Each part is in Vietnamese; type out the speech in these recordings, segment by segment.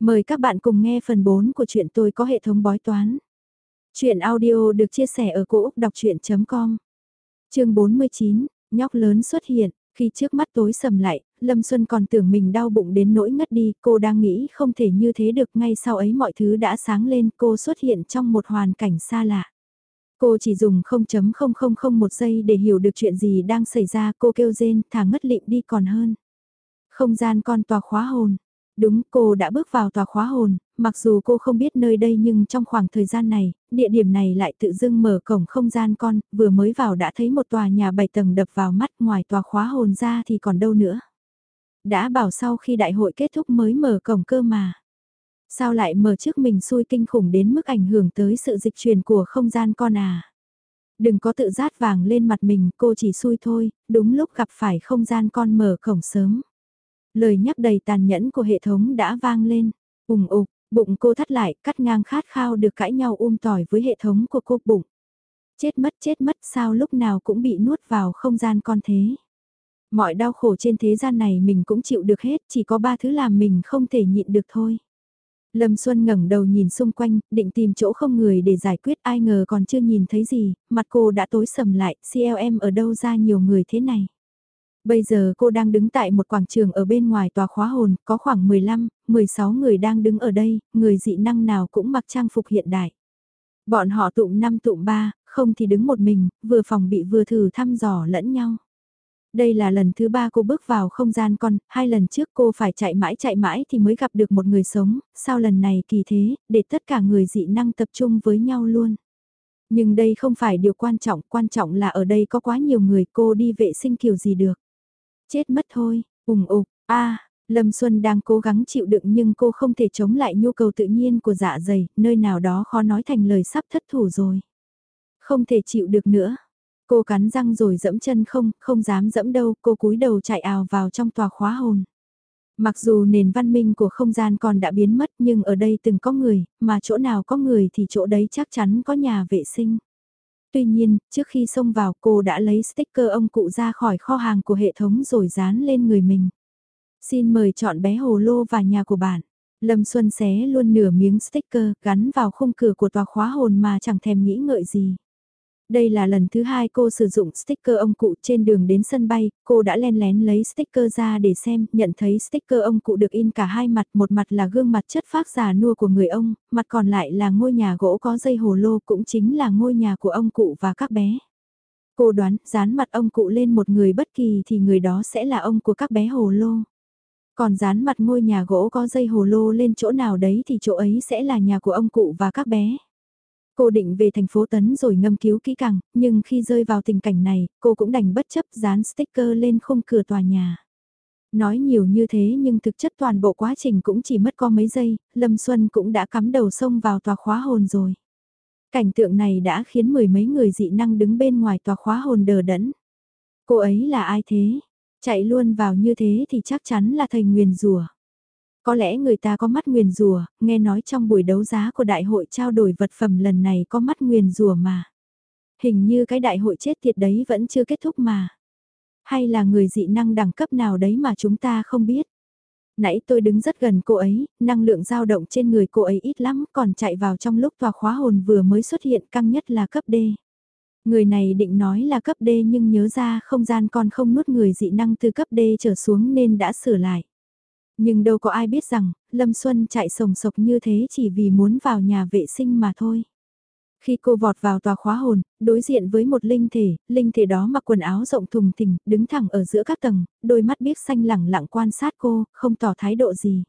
Mời các bạn cùng nghe phần 4 của chuyện tôi có hệ thống bói toán. Chuyện audio được chia sẻ ở cỗ đọc chuyện.com Trường 49, nhóc lớn xuất hiện, khi trước mắt tối sầm lại, Lâm Xuân còn tưởng mình đau bụng đến nỗi ngất đi, cô đang nghĩ không thể như thế được ngay sau ấy mọi thứ đã sáng lên cô xuất hiện trong một hoàn cảnh xa lạ. Cô chỉ dùng 0.0001 giây để hiểu được chuyện gì đang xảy ra cô kêu rên thả ngất lịm đi còn hơn. Không gian con tòa khóa hồn, Đúng cô đã bước vào tòa khóa hồn, mặc dù cô không biết nơi đây nhưng trong khoảng thời gian này, địa điểm này lại tự dưng mở cổng không gian con, vừa mới vào đã thấy một tòa nhà 7 tầng đập vào mắt ngoài tòa khóa hồn ra thì còn đâu nữa. Đã bảo sau khi đại hội kết thúc mới mở cổng cơ mà. Sao lại mở trước mình xui kinh khủng đến mức ảnh hưởng tới sự dịch chuyển của không gian con à? Đừng có tự rát vàng lên mặt mình, cô chỉ xui thôi, đúng lúc gặp phải không gian con mở cổng sớm. Lời nhắc đầy tàn nhẫn của hệ thống đã vang lên. Ùng ục, bụng cô thắt lại, cắt ngang khát khao được cãi nhau um tỏi với hệ thống của cô bụng. Chết mất chết mất sao lúc nào cũng bị nuốt vào không gian con thế. Mọi đau khổ trên thế gian này mình cũng chịu được hết, chỉ có ba thứ làm mình không thể nhịn được thôi. Lâm Xuân ngẩng đầu nhìn xung quanh, định tìm chỗ không người để giải quyết ai ngờ còn chưa nhìn thấy gì, mặt cô đã tối sầm lại, CLM ở đâu ra nhiều người thế này. Bây giờ cô đang đứng tại một quảng trường ở bên ngoài tòa khóa hồn, có khoảng 15, 16 người đang đứng ở đây, người dị năng nào cũng mặc trang phục hiện đại. Bọn họ tụm năm tụm ba, không thì đứng một mình, vừa phòng bị vừa thử thăm dò lẫn nhau. Đây là lần thứ ba cô bước vào không gian con, hai lần trước cô phải chạy mãi chạy mãi thì mới gặp được một người sống, sao lần này kỳ thế, để tất cả người dị năng tập trung với nhau luôn. Nhưng đây không phải điều quan trọng, quan trọng là ở đây có quá nhiều người cô đi vệ sinh kiểu gì được. Chết mất thôi, ủng ục, a Lâm Xuân đang cố gắng chịu đựng nhưng cô không thể chống lại nhu cầu tự nhiên của dạ dày, nơi nào đó khó nói thành lời sắp thất thủ rồi. Không thể chịu được nữa. Cô cắn răng rồi dẫm chân không, không dám dẫm đâu, cô cúi đầu chạy ào vào trong tòa khóa hồn. Mặc dù nền văn minh của không gian còn đã biến mất nhưng ở đây từng có người, mà chỗ nào có người thì chỗ đấy chắc chắn có nhà vệ sinh. Tuy nhiên, trước khi xông vào cô đã lấy sticker ông cụ ra khỏi kho hàng của hệ thống rồi dán lên người mình. Xin mời chọn bé hồ lô và nhà của bạn. Lâm Xuân xé luôn nửa miếng sticker gắn vào khung cửa của tòa khóa hồn mà chẳng thèm nghĩ ngợi gì. Đây là lần thứ hai cô sử dụng sticker ông cụ trên đường đến sân bay, cô đã len lén lấy sticker ra để xem, nhận thấy sticker ông cụ được in cả hai mặt, một mặt là gương mặt chất phác già nua của người ông, mặt còn lại là ngôi nhà gỗ có dây hồ lô cũng chính là ngôi nhà của ông cụ và các bé. Cô đoán, dán mặt ông cụ lên một người bất kỳ thì người đó sẽ là ông của các bé hồ lô. Còn dán mặt ngôi nhà gỗ có dây hồ lô lên chỗ nào đấy thì chỗ ấy sẽ là nhà của ông cụ và các bé. Cô định về thành phố Tấn rồi ngâm cứu kỹ càng, nhưng khi rơi vào tình cảnh này, cô cũng đành bất chấp dán sticker lên khung cửa tòa nhà. Nói nhiều như thế nhưng thực chất toàn bộ quá trình cũng chỉ mất có mấy giây, Lâm Xuân cũng đã cắm đầu sông vào tòa khóa hồn rồi. Cảnh tượng này đã khiến mười mấy người dị năng đứng bên ngoài tòa khóa hồn đờ đẫn. Cô ấy là ai thế? Chạy luôn vào như thế thì chắc chắn là thầy nguyền rủa có lẽ người ta có mắt nguyền rùa, nghe nói trong buổi đấu giá của đại hội trao đổi vật phẩm lần này có mắt nguyền rùa mà. Hình như cái đại hội chết tiệt đấy vẫn chưa kết thúc mà. Hay là người dị năng đẳng cấp nào đấy mà chúng ta không biết. Nãy tôi đứng rất gần cô ấy, năng lượng dao động trên người cô ấy ít lắm, còn chạy vào trong lúc tòa khóa hồn vừa mới xuất hiện căng nhất là cấp D. Người này định nói là cấp D nhưng nhớ ra không gian còn không nuốt người dị năng từ cấp D trở xuống nên đã sửa lại. Nhưng đâu có ai biết rằng, Lâm Xuân chạy sồng sộc như thế chỉ vì muốn vào nhà vệ sinh mà thôi. Khi cô vọt vào tòa khóa hồn, đối diện với một linh thể, linh thể đó mặc quần áo rộng thùng thình, đứng thẳng ở giữa các tầng, đôi mắt biếc xanh lẳng lặng quan sát cô, không tỏ thái độ gì.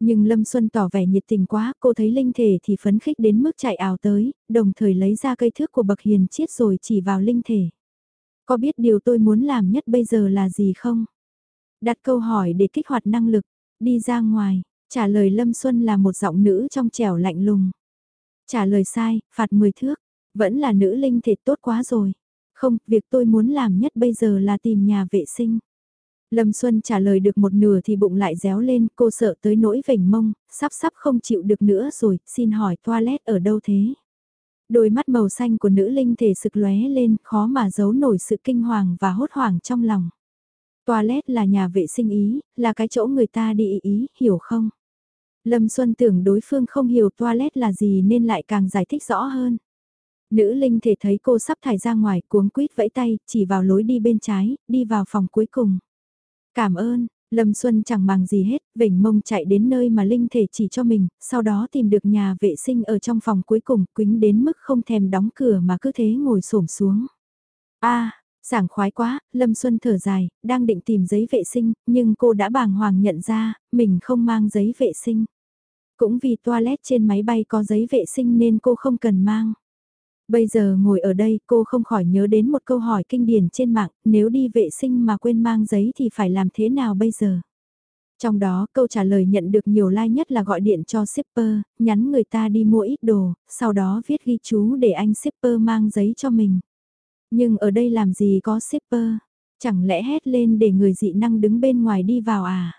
Nhưng Lâm Xuân tỏ vẻ nhiệt tình quá, cô thấy linh thể thì phấn khích đến mức chạy ảo tới, đồng thời lấy ra cây thước của bậc hiền chiết rồi chỉ vào linh thể. Có biết điều tôi muốn làm nhất bây giờ là gì không? Đặt câu hỏi để kích hoạt năng lực. Đi ra ngoài, trả lời Lâm Xuân là một giọng nữ trong trẻo lạnh lùng. Trả lời sai, phạt 10 thước. Vẫn là nữ linh thể tốt quá rồi. Không, việc tôi muốn làm nhất bây giờ là tìm nhà vệ sinh. Lâm Xuân trả lời được một nửa thì bụng lại réo lên, cô sợ tới nỗi vểnh mông, sắp sắp không chịu được nữa rồi, xin hỏi toilet ở đâu thế? Đôi mắt màu xanh của nữ linh thể sực lóe lên, khó mà giấu nổi sự kinh hoàng và hốt hoảng trong lòng. Toilet là nhà vệ sinh ý, là cái chỗ người ta đi ý, hiểu không? Lâm Xuân tưởng đối phương không hiểu toilet là gì nên lại càng giải thích rõ hơn. Nữ linh thể thấy cô sắp thải ra ngoài cuống quýt vẫy tay, chỉ vào lối đi bên trái, đi vào phòng cuối cùng. Cảm ơn, Lâm Xuân chẳng màng gì hết, vểnh mông chạy đến nơi mà linh thể chỉ cho mình, sau đó tìm được nhà vệ sinh ở trong phòng cuối cùng, quính đến mức không thèm đóng cửa mà cứ thế ngồi xổm xuống. a sảng khoái quá, Lâm Xuân thở dài, đang định tìm giấy vệ sinh, nhưng cô đã bàng hoàng nhận ra, mình không mang giấy vệ sinh. Cũng vì toilet trên máy bay có giấy vệ sinh nên cô không cần mang. Bây giờ ngồi ở đây cô không khỏi nhớ đến một câu hỏi kinh điển trên mạng, nếu đi vệ sinh mà quên mang giấy thì phải làm thế nào bây giờ? Trong đó câu trả lời nhận được nhiều like nhất là gọi điện cho shipper, nhắn người ta đi mua ít đồ, sau đó viết ghi chú để anh shipper mang giấy cho mình. Nhưng ở đây làm gì có shipper? Chẳng lẽ hét lên để người dị năng đứng bên ngoài đi vào à?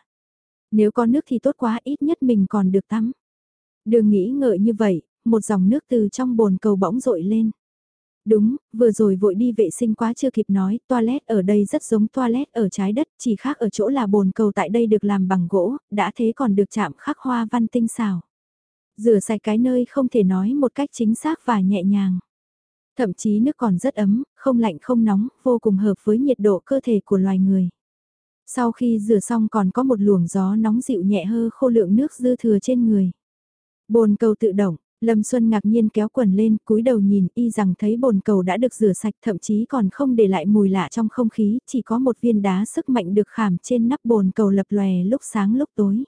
Nếu có nước thì tốt quá ít nhất mình còn được tắm. Đường nghĩ ngợi như vậy, một dòng nước từ trong bồn cầu bỗng rội lên. Đúng, vừa rồi vội đi vệ sinh quá chưa kịp nói, toilet ở đây rất giống toilet ở trái đất, chỉ khác ở chỗ là bồn cầu tại đây được làm bằng gỗ, đã thế còn được chạm khắc hoa văn tinh xảo. Rửa sạch cái nơi không thể nói một cách chính xác và nhẹ nhàng. Thậm chí nước còn rất ấm, không lạnh không nóng, vô cùng hợp với nhiệt độ cơ thể của loài người. Sau khi rửa xong còn có một luồng gió nóng dịu nhẹ hơ khô lượng nước dư thừa trên người. Bồn cầu tự động, Lâm Xuân ngạc nhiên kéo quần lên, cúi đầu nhìn y rằng thấy bồn cầu đã được rửa sạch thậm chí còn không để lại mùi lạ trong không khí, chỉ có một viên đá sức mạnh được khảm trên nắp bồn cầu lập lòe lúc sáng lúc tối.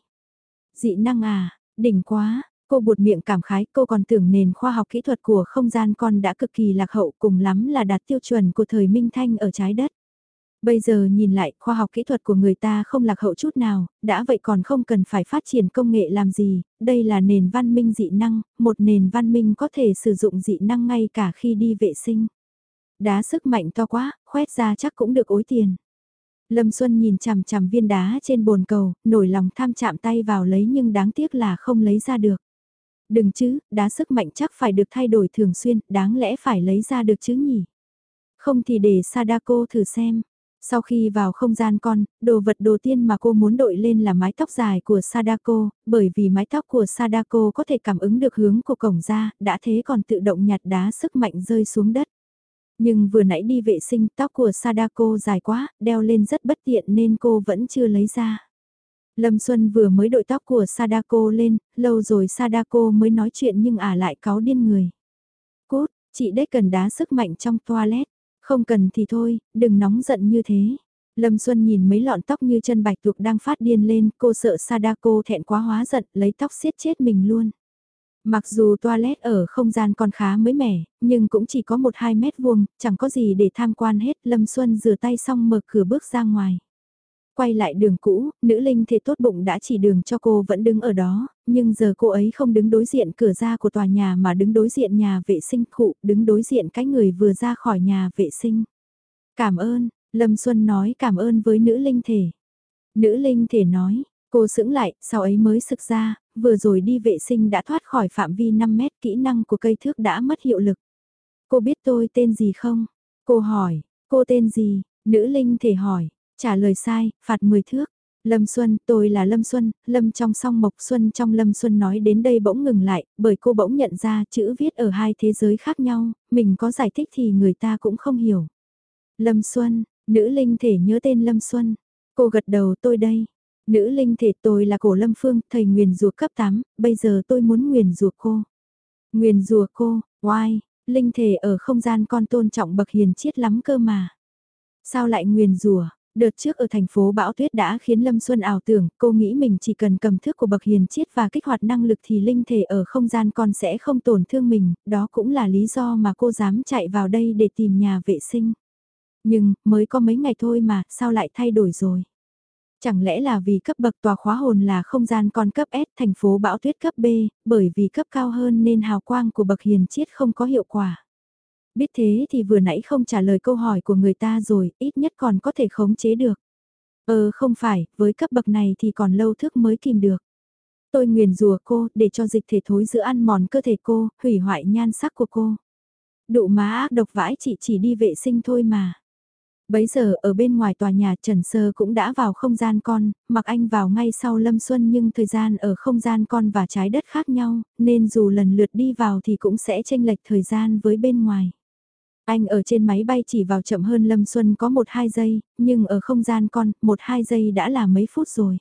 Dị năng à, đỉnh quá, cô buột miệng cảm khái cô còn tưởng nền khoa học kỹ thuật của không gian con đã cực kỳ lạc hậu cùng lắm là đạt tiêu chuẩn của thời Minh Thanh ở trái đất. Bây giờ nhìn lại, khoa học kỹ thuật của người ta không lạc hậu chút nào, đã vậy còn không cần phải phát triển công nghệ làm gì, đây là nền văn minh dị năng, một nền văn minh có thể sử dụng dị năng ngay cả khi đi vệ sinh. Đá sức mạnh to quá, khoét ra chắc cũng được ối tiền. Lâm Xuân nhìn chằm chằm viên đá trên bồn cầu, nổi lòng tham chạm tay vào lấy nhưng đáng tiếc là không lấy ra được. Đừng chứ, đá sức mạnh chắc phải được thay đổi thường xuyên, đáng lẽ phải lấy ra được chứ nhỉ? Không thì để Sadako thử xem. Sau khi vào không gian con, đồ vật đầu tiên mà cô muốn đội lên là mái tóc dài của Sadako, bởi vì mái tóc của Sadako có thể cảm ứng được hướng của cổng ra, đã thế còn tự động nhặt đá sức mạnh rơi xuống đất. Nhưng vừa nãy đi vệ sinh tóc của Sadako dài quá, đeo lên rất bất tiện nên cô vẫn chưa lấy ra. Lâm Xuân vừa mới đội tóc của Sadako lên, lâu rồi Sadako mới nói chuyện nhưng ả lại cáo điên người. Cốt, chị đấy cần đá sức mạnh trong toilet. Không cần thì thôi, đừng nóng giận như thế. Lâm Xuân nhìn mấy lọn tóc như chân bạch tuộc đang phát điên lên, cô sợ Sadako thẹn quá hóa giận, lấy tóc siết chết mình luôn. Mặc dù toilet ở không gian còn khá mới mẻ, nhưng cũng chỉ có 1-2 mét vuông, chẳng có gì để tham quan hết. Lâm Xuân rửa tay xong mở cửa bước ra ngoài. Quay lại đường cũ, nữ linh thể tốt bụng đã chỉ đường cho cô vẫn đứng ở đó, nhưng giờ cô ấy không đứng đối diện cửa ra của tòa nhà mà đứng đối diện nhà vệ sinh cụ, đứng đối diện cái người vừa ra khỏi nhà vệ sinh. Cảm ơn, Lâm Xuân nói cảm ơn với nữ linh thể. Nữ linh thể nói, cô sững lại, sau ấy mới sực ra, vừa rồi đi vệ sinh đã thoát khỏi phạm vi 5 mét kỹ năng của cây thước đã mất hiệu lực. Cô biết tôi tên gì không? Cô hỏi, cô tên gì? Nữ linh thể hỏi, Trả lời sai, phạt 10 thước. Lâm Xuân, tôi là Lâm Xuân, Lâm trong song Mộc Xuân trong Lâm Xuân nói đến đây bỗng ngừng lại, bởi cô bỗng nhận ra chữ viết ở hai thế giới khác nhau, mình có giải thích thì người ta cũng không hiểu. Lâm Xuân, nữ linh thể nhớ tên Lâm Xuân. Cô gật đầu tôi đây. Nữ linh thể tôi là cổ Lâm Phương, thầy nguyền rùa cấp 8, bây giờ tôi muốn nguyền rùa cô. Nguyền rùa cô, why, linh thể ở không gian con tôn trọng bậc hiền chiết lắm cơ mà. Sao lại nguyền rùa? Đợt trước ở thành phố Bão Tuyết đã khiến Lâm Xuân ảo tưởng, cô nghĩ mình chỉ cần cầm thước của bậc hiền chiết và kích hoạt năng lực thì linh thể ở không gian con sẽ không tổn thương mình, đó cũng là lý do mà cô dám chạy vào đây để tìm nhà vệ sinh. Nhưng, mới có mấy ngày thôi mà, sao lại thay đổi rồi? Chẳng lẽ là vì cấp bậc tòa khóa hồn là không gian con cấp S thành phố bão tuyết cấp B, bởi vì cấp cao hơn nên hào quang của bậc hiền chiết không có hiệu quả. Biết thế thì vừa nãy không trả lời câu hỏi của người ta rồi, ít nhất còn có thể khống chế được. Ờ không phải, với cấp bậc này thì còn lâu thức mới kìm được. Tôi nguyền rùa cô để cho dịch thể thối giữa ăn mòn cơ thể cô, hủy hoại nhan sắc của cô. Đụ má ác độc vãi chị chỉ đi vệ sinh thôi mà. Bấy giờ ở bên ngoài tòa nhà Trần Sơ cũng đã vào không gian con, mặc anh vào ngay sau Lâm Xuân nhưng thời gian ở không gian con và trái đất khác nhau, nên dù lần lượt đi vào thì cũng sẽ tranh lệch thời gian với bên ngoài. Anh ở trên máy bay chỉ vào chậm hơn Lâm Xuân có 1-2 giây, nhưng ở không gian con, 1-2 giây đã là mấy phút rồi.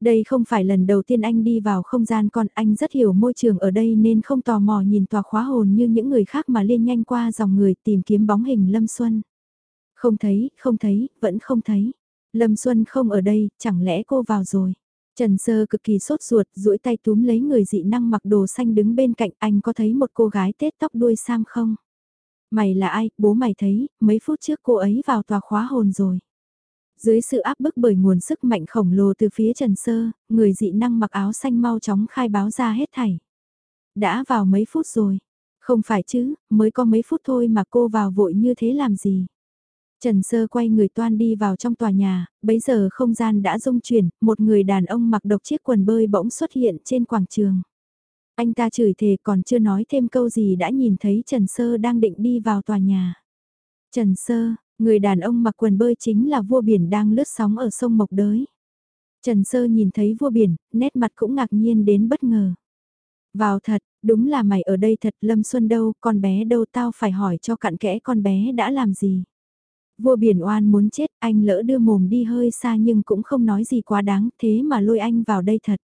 Đây không phải lần đầu tiên anh đi vào không gian con, anh rất hiểu môi trường ở đây nên không tò mò nhìn tòa khóa hồn như những người khác mà liên nhanh qua dòng người tìm kiếm bóng hình Lâm Xuân. Không thấy, không thấy, vẫn không thấy. Lâm Xuân không ở đây, chẳng lẽ cô vào rồi? Trần Sơ cực kỳ sốt ruột, duỗi tay túm lấy người dị năng mặc đồ xanh đứng bên cạnh anh có thấy một cô gái tết tóc đuôi sam không? Mày là ai, bố mày thấy, mấy phút trước cô ấy vào tòa khóa hồn rồi. Dưới sự áp bức bởi nguồn sức mạnh khổng lồ từ phía Trần Sơ, người dị năng mặc áo xanh mau chóng khai báo ra hết thảy. Đã vào mấy phút rồi. Không phải chứ, mới có mấy phút thôi mà cô vào vội như thế làm gì. Trần Sơ quay người toan đi vào trong tòa nhà, bấy giờ không gian đã rung chuyển, một người đàn ông mặc độc chiếc quần bơi bỗng xuất hiện trên quảng trường. Anh ta chửi thề còn chưa nói thêm câu gì đã nhìn thấy Trần Sơ đang định đi vào tòa nhà. Trần Sơ, người đàn ông mặc quần bơi chính là vua biển đang lướt sóng ở sông Mộc Đới. Trần Sơ nhìn thấy vua biển, nét mặt cũng ngạc nhiên đến bất ngờ. Vào thật, đúng là mày ở đây thật Lâm Xuân đâu, con bé đâu tao phải hỏi cho cặn kẽ con bé đã làm gì. Vua biển oan muốn chết, anh lỡ đưa mồm đi hơi xa nhưng cũng không nói gì quá đáng, thế mà lôi anh vào đây thật.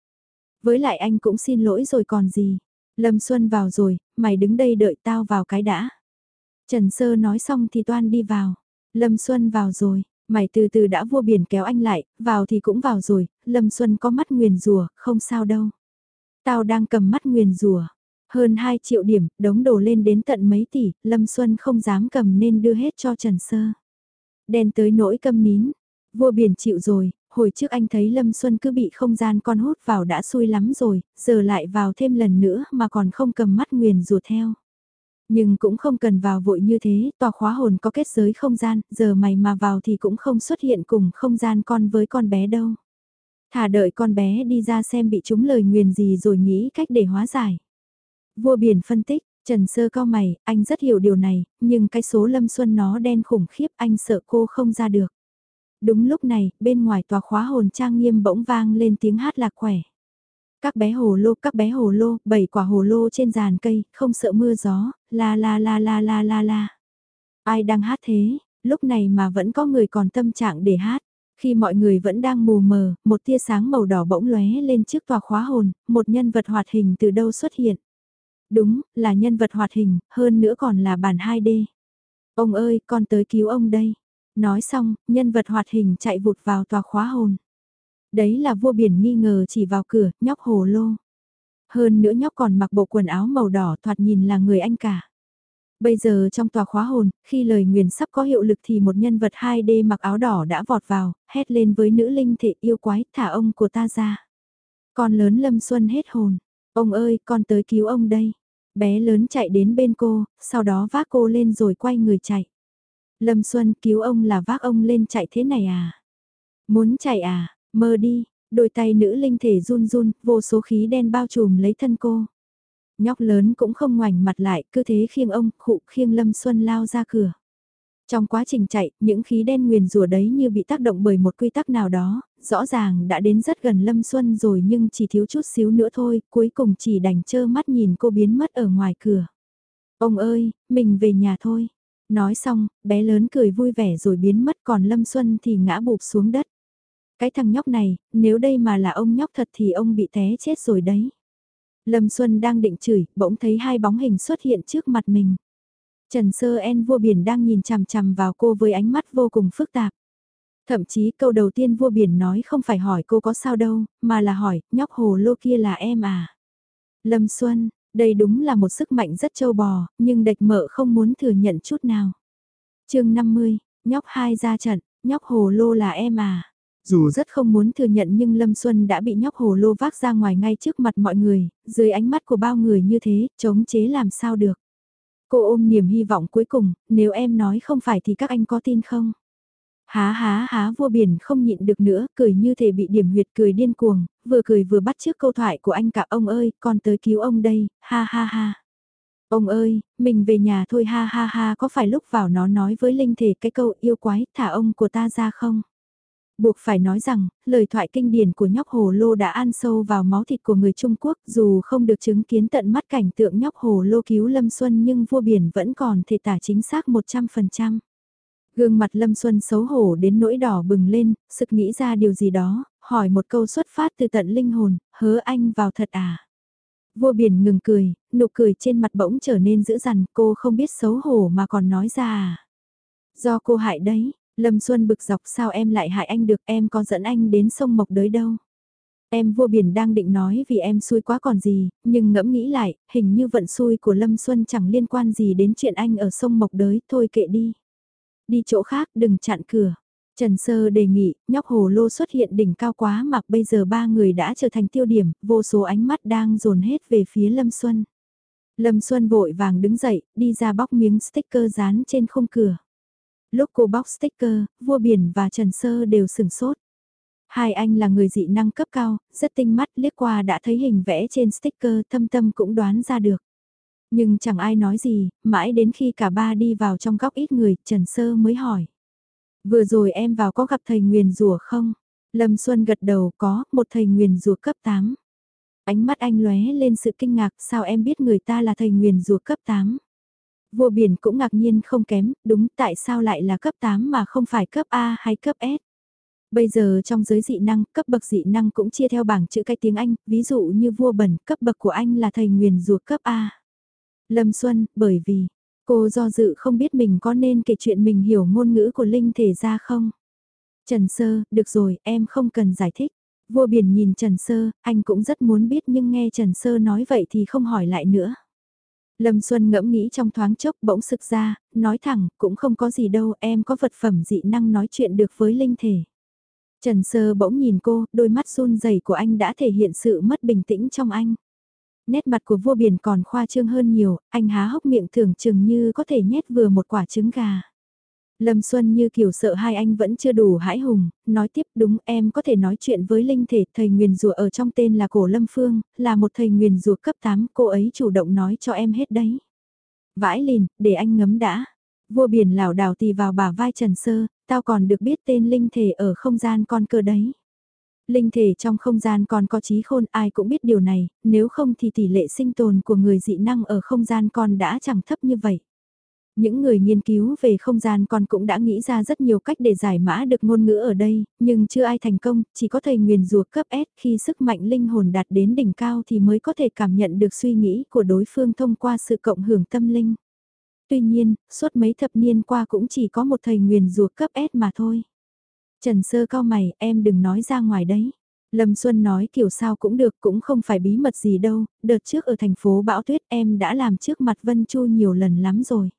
Với lại anh cũng xin lỗi rồi còn gì. Lâm Xuân vào rồi, mày đứng đây đợi tao vào cái đã. Trần Sơ nói xong thì toan đi vào. Lâm Xuân vào rồi, mày từ từ đã vua biển kéo anh lại, vào thì cũng vào rồi, Lâm Xuân có mắt nguyền rùa, không sao đâu. Tao đang cầm mắt nguyền rùa. Hơn 2 triệu điểm, đống đồ lên đến tận mấy tỷ, Lâm Xuân không dám cầm nên đưa hết cho Trần Sơ. Đen tới nỗi câm nín. Vua biển chịu rồi, hồi trước anh thấy Lâm Xuân cứ bị không gian con hút vào đã xui lắm rồi, giờ lại vào thêm lần nữa mà còn không cầm mắt nguyền rùa theo. Nhưng cũng không cần vào vội như thế, tòa khóa hồn có kết giới không gian, giờ mày mà vào thì cũng không xuất hiện cùng không gian con với con bé đâu. Thả đợi con bé đi ra xem bị trúng lời nguyền gì rồi nghĩ cách để hóa giải. Vua biển phân tích, Trần Sơ cao mày, anh rất hiểu điều này, nhưng cái số Lâm Xuân nó đen khủng khiếp anh sợ cô không ra được. Đúng lúc này, bên ngoài tòa khóa hồn trang nghiêm bỗng vang lên tiếng hát lạc khỏe. Các bé hồ lô, các bé hồ lô, bảy quả hồ lô trên giàn cây, không sợ mưa gió, la la la la la la la. Ai đang hát thế, lúc này mà vẫn có người còn tâm trạng để hát. Khi mọi người vẫn đang mù mờ, một tia sáng màu đỏ bỗng lóe lên trước tòa khóa hồn, một nhân vật hoạt hình từ đâu xuất hiện. Đúng, là nhân vật hoạt hình, hơn nữa còn là bản 2D. Ông ơi, con tới cứu ông đây. Nói xong, nhân vật hoạt hình chạy vụt vào tòa khóa hồn. Đấy là vua biển nghi ngờ chỉ vào cửa, nhóc hồ lô. Hơn nữa nhóc còn mặc bộ quần áo màu đỏ thoạt nhìn là người anh cả. Bây giờ trong tòa khóa hồn, khi lời nguyền sắp có hiệu lực thì một nhân vật 2D mặc áo đỏ đã vọt vào, hét lên với nữ linh thể yêu quái, thả ông của ta ra. Con lớn Lâm Xuân hết hồn. Ông ơi, con tới cứu ông đây. Bé lớn chạy đến bên cô, sau đó vác cô lên rồi quay người chạy. Lâm Xuân cứu ông là vác ông lên chạy thế này à? Muốn chạy à? Mơ đi, đôi tay nữ linh thể run run, vô số khí đen bao trùm lấy thân cô. Nhóc lớn cũng không ngoảnh mặt lại, cứ thế khiêng ông, khụ khiêng Lâm Xuân lao ra cửa. Trong quá trình chạy, những khí đen nguyền rủa đấy như bị tác động bởi một quy tắc nào đó, rõ ràng đã đến rất gần Lâm Xuân rồi nhưng chỉ thiếu chút xíu nữa thôi, cuối cùng chỉ đành trơ mắt nhìn cô biến mất ở ngoài cửa. Ông ơi, mình về nhà thôi. Nói xong, bé lớn cười vui vẻ rồi biến mất còn Lâm Xuân thì ngã bụp xuống đất. Cái thằng nhóc này, nếu đây mà là ông nhóc thật thì ông bị té chết rồi đấy. Lâm Xuân đang định chửi, bỗng thấy hai bóng hình xuất hiện trước mặt mình. Trần Sơ En vua biển đang nhìn chằm chằm vào cô với ánh mắt vô cùng phức tạp. Thậm chí câu đầu tiên vua biển nói không phải hỏi cô có sao đâu, mà là hỏi, nhóc hồ lô kia là em à? Lâm Xuân, đây đúng là một sức mạnh rất trâu bò, nhưng đạch mợ không muốn thừa nhận chút nào. chương 50, nhóc hai ra trận, nhóc hồ lô là em à? Dù rất không muốn thừa nhận nhưng Lâm Xuân đã bị nhóc hồ lô vác ra ngoài ngay trước mặt mọi người, dưới ánh mắt của bao người như thế, chống chế làm sao được. Cô ôm niềm hy vọng cuối cùng, nếu em nói không phải thì các anh có tin không? Há há há vua biển không nhịn được nữa, cười như thể bị điểm huyệt cười điên cuồng, vừa cười vừa bắt trước câu thoại của anh cả ông ơi, con tới cứu ông đây, ha ha ha. Ông ơi, mình về nhà thôi ha ha ha có phải lúc vào nó nói với linh thể cái câu yêu quái thả ông của ta ra không? Buộc phải nói rằng, lời thoại kinh điển của nhóc hồ lô đã ăn sâu vào máu thịt của người Trung Quốc dù không được chứng kiến tận mắt cảnh tượng nhóc hồ lô cứu Lâm Xuân nhưng vua biển vẫn còn thể tả chính xác 100%. Gương mặt Lâm Xuân xấu hổ đến nỗi đỏ bừng lên, sực nghĩ ra điều gì đó, hỏi một câu xuất phát từ tận linh hồn, hớ anh vào thật à? Vua biển ngừng cười, nụ cười trên mặt bỗng trở nên dữ dằn, cô không biết xấu hổ mà còn nói ra à? Do cô hại đấy, Lâm Xuân bực dọc sao em lại hại anh được em có dẫn anh đến sông Mộc đới đâu. Em vua biển đang định nói vì em xui quá còn gì, nhưng ngẫm nghĩ lại, hình như vận xui của Lâm Xuân chẳng liên quan gì đến chuyện anh ở sông Mộc đới, thôi kệ đi. Đi chỗ khác đừng chặn cửa. Trần Sơ đề nghị, nhóc hồ lô xuất hiện đỉnh cao quá mà bây giờ ba người đã trở thành tiêu điểm, vô số ánh mắt đang dồn hết về phía Lâm Xuân. Lâm Xuân vội vàng đứng dậy, đi ra bóc miếng sticker dán trên khung cửa. Lúc cô bóc sticker, vua biển và Trần Sơ đều sửng sốt. Hai anh là người dị năng cấp cao, rất tinh mắt liếc qua đã thấy hình vẽ trên sticker thâm tâm cũng đoán ra được. Nhưng chẳng ai nói gì, mãi đến khi cả ba đi vào trong góc ít người, Trần Sơ mới hỏi. Vừa rồi em vào có gặp thầy nguyền rùa không? Lâm Xuân gật đầu có, một thầy nguyền rùa cấp 8. Ánh mắt anh lóe lên sự kinh ngạc, sao em biết người ta là thầy nguyền rùa cấp 8? Vua biển cũng ngạc nhiên không kém, đúng tại sao lại là cấp 8 mà không phải cấp A hay cấp S? Bây giờ trong giới dị năng, cấp bậc dị năng cũng chia theo bảng chữ cái tiếng Anh, ví dụ như vua bẩn, cấp bậc của anh là thầy nguyền rùa cấp A. Lâm Xuân, bởi vì, cô do dự không biết mình có nên kể chuyện mình hiểu ngôn ngữ của linh thể ra không? Trần Sơ, được rồi, em không cần giải thích. Vua biển nhìn Trần Sơ, anh cũng rất muốn biết nhưng nghe Trần Sơ nói vậy thì không hỏi lại nữa. Lâm Xuân ngẫm nghĩ trong thoáng chốc bỗng sực ra, nói thẳng, cũng không có gì đâu, em có vật phẩm dị năng nói chuyện được với linh thể. Trần Sơ bỗng nhìn cô, đôi mắt run rẩy của anh đã thể hiện sự mất bình tĩnh trong anh. Nét mặt của vua biển còn khoa trương hơn nhiều, anh há hốc miệng tưởng chừng như có thể nhét vừa một quả trứng gà. Lâm Xuân như kiểu sợ hai anh vẫn chưa đủ hãi hùng, nói tiếp đúng em có thể nói chuyện với linh thể thầy nguyền rùa ở trong tên là Cổ Lâm Phương, là một thầy nguyền rùa cấp 8, cô ấy chủ động nói cho em hết đấy. Vãi lìn, để anh ngấm đã. Vua biển lảo đảo tì vào bả vai Trần Sơ, tao còn được biết tên linh thể ở không gian con cơ đấy. Linh thể trong không gian còn có trí khôn ai cũng biết điều này, nếu không thì tỷ lệ sinh tồn của người dị năng ở không gian con đã chẳng thấp như vậy. Những người nghiên cứu về không gian con cũng đã nghĩ ra rất nhiều cách để giải mã được ngôn ngữ ở đây, nhưng chưa ai thành công, chỉ có thầy nguyền rùa cấp S khi sức mạnh linh hồn đạt đến đỉnh cao thì mới có thể cảm nhận được suy nghĩ của đối phương thông qua sự cộng hưởng tâm linh. Tuy nhiên, suốt mấy thập niên qua cũng chỉ có một thầy nguyền rùa cấp S mà thôi. Trần Sơ cao mày, em đừng nói ra ngoài đấy. Lâm Xuân nói kiểu sao cũng được cũng không phải bí mật gì đâu, đợt trước ở thành phố Bão Tuyết em đã làm trước mặt Vân Chu nhiều lần lắm rồi.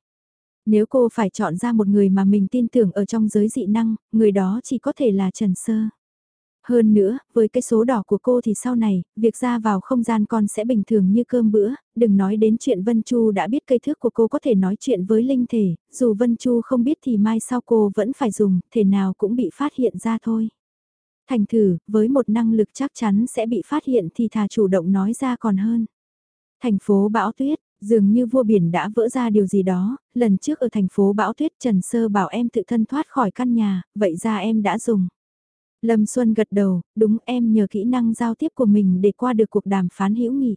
Nếu cô phải chọn ra một người mà mình tin tưởng ở trong giới dị năng, người đó chỉ có thể là Trần Sơ. Hơn nữa, với cái số đỏ của cô thì sau này, việc ra vào không gian con sẽ bình thường như cơm bữa, đừng nói đến chuyện Vân Chu đã biết cây thước của cô có thể nói chuyện với linh thể, dù Vân Chu không biết thì mai sau cô vẫn phải dùng, thể nào cũng bị phát hiện ra thôi. Thành thử, với một năng lực chắc chắn sẽ bị phát hiện thì thà chủ động nói ra còn hơn. Thành phố Bão Tuyết, Dường như vua biển đã vỡ ra điều gì đó, lần trước ở thành phố Bão Tuyết Trần Sơ bảo em tự thân thoát khỏi căn nhà, vậy ra em đã dùng. Lâm Xuân gật đầu, đúng em nhờ kỹ năng giao tiếp của mình để qua được cuộc đàm phán hữu nghị.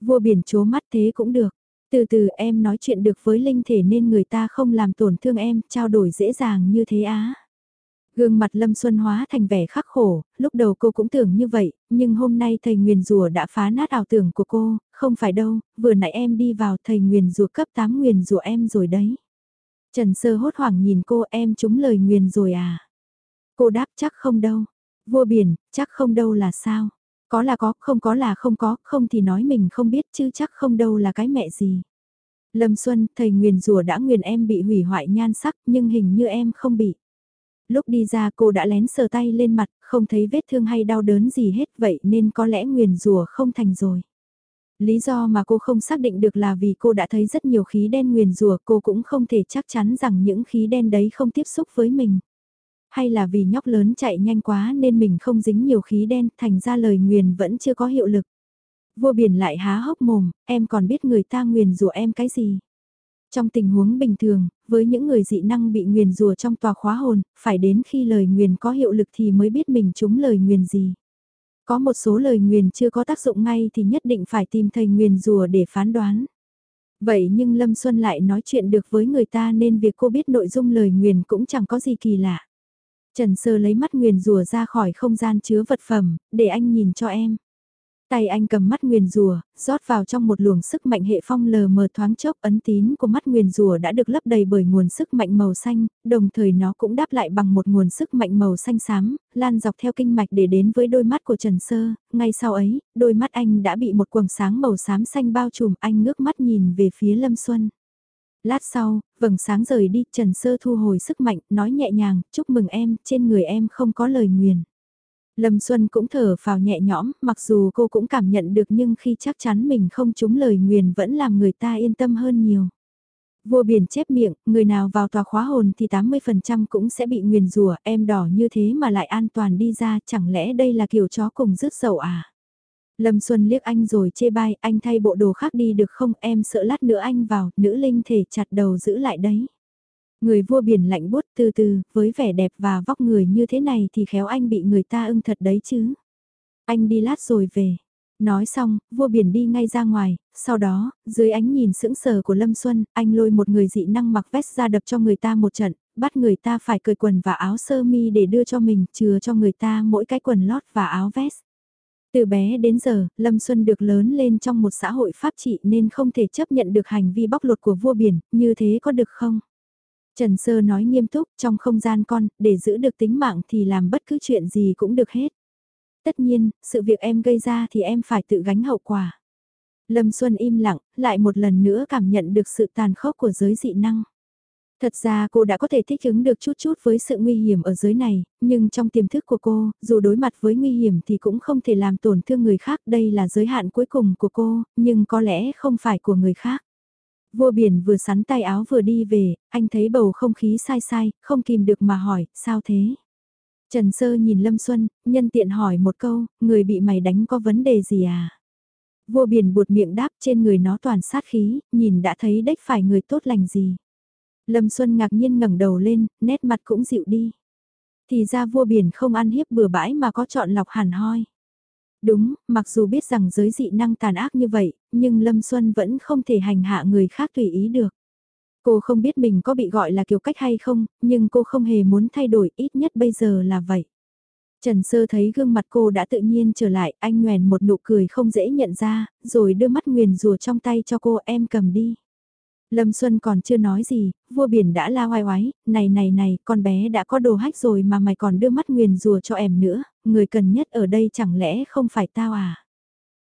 Vua biển chố mắt thế cũng được. Từ từ em nói chuyện được với linh thể nên người ta không làm tổn thương em, trao đổi dễ dàng như thế á. Gương mặt Lâm Xuân hóa thành vẻ khắc khổ, lúc đầu cô cũng tưởng như vậy, nhưng hôm nay thầy nguyền rùa đã phá nát ảo tưởng của cô, không phải đâu, vừa nãy em đi vào thầy nguyền rùa cấp 8 nguyền rùa em rồi đấy. Trần Sơ hốt hoảng nhìn cô em trúng lời nguyền rồi à? Cô đáp chắc không đâu. Vua biển, chắc không đâu là sao? Có là có, không có là không có, không thì nói mình không biết chứ chắc không đâu là cái mẹ gì. Lâm Xuân, thầy nguyền rùa đã nguyền em bị hủy hoại nhan sắc nhưng hình như em không bị. Lúc đi ra cô đã lén sờ tay lên mặt, không thấy vết thương hay đau đớn gì hết vậy nên có lẽ nguyền rùa không thành rồi. Lý do mà cô không xác định được là vì cô đã thấy rất nhiều khí đen nguyền rùa cô cũng không thể chắc chắn rằng những khí đen đấy không tiếp xúc với mình. Hay là vì nhóc lớn chạy nhanh quá nên mình không dính nhiều khí đen thành ra lời nguyền vẫn chưa có hiệu lực. Vua biển lại há hốc mồm, em còn biết người ta nguyền rủa em cái gì. Trong tình huống bình thường, với những người dị năng bị nguyền rùa trong tòa khóa hồn, phải đến khi lời nguyền có hiệu lực thì mới biết mình trúng lời nguyền gì. Có một số lời nguyền chưa có tác dụng ngay thì nhất định phải tìm thầy nguyền rùa để phán đoán. Vậy nhưng Lâm Xuân lại nói chuyện được với người ta nên việc cô biết nội dung lời nguyền cũng chẳng có gì kỳ lạ. Trần Sơ lấy mắt nguyền rùa ra khỏi không gian chứa vật phẩm, để anh nhìn cho em. Tay anh cầm mắt nguyền rùa, rót vào trong một luồng sức mạnh hệ phong lờ mờ thoáng chốc ấn tín của mắt nguyền rùa đã được lấp đầy bởi nguồn sức mạnh màu xanh, đồng thời nó cũng đáp lại bằng một nguồn sức mạnh màu xanh xám, lan dọc theo kinh mạch để đến với đôi mắt của Trần Sơ, ngay sau ấy, đôi mắt anh đã bị một quầng sáng màu xám xanh bao trùm anh ngước mắt nhìn về phía Lâm Xuân. Lát sau, vầng sáng rời đi, Trần Sơ thu hồi sức mạnh, nói nhẹ nhàng, chúc mừng em, trên người em không có lời nguyền. Lâm Xuân cũng thở vào nhẹ nhõm, mặc dù cô cũng cảm nhận được nhưng khi chắc chắn mình không trúng lời nguyền vẫn làm người ta yên tâm hơn nhiều. Vua biển chép miệng, người nào vào tòa khóa hồn thì 80% cũng sẽ bị nguyền rủa em đỏ như thế mà lại an toàn đi ra, chẳng lẽ đây là kiểu chó cùng rứt sầu à? Lâm Xuân liếc anh rồi chê bai, anh thay bộ đồ khác đi được không, em sợ lát nữa anh vào, nữ linh thể chặt đầu giữ lại đấy. Người vua biển lạnh bút từ từ, với vẻ đẹp và vóc người như thế này thì khéo anh bị người ta ưng thật đấy chứ. Anh đi lát rồi về. Nói xong, vua biển đi ngay ra ngoài, sau đó, dưới ánh nhìn sững sờ của Lâm Xuân, anh lôi một người dị năng mặc vest ra đập cho người ta một trận, bắt người ta phải cởi quần và áo sơ mi để đưa cho mình, chừa cho người ta mỗi cái quần lót và áo vest. Từ bé đến giờ, Lâm Xuân được lớn lên trong một xã hội pháp trị nên không thể chấp nhận được hành vi bóc lột của vua biển, như thế có được không? Trần Sơ nói nghiêm túc, trong không gian con, để giữ được tính mạng thì làm bất cứ chuyện gì cũng được hết. Tất nhiên, sự việc em gây ra thì em phải tự gánh hậu quả. Lâm Xuân im lặng, lại một lần nữa cảm nhận được sự tàn khốc của giới dị năng. Thật ra cô đã có thể thích ứng được chút chút với sự nguy hiểm ở giới này, nhưng trong tiềm thức của cô, dù đối mặt với nguy hiểm thì cũng không thể làm tổn thương người khác. Đây là giới hạn cuối cùng của cô, nhưng có lẽ không phải của người khác. Vua biển vừa sắn tay áo vừa đi về, anh thấy bầu không khí sai sai, không kìm được mà hỏi, sao thế? Trần Sơ nhìn Lâm Xuân, nhân tiện hỏi một câu, người bị mày đánh có vấn đề gì à? Vua biển buột miệng đáp trên người nó toàn sát khí, nhìn đã thấy đếch phải người tốt lành gì. Lâm Xuân ngạc nhiên ngẩng đầu lên, nét mặt cũng dịu đi. Thì ra vua biển không ăn hiếp bừa bãi mà có chọn lọc hẳn hoi. Đúng, mặc dù biết rằng giới dị năng tàn ác như vậy, nhưng Lâm Xuân vẫn không thể hành hạ người khác tùy ý được. Cô không biết mình có bị gọi là kiểu cách hay không, nhưng cô không hề muốn thay đổi, ít nhất bây giờ là vậy. Trần Sơ thấy gương mặt cô đã tự nhiên trở lại, anh nhoèn một nụ cười không dễ nhận ra, rồi đưa mắt nguyền rùa trong tay cho cô em cầm đi. Lâm Xuân còn chưa nói gì, vua biển đã la oai oái, này này này, con bé đã có đồ hách rồi mà mày còn đưa mắt nguyền rùa cho em nữa, người cần nhất ở đây chẳng lẽ không phải tao à?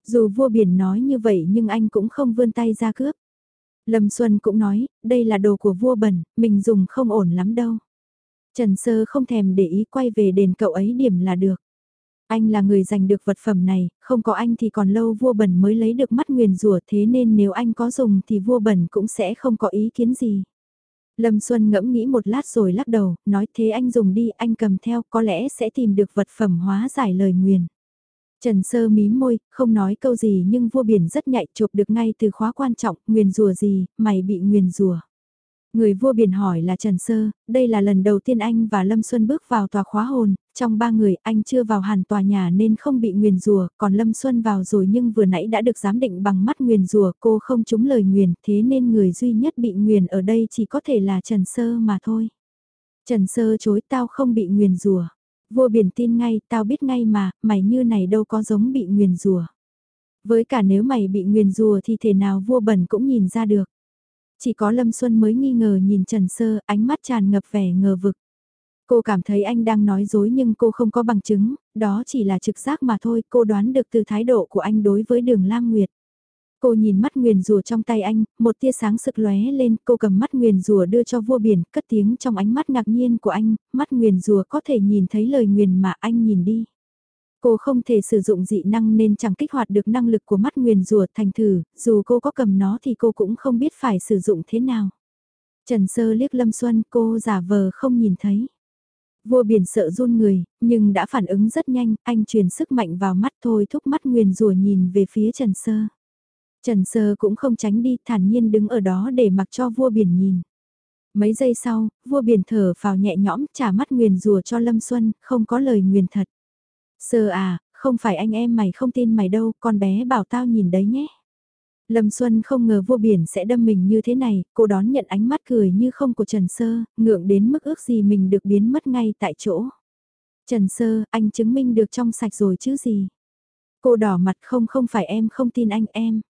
Dù vua biển nói như vậy nhưng anh cũng không vươn tay ra cướp. Lâm Xuân cũng nói, đây là đồ của vua bẩn, mình dùng không ổn lắm đâu. Trần Sơ không thèm để ý quay về đền cậu ấy điểm là được. Anh là người giành được vật phẩm này, không có anh thì còn lâu vua bẩn mới lấy được mắt nguyền rùa thế nên nếu anh có dùng thì vua bẩn cũng sẽ không có ý kiến gì. Lâm Xuân ngẫm nghĩ một lát rồi lắc đầu, nói thế anh dùng đi, anh cầm theo, có lẽ sẽ tìm được vật phẩm hóa giải lời nguyền. Trần Sơ mí môi, không nói câu gì nhưng vua biển rất nhạy chụp được ngay từ khóa quan trọng, nguyền rùa gì, mày bị nguyền rùa. Người vua biển hỏi là Trần Sơ, đây là lần đầu tiên anh và Lâm Xuân bước vào tòa khóa hồn, trong ba người anh chưa vào hẳn tòa nhà nên không bị nguyền rùa, còn Lâm Xuân vào rồi nhưng vừa nãy đã được giám định bằng mắt nguyền rùa, cô không trúng lời nguyền, thế nên người duy nhất bị nguyền ở đây chỉ có thể là Trần Sơ mà thôi. Trần Sơ chối tao không bị nguyền rùa. Vua biển tin ngay, tao biết ngay mà, mày như này đâu có giống bị nguyền rùa. Với cả nếu mày bị nguyền rùa thì thể nào vua bẩn cũng nhìn ra được. Chỉ có Lâm Xuân mới nghi ngờ nhìn Trần Sơ, ánh mắt tràn ngập vẻ ngờ vực. Cô cảm thấy anh đang nói dối nhưng cô không có bằng chứng, đó chỉ là trực giác mà thôi, cô đoán được từ thái độ của anh đối với đường Lam Nguyệt. Cô nhìn mắt nguyền rùa trong tay anh, một tia sáng sực lóe lên, cô cầm mắt nguyền rùa đưa cho vua biển, cất tiếng trong ánh mắt ngạc nhiên của anh, mắt nguyền rùa có thể nhìn thấy lời nguyền mà anh nhìn đi. Cô không thể sử dụng dị năng nên chẳng kích hoạt được năng lực của mắt nguyền rùa thành thử, dù cô có cầm nó thì cô cũng không biết phải sử dụng thế nào. Trần Sơ liếc Lâm Xuân cô giả vờ không nhìn thấy. Vua biển sợ run người, nhưng đã phản ứng rất nhanh, anh truyền sức mạnh vào mắt thôi thúc mắt nguyền rùa nhìn về phía Trần Sơ. Trần Sơ cũng không tránh đi, thản nhiên đứng ở đó để mặc cho vua biển nhìn. Mấy giây sau, vua biển thở vào nhẹ nhõm trả mắt nguyền rùa cho Lâm Xuân, không có lời nguyền thật. Sơ à, không phải anh em mày không tin mày đâu, con bé bảo tao nhìn đấy nhé. Lâm Xuân không ngờ vua biển sẽ đâm mình như thế này, cô đón nhận ánh mắt cười như không của Trần Sơ, ngượng đến mức ước gì mình được biến mất ngay tại chỗ. Trần Sơ, anh chứng minh được trong sạch rồi chứ gì. Cô đỏ mặt không không phải em không tin anh em.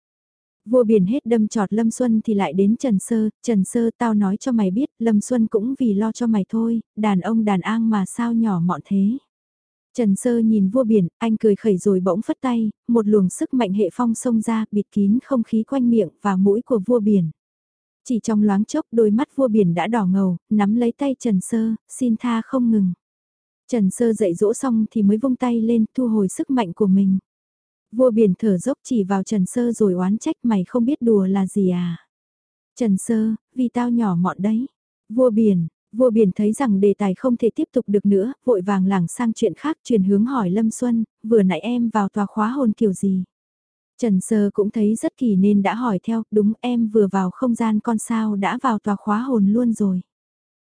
Vua biển hết đâm trọt Lâm Xuân thì lại đến Trần Sơ, Trần Sơ tao nói cho mày biết, Lâm Xuân cũng vì lo cho mày thôi, đàn ông đàn an mà sao nhỏ mọn thế. Trần Sơ nhìn vua biển, anh cười khẩy rồi bỗng phất tay, một luồng sức mạnh hệ phong xông ra, bịt kín không khí quanh miệng và mũi của vua biển. Chỉ trong loáng chốc đôi mắt vua biển đã đỏ ngầu, nắm lấy tay Trần Sơ, xin tha không ngừng. Trần Sơ dạy dỗ xong thì mới vung tay lên thu hồi sức mạnh của mình. Vua biển thở dốc chỉ vào Trần Sơ rồi oán trách mày không biết đùa là gì à. Trần Sơ, vì tao nhỏ mọn đấy. Vua biển, vua biển thấy rằng đề tài không thể tiếp tục được nữa, vội vàng lảng sang chuyện khác truyền hướng hỏi Lâm Xuân, vừa nãy em vào tòa khóa hồn kiểu gì. Trần Sơ cũng thấy rất kỳ nên đã hỏi theo, đúng em vừa vào không gian con sao đã vào tòa khóa hồn luôn rồi.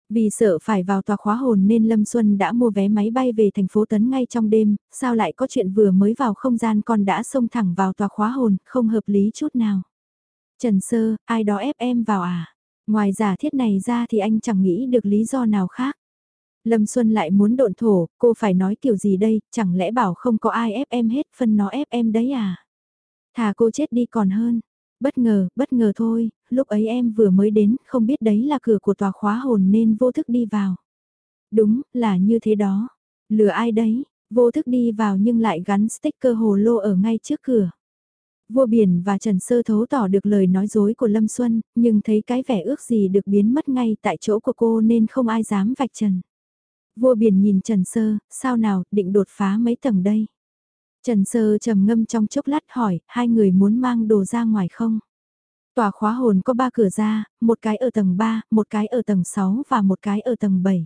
Vì sợ phải vào tòa khóa hồn nên Lâm Xuân đã mua vé máy bay về thành phố Tấn ngay trong đêm, sao lại có chuyện vừa mới vào không gian con đã xông thẳng vào tòa khóa hồn, không hợp lý chút nào. Trần Sơ, ai đó ép em vào à? Ngoài giả thiết này ra thì anh chẳng nghĩ được lý do nào khác. Lâm Xuân lại muốn độn thổ, cô phải nói kiểu gì đây, chẳng lẽ bảo không có ai ép em hết, phân nó ép em đấy à? Thà cô chết đi còn hơn. Bất ngờ, bất ngờ thôi, lúc ấy em vừa mới đến, không biết đấy là cửa của tòa khóa hồn nên vô thức đi vào. Đúng, là như thế đó. Lừa ai đấy, vô thức đi vào nhưng lại gắn sticker hồ lô ở ngay trước cửa. Vua Biển và Trần Sơ thấu tỏ được lời nói dối của Lâm Xuân, nhưng thấy cái vẻ ước gì được biến mất ngay tại chỗ của cô nên không ai dám vạch trần. Vua Biển nhìn Trần Sơ, sao nào, định đột phá mấy tầng đây? Trần Sơ trầm ngâm trong chốc lát hỏi, hai người muốn mang đồ ra ngoài không? Tòa khóa hồn có ba cửa ra, một cái ở tầng 3, một cái ở tầng 6 và một cái ở tầng 7.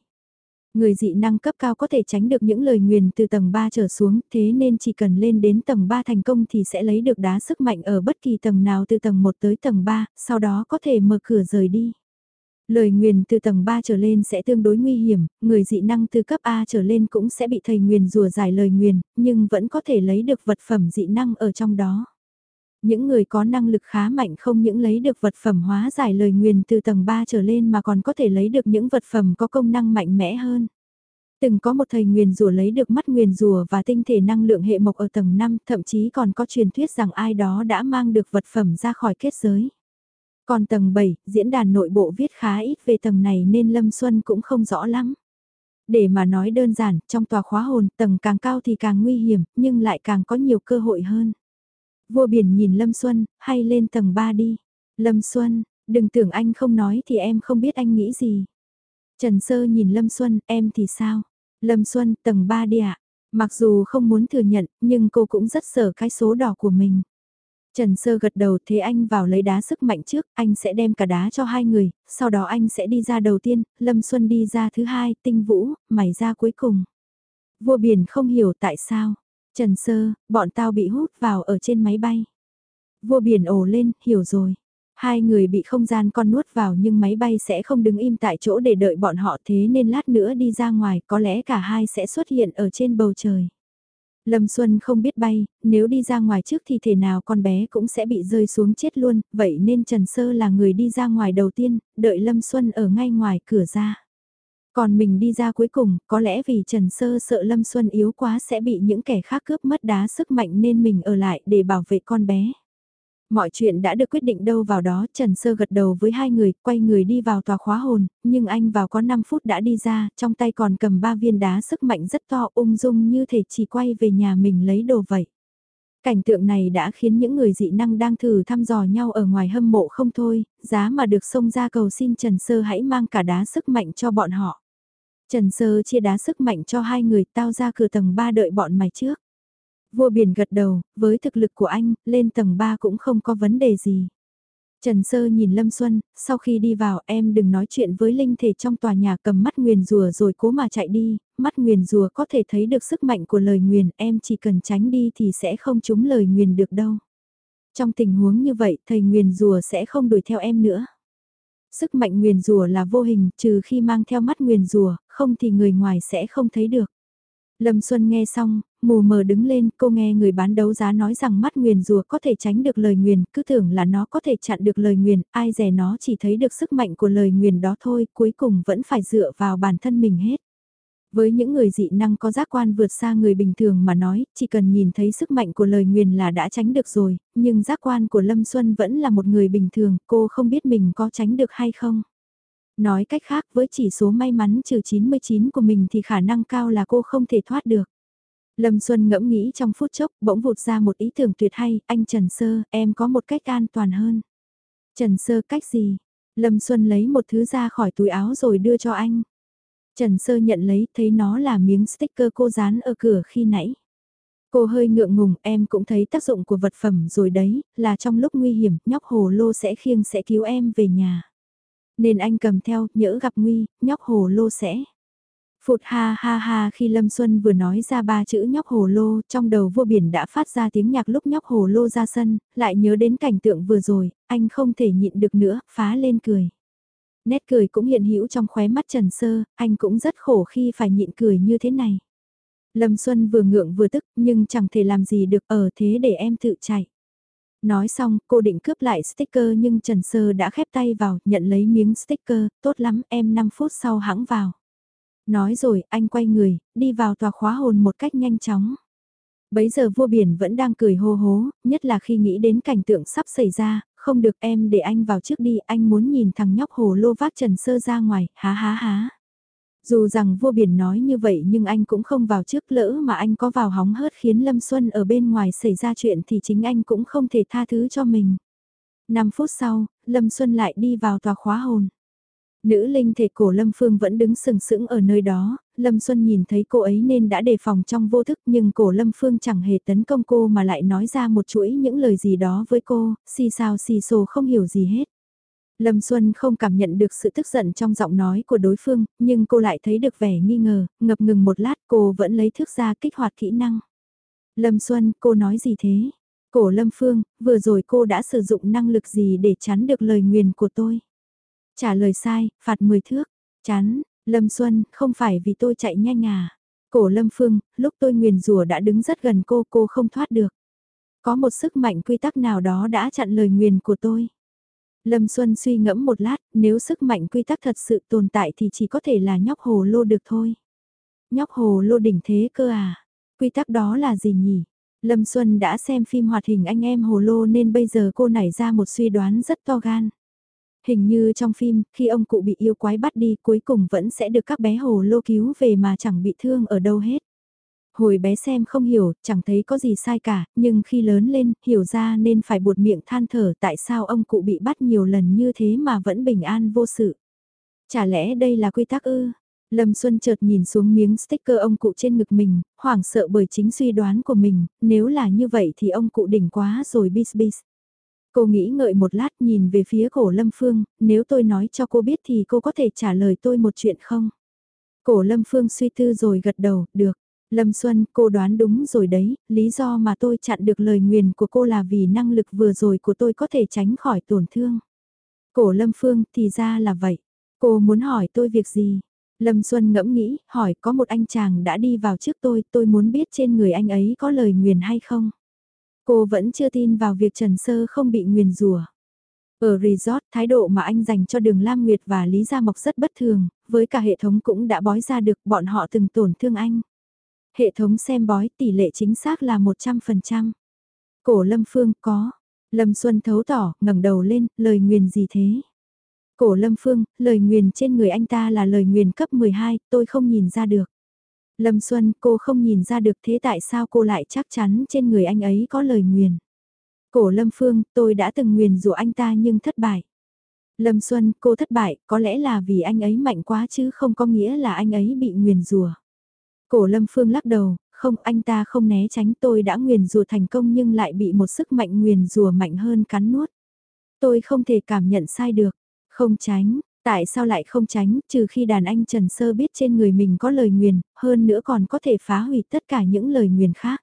Người dị năng cấp cao có thể tránh được những lời nguyền từ tầng 3 trở xuống, thế nên chỉ cần lên đến tầng 3 thành công thì sẽ lấy được đá sức mạnh ở bất kỳ tầng nào từ tầng 1 tới tầng 3, sau đó có thể mở cửa rời đi. Lời nguyền từ tầng 3 trở lên sẽ tương đối nguy hiểm, người dị năng từ cấp A trở lên cũng sẽ bị thầy nguyền rùa giải lời nguyền, nhưng vẫn có thể lấy được vật phẩm dị năng ở trong đó. Những người có năng lực khá mạnh không những lấy được vật phẩm hóa giải lời nguyền từ tầng 3 trở lên mà còn có thể lấy được những vật phẩm có công năng mạnh mẽ hơn. Từng có một thầy nguyền rùa lấy được mắt nguyền rùa và tinh thể năng lượng hệ mộc ở tầng 5, thậm chí còn có truyền thuyết rằng ai đó đã mang được vật phẩm ra khỏi kết giới. Còn tầng 7, diễn đàn nội bộ viết khá ít về tầng này nên Lâm Xuân cũng không rõ lắm. Để mà nói đơn giản, trong tòa khóa hồn, tầng càng cao thì càng nguy hiểm, nhưng lại càng có nhiều cơ hội hơn. Vua biển nhìn Lâm Xuân, hay lên tầng 3 đi. Lâm Xuân, đừng tưởng anh không nói thì em không biết anh nghĩ gì. Trần Sơ nhìn Lâm Xuân, em thì sao? Lâm Xuân, tầng 3 đi ạ. Mặc dù không muốn thừa nhận, nhưng cô cũng rất sợ cái số đỏ của mình. Trần Sơ gật đầu thế anh vào lấy đá sức mạnh trước, anh sẽ đem cả đá cho hai người, sau đó anh sẽ đi ra đầu tiên, Lâm Xuân đi ra thứ hai, tinh vũ, mày ra cuối cùng. Vua biển không hiểu tại sao. Trần Sơ, bọn tao bị hút vào ở trên máy bay. Vua biển ồ lên, hiểu rồi. Hai người bị không gian con nuốt vào nhưng máy bay sẽ không đứng im tại chỗ để đợi bọn họ thế nên lát nữa đi ra ngoài có lẽ cả hai sẽ xuất hiện ở trên bầu trời. Lâm Xuân không biết bay, nếu đi ra ngoài trước thì thể nào con bé cũng sẽ bị rơi xuống chết luôn, vậy nên Trần Sơ là người đi ra ngoài đầu tiên, đợi Lâm Xuân ở ngay ngoài cửa ra. Còn mình đi ra cuối cùng, có lẽ vì Trần Sơ sợ Lâm Xuân yếu quá sẽ bị những kẻ khác cướp mất đá sức mạnh nên mình ở lại để bảo vệ con bé. Mọi chuyện đã được quyết định đâu vào đó, Trần Sơ gật đầu với hai người, quay người đi vào tòa khóa hồn, nhưng anh vào có 5 phút đã đi ra, trong tay còn cầm ba viên đá sức mạnh rất to ung dung như thể chỉ quay về nhà mình lấy đồ vậy. Cảnh tượng này đã khiến những người dị năng đang thử thăm dò nhau ở ngoài hâm mộ không thôi, giá mà được xông ra cầu xin Trần Sơ hãy mang cả đá sức mạnh cho bọn họ. Trần Sơ chia đá sức mạnh cho hai người tao ra cửa tầng 3 đợi bọn mày trước. Vua biển gật đầu, với thực lực của anh, lên tầng 3 cũng không có vấn đề gì. Trần Sơ nhìn Lâm Xuân, sau khi đi vào em đừng nói chuyện với linh thể trong tòa nhà cầm mắt nguyền rùa rồi cố mà chạy đi, mắt nguyền rùa có thể thấy được sức mạnh của lời nguyền, em chỉ cần tránh đi thì sẽ không trúng lời nguyền được đâu. Trong tình huống như vậy, thầy nguyền rùa sẽ không đuổi theo em nữa. Sức mạnh nguyền rùa là vô hình, trừ khi mang theo mắt nguyền rùa, không thì người ngoài sẽ không thấy được. Lâm Xuân nghe xong, mù mờ đứng lên, cô nghe người bán đấu giá nói rằng mắt nguyền rùa có thể tránh được lời nguyền, cứ tưởng là nó có thể chặn được lời nguyền, ai dè nó chỉ thấy được sức mạnh của lời nguyền đó thôi, cuối cùng vẫn phải dựa vào bản thân mình hết. Với những người dị năng có giác quan vượt xa người bình thường mà nói, chỉ cần nhìn thấy sức mạnh của lời nguyền là đã tránh được rồi, nhưng giác quan của Lâm Xuân vẫn là một người bình thường, cô không biết mình có tránh được hay không. Nói cách khác với chỉ số may mắn trừ 99 của mình thì khả năng cao là cô không thể thoát được. Lâm Xuân ngẫm nghĩ trong phút chốc, bỗng vụt ra một ý tưởng tuyệt hay, anh Trần Sơ, em có một cách an toàn hơn. Trần Sơ cách gì? Lâm Xuân lấy một thứ ra khỏi túi áo rồi đưa cho anh. Trần Sơ nhận lấy, thấy nó là miếng sticker cô dán ở cửa khi nãy. Cô hơi ngượng ngùng, em cũng thấy tác dụng của vật phẩm rồi đấy, là trong lúc nguy hiểm, nhóc hồ lô sẽ khiêng sẽ cứu em về nhà. Nên anh cầm theo, nhỡ gặp nguy, nhóc hồ lô sẽ. Phụt ha ha ha khi Lâm Xuân vừa nói ra ba chữ nhóc hồ lô, trong đầu vua biển đã phát ra tiếng nhạc lúc nhóc hồ lô ra sân, lại nhớ đến cảnh tượng vừa rồi, anh không thể nhịn được nữa, phá lên cười. Nét cười cũng hiện hữu trong khóe mắt Trần Sơ, anh cũng rất khổ khi phải nhịn cười như thế này. Lâm Xuân vừa ngượng vừa tức nhưng chẳng thể làm gì được ở thế để em tự chạy. Nói xong, cô định cướp lại sticker nhưng Trần Sơ đã khép tay vào, nhận lấy miếng sticker, tốt lắm, em 5 phút sau hãng vào. Nói rồi, anh quay người, đi vào tòa khóa hồn một cách nhanh chóng. Bấy giờ vua biển vẫn đang cười hô hố, nhất là khi nghĩ đến cảnh tượng sắp xảy ra, không được em để anh vào trước đi, anh muốn nhìn thằng nhóc hồ lô vác Trần Sơ ra ngoài, há há há. Dù rằng vua biển nói như vậy nhưng anh cũng không vào trước lỡ mà anh có vào hóng hớt khiến Lâm Xuân ở bên ngoài xảy ra chuyện thì chính anh cũng không thể tha thứ cho mình. 5 phút sau, Lâm Xuân lại đi vào tòa khóa hồn. Nữ linh thể cổ Lâm Phương vẫn đứng sừng sững ở nơi đó, Lâm Xuân nhìn thấy cô ấy nên đã đề phòng trong vô thức nhưng cổ Lâm Phương chẳng hề tấn công cô mà lại nói ra một chuỗi những lời gì đó với cô, xì xào xì xồ không hiểu gì hết. Lâm Xuân không cảm nhận được sự tức giận trong giọng nói của đối phương, nhưng cô lại thấy được vẻ nghi ngờ, ngập ngừng một lát cô vẫn lấy thước ra kích hoạt kỹ năng. Lâm Xuân, cô nói gì thế? Cổ Lâm Phương, vừa rồi cô đã sử dụng năng lực gì để chắn được lời nguyền của tôi? Trả lời sai, phạt 10 thước. Chắn, Lâm Xuân, không phải vì tôi chạy nhanh à. Cổ Lâm Phương, lúc tôi nguyền rủa đã đứng rất gần cô, cô không thoát được. Có một sức mạnh quy tắc nào đó đã chặn lời nguyền của tôi. Lâm Xuân suy ngẫm một lát, nếu sức mạnh quy tắc thật sự tồn tại thì chỉ có thể là nhóc hồ lô được thôi. Nhóc hồ lô đỉnh thế cơ à? Quy tắc đó là gì nhỉ? Lâm Xuân đã xem phim hoạt hình anh em hồ lô nên bây giờ cô nảy ra một suy đoán rất to gan. Hình như trong phim, khi ông cụ bị yêu quái bắt đi cuối cùng vẫn sẽ được các bé hồ lô cứu về mà chẳng bị thương ở đâu hết. Hồi bé xem không hiểu, chẳng thấy có gì sai cả, nhưng khi lớn lên, hiểu ra nên phải buột miệng than thở tại sao ông cụ bị bắt nhiều lần như thế mà vẫn bình an vô sự. Chả lẽ đây là quy tắc ư? Lâm Xuân chợt nhìn xuống miếng sticker ông cụ trên ngực mình, hoảng sợ bởi chính suy đoán của mình, nếu là như vậy thì ông cụ đỉnh quá rồi bis bis. Cô nghĩ ngợi một lát nhìn về phía cổ Lâm Phương, nếu tôi nói cho cô biết thì cô có thể trả lời tôi một chuyện không? Cổ Lâm Phương suy tư rồi gật đầu, được. Lâm Xuân, cô đoán đúng rồi đấy, lý do mà tôi chặn được lời nguyền của cô là vì năng lực vừa rồi của tôi có thể tránh khỏi tổn thương. Cổ Lâm Phương, thì ra là vậy. Cô muốn hỏi tôi việc gì? Lâm Xuân ngẫm nghĩ, hỏi có một anh chàng đã đi vào trước tôi, tôi muốn biết trên người anh ấy có lời nguyền hay không? Cô vẫn chưa tin vào việc Trần Sơ không bị nguyền rủa. Ở resort, thái độ mà anh dành cho đường Lam Nguyệt và Lý Gia Mộc rất bất thường, với cả hệ thống cũng đã bói ra được bọn họ từng tổn thương anh. Hệ thống xem bói tỷ lệ chính xác là 100%. Cổ Lâm Phương có. Lâm Xuân thấu tỏ, ngẩng đầu lên, lời nguyền gì thế? Cổ Lâm Phương, lời nguyền trên người anh ta là lời nguyền cấp 12, tôi không nhìn ra được. Lâm Xuân, cô không nhìn ra được thế tại sao cô lại chắc chắn trên người anh ấy có lời nguyền. Cổ Lâm Phương, tôi đã từng nguyền rủa anh ta nhưng thất bại. Lâm Xuân, cô thất bại, có lẽ là vì anh ấy mạnh quá chứ không có nghĩa là anh ấy bị nguyền rủa. Cổ Lâm Phương lắc đầu, không anh ta không né tránh tôi đã nguyền rủa thành công nhưng lại bị một sức mạnh nguyền rủa mạnh hơn cắn nuốt. Tôi không thể cảm nhận sai được. Không tránh, tại sao lại không tránh, trừ khi đàn anh Trần Sơ biết trên người mình có lời nguyền, hơn nữa còn có thể phá hủy tất cả những lời nguyền khác.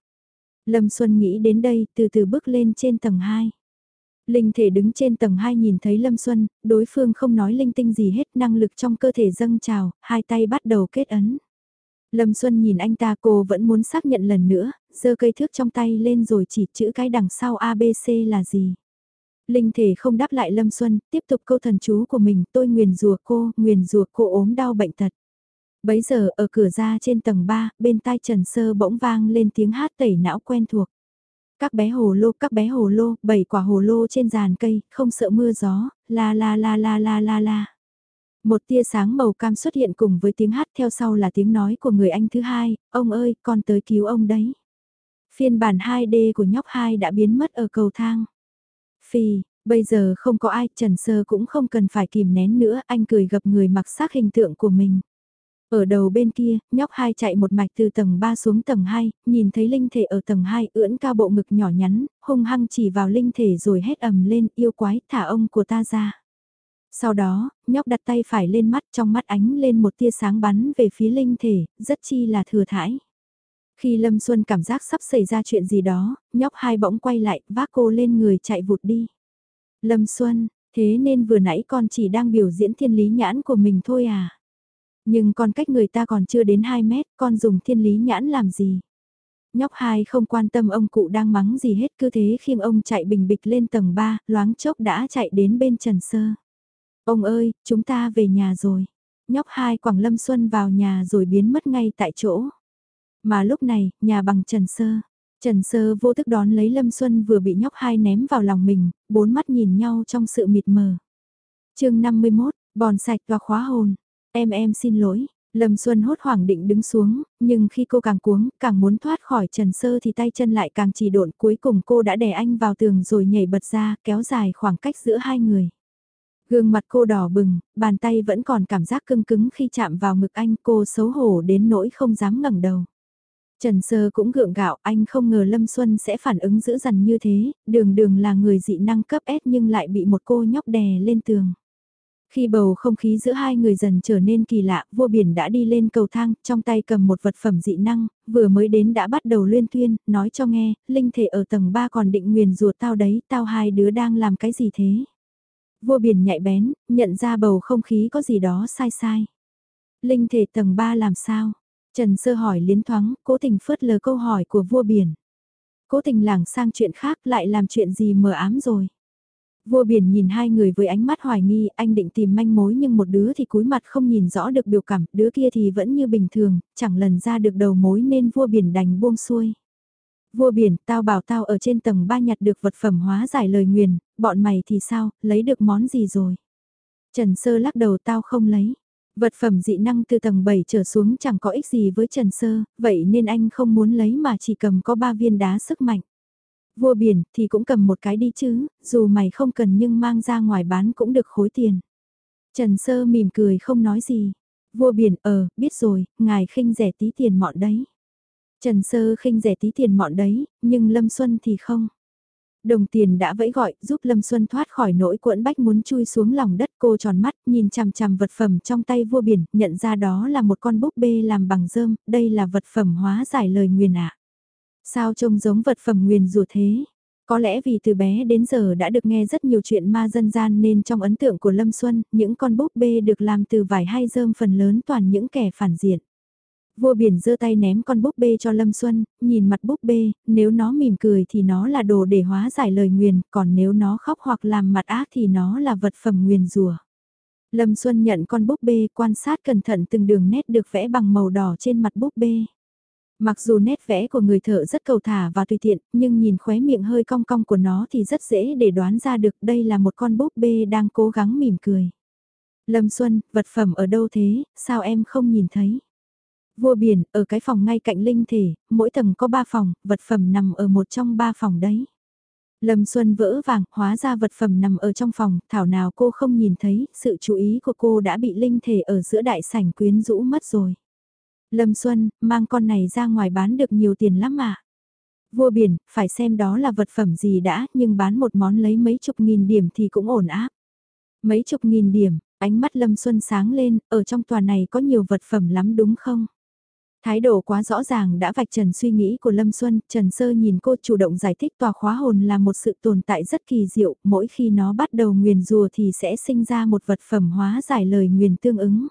Lâm Xuân nghĩ đến đây, từ từ bước lên trên tầng 2. Linh thể đứng trên tầng 2 nhìn thấy Lâm Xuân, đối phương không nói linh tinh gì hết, năng lực trong cơ thể dâng trào, hai tay bắt đầu kết ấn. Lâm Xuân nhìn anh ta cô vẫn muốn xác nhận lần nữa, giơ cây thước trong tay lên rồi chỉ chữ cái đằng sau ABC là gì. Linh thể không đáp lại Lâm Xuân, tiếp tục câu thần chú của mình, tôi nguyền rùa cô, nguyền rùa cô ốm đau bệnh tật. Bấy giờ ở cửa ra trên tầng 3, bên tai Trần Sơ bỗng vang lên tiếng hát tẩy não quen thuộc. Các bé hồ lô, các bé hồ lô, bảy quả hồ lô trên giàn cây, không sợ mưa gió, la la la la la la la. Một tia sáng màu cam xuất hiện cùng với tiếng hát theo sau là tiếng nói của người anh thứ hai, ông ơi, con tới cứu ông đấy. Phiên bản 2D của nhóc 2 đã biến mất ở cầu thang. Phi, bây giờ không có ai, Trần Sơ cũng không cần phải kìm nén nữa, anh cười gặp người mặc xác hình tượng của mình. Ở đầu bên kia, nhóc hai chạy một mạch từ tầng 3 xuống tầng 2, nhìn thấy linh thể ở tầng 2 ưỡn cao bộ ngực nhỏ nhắn, hung hăng chỉ vào linh thể rồi hét ầm lên yêu quái thả ông của ta ra. Sau đó, nhóc đặt tay phải lên mắt trong mắt ánh lên một tia sáng bắn về phía linh thể, rất chi là thừa thải. Khi Lâm Xuân cảm giác sắp xảy ra chuyện gì đó, nhóc hai bỗng quay lại, vác cô lên người chạy vụt đi. Lâm Xuân, thế nên vừa nãy con chỉ đang biểu diễn thiên lý nhãn của mình thôi à? Nhưng con cách người ta còn chưa đến 2 mét, con dùng thiên lý nhãn làm gì? Nhóc hai không quan tâm ông cụ đang mắng gì hết cứ thế khiêng ông chạy bình bịch lên tầng 3, loáng chốc đã chạy đến bên Trần Sơ. Ông ơi, chúng ta về nhà rồi. Nhóc hai quảng Lâm Xuân vào nhà rồi biến mất ngay tại chỗ. Mà lúc này, nhà bằng Trần Sơ. Trần Sơ vô thức đón lấy Lâm Xuân vừa bị nhóc hai ném vào lòng mình, bốn mắt nhìn nhau trong sự mịt mờ. chương 51, bòn sạch và khóa hồn. Em em xin lỗi. Lâm Xuân hốt hoảng định đứng xuống, nhưng khi cô càng cuống, càng muốn thoát khỏi Trần Sơ thì tay chân lại càng chỉ độn cuối cùng cô đã đè anh vào tường rồi nhảy bật ra, kéo dài khoảng cách giữa hai người. Gương mặt cô đỏ bừng, bàn tay vẫn còn cảm giác cưng cứng khi chạm vào ngực anh cô xấu hổ đến nỗi không dám ngẩng đầu. Trần Sơ cũng gượng gạo anh không ngờ Lâm Xuân sẽ phản ứng dữ dằn như thế, đường đường là người dị năng cấp S nhưng lại bị một cô nhóc đè lên tường. Khi bầu không khí giữa hai người dần trở nên kỳ lạ, vua biển đã đi lên cầu thang, trong tay cầm một vật phẩm dị năng, vừa mới đến đã bắt đầu luyên tuyên, nói cho nghe, linh thể ở tầng 3 còn định nguyền rùa tao đấy, tao hai đứa đang làm cái gì thế? Vua biển nhạy bén, nhận ra bầu không khí có gì đó sai sai. Linh thể tầng 3 làm sao? Trần Sơ hỏi liến thoáng, cố tình phớt lờ câu hỏi của vua biển. Cố tình lảng sang chuyện khác lại làm chuyện gì mờ ám rồi. Vua biển nhìn hai người với ánh mắt hoài nghi, anh định tìm manh mối nhưng một đứa thì cúi mặt không nhìn rõ được biểu cảm, đứa kia thì vẫn như bình thường, chẳng lần ra được đầu mối nên vua biển đành buông xuôi. Vua biển, tao bảo tao ở trên tầng ba nhặt được vật phẩm hóa giải lời nguyền, bọn mày thì sao, lấy được món gì rồi? Trần Sơ lắc đầu tao không lấy. Vật phẩm dị năng từ tầng 7 trở xuống chẳng có ích gì với Trần Sơ, vậy nên anh không muốn lấy mà chỉ cầm có 3 viên đá sức mạnh. Vua biển thì cũng cầm một cái đi chứ, dù mày không cần nhưng mang ra ngoài bán cũng được khối tiền. Trần Sơ mỉm cười không nói gì. Vua biển ờ, biết rồi, ngài khinh rẻ tí tiền mọn đấy. Trần Sơ khinh rẻ tí tiền mọn đấy, nhưng Lâm Xuân thì không. Đồng tiền đã vẫy gọi, giúp Lâm Xuân thoát khỏi nỗi cuộn bách muốn chui xuống lòng đất cô tròn mắt, nhìn chằm chằm vật phẩm trong tay vua biển, nhận ra đó là một con búp bê làm bằng rơm, đây là vật phẩm hóa giải lời nguyền ạ. Sao trông giống vật phẩm nguyền rủa thế? Có lẽ vì từ bé đến giờ đã được nghe rất nhiều chuyện ma dân gian nên trong ấn tượng của Lâm Xuân, những con búp bê được làm từ vải hay rơm phần lớn toàn những kẻ phản diện. Vua biển giơ tay ném con búp bê cho Lâm Xuân, nhìn mặt búp bê, nếu nó mỉm cười thì nó là đồ để hóa giải lời nguyền, còn nếu nó khóc hoặc làm mặt ác thì nó là vật phẩm nguyền rùa. Lâm Xuân nhận con búp bê quan sát cẩn thận từng đường nét được vẽ bằng màu đỏ trên mặt búp bê. Mặc dù nét vẽ của người thợ rất cầu thả và tùy tiện, nhưng nhìn khóe miệng hơi cong cong của nó thì rất dễ để đoán ra được đây là một con búp bê đang cố gắng mỉm cười. Lâm Xuân, vật phẩm ở đâu thế, sao em không nhìn thấy? Vua biển, ở cái phòng ngay cạnh linh thể, mỗi tầng có ba phòng, vật phẩm nằm ở một trong ba phòng đấy. Lâm Xuân vỡ vàng, hóa ra vật phẩm nằm ở trong phòng, thảo nào cô không nhìn thấy, sự chú ý của cô đã bị linh thể ở giữa đại sảnh quyến rũ mất rồi. Lâm Xuân, mang con này ra ngoài bán được nhiều tiền lắm mà. Vua biển, phải xem đó là vật phẩm gì đã, nhưng bán một món lấy mấy chục nghìn điểm thì cũng ổn áp. Mấy chục nghìn điểm, ánh mắt Lâm Xuân sáng lên, ở trong tòa này có nhiều vật phẩm lắm đúng không? Thái độ quá rõ ràng đã vạch trần suy nghĩ của Lâm Xuân, Trần Sơ nhìn cô chủ động giải thích tòa khóa hồn là một sự tồn tại rất kỳ diệu, mỗi khi nó bắt đầu nguyền rùa thì sẽ sinh ra một vật phẩm hóa giải lời nguyền tương ứng.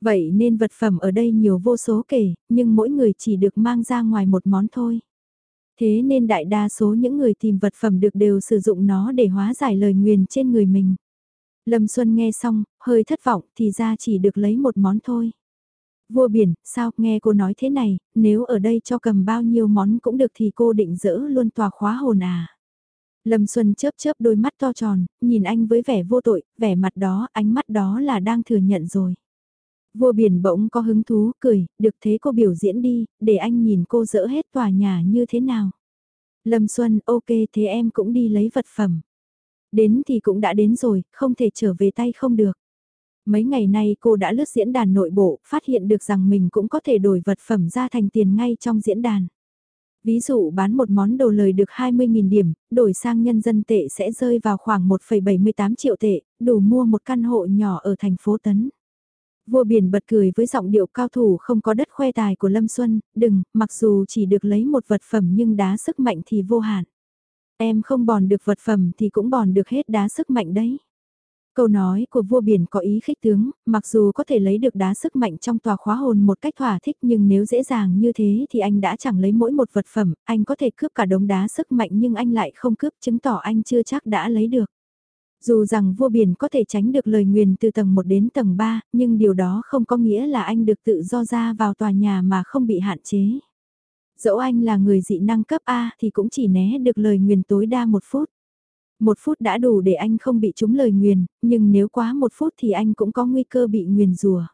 Vậy nên vật phẩm ở đây nhiều vô số kể, nhưng mỗi người chỉ được mang ra ngoài một món thôi. Thế nên đại đa số những người tìm vật phẩm được đều sử dụng nó để hóa giải lời nguyền trên người mình. Lâm Xuân nghe xong, hơi thất vọng thì ra chỉ được lấy một món thôi. Vua biển, sao, nghe cô nói thế này, nếu ở đây cho cầm bao nhiêu món cũng được thì cô định dỡ luôn tòa khóa hồn à. Lâm Xuân chớp chớp đôi mắt to tròn, nhìn anh với vẻ vô tội, vẻ mặt đó, ánh mắt đó là đang thừa nhận rồi. Vua biển bỗng có hứng thú, cười, được thế cô biểu diễn đi, để anh nhìn cô dỡ hết tòa nhà như thế nào. Lâm Xuân, ok thế em cũng đi lấy vật phẩm. Đến thì cũng đã đến rồi, không thể trở về tay không được. Mấy ngày nay cô đã lướt diễn đàn nội bộ, phát hiện được rằng mình cũng có thể đổi vật phẩm ra thành tiền ngay trong diễn đàn. Ví dụ bán một món đồ lời được 20.000 điểm, đổi sang nhân dân tệ sẽ rơi vào khoảng 1,78 triệu tệ, đủ mua một căn hộ nhỏ ở thành phố Tấn. Vua biển bật cười với giọng điệu cao thủ không có đất khoe tài của Lâm Xuân, đừng, mặc dù chỉ được lấy một vật phẩm nhưng đá sức mạnh thì vô hạn. Em không bòn được vật phẩm thì cũng bòn được hết đá sức mạnh đấy. Câu nói của vua biển có ý khích tướng, mặc dù có thể lấy được đá sức mạnh trong tòa khóa hồn một cách thỏa thích nhưng nếu dễ dàng như thế thì anh đã chẳng lấy mỗi một vật phẩm, anh có thể cướp cả đống đá sức mạnh nhưng anh lại không cướp chứng tỏ anh chưa chắc đã lấy được. Dù rằng vua biển có thể tránh được lời nguyền từ tầng 1 đến tầng 3, nhưng điều đó không có nghĩa là anh được tự do ra vào tòa nhà mà không bị hạn chế. Dẫu anh là người dị năng cấp A thì cũng chỉ né được lời nguyền tối đa một phút. Một phút đã đủ để anh không bị trúng lời nguyền, nhưng nếu quá một phút thì anh cũng có nguy cơ bị nguyền rùa.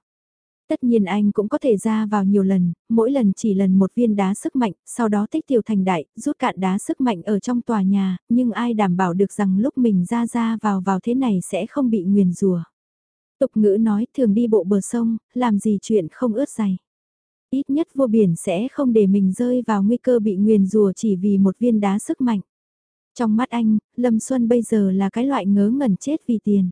Tất nhiên anh cũng có thể ra vào nhiều lần, mỗi lần chỉ lần một viên đá sức mạnh, sau đó tích tiểu thành đại, rút cạn đá sức mạnh ở trong tòa nhà, nhưng ai đảm bảo được rằng lúc mình ra ra vào vào thế này sẽ không bị nguyền rùa. Tục ngữ nói thường đi bộ bờ sông, làm gì chuyện không ướt giày. Ít nhất vua biển sẽ không để mình rơi vào nguy cơ bị nguyền rùa chỉ vì một viên đá sức mạnh. Trong mắt anh, Lâm Xuân bây giờ là cái loại ngớ ngẩn chết vì tiền.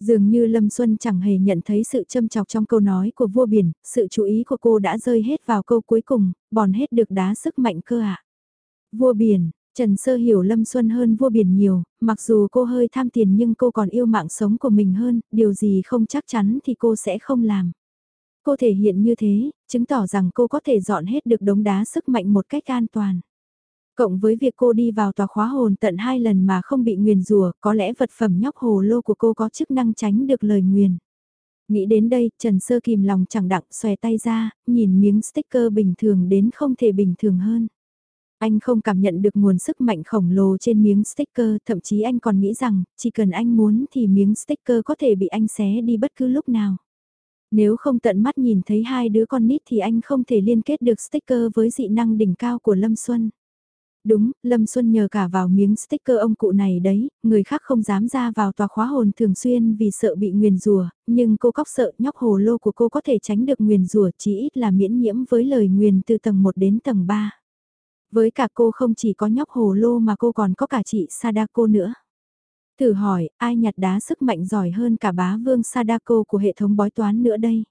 Dường như Lâm Xuân chẳng hề nhận thấy sự châm chọc trong câu nói của vua biển, sự chú ý của cô đã rơi hết vào câu cuối cùng, bòn hết được đá sức mạnh cơ ạ. Vua biển, Trần Sơ hiểu Lâm Xuân hơn vua biển nhiều, mặc dù cô hơi tham tiền nhưng cô còn yêu mạng sống của mình hơn, điều gì không chắc chắn thì cô sẽ không làm. Cô thể hiện như thế, chứng tỏ rằng cô có thể dọn hết được đống đá sức mạnh một cách an toàn. Cộng với việc cô đi vào tòa khóa hồn tận hai lần mà không bị nguyền rùa, có lẽ vật phẩm nhóc hồ lô của cô có chức năng tránh được lời nguyền. Nghĩ đến đây, Trần Sơ kìm lòng chẳng đặng xòe tay ra, nhìn miếng sticker bình thường đến không thể bình thường hơn. Anh không cảm nhận được nguồn sức mạnh khổng lồ trên miếng sticker, thậm chí anh còn nghĩ rằng, chỉ cần anh muốn thì miếng sticker có thể bị anh xé đi bất cứ lúc nào. Nếu không tận mắt nhìn thấy hai đứa con nít thì anh không thể liên kết được sticker với dị năng đỉnh cao của Lâm Xuân. Đúng, Lâm Xuân nhờ cả vào miếng sticker ông cụ này đấy, người khác không dám ra vào tòa khóa hồn thường xuyên vì sợ bị nguyền rùa, nhưng cô cóc sợ nhóc hồ lô của cô có thể tránh được nguyền rùa chỉ ít là miễn nhiễm với lời nguyền từ tầng 1 đến tầng 3. Với cả cô không chỉ có nhóc hồ lô mà cô còn có cả chị Sadako nữa. Thử hỏi, ai nhặt đá sức mạnh giỏi hơn cả bá vương Sadako của hệ thống bói toán nữa đây?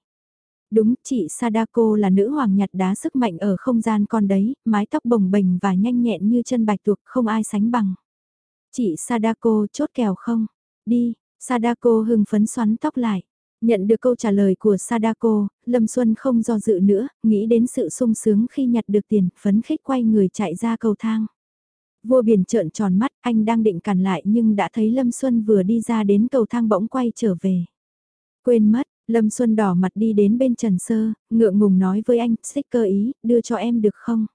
Đúng, chị Sadako là nữ hoàng nhặt đá sức mạnh ở không gian con đấy, mái tóc bồng bềnh và nhanh nhẹn như chân bạch tuộc không ai sánh bằng. Chị Sadako chốt kèo không? Đi, Sadako hưng phấn xoắn tóc lại. Nhận được câu trả lời của Sadako, Lâm Xuân không do dự nữa, nghĩ đến sự sung sướng khi nhặt được tiền, phấn khích quay người chạy ra cầu thang. Vua biển trợn tròn mắt, anh đang định cản lại nhưng đã thấy Lâm Xuân vừa đi ra đến cầu thang bỗng quay trở về. Quên mất, Lâm Xuân đỏ mặt đi đến bên Trần Sơ, ngượng ngùng nói với anh, sticker ý, đưa cho em được không?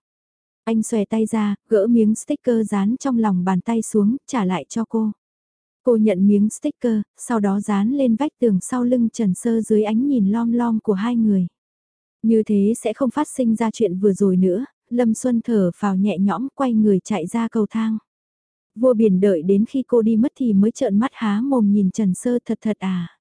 Anh xòe tay ra, gỡ miếng sticker dán trong lòng bàn tay xuống, trả lại cho cô. Cô nhận miếng sticker, sau đó dán lên vách tường sau lưng Trần Sơ dưới ánh nhìn lom lom của hai người. Như thế sẽ không phát sinh ra chuyện vừa rồi nữa, Lâm Xuân thở phào nhẹ nhõm quay người chạy ra cầu thang. Vua biển đợi đến khi cô đi mất thì mới trợn mắt há mồm nhìn Trần Sơ thật thật à.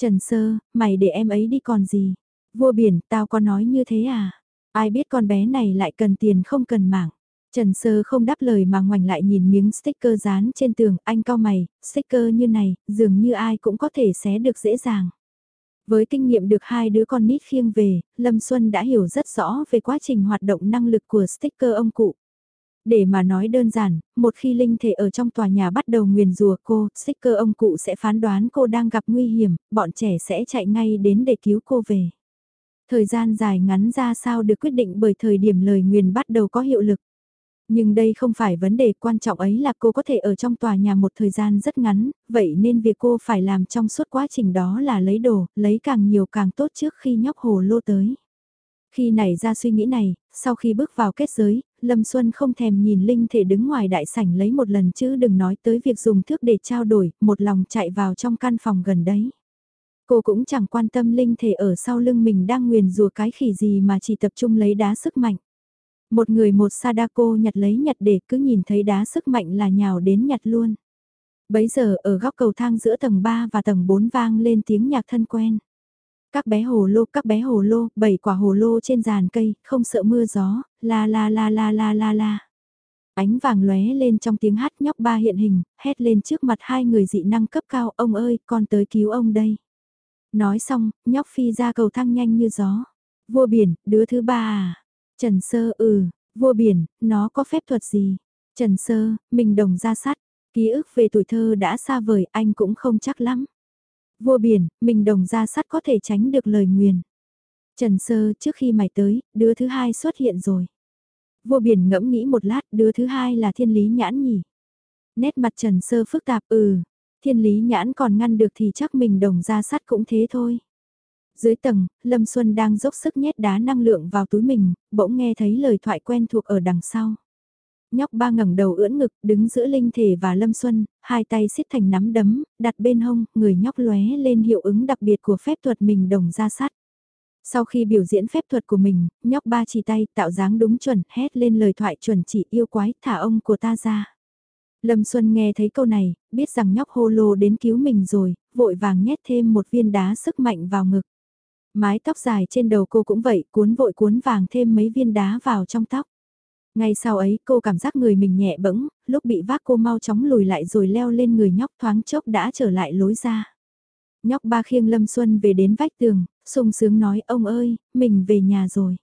Trần Sơ, mày để em ấy đi còn gì? Vua biển, tao có nói như thế à? Ai biết con bé này lại cần tiền không cần mạng. Trần Sơ không đáp lời mà ngoảnh lại nhìn miếng sticker dán trên tường, anh cao mày, sticker như này, dường như ai cũng có thể xé được dễ dàng. Với kinh nghiệm được hai đứa con nít khiêng về, Lâm Xuân đã hiểu rất rõ về quá trình hoạt động năng lực của sticker ông cụ. Để mà nói đơn giản, một khi linh thể ở trong tòa nhà bắt đầu nguyền rùa cô, xích cơ ông cụ sẽ phán đoán cô đang gặp nguy hiểm, bọn trẻ sẽ chạy ngay đến để cứu cô về. Thời gian dài ngắn ra sao được quyết định bởi thời điểm lời nguyền bắt đầu có hiệu lực. Nhưng đây không phải vấn đề quan trọng ấy là cô có thể ở trong tòa nhà một thời gian rất ngắn, vậy nên việc cô phải làm trong suốt quá trình đó là lấy đồ, lấy càng nhiều càng tốt trước khi nhóc hồ lô tới. Khi nảy ra suy nghĩ này, sau khi bước vào kết giới, Lâm Xuân không thèm nhìn Linh thể đứng ngoài đại sảnh lấy một lần chứ đừng nói tới việc dùng thước để trao đổi, một lòng chạy vào trong căn phòng gần đấy. Cô cũng chẳng quan tâm Linh thể ở sau lưng mình đang nguyền rùa cái khỉ gì mà chỉ tập trung lấy đá sức mạnh. Một người một Sadako nhặt lấy nhặt để cứ nhìn thấy đá sức mạnh là nhào đến nhặt luôn. Bấy giờ ở góc cầu thang giữa tầng 3 và tầng 4 vang lên tiếng nhạc thân quen. Các bé hồ lô, các bé hồ lô, bảy quả hồ lô trên giàn cây, không sợ mưa gió, la la la la la la la. Ánh vàng lóe lên trong tiếng hát nhóc ba hiện hình, hét lên trước mặt hai người dị năng cấp cao, ông ơi, con tới cứu ông đây. Nói xong, nhóc phi ra cầu thang nhanh như gió. Vua biển, đứa thứ ba à? Trần Sơ ừ, vua biển, nó có phép thuật gì? Trần Sơ, mình đồng ra sắt, ký ức về tuổi thơ đã xa vời anh cũng không chắc lắm. Vua biển, mình đồng ra sắt có thể tránh được lời nguyền. Trần Sơ trước khi mày tới, đứa thứ hai xuất hiện rồi. Vua biển ngẫm nghĩ một lát, đứa thứ hai là thiên lý nhãn nhỉ. Nét mặt Trần Sơ phức tạp, ừ, thiên lý nhãn còn ngăn được thì chắc mình đồng ra sắt cũng thế thôi. Dưới tầng, Lâm Xuân đang dốc sức nhét đá năng lượng vào túi mình, bỗng nghe thấy lời thoại quen thuộc ở đằng sau. Nhóc ba ngẩng đầu ưỡn ngực, đứng giữa Linh Thể và Lâm Xuân, hai tay siết thành nắm đấm, đặt bên hông, người nhóc lóe lên hiệu ứng đặc biệt của phép thuật mình đồng ra sát. Sau khi biểu diễn phép thuật của mình, nhóc ba chỉ tay tạo dáng đúng chuẩn, hét lên lời thoại chuẩn chỉ yêu quái, thả ông của ta ra. Lâm Xuân nghe thấy câu này, biết rằng nhóc hô lô đến cứu mình rồi, vội vàng nhét thêm một viên đá sức mạnh vào ngực. Mái tóc dài trên đầu cô cũng vậy, cuốn vội cuốn vàng thêm mấy viên đá vào trong tóc. Ngay sau ấy cô cảm giác người mình nhẹ bẫng, lúc bị vác cô mau chóng lùi lại rồi leo lên người nhóc thoáng chốc đã trở lại lối ra. Nhóc ba khiêng Lâm Xuân về đến vách tường, sung sướng nói ông ơi, mình về nhà rồi.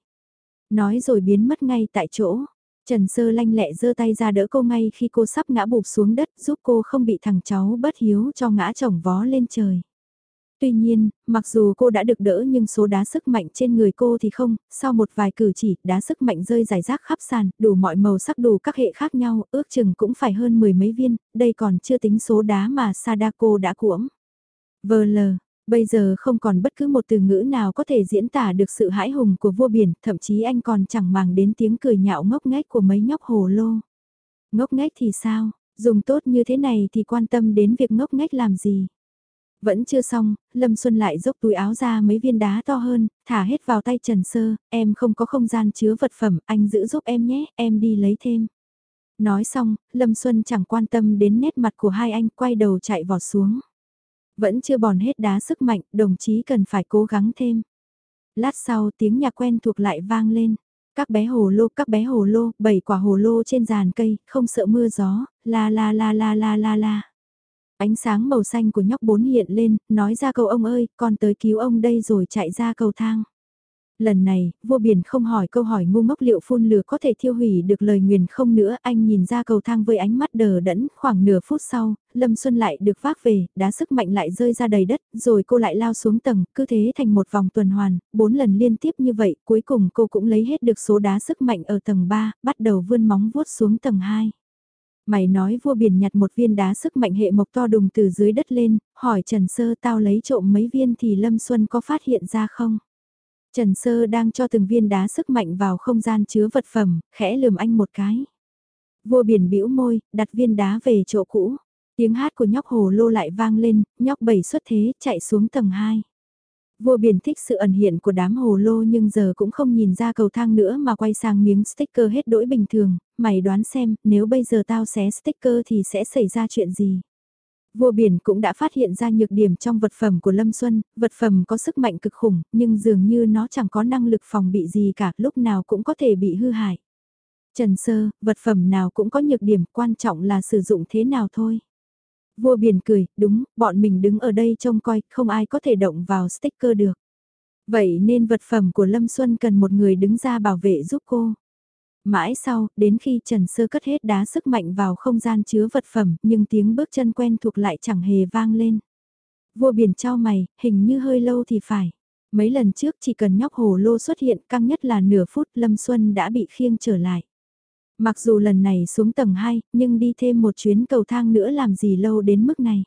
Nói rồi biến mất ngay tại chỗ. Trần Sơ lanh lẹ giơ tay ra đỡ cô ngay khi cô sắp ngã bụp xuống đất giúp cô không bị thằng cháu bất hiếu cho ngã chồng vó lên trời. Tuy nhiên, mặc dù cô đã được đỡ nhưng số đá sức mạnh trên người cô thì không, sau một vài cử chỉ, đá sức mạnh rơi rải rác khắp sàn, đủ mọi màu sắc đủ các hệ khác nhau, ước chừng cũng phải hơn mười mấy viên, đây còn chưa tính số đá mà Sadako đã cuỗng. Vờ lờ, bây giờ không còn bất cứ một từ ngữ nào có thể diễn tả được sự hãi hùng của vua biển, thậm chí anh còn chẳng màng đến tiếng cười nhạo ngốc nghếch của mấy nhóc hồ lô. Ngốc nghếch thì sao, dùng tốt như thế này thì quan tâm đến việc ngốc nghếch làm gì? Vẫn chưa xong, Lâm Xuân lại dốc túi áo ra mấy viên đá to hơn, thả hết vào tay Trần Sơ, em không có không gian chứa vật phẩm, anh giữ giúp em nhé, em đi lấy thêm. Nói xong, Lâm Xuân chẳng quan tâm đến nét mặt của hai anh quay đầu chạy vọt xuống. Vẫn chưa bòn hết đá sức mạnh, đồng chí cần phải cố gắng thêm. Lát sau tiếng nhạc quen thuộc lại vang lên. Các bé hồ lô, các bé hồ lô, bảy quả hồ lô trên giàn cây, không sợ mưa gió, la la la la la la la. Ánh sáng màu xanh của nhóc bốn hiện lên, nói ra câu ông ơi, con tới cứu ông đây rồi chạy ra cầu thang. Lần này, vua biển không hỏi câu hỏi ngu ngốc liệu phun lửa có thể thiêu hủy được lời nguyền không nữa, anh nhìn ra cầu thang với ánh mắt đờ đẫn, khoảng nửa phút sau, Lâm Xuân lại được vác về, đá sức mạnh lại rơi ra đầy đất, rồi cô lại lao xuống tầng, cứ thế thành một vòng tuần hoàn, bốn lần liên tiếp như vậy, cuối cùng cô cũng lấy hết được số đá sức mạnh ở tầng 3, bắt đầu vươn móng vuốt xuống tầng 2. Mày nói vua biển nhặt một viên đá sức mạnh hệ mộc to đùng từ dưới đất lên, hỏi Trần Sơ tao lấy trộm mấy viên thì Lâm Xuân có phát hiện ra không? Trần Sơ đang cho từng viên đá sức mạnh vào không gian chứa vật phẩm, khẽ lườm anh một cái. Vua biển bĩu môi, đặt viên đá về chỗ cũ. Tiếng hát của nhóc hồ lô lại vang lên, nhóc bảy xuất thế, chạy xuống tầng 2. Vua biển thích sự ẩn hiện của đám hồ lô nhưng giờ cũng không nhìn ra cầu thang nữa mà quay sang miếng sticker hết đỗi bình thường, mày đoán xem, nếu bây giờ tao xé sticker thì sẽ xảy ra chuyện gì? Vua biển cũng đã phát hiện ra nhược điểm trong vật phẩm của Lâm Xuân, vật phẩm có sức mạnh cực khủng, nhưng dường như nó chẳng có năng lực phòng bị gì cả, lúc nào cũng có thể bị hư hại. Trần Sơ, vật phẩm nào cũng có nhược điểm, quan trọng là sử dụng thế nào thôi. Vua biển cười, đúng, bọn mình đứng ở đây trông coi, không ai có thể động vào sticker được. Vậy nên vật phẩm của Lâm Xuân cần một người đứng ra bảo vệ giúp cô. Mãi sau, đến khi Trần Sơ cất hết đá sức mạnh vào không gian chứa vật phẩm, nhưng tiếng bước chân quen thuộc lại chẳng hề vang lên. Vua biển trao mày, hình như hơi lâu thì phải. Mấy lần trước chỉ cần nhóc hồ lô xuất hiện căng nhất là nửa phút Lâm Xuân đã bị khiêng trở lại. Mặc dù lần này xuống tầng 2, nhưng đi thêm một chuyến cầu thang nữa làm gì lâu đến mức này.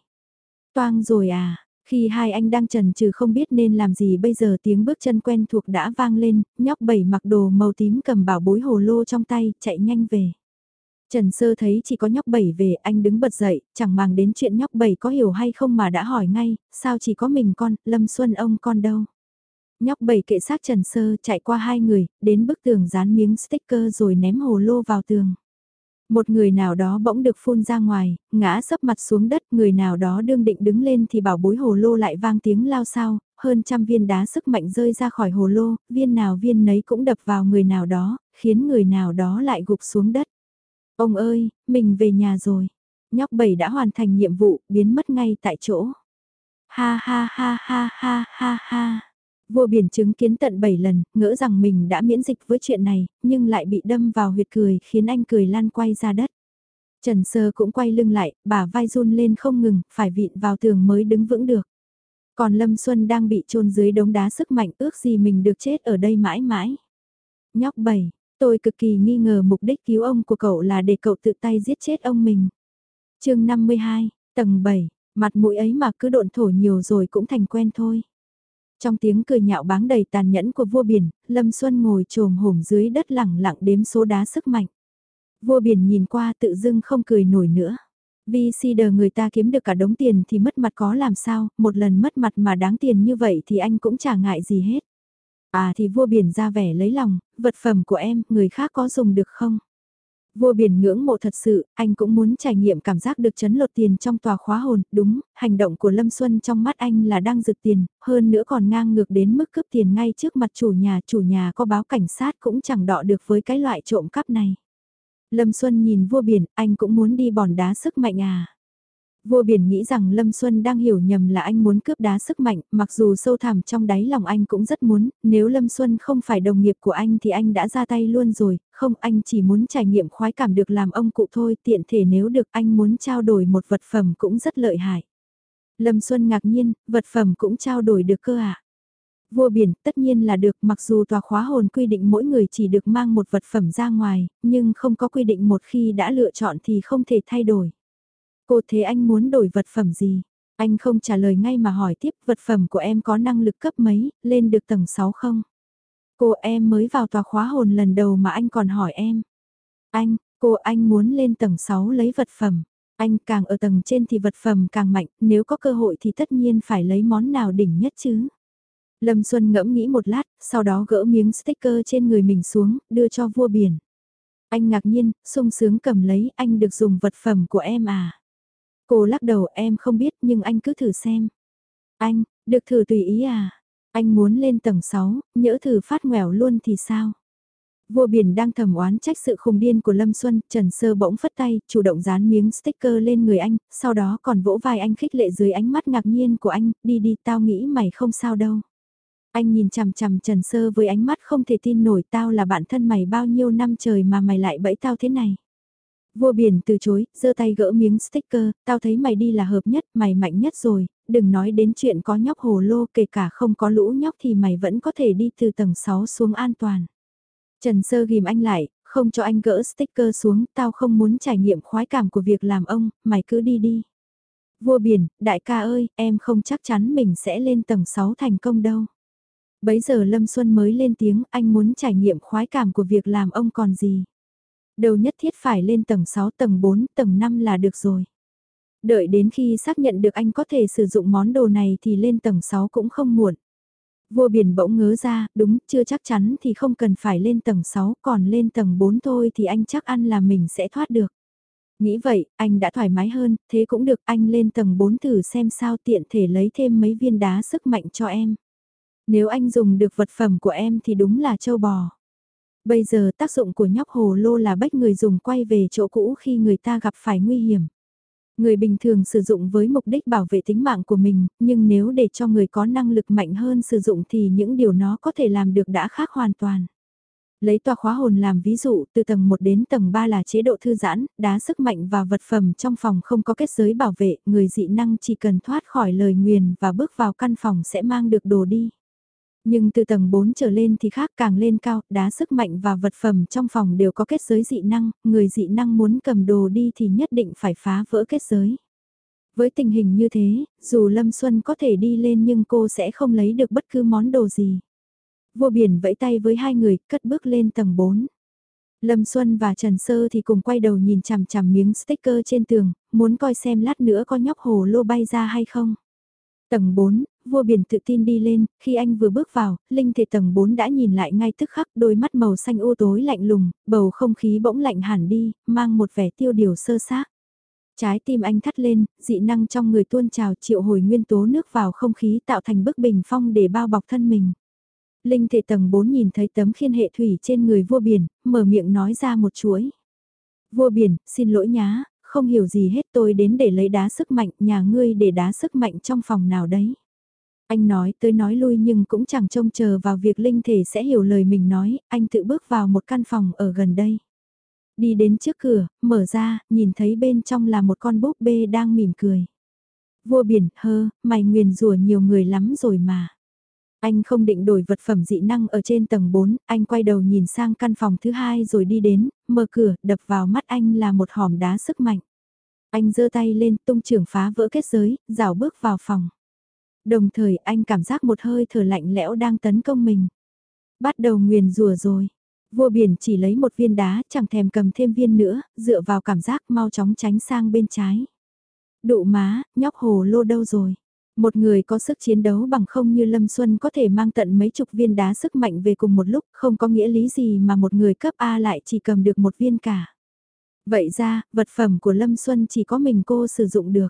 Toang rồi à, khi hai anh đang trần trừ không biết nên làm gì bây giờ tiếng bước chân quen thuộc đã vang lên, nhóc bảy mặc đồ màu tím cầm bảo bối hồ lô trong tay, chạy nhanh về. Trần Sơ thấy chỉ có nhóc bảy về, anh đứng bật dậy, chẳng màng đến chuyện nhóc bảy có hiểu hay không mà đã hỏi ngay, sao chỉ có mình con, Lâm Xuân ông con đâu. Nhóc bảy kệ xác Trần Sơ chạy qua hai người, đến bức tường dán miếng sticker rồi ném hồ lô vào tường. Một người nào đó bỗng được phun ra ngoài, ngã sấp mặt xuống đất, người nào đó đương định đứng lên thì bảo bối hồ lô lại vang tiếng lao sao, hơn trăm viên đá sức mạnh rơi ra khỏi hồ lô, viên nào viên nấy cũng đập vào người nào đó, khiến người nào đó lại gục xuống đất. Ông ơi, mình về nhà rồi. Nhóc bảy đã hoàn thành nhiệm vụ, biến mất ngay tại chỗ. Ha ha ha ha ha ha ha. Vua biển chứng kiến tận 7 lần, ngỡ rằng mình đã miễn dịch với chuyện này, nhưng lại bị đâm vào huyệt cười khiến anh cười lan quay ra đất. Trần Sơ cũng quay lưng lại, bà vai run lên không ngừng, phải vịn vào tường mới đứng vững được. Còn Lâm Xuân đang bị chôn dưới đống đá sức mạnh ước gì mình được chết ở đây mãi mãi. Nhóc 7, tôi cực kỳ nghi ngờ mục đích cứu ông của cậu là để cậu tự tay giết chết ông mình. chương 52, tầng 7, mặt mũi ấy mà cứ độn thổ nhiều rồi cũng thành quen thôi. Trong tiếng cười nhạo báng đầy tàn nhẫn của vua biển, Lâm Xuân ngồi trồm hổm dưới đất lẳng lặng đếm số đá sức mạnh. Vua biển nhìn qua tự dưng không cười nổi nữa. Vì si đờ người ta kiếm được cả đống tiền thì mất mặt có làm sao, một lần mất mặt mà đáng tiền như vậy thì anh cũng chả ngại gì hết. À thì vua biển ra vẻ lấy lòng, vật phẩm của em, người khác có dùng được không? Vua biển ngưỡng mộ thật sự, anh cũng muốn trải nghiệm cảm giác được chấn lột tiền trong tòa khóa hồn, đúng, hành động của Lâm Xuân trong mắt anh là đang rực tiền, hơn nữa còn ngang ngược đến mức cướp tiền ngay trước mặt chủ nhà, chủ nhà có báo cảnh sát cũng chẳng đọ được với cái loại trộm cắp này. Lâm Xuân nhìn vua biển, anh cũng muốn đi bòn đá sức mạnh à. Vua biển nghĩ rằng Lâm Xuân đang hiểu nhầm là anh muốn cướp đá sức mạnh, mặc dù sâu thẳm trong đáy lòng anh cũng rất muốn, nếu Lâm Xuân không phải đồng nghiệp của anh thì anh đã ra tay luôn rồi, không anh chỉ muốn trải nghiệm khoái cảm được làm ông cụ thôi, tiện thể nếu được anh muốn trao đổi một vật phẩm cũng rất lợi hại. Lâm Xuân ngạc nhiên, vật phẩm cũng trao đổi được cơ à? Vua biển tất nhiên là được mặc dù tòa khóa hồn quy định mỗi người chỉ được mang một vật phẩm ra ngoài, nhưng không có quy định một khi đã lựa chọn thì không thể thay đổi. Cô thế anh muốn đổi vật phẩm gì? Anh không trả lời ngay mà hỏi tiếp vật phẩm của em có năng lực cấp mấy, lên được tầng 6 không? Cô em mới vào tòa khóa hồn lần đầu mà anh còn hỏi em. Anh, cô anh muốn lên tầng 6 lấy vật phẩm. Anh càng ở tầng trên thì vật phẩm càng mạnh, nếu có cơ hội thì tất nhiên phải lấy món nào đỉnh nhất chứ. Lâm Xuân ngẫm nghĩ một lát, sau đó gỡ miếng sticker trên người mình xuống, đưa cho vua biển. Anh ngạc nhiên, sung sướng cầm lấy, anh được dùng vật phẩm của em à. Cô lắc đầu em không biết nhưng anh cứ thử xem. Anh, được thử tùy ý à? Anh muốn lên tầng 6, nhỡ thử phát ngoẻo luôn thì sao? Vua biển đang thầm oán trách sự khùng điên của Lâm Xuân, Trần Sơ bỗng phất tay, chủ động dán miếng sticker lên người anh, sau đó còn vỗ vai anh khích lệ dưới ánh mắt ngạc nhiên của anh, đi đi tao nghĩ mày không sao đâu. Anh nhìn chằm chằm Trần Sơ với ánh mắt không thể tin nổi tao là bạn thân mày bao nhiêu năm trời mà mày lại bẫy tao thế này. Vua biển từ chối, giơ tay gỡ miếng sticker, tao thấy mày đi là hợp nhất, mày mạnh nhất rồi, đừng nói đến chuyện có nhóc hồ lô, kể cả không có lũ nhóc thì mày vẫn có thể đi từ tầng 6 xuống an toàn. Trần Sơ ghim anh lại, không cho anh gỡ sticker xuống, tao không muốn trải nghiệm khoái cảm của việc làm ông, mày cứ đi đi. Vua biển, đại ca ơi, em không chắc chắn mình sẽ lên tầng 6 thành công đâu. Bấy giờ Lâm Xuân mới lên tiếng, anh muốn trải nghiệm khoái cảm của việc làm ông còn gì. Đầu nhất thiết phải lên tầng 6, tầng 4, tầng 5 là được rồi. Đợi đến khi xác nhận được anh có thể sử dụng món đồ này thì lên tầng 6 cũng không muộn. Vua biển bỗng ngớ ra, đúng, chưa chắc chắn thì không cần phải lên tầng 6, còn lên tầng 4 thôi thì anh chắc ăn là mình sẽ thoát được. Nghĩ vậy, anh đã thoải mái hơn, thế cũng được anh lên tầng 4 thử xem sao tiện thể lấy thêm mấy viên đá sức mạnh cho em. Nếu anh dùng được vật phẩm của em thì đúng là châu bò. Bây giờ tác dụng của nhóc hồ lô là bách người dùng quay về chỗ cũ khi người ta gặp phải nguy hiểm. Người bình thường sử dụng với mục đích bảo vệ tính mạng của mình, nhưng nếu để cho người có năng lực mạnh hơn sử dụng thì những điều nó có thể làm được đã khác hoàn toàn. Lấy tòa khóa hồn làm ví dụ, từ tầng 1 đến tầng 3 là chế độ thư giãn, đá sức mạnh và vật phẩm trong phòng không có kết giới bảo vệ, người dị năng chỉ cần thoát khỏi lời nguyền và bước vào căn phòng sẽ mang được đồ đi. Nhưng từ tầng 4 trở lên thì khác càng lên cao, đá sức mạnh và vật phẩm trong phòng đều có kết giới dị năng, người dị năng muốn cầm đồ đi thì nhất định phải phá vỡ kết giới. Với tình hình như thế, dù Lâm Xuân có thể đi lên nhưng cô sẽ không lấy được bất cứ món đồ gì. Vua biển vẫy tay với hai người, cất bước lên tầng 4. Lâm Xuân và Trần Sơ thì cùng quay đầu nhìn chằm chằm miếng sticker trên tường, muốn coi xem lát nữa có nhóc hồ lô bay ra hay không. Tầng 4, vua biển tự tin đi lên, khi anh vừa bước vào, linh thể tầng 4 đã nhìn lại ngay tức khắc đôi mắt màu xanh u tối lạnh lùng, bầu không khí bỗng lạnh hẳn đi, mang một vẻ tiêu điều sơ xác. Trái tim anh thắt lên, dị năng trong người tuôn trào triệu hồi nguyên tố nước vào không khí tạo thành bức bình phong để bao bọc thân mình. Linh thể tầng 4 nhìn thấy tấm khiên hệ thủy trên người vua biển, mở miệng nói ra một chuỗi. Vua biển, xin lỗi nhá, không hiểu gì hết tôi đến để lấy đá sức mạnh, nhà ngươi để đá sức mạnh trong phòng nào đấy. Anh nói tới nói lui nhưng cũng chẳng trông chờ vào việc linh thể sẽ hiểu lời mình nói, anh tự bước vào một căn phòng ở gần đây. Đi đến trước cửa, mở ra, nhìn thấy bên trong là một con búp bê đang mỉm cười. Vua biển, hơ, mày nguyền rủa nhiều người lắm rồi mà. Anh không định đổi vật phẩm dị năng ở trên tầng 4, anh quay đầu nhìn sang căn phòng thứ hai rồi đi đến, mở cửa, đập vào mắt anh là một hòm đá sức mạnh. Anh giơ tay lên tung trưởng phá vỡ kết giới, rào bước vào phòng. Đồng thời anh cảm giác một hơi thở lạnh lẽo đang tấn công mình. Bắt đầu nguyền rùa rồi. Vua biển chỉ lấy một viên đá, chẳng thèm cầm thêm viên nữa, dựa vào cảm giác mau chóng tránh sang bên trái. Đụ má, nhóc hồ lô đâu rồi? Một người có sức chiến đấu bằng không như Lâm Xuân có thể mang tận mấy chục viên đá sức mạnh về cùng một lúc, không có nghĩa lý gì mà một người cấp A lại chỉ cầm được một viên cả. Vậy ra, vật phẩm của Lâm Xuân chỉ có mình cô sử dụng được.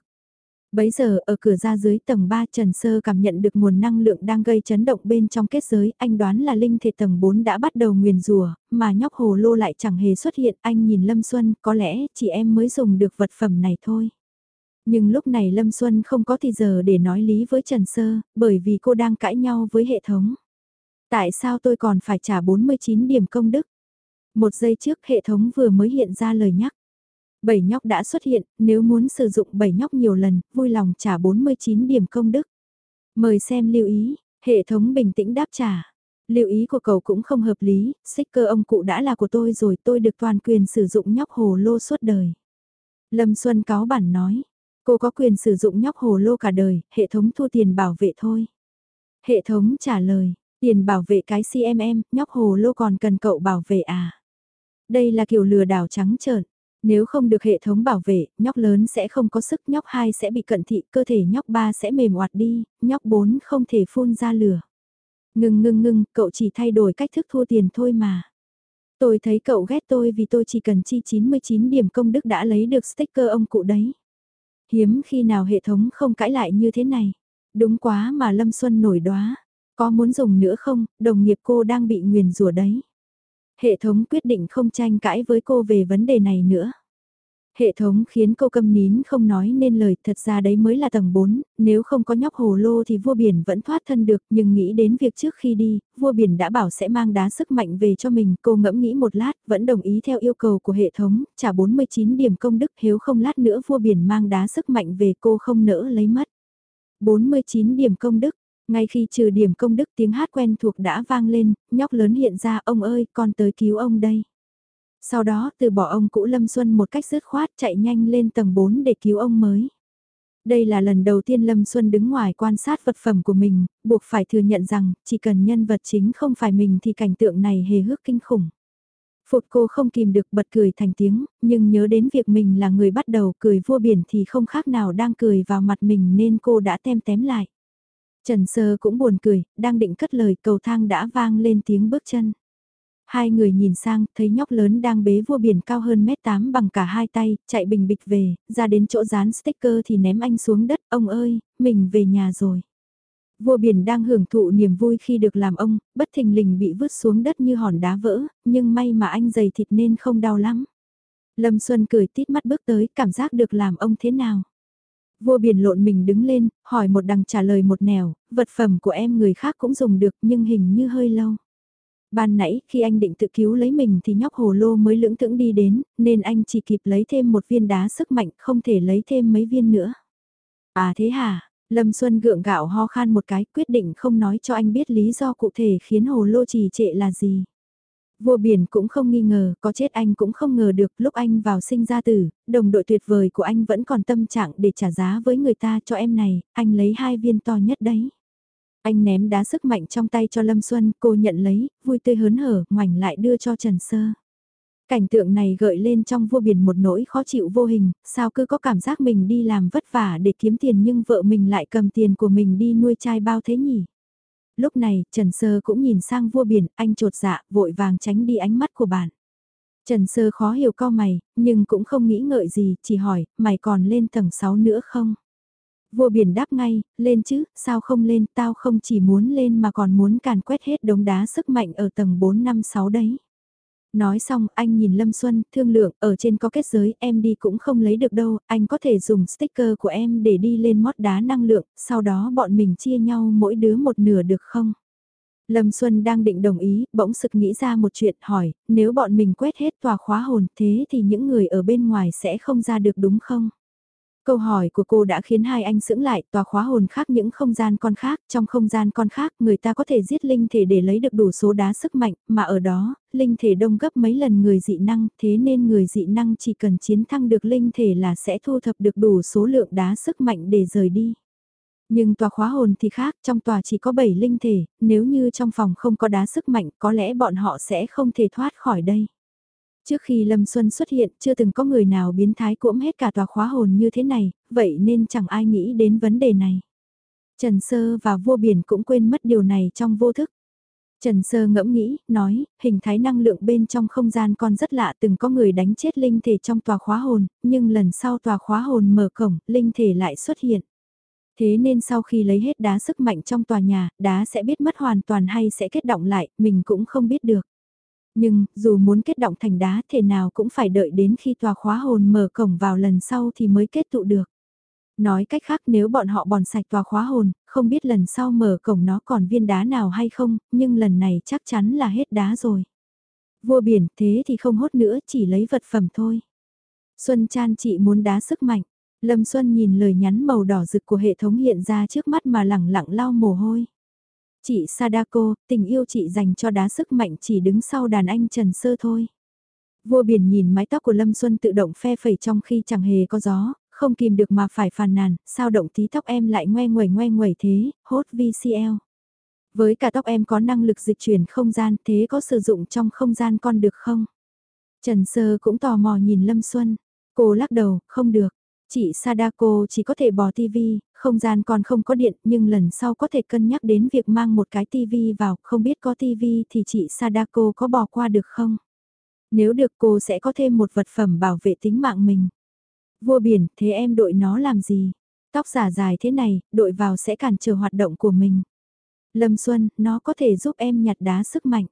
Bấy giờ ở cửa ra dưới tầng 3 Trần Sơ cảm nhận được nguồn năng lượng đang gây chấn động bên trong kết giới, anh đoán là linh thể tầng 4 đã bắt đầu nguyền rùa, mà nhóc hồ lô lại chẳng hề xuất hiện, anh nhìn Lâm Xuân, có lẽ chị em mới dùng được vật phẩm này thôi. Nhưng lúc này Lâm Xuân không có thì giờ để nói lý với Trần Sơ, bởi vì cô đang cãi nhau với hệ thống. Tại sao tôi còn phải trả 49 điểm công đức? Một giây trước hệ thống vừa mới hiện ra lời nhắc. Bảy nhóc đã xuất hiện, nếu muốn sử dụng bảy nhóc nhiều lần, vui lòng trả 49 điểm công đức. Mời xem lưu ý, hệ thống bình tĩnh đáp trả. Lưu ý của cậu cũng không hợp lý, sticker ông cụ đã là của tôi rồi tôi được toàn quyền sử dụng nhóc hồ lô suốt đời. Lâm Xuân cáo bản nói, cô có quyền sử dụng nhóc hồ lô cả đời, hệ thống thu tiền bảo vệ thôi. Hệ thống trả lời, tiền bảo vệ cái CMM, nhóc hồ lô còn cần cậu bảo vệ à? Đây là kiểu lừa đảo trắng trợn. Nếu không được hệ thống bảo vệ, nhóc lớn sẽ không có sức, nhóc 2 sẽ bị cận thị, cơ thể nhóc 3 sẽ mềm oạt đi, nhóc 4 không thể phun ra lửa. Ngưng ngưng ngưng, cậu chỉ thay đổi cách thức thua tiền thôi mà. Tôi thấy cậu ghét tôi vì tôi chỉ cần chi 99 điểm công đức đã lấy được sticker ông cụ đấy. Hiếm khi nào hệ thống không cãi lại như thế này. Đúng quá mà Lâm Xuân nổi đóa. Có muốn dùng nữa không, đồng nghiệp cô đang bị nguyền rủa đấy. Hệ thống quyết định không tranh cãi với cô về vấn đề này nữa. Hệ thống khiến cô câm nín không nói nên lời thật ra đấy mới là tầng 4, nếu không có nhóc hồ lô thì vua biển vẫn thoát thân được nhưng nghĩ đến việc trước khi đi, vua biển đã bảo sẽ mang đá sức mạnh về cho mình, cô ngẫm nghĩ một lát, vẫn đồng ý theo yêu cầu của hệ thống, trả 49 điểm công đức nếu không lát nữa vua biển mang đá sức mạnh về cô không nỡ lấy mất. 49 điểm công đức, ngay khi trừ điểm công đức tiếng hát quen thuộc đã vang lên, nhóc lớn hiện ra ông ơi con tới cứu ông đây. Sau đó từ bỏ ông cũ Lâm Xuân một cách dứt khoát chạy nhanh lên tầng 4 để cứu ông mới. Đây là lần đầu tiên Lâm Xuân đứng ngoài quan sát vật phẩm của mình, buộc phải thừa nhận rằng chỉ cần nhân vật chính không phải mình thì cảnh tượng này hề hước kinh khủng. Phụt cô không kìm được bật cười thành tiếng, nhưng nhớ đến việc mình là người bắt đầu cười vua biển thì không khác nào đang cười vào mặt mình nên cô đã tem tém lại. Trần Sơ cũng buồn cười, đang định cất lời cầu thang đã vang lên tiếng bước chân. Hai người nhìn sang, thấy nhóc lớn đang bế vua biển cao hơn mét tám bằng cả hai tay, chạy bình bịch về, ra đến chỗ dán sticker thì ném anh xuống đất, ông ơi, mình về nhà rồi. Vua biển đang hưởng thụ niềm vui khi được làm ông, bất thình lình bị vứt xuống đất như hòn đá vỡ, nhưng may mà anh dày thịt nên không đau lắm. Lâm Xuân cười tít mắt bước tới, cảm giác được làm ông thế nào. Vua biển lộn mình đứng lên, hỏi một đằng trả lời một nẻo, vật phẩm của em người khác cũng dùng được nhưng hình như hơi lâu. Ban nãy khi anh định tự cứu lấy mình thì nhóc hồ lô mới lưỡng thưởng đi đến, nên anh chỉ kịp lấy thêm một viên đá sức mạnh không thể lấy thêm mấy viên nữa. À thế hả? Lâm Xuân gượng gạo ho khan một cái quyết định không nói cho anh biết lý do cụ thể khiến hồ lô trì trệ là gì. Vua biển cũng không nghi ngờ, có chết anh cũng không ngờ được lúc anh vào sinh ra tử, đồng đội tuyệt vời của anh vẫn còn tâm trạng để trả giá với người ta cho em này, anh lấy hai viên to nhất đấy. Anh ném đá sức mạnh trong tay cho Lâm Xuân, cô nhận lấy, vui tươi hớn hở, ngoảnh lại đưa cho Trần Sơ. Cảnh tượng này gợi lên trong vua biển một nỗi khó chịu vô hình, sao cứ có cảm giác mình đi làm vất vả để kiếm tiền nhưng vợ mình lại cầm tiền của mình đi nuôi trai bao thế nhỉ? Lúc này, Trần Sơ cũng nhìn sang vua biển, anh trột dạ, vội vàng tránh đi ánh mắt của bạn. Trần Sơ khó hiểu co mày, nhưng cũng không nghĩ ngợi gì, chỉ hỏi, mày còn lên tầng 6 nữa không? Vua biển đáp ngay, lên chứ, sao không lên, tao không chỉ muốn lên mà còn muốn càn quét hết đống đá sức mạnh ở tầng 4 5 6 đấy. Nói xong, anh nhìn Lâm Xuân, thương lượng, ở trên có kết giới, em đi cũng không lấy được đâu, anh có thể dùng sticker của em để đi lên mót đá năng lượng, sau đó bọn mình chia nhau mỗi đứa một nửa được không? Lâm Xuân đang định đồng ý, bỗng sực nghĩ ra một chuyện hỏi, nếu bọn mình quét hết tòa khóa hồn thế thì những người ở bên ngoài sẽ không ra được đúng không? Câu hỏi của cô đã khiến hai anh sững lại, tòa khóa hồn khác những không gian con khác, trong không gian con khác người ta có thể giết linh thể để lấy được đủ số đá sức mạnh, mà ở đó, linh thể đông gấp mấy lần người dị năng, thế nên người dị năng chỉ cần chiến thắng được linh thể là sẽ thu thập được đủ số lượng đá sức mạnh để rời đi. Nhưng tòa khóa hồn thì khác, trong tòa chỉ có 7 linh thể, nếu như trong phòng không có đá sức mạnh có lẽ bọn họ sẽ không thể thoát khỏi đây. Trước khi Lâm Xuân xuất hiện, chưa từng có người nào biến thái cuỗm hết cả tòa khóa hồn như thế này, vậy nên chẳng ai nghĩ đến vấn đề này. Trần Sơ và vua biển cũng quên mất điều này trong vô thức. Trần Sơ ngẫm nghĩ, nói, hình thái năng lượng bên trong không gian con rất lạ từng có người đánh chết linh thể trong tòa khóa hồn, nhưng lần sau tòa khóa hồn mở cổng, linh thể lại xuất hiện. Thế nên sau khi lấy hết đá sức mạnh trong tòa nhà, đá sẽ biết mất hoàn toàn hay sẽ kết động lại, mình cũng không biết được. Nhưng, dù muốn kết động thành đá thể nào cũng phải đợi đến khi tòa khóa hồn mở cổng vào lần sau thì mới kết tụ được. Nói cách khác nếu bọn họ bòn sạch tòa khóa hồn, không biết lần sau mở cổng nó còn viên đá nào hay không, nhưng lần này chắc chắn là hết đá rồi. Vua biển thế thì không hốt nữa, chỉ lấy vật phẩm thôi. Xuân Chan chị muốn đá sức mạnh. Lâm Xuân nhìn lời nhắn màu đỏ rực của hệ thống hiện ra trước mắt mà lẳng lặng lau mồ hôi. Chị Sadako, tình yêu chị dành cho đá sức mạnh chỉ đứng sau đàn anh Trần Sơ thôi. Vua biển nhìn mái tóc của Lâm Xuân tự động phe phẩy trong khi chẳng hề có gió, không kìm được mà phải phàn nàn, sao động tí tóc em lại ngoe nguẩy ngoe nguẩy thế, hốt VCL. Với cả tóc em có năng lực dịch chuyển không gian thế có sử dụng trong không gian con được không? Trần Sơ cũng tò mò nhìn Lâm Xuân, cô lắc đầu, không được. Chị Sadako chỉ có thể bỏ tivi, không gian còn không có điện nhưng lần sau có thể cân nhắc đến việc mang một cái tivi vào, không biết có tivi thì chị Sadako có bỏ qua được không? Nếu được cô sẽ có thêm một vật phẩm bảo vệ tính mạng mình. Vua biển, thế em đội nó làm gì? Tóc giả dài thế này, đội vào sẽ cản trở hoạt động của mình. Lâm Xuân, nó có thể giúp em nhặt đá sức mạnh.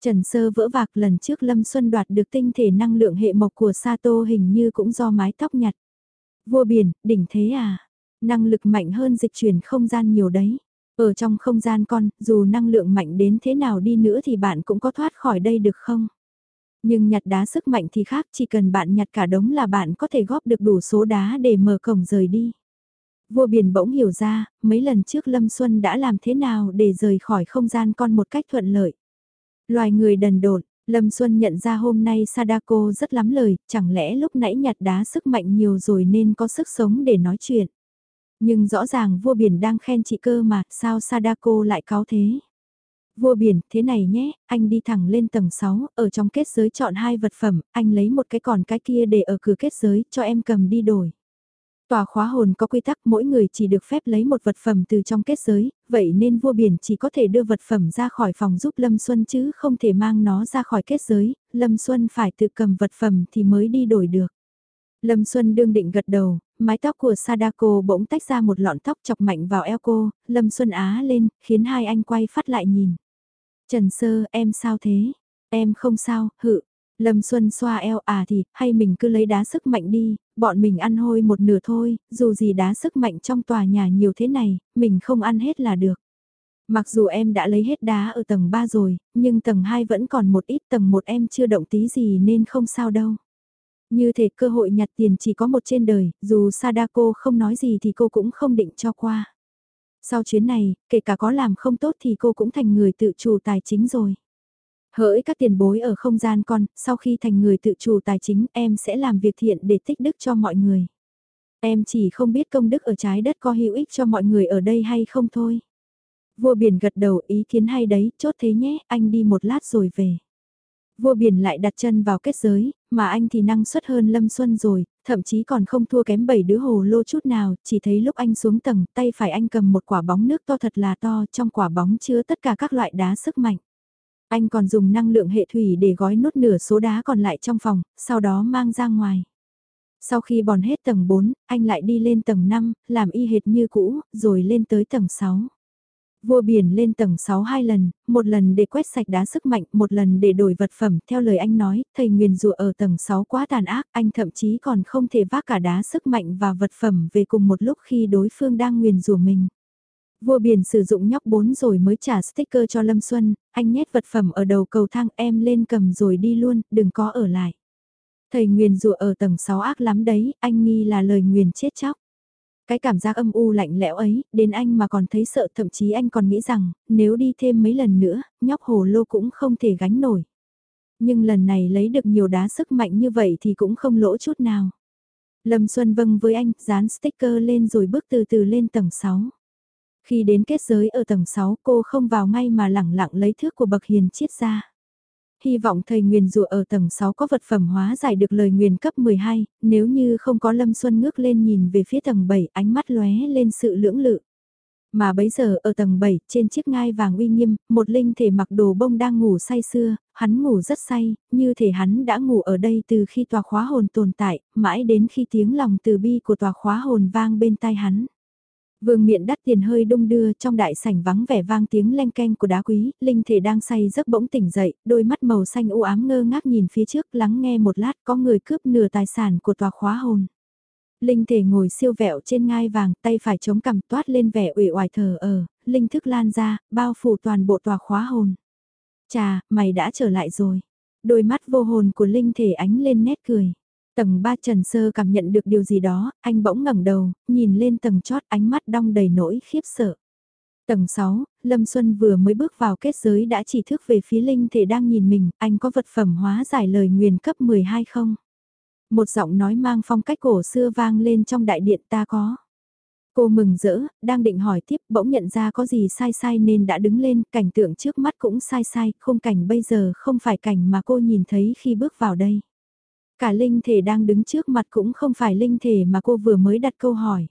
Trần Sơ vỡ vạc lần trước Lâm Xuân đoạt được tinh thể năng lượng hệ mộc của Sato hình như cũng do mái tóc nhặt. Vua biển, đỉnh thế à? Năng lực mạnh hơn dịch chuyển không gian nhiều đấy. Ở trong không gian con, dù năng lượng mạnh đến thế nào đi nữa thì bạn cũng có thoát khỏi đây được không? Nhưng nhặt đá sức mạnh thì khác, chỉ cần bạn nhặt cả đống là bạn có thể góp được đủ số đá để mở cổng rời đi. Vua biển bỗng hiểu ra, mấy lần trước Lâm Xuân đã làm thế nào để rời khỏi không gian con một cách thuận lợi. Loài người đần độn, Lâm Xuân nhận ra hôm nay Sadako rất lắm lời, chẳng lẽ lúc nãy nhặt đá sức mạnh nhiều rồi nên có sức sống để nói chuyện. Nhưng rõ ràng vua biển đang khen chị cơ mà, sao Sadako lại cáo thế? Vua biển, thế này nhé, anh đi thẳng lên tầng 6, ở trong kết giới chọn hai vật phẩm, anh lấy một cái còn cái kia để ở cửa kết giới, cho em cầm đi đổi. Tòa khóa hồn có quy tắc mỗi người chỉ được phép lấy một vật phẩm từ trong kết giới, vậy nên vua biển chỉ có thể đưa vật phẩm ra khỏi phòng giúp Lâm Xuân chứ không thể mang nó ra khỏi kết giới, Lâm Xuân phải tự cầm vật phẩm thì mới đi đổi được. Lâm Xuân đương định gật đầu, mái tóc của Sadako bỗng tách ra một lọn tóc chọc mạnh vào eo cô, Lâm Xuân á lên, khiến hai anh quay phát lại nhìn. Trần Sơ, em sao thế? Em không sao, hự. Lâm Xuân xoa eo à thì, hay mình cứ lấy đá sức mạnh đi, bọn mình ăn hôi một nửa thôi, dù gì đá sức mạnh trong tòa nhà nhiều thế này, mình không ăn hết là được. Mặc dù em đã lấy hết đá ở tầng 3 rồi, nhưng tầng 2 vẫn còn một ít tầng 1 em chưa động tí gì nên không sao đâu. Như thể cơ hội nhặt tiền chỉ có một trên đời, dù Sadako không nói gì thì cô cũng không định cho qua. Sau chuyến này, kể cả có làm không tốt thì cô cũng thành người tự chủ tài chính rồi. Hỡi các tiền bối ở không gian con, sau khi thành người tự chủ tài chính em sẽ làm việc thiện để tích đức cho mọi người. Em chỉ không biết công đức ở trái đất có hữu ích cho mọi người ở đây hay không thôi. Vua biển gật đầu ý kiến hay đấy, chốt thế nhé, anh đi một lát rồi về. Vua biển lại đặt chân vào kết giới, mà anh thì năng suất hơn Lâm Xuân rồi, thậm chí còn không thua kém bảy đứa hồ lô chút nào, chỉ thấy lúc anh xuống tầng, tay phải anh cầm một quả bóng nước to thật là to, trong quả bóng chứa tất cả các loại đá sức mạnh. Anh còn dùng năng lượng hệ thủy để gói nốt nửa số đá còn lại trong phòng, sau đó mang ra ngoài. Sau khi bòn hết tầng 4, anh lại đi lên tầng 5, làm y hệt như cũ, rồi lên tới tầng 6. Vua biển lên tầng 6 hai lần, một lần để quét sạch đá sức mạnh, một lần để đổi vật phẩm, theo lời anh nói, thầy nguyền rùa ở tầng 6 quá tàn ác, anh thậm chí còn không thể vác cả đá sức mạnh và vật phẩm về cùng một lúc khi đối phương đang nguyền rủa mình. Vua biển sử dụng nhóc bốn rồi mới trả sticker cho Lâm Xuân, anh nhét vật phẩm ở đầu cầu thang em lên cầm rồi đi luôn, đừng có ở lại. Thầy nguyền rùa ở tầng 6 ác lắm đấy, anh nghi là lời nguyền chết chóc. Cái cảm giác âm u lạnh lẽo ấy, đến anh mà còn thấy sợ thậm chí anh còn nghĩ rằng, nếu đi thêm mấy lần nữa, nhóc hồ lô cũng không thể gánh nổi. Nhưng lần này lấy được nhiều đá sức mạnh như vậy thì cũng không lỗ chút nào. Lâm Xuân vâng với anh, dán sticker lên rồi bước từ từ lên tầng 6. Khi đến kết giới ở tầng 6 cô không vào ngay mà lẳng lặng lấy thước của bậc hiền chiết ra. Hy vọng thầy nguyền rủa ở tầng 6 có vật phẩm hóa giải được lời nguyền cấp 12, nếu như không có Lâm Xuân ngước lên nhìn về phía tầng 7 ánh mắt lóe lên sự lưỡng lự. Mà bấy giờ ở tầng 7, trên chiếc ngai vàng uy nghiêm, một linh thể mặc đồ bông đang ngủ say sưa, hắn ngủ rất say, như thể hắn đã ngủ ở đây từ khi tòa khóa hồn tồn tại, mãi đến khi tiếng lòng từ bi của tòa khóa hồn vang bên tai hắn. Vương miện đắt tiền hơi đung đưa trong đại sảnh vắng vẻ vang tiếng len keng của đá quý, linh thể đang say giấc bỗng tỉnh dậy, đôi mắt màu xanh u ám ngơ ngác nhìn phía trước lắng nghe một lát có người cướp nửa tài sản của tòa khóa hồn. Linh thể ngồi siêu vẹo trên ngai vàng, tay phải chống cằm toát lên vẻ ủy oải thờ ở, linh thức lan ra, bao phủ toàn bộ tòa khóa hồn. Chà, mày đã trở lại rồi. Đôi mắt vô hồn của linh thể ánh lên nét cười. Tầng 3 Trần Sơ cảm nhận được điều gì đó, anh bỗng ngẩng đầu, nhìn lên tầng chót ánh mắt đong đầy nỗi khiếp sợ. Tầng 6, Lâm Xuân vừa mới bước vào kết giới đã chỉ thức về phía linh thể đang nhìn mình, anh có vật phẩm hóa giải lời nguyền cấp 12 không? Một giọng nói mang phong cách cổ xưa vang lên trong đại điện ta có. Cô mừng rỡ, đang định hỏi tiếp bỗng nhận ra có gì sai sai nên đã đứng lên, cảnh tượng trước mắt cũng sai sai, khung cảnh bây giờ không phải cảnh mà cô nhìn thấy khi bước vào đây. Cả linh thể đang đứng trước mặt cũng không phải linh thể mà cô vừa mới đặt câu hỏi.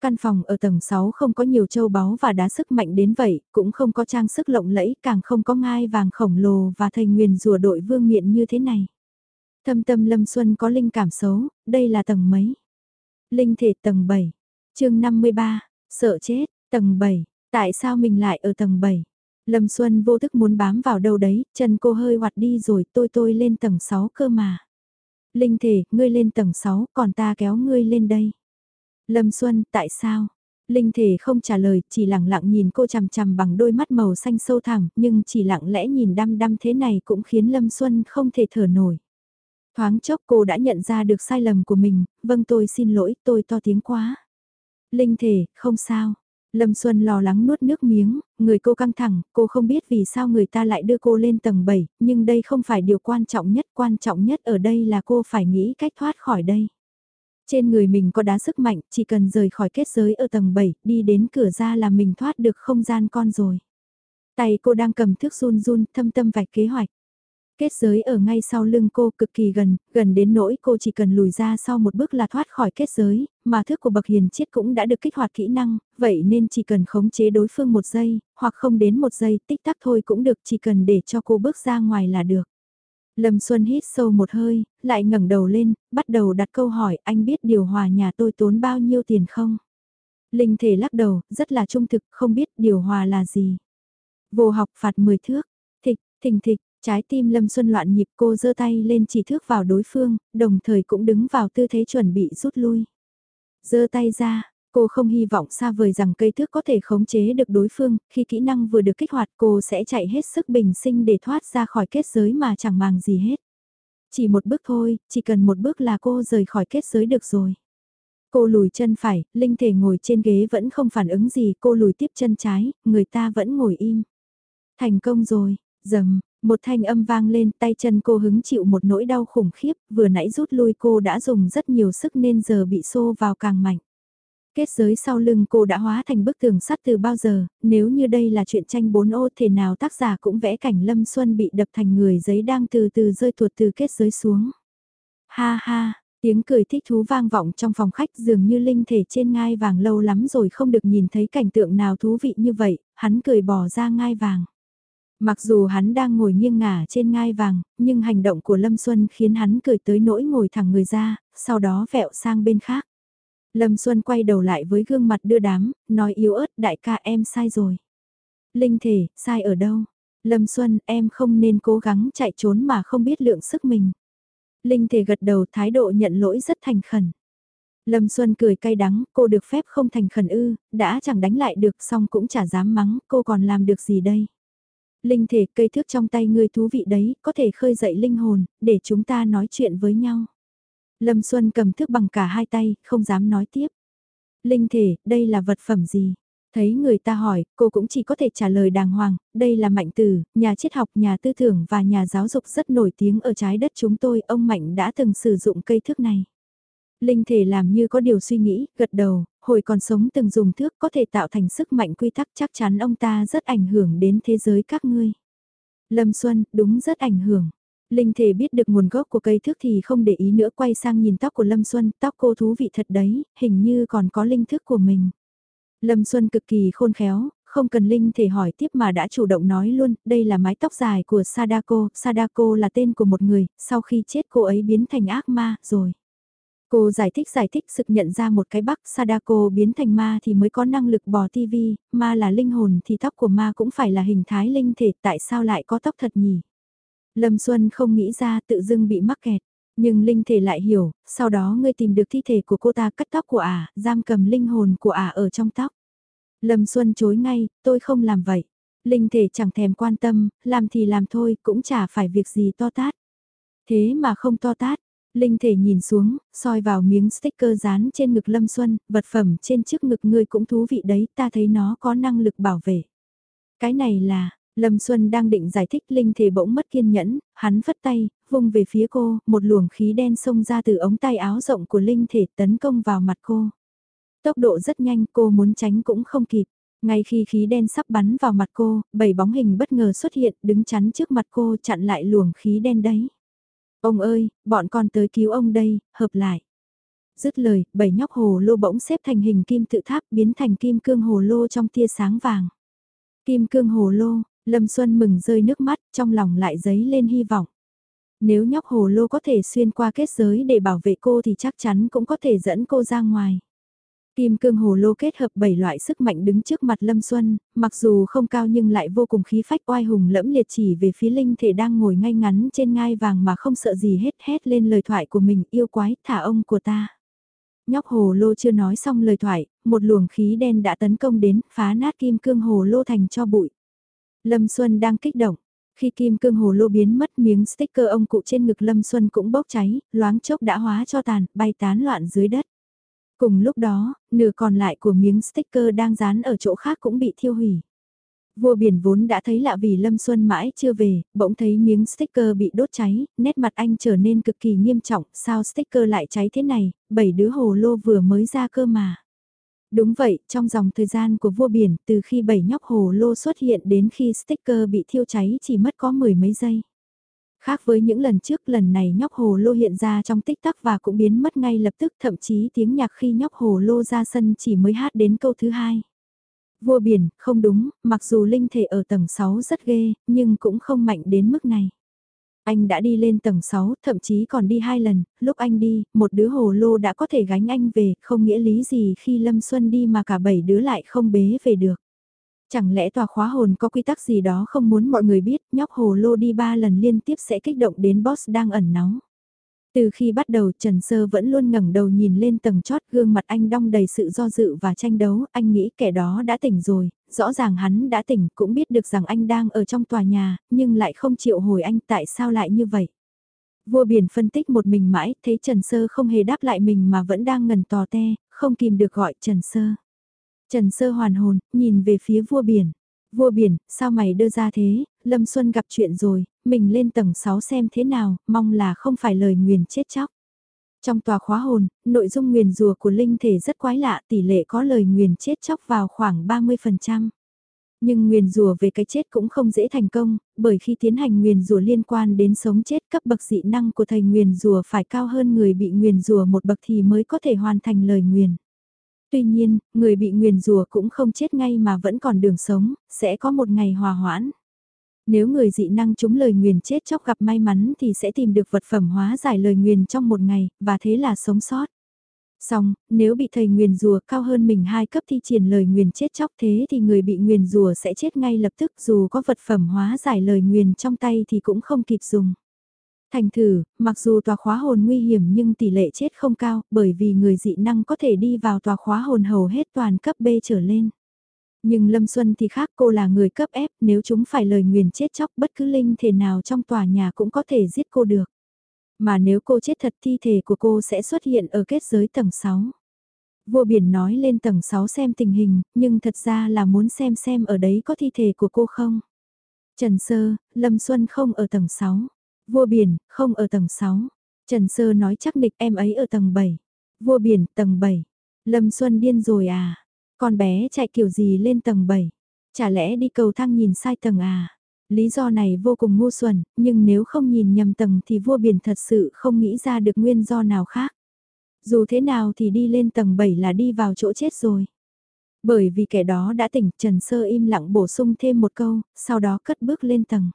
Căn phòng ở tầng 6 không có nhiều châu báu và đá sức mạnh đến vậy, cũng không có trang sức lộng lẫy, càng không có ngai vàng khổng lồ và thầy nguyền rùa đội vương miện như thế này. Thâm tâm Lâm Xuân có linh cảm xấu, đây là tầng mấy? Linh thể tầng 7, chương 53, sợ chết, tầng 7, tại sao mình lại ở tầng 7? Lâm Xuân vô thức muốn bám vào đâu đấy, chân cô hơi hoạt đi rồi tôi tôi lên tầng 6 cơ mà. Linh thể, ngươi lên tầng 6, còn ta kéo ngươi lên đây. Lâm Xuân, tại sao? Linh thể không trả lời, chỉ lặng lặng nhìn cô chằm chằm bằng đôi mắt màu xanh sâu thẳm, nhưng chỉ lặng lẽ nhìn đăm đăm thế này cũng khiến Lâm Xuân không thể thở nổi. Thoáng chốc cô đã nhận ra được sai lầm của mình, vâng tôi xin lỗi, tôi to tiếng quá. Linh thể, không sao. Lâm Xuân lo lắng nuốt nước miếng, người cô căng thẳng, cô không biết vì sao người ta lại đưa cô lên tầng 7, nhưng đây không phải điều quan trọng nhất, quan trọng nhất ở đây là cô phải nghĩ cách thoát khỏi đây. Trên người mình có đá sức mạnh, chỉ cần rời khỏi kết giới ở tầng 7, đi đến cửa ra là mình thoát được không gian con rồi. Tay cô đang cầm thước run run, thâm tâm vạch kế hoạch. Kết giới ở ngay sau lưng cô cực kỳ gần, gần đến nỗi cô chỉ cần lùi ra sau một bước là thoát khỏi kết giới, mà thức của bậc hiền chiết cũng đã được kích hoạt kỹ năng, vậy nên chỉ cần khống chế đối phương một giây, hoặc không đến một giây tích tắc thôi cũng được chỉ cần để cho cô bước ra ngoài là được. Lâm Xuân hít sâu một hơi, lại ngẩng đầu lên, bắt đầu đặt câu hỏi anh biết điều hòa nhà tôi tốn bao nhiêu tiền không? Linh thể lắc đầu, rất là trung thực, không biết điều hòa là gì. Vô học phạt 10 thước, thịch, thình thịch, trái tim Lâm Xuân loạn nhịp cô giơ tay lên chỉ thước vào đối phương, đồng thời cũng đứng vào tư thế chuẩn bị rút lui. giơ tay ra, cô không hy vọng xa vời rằng cây thước có thể khống chế được đối phương, khi kỹ năng vừa được kích hoạt cô sẽ chạy hết sức bình sinh để thoát ra khỏi kết giới mà chẳng màng gì hết. Chỉ một bước thôi, chỉ cần một bước là cô rời khỏi kết giới được rồi. Cô lùi chân phải, linh thể ngồi trên ghế vẫn không phản ứng gì, cô lùi tiếp chân trái, người ta vẫn ngồi im. Thành công rồi, dầm, một thanh âm vang lên tay chân cô hứng chịu một nỗi đau khủng khiếp, vừa nãy rút lui cô đã dùng rất nhiều sức nên giờ bị xô vào càng mạnh. Kết giới sau lưng cô đã hóa thành bức tường sắt từ bao giờ, nếu như đây là chuyện tranh bốn ô thể nào tác giả cũng vẽ cảnh Lâm Xuân bị đập thành người giấy đang từ từ rơi tuột từ kết giới xuống. Ha ha, Tiếng cười thích thú vang vọng trong phòng khách dường như linh thể trên ngai vàng lâu lắm rồi không được nhìn thấy cảnh tượng nào thú vị như vậy, hắn cười bỏ ra ngai vàng. Mặc dù hắn đang ngồi nghiêng ngả trên ngai vàng, nhưng hành động của Lâm Xuân khiến hắn cười tới nỗi ngồi thẳng người ra, sau đó vẹo sang bên khác. Lâm Xuân quay đầu lại với gương mặt đưa đám, nói yếu ớt đại ca em sai rồi. Linh thể, sai ở đâu? Lâm Xuân, em không nên cố gắng chạy trốn mà không biết lượng sức mình. Linh thể gật đầu thái độ nhận lỗi rất thành khẩn. Lâm Xuân cười cay đắng, cô được phép không thành khẩn ư, đã chẳng đánh lại được xong cũng chả dám mắng, cô còn làm được gì đây. Linh thể cây thước trong tay ngươi thú vị đấy, có thể khơi dậy linh hồn, để chúng ta nói chuyện với nhau. Lâm Xuân cầm thước bằng cả hai tay, không dám nói tiếp. Linh thể, đây là vật phẩm gì? Thấy người ta hỏi, cô cũng chỉ có thể trả lời đàng hoàng, đây là Mạnh Tử, nhà triết học, nhà tư tưởng và nhà giáo dục rất nổi tiếng ở trái đất chúng tôi, ông Mạnh đã từng sử dụng cây thước này. Linh thể làm như có điều suy nghĩ, gật đầu, hồi còn sống từng dùng thước có thể tạo thành sức mạnh quy tắc chắc chắn ông ta rất ảnh hưởng đến thế giới các ngươi. Lâm Xuân, đúng rất ảnh hưởng. Linh thể biết được nguồn gốc của cây thước thì không để ý nữa quay sang nhìn tóc của Lâm Xuân, tóc cô thú vị thật đấy, hình như còn có linh thức của mình. Lâm Xuân cực kỳ khôn khéo, không cần Linh thể hỏi tiếp mà đã chủ động nói luôn, đây là mái tóc dài của Sadako, Sadako là tên của một người, sau khi chết cô ấy biến thành ác ma, rồi. Cô giải thích giải thích sự nhận ra một cái bắc Sadako biến thành ma thì mới có năng lực bò tivi, ma là linh hồn thì tóc của ma cũng phải là hình thái linh thể, tại sao lại có tóc thật nhỉ? Lâm Xuân không nghĩ ra tự dưng bị mắc kẹt. Nhưng linh thể lại hiểu, sau đó ngươi tìm được thi thể của cô ta cắt tóc của ả, giam cầm linh hồn của ả ở trong tóc. Lâm Xuân chối ngay, tôi không làm vậy. Linh thể chẳng thèm quan tâm, làm thì làm thôi, cũng chả phải việc gì to tát. Thế mà không to tát, Linh thể nhìn xuống, soi vào miếng sticker dán trên ngực Lâm Xuân, vật phẩm trên trước ngực ngươi cũng thú vị đấy, ta thấy nó có năng lực bảo vệ. Cái này là, Lâm Xuân đang định giải thích linh thể bỗng mất kiên nhẫn, hắn phất tay, vung về phía cô, một luồng khí đen xông ra từ ống tay áo rộng của linh thể tấn công vào mặt cô. Tốc độ rất nhanh cô muốn tránh cũng không kịp. Ngay khi khí đen sắp bắn vào mặt cô, bảy bóng hình bất ngờ xuất hiện đứng chắn trước mặt cô chặn lại luồng khí đen đấy. Ông ơi, bọn con tới cứu ông đây, hợp lại. Dứt lời, bảy nhóc hồ lô bỗng xếp thành hình kim tự tháp biến thành kim cương hồ lô trong tia sáng vàng. Kim cương hồ lô, Lâm Xuân mừng rơi nước mắt, trong lòng lại dấy lên hy vọng. Nếu nhóc hồ lô có thể xuyên qua kết giới để bảo vệ cô thì chắc chắn cũng có thể dẫn cô ra ngoài. Kim cương hồ lô kết hợp 7 loại sức mạnh đứng trước mặt Lâm Xuân, mặc dù không cao nhưng lại vô cùng khí phách oai hùng lẫm liệt chỉ về phía linh thể đang ngồi ngay ngắn trên ngai vàng mà không sợ gì hết hét lên lời thoại của mình yêu quái thả ông của ta. Nhóc hồ lô chưa nói xong lời thoại, một luồng khí đen đã tấn công đến phá nát kim cương hồ lô thành cho bụi. Lâm Xuân đang kích động. Khi kim cương hồ lô biến mất miếng sticker ông cụ trên ngực Lâm Xuân cũng bốc cháy, loáng chốc đã hóa cho tàn, bay tán loạn dưới đất. Cùng lúc đó, nửa còn lại của miếng sticker đang dán ở chỗ khác cũng bị thiêu hủy. Vua biển vốn đã thấy lạ vì Lâm Xuân mãi chưa về, bỗng thấy miếng sticker bị đốt cháy, nét mặt anh trở nên cực kỳ nghiêm trọng, sao sticker lại cháy thế này, bảy đứa hồ lô vừa mới ra cơ mà. Đúng vậy, trong dòng thời gian của vua biển, từ khi bảy nhóc hồ lô xuất hiện đến khi sticker bị thiêu cháy chỉ mất có mười mấy giây. Khác với những lần trước lần này nhóc hồ lô hiện ra trong tích tắc và cũng biến mất ngay lập tức thậm chí tiếng nhạc khi nhóc hồ lô ra sân chỉ mới hát đến câu thứ hai. Vua biển, không đúng, mặc dù linh thể ở tầng 6 rất ghê, nhưng cũng không mạnh đến mức này. Anh đã đi lên tầng 6, thậm chí còn đi hai lần, lúc anh đi, một đứa hồ lô đã có thể gánh anh về, không nghĩa lý gì khi Lâm Xuân đi mà cả bảy đứa lại không bế về được. Chẳng lẽ tòa khóa hồn có quy tắc gì đó không muốn mọi người biết, nhóc hồ lô đi ba lần liên tiếp sẽ kích động đến boss đang ẩn nóng Từ khi bắt đầu Trần Sơ vẫn luôn ngẩng đầu nhìn lên tầng chót gương mặt anh đong đầy sự do dự và tranh đấu, anh nghĩ kẻ đó đã tỉnh rồi, rõ ràng hắn đã tỉnh cũng biết được rằng anh đang ở trong tòa nhà, nhưng lại không chịu hồi anh tại sao lại như vậy. Vua biển phân tích một mình mãi, thấy Trần Sơ không hề đáp lại mình mà vẫn đang ngần tò te, không kìm được gọi Trần Sơ. Trần Sơ hoàn hồn, nhìn về phía vua biển. Vua biển, sao mày đưa ra thế, Lâm Xuân gặp chuyện rồi, mình lên tầng 6 xem thế nào, mong là không phải lời nguyền chết chóc. Trong tòa khóa hồn, nội dung nguyền rùa của linh thể rất quái lạ, tỷ lệ có lời nguyền chết chóc vào khoảng 30%. Nhưng nguyền rùa về cái chết cũng không dễ thành công, bởi khi tiến hành nguyền rùa liên quan đến sống chết cấp bậc dị năng của thầy nguyền rùa phải cao hơn người bị nguyền rùa một bậc thì mới có thể hoàn thành lời nguyền. Tuy nhiên, người bị nguyền rùa cũng không chết ngay mà vẫn còn đường sống, sẽ có một ngày hòa hoãn. Nếu người dị năng trúng lời nguyền chết chóc gặp may mắn thì sẽ tìm được vật phẩm hóa giải lời nguyền trong một ngày, và thế là sống sót. Xong, nếu bị thầy nguyền rùa cao hơn mình hai cấp thi triển lời nguyền chết chóc thế thì người bị nguyền rùa sẽ chết ngay lập tức dù có vật phẩm hóa giải lời nguyền trong tay thì cũng không kịp dùng. Thành thử, mặc dù tòa khóa hồn nguy hiểm nhưng tỷ lệ chết không cao bởi vì người dị năng có thể đi vào tòa khóa hồn hầu hết toàn cấp B trở lên. Nhưng Lâm Xuân thì khác cô là người cấp F nếu chúng phải lời nguyền chết chóc bất cứ linh thể nào trong tòa nhà cũng có thể giết cô được. Mà nếu cô chết thật thi thể của cô sẽ xuất hiện ở kết giới tầng 6. Vua biển nói lên tầng 6 xem tình hình, nhưng thật ra là muốn xem xem ở đấy có thi thể của cô không. Trần Sơ, Lâm Xuân không ở tầng 6. Vua biển, không ở tầng 6. Trần Sơ nói chắc nịch em ấy ở tầng 7. Vua biển, tầng 7. Lâm Xuân điên rồi à? Con bé chạy kiểu gì lên tầng 7? Chả lẽ đi cầu thang nhìn sai tầng à? Lý do này vô cùng ngu xuẩn, nhưng nếu không nhìn nhầm tầng thì vua biển thật sự không nghĩ ra được nguyên do nào khác. Dù thế nào thì đi lên tầng 7 là đi vào chỗ chết rồi. Bởi vì kẻ đó đã tỉnh, Trần Sơ im lặng bổ sung thêm một câu, sau đó cất bước lên tầng.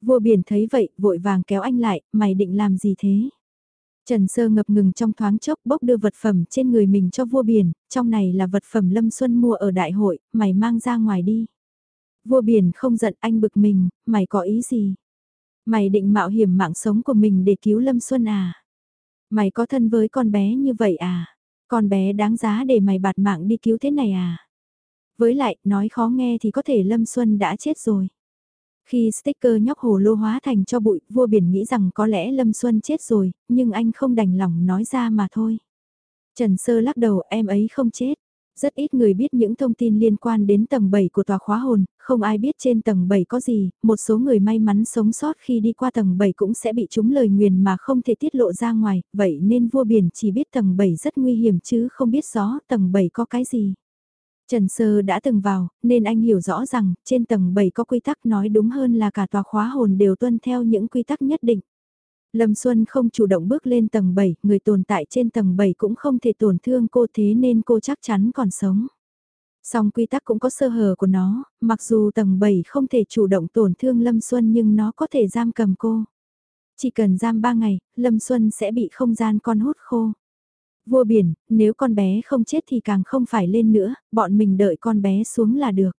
Vua biển thấy vậy, vội vàng kéo anh lại, mày định làm gì thế? Trần Sơ ngập ngừng trong thoáng chốc bốc đưa vật phẩm trên người mình cho vua biển, trong này là vật phẩm Lâm Xuân mua ở đại hội, mày mang ra ngoài đi. Vua biển không giận anh bực mình, mày có ý gì? Mày định mạo hiểm mạng sống của mình để cứu Lâm Xuân à? Mày có thân với con bé như vậy à? Con bé đáng giá để mày bạt mạng đi cứu thế này à? Với lại, nói khó nghe thì có thể Lâm Xuân đã chết rồi. Khi sticker nhóc hồ lô hóa thành cho bụi, vua biển nghĩ rằng có lẽ Lâm Xuân chết rồi, nhưng anh không đành lòng nói ra mà thôi. Trần Sơ lắc đầu em ấy không chết. Rất ít người biết những thông tin liên quan đến tầng 7 của tòa khóa hồn, không ai biết trên tầng 7 có gì, một số người may mắn sống sót khi đi qua tầng 7 cũng sẽ bị trúng lời nguyền mà không thể tiết lộ ra ngoài, vậy nên vua biển chỉ biết tầng 7 rất nguy hiểm chứ không biết rõ tầng 7 có cái gì. Trần Sơ đã từng vào, nên anh hiểu rõ rằng trên tầng 7 có quy tắc nói đúng hơn là cả tòa khóa hồn đều tuân theo những quy tắc nhất định. Lâm Xuân không chủ động bước lên tầng 7, người tồn tại trên tầng 7 cũng không thể tổn thương cô thế nên cô chắc chắn còn sống. Song quy tắc cũng có sơ hở của nó, mặc dù tầng 7 không thể chủ động tổn thương Lâm Xuân nhưng nó có thể giam cầm cô. Chỉ cần giam 3 ngày, Lâm Xuân sẽ bị không gian con hút khô. Vua biển, nếu con bé không chết thì càng không phải lên nữa, bọn mình đợi con bé xuống là được.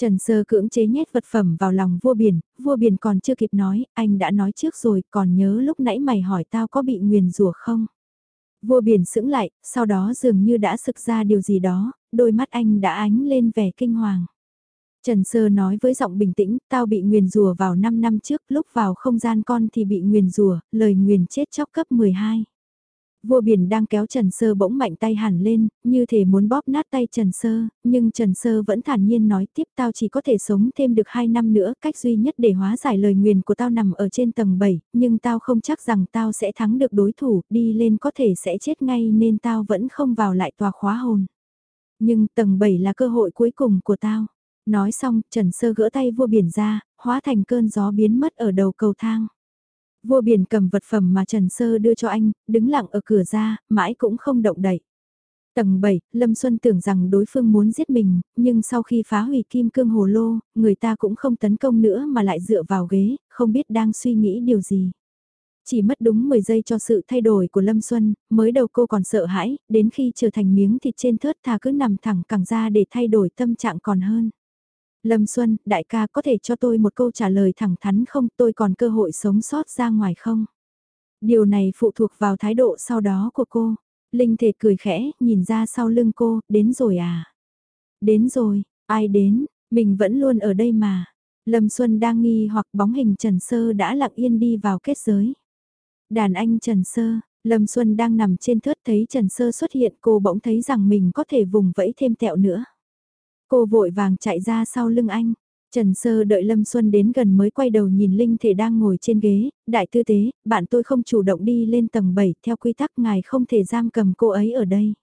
Trần Sơ cưỡng chế nhét vật phẩm vào lòng vua biển, vua biển còn chưa kịp nói, anh đã nói trước rồi, còn nhớ lúc nãy mày hỏi tao có bị nguyền rủa không? Vua biển sững lại, sau đó dường như đã sực ra điều gì đó, đôi mắt anh đã ánh lên vẻ kinh hoàng. Trần Sơ nói với giọng bình tĩnh, tao bị nguyền rùa vào 5 năm trước, lúc vào không gian con thì bị nguyền rùa, lời nguyền chết chóc cấp 12. Vua biển đang kéo Trần Sơ bỗng mạnh tay hẳn lên, như thể muốn bóp nát tay Trần Sơ, nhưng Trần Sơ vẫn thản nhiên nói tiếp tao chỉ có thể sống thêm được 2 năm nữa, cách duy nhất để hóa giải lời nguyền của tao nằm ở trên tầng 7, nhưng tao không chắc rằng tao sẽ thắng được đối thủ, đi lên có thể sẽ chết ngay nên tao vẫn không vào lại tòa khóa hồn. Nhưng tầng 7 là cơ hội cuối cùng của tao. Nói xong, Trần Sơ gỡ tay vua biển ra, hóa thành cơn gió biến mất ở đầu cầu thang. Vua biển cầm vật phẩm mà Trần Sơ đưa cho anh, đứng lặng ở cửa ra, mãi cũng không động đậy. Tầng 7, Lâm Xuân tưởng rằng đối phương muốn giết mình, nhưng sau khi phá hủy kim cương hồ lô, người ta cũng không tấn công nữa mà lại dựa vào ghế, không biết đang suy nghĩ điều gì. Chỉ mất đúng 10 giây cho sự thay đổi của Lâm Xuân, mới đầu cô còn sợ hãi, đến khi trở thành miếng thịt trên thớt thà cứ nằm thẳng cẳng ra để thay đổi tâm trạng còn hơn. Lâm Xuân, đại ca có thể cho tôi một câu trả lời thẳng thắn không tôi còn cơ hội sống sót ra ngoài không? Điều này phụ thuộc vào thái độ sau đó của cô. Linh thể cười khẽ, nhìn ra sau lưng cô, đến rồi à? Đến rồi, ai đến, mình vẫn luôn ở đây mà. Lâm Xuân đang nghi hoặc bóng hình Trần Sơ đã lặng yên đi vào kết giới. Đàn anh Trần Sơ, Lâm Xuân đang nằm trên thớt thấy Trần Sơ xuất hiện cô bỗng thấy rằng mình có thể vùng vẫy thêm tẹo nữa. Cô vội vàng chạy ra sau lưng anh. Trần Sơ đợi Lâm Xuân đến gần mới quay đầu nhìn Linh Thể đang ngồi trên ghế, đại tư tế, bạn tôi không chủ động đi lên tầng 7, theo quy tắc ngài không thể giam cầm cô ấy ở đây.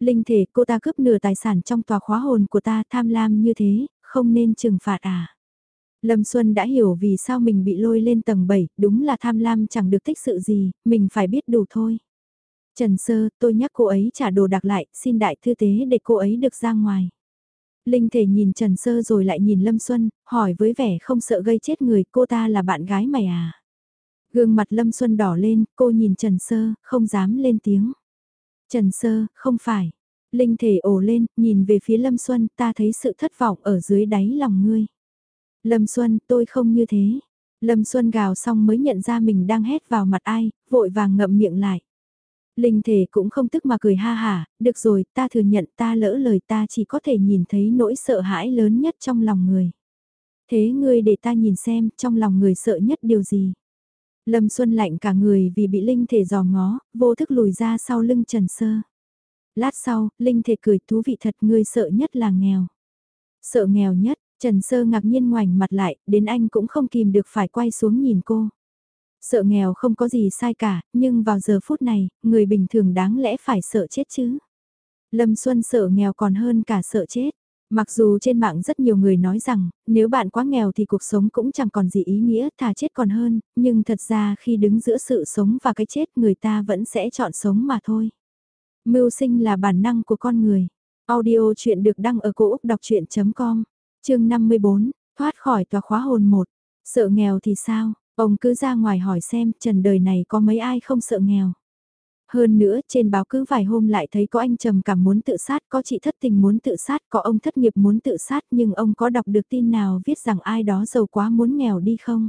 Linh Thể, cô ta cướp nửa tài sản trong tòa khóa hồn của ta tham lam như thế, không nên trừng phạt à. Lâm Xuân đã hiểu vì sao mình bị lôi lên tầng 7, đúng là tham lam chẳng được thích sự gì, mình phải biết đủ thôi. Trần Sơ, tôi nhắc cô ấy trả đồ đặc lại, xin đại thư tế để cô ấy được ra ngoài. Linh thể nhìn Trần Sơ rồi lại nhìn Lâm Xuân, hỏi với vẻ không sợ gây chết người cô ta là bạn gái mày à. Gương mặt Lâm Xuân đỏ lên, cô nhìn Trần Sơ, không dám lên tiếng. Trần Sơ, không phải. Linh thể ồ lên, nhìn về phía Lâm Xuân, ta thấy sự thất vọng ở dưới đáy lòng ngươi. Lâm Xuân, tôi không như thế. Lâm Xuân gào xong mới nhận ra mình đang hét vào mặt ai, vội vàng ngậm miệng lại. Linh thể cũng không tức mà cười ha hả, được rồi, ta thừa nhận ta lỡ lời ta chỉ có thể nhìn thấy nỗi sợ hãi lớn nhất trong lòng người. Thế ngươi để ta nhìn xem, trong lòng người sợ nhất điều gì? Lâm Xuân lạnh cả người vì bị Linh thể dò ngó, vô thức lùi ra sau lưng Trần Sơ. Lát sau, Linh thể cười thú vị thật ngươi sợ nhất là nghèo. Sợ nghèo nhất, Trần Sơ ngạc nhiên ngoảnh mặt lại, đến anh cũng không kìm được phải quay xuống nhìn cô. Sợ nghèo không có gì sai cả, nhưng vào giờ phút này, người bình thường đáng lẽ phải sợ chết chứ. Lâm Xuân sợ nghèo còn hơn cả sợ chết. Mặc dù trên mạng rất nhiều người nói rằng, nếu bạn quá nghèo thì cuộc sống cũng chẳng còn gì ý nghĩa, thà chết còn hơn, nhưng thật ra khi đứng giữa sự sống và cái chết người ta vẫn sẽ chọn sống mà thôi. Mưu sinh là bản năng của con người. Audio chuyện được đăng ở cổ Úc đọc chuyện.com, chương 54, thoát khỏi tòa khóa hồn 1. Sợ nghèo thì sao, Ông cứ ra ngoài hỏi xem trần đời này có mấy ai không sợ nghèo. Hơn nữa trên báo cứ vài hôm lại thấy có anh trầm cảm muốn tự sát, có chị thất tình muốn tự sát, có ông thất nghiệp muốn tự sát nhưng ông có đọc được tin nào viết rằng ai đó giàu quá muốn nghèo đi không?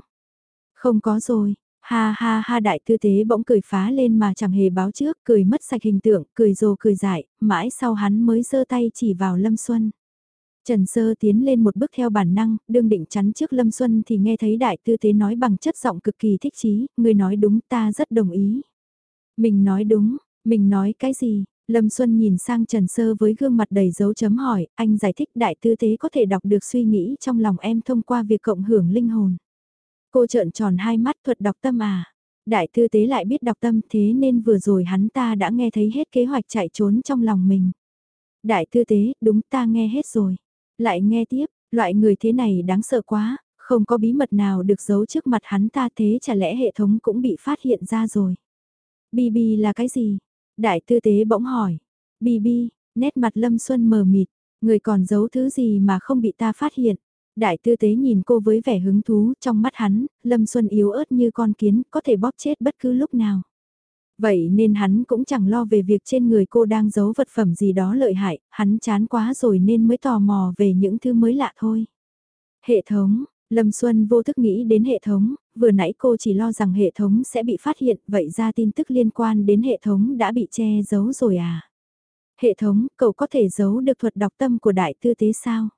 Không có rồi, ha ha ha đại tư tế bỗng cười phá lên mà chẳng hề báo trước, cười mất sạch hình tượng, cười rồ cười dại, mãi sau hắn mới giơ tay chỉ vào Lâm Xuân. Trần Sơ tiến lên một bước theo bản năng, đương định chắn trước Lâm Xuân thì nghe thấy đại tư tế nói bằng chất giọng cực kỳ thích chí, người nói đúng ta rất đồng ý. Mình nói đúng, mình nói cái gì? Lâm Xuân nhìn sang Trần Sơ với gương mặt đầy dấu chấm hỏi, anh giải thích đại tư tế có thể đọc được suy nghĩ trong lòng em thông qua việc cộng hưởng linh hồn. Cô trợn tròn hai mắt thuật đọc tâm à. Đại tư tế lại biết đọc tâm thế nên vừa rồi hắn ta đã nghe thấy hết kế hoạch chạy trốn trong lòng mình. Đại tư tế, đúng ta nghe hết rồi. Lại nghe tiếp, loại người thế này đáng sợ quá, không có bí mật nào được giấu trước mặt hắn ta thế chả lẽ hệ thống cũng bị phát hiện ra rồi. BB là cái gì? Đại tư tế bỗng hỏi. BB, nét mặt Lâm Xuân mờ mịt, người còn giấu thứ gì mà không bị ta phát hiện. Đại tư tế nhìn cô với vẻ hứng thú, trong mắt hắn, Lâm Xuân yếu ớt như con kiến, có thể bóp chết bất cứ lúc nào. Vậy nên hắn cũng chẳng lo về việc trên người cô đang giấu vật phẩm gì đó lợi hại, hắn chán quá rồi nên mới tò mò về những thứ mới lạ thôi. Hệ thống, Lâm Xuân vô thức nghĩ đến hệ thống, vừa nãy cô chỉ lo rằng hệ thống sẽ bị phát hiện, vậy ra tin tức liên quan đến hệ thống đã bị che giấu rồi à? Hệ thống, cậu có thể giấu được thuật đọc tâm của đại tư tế sao?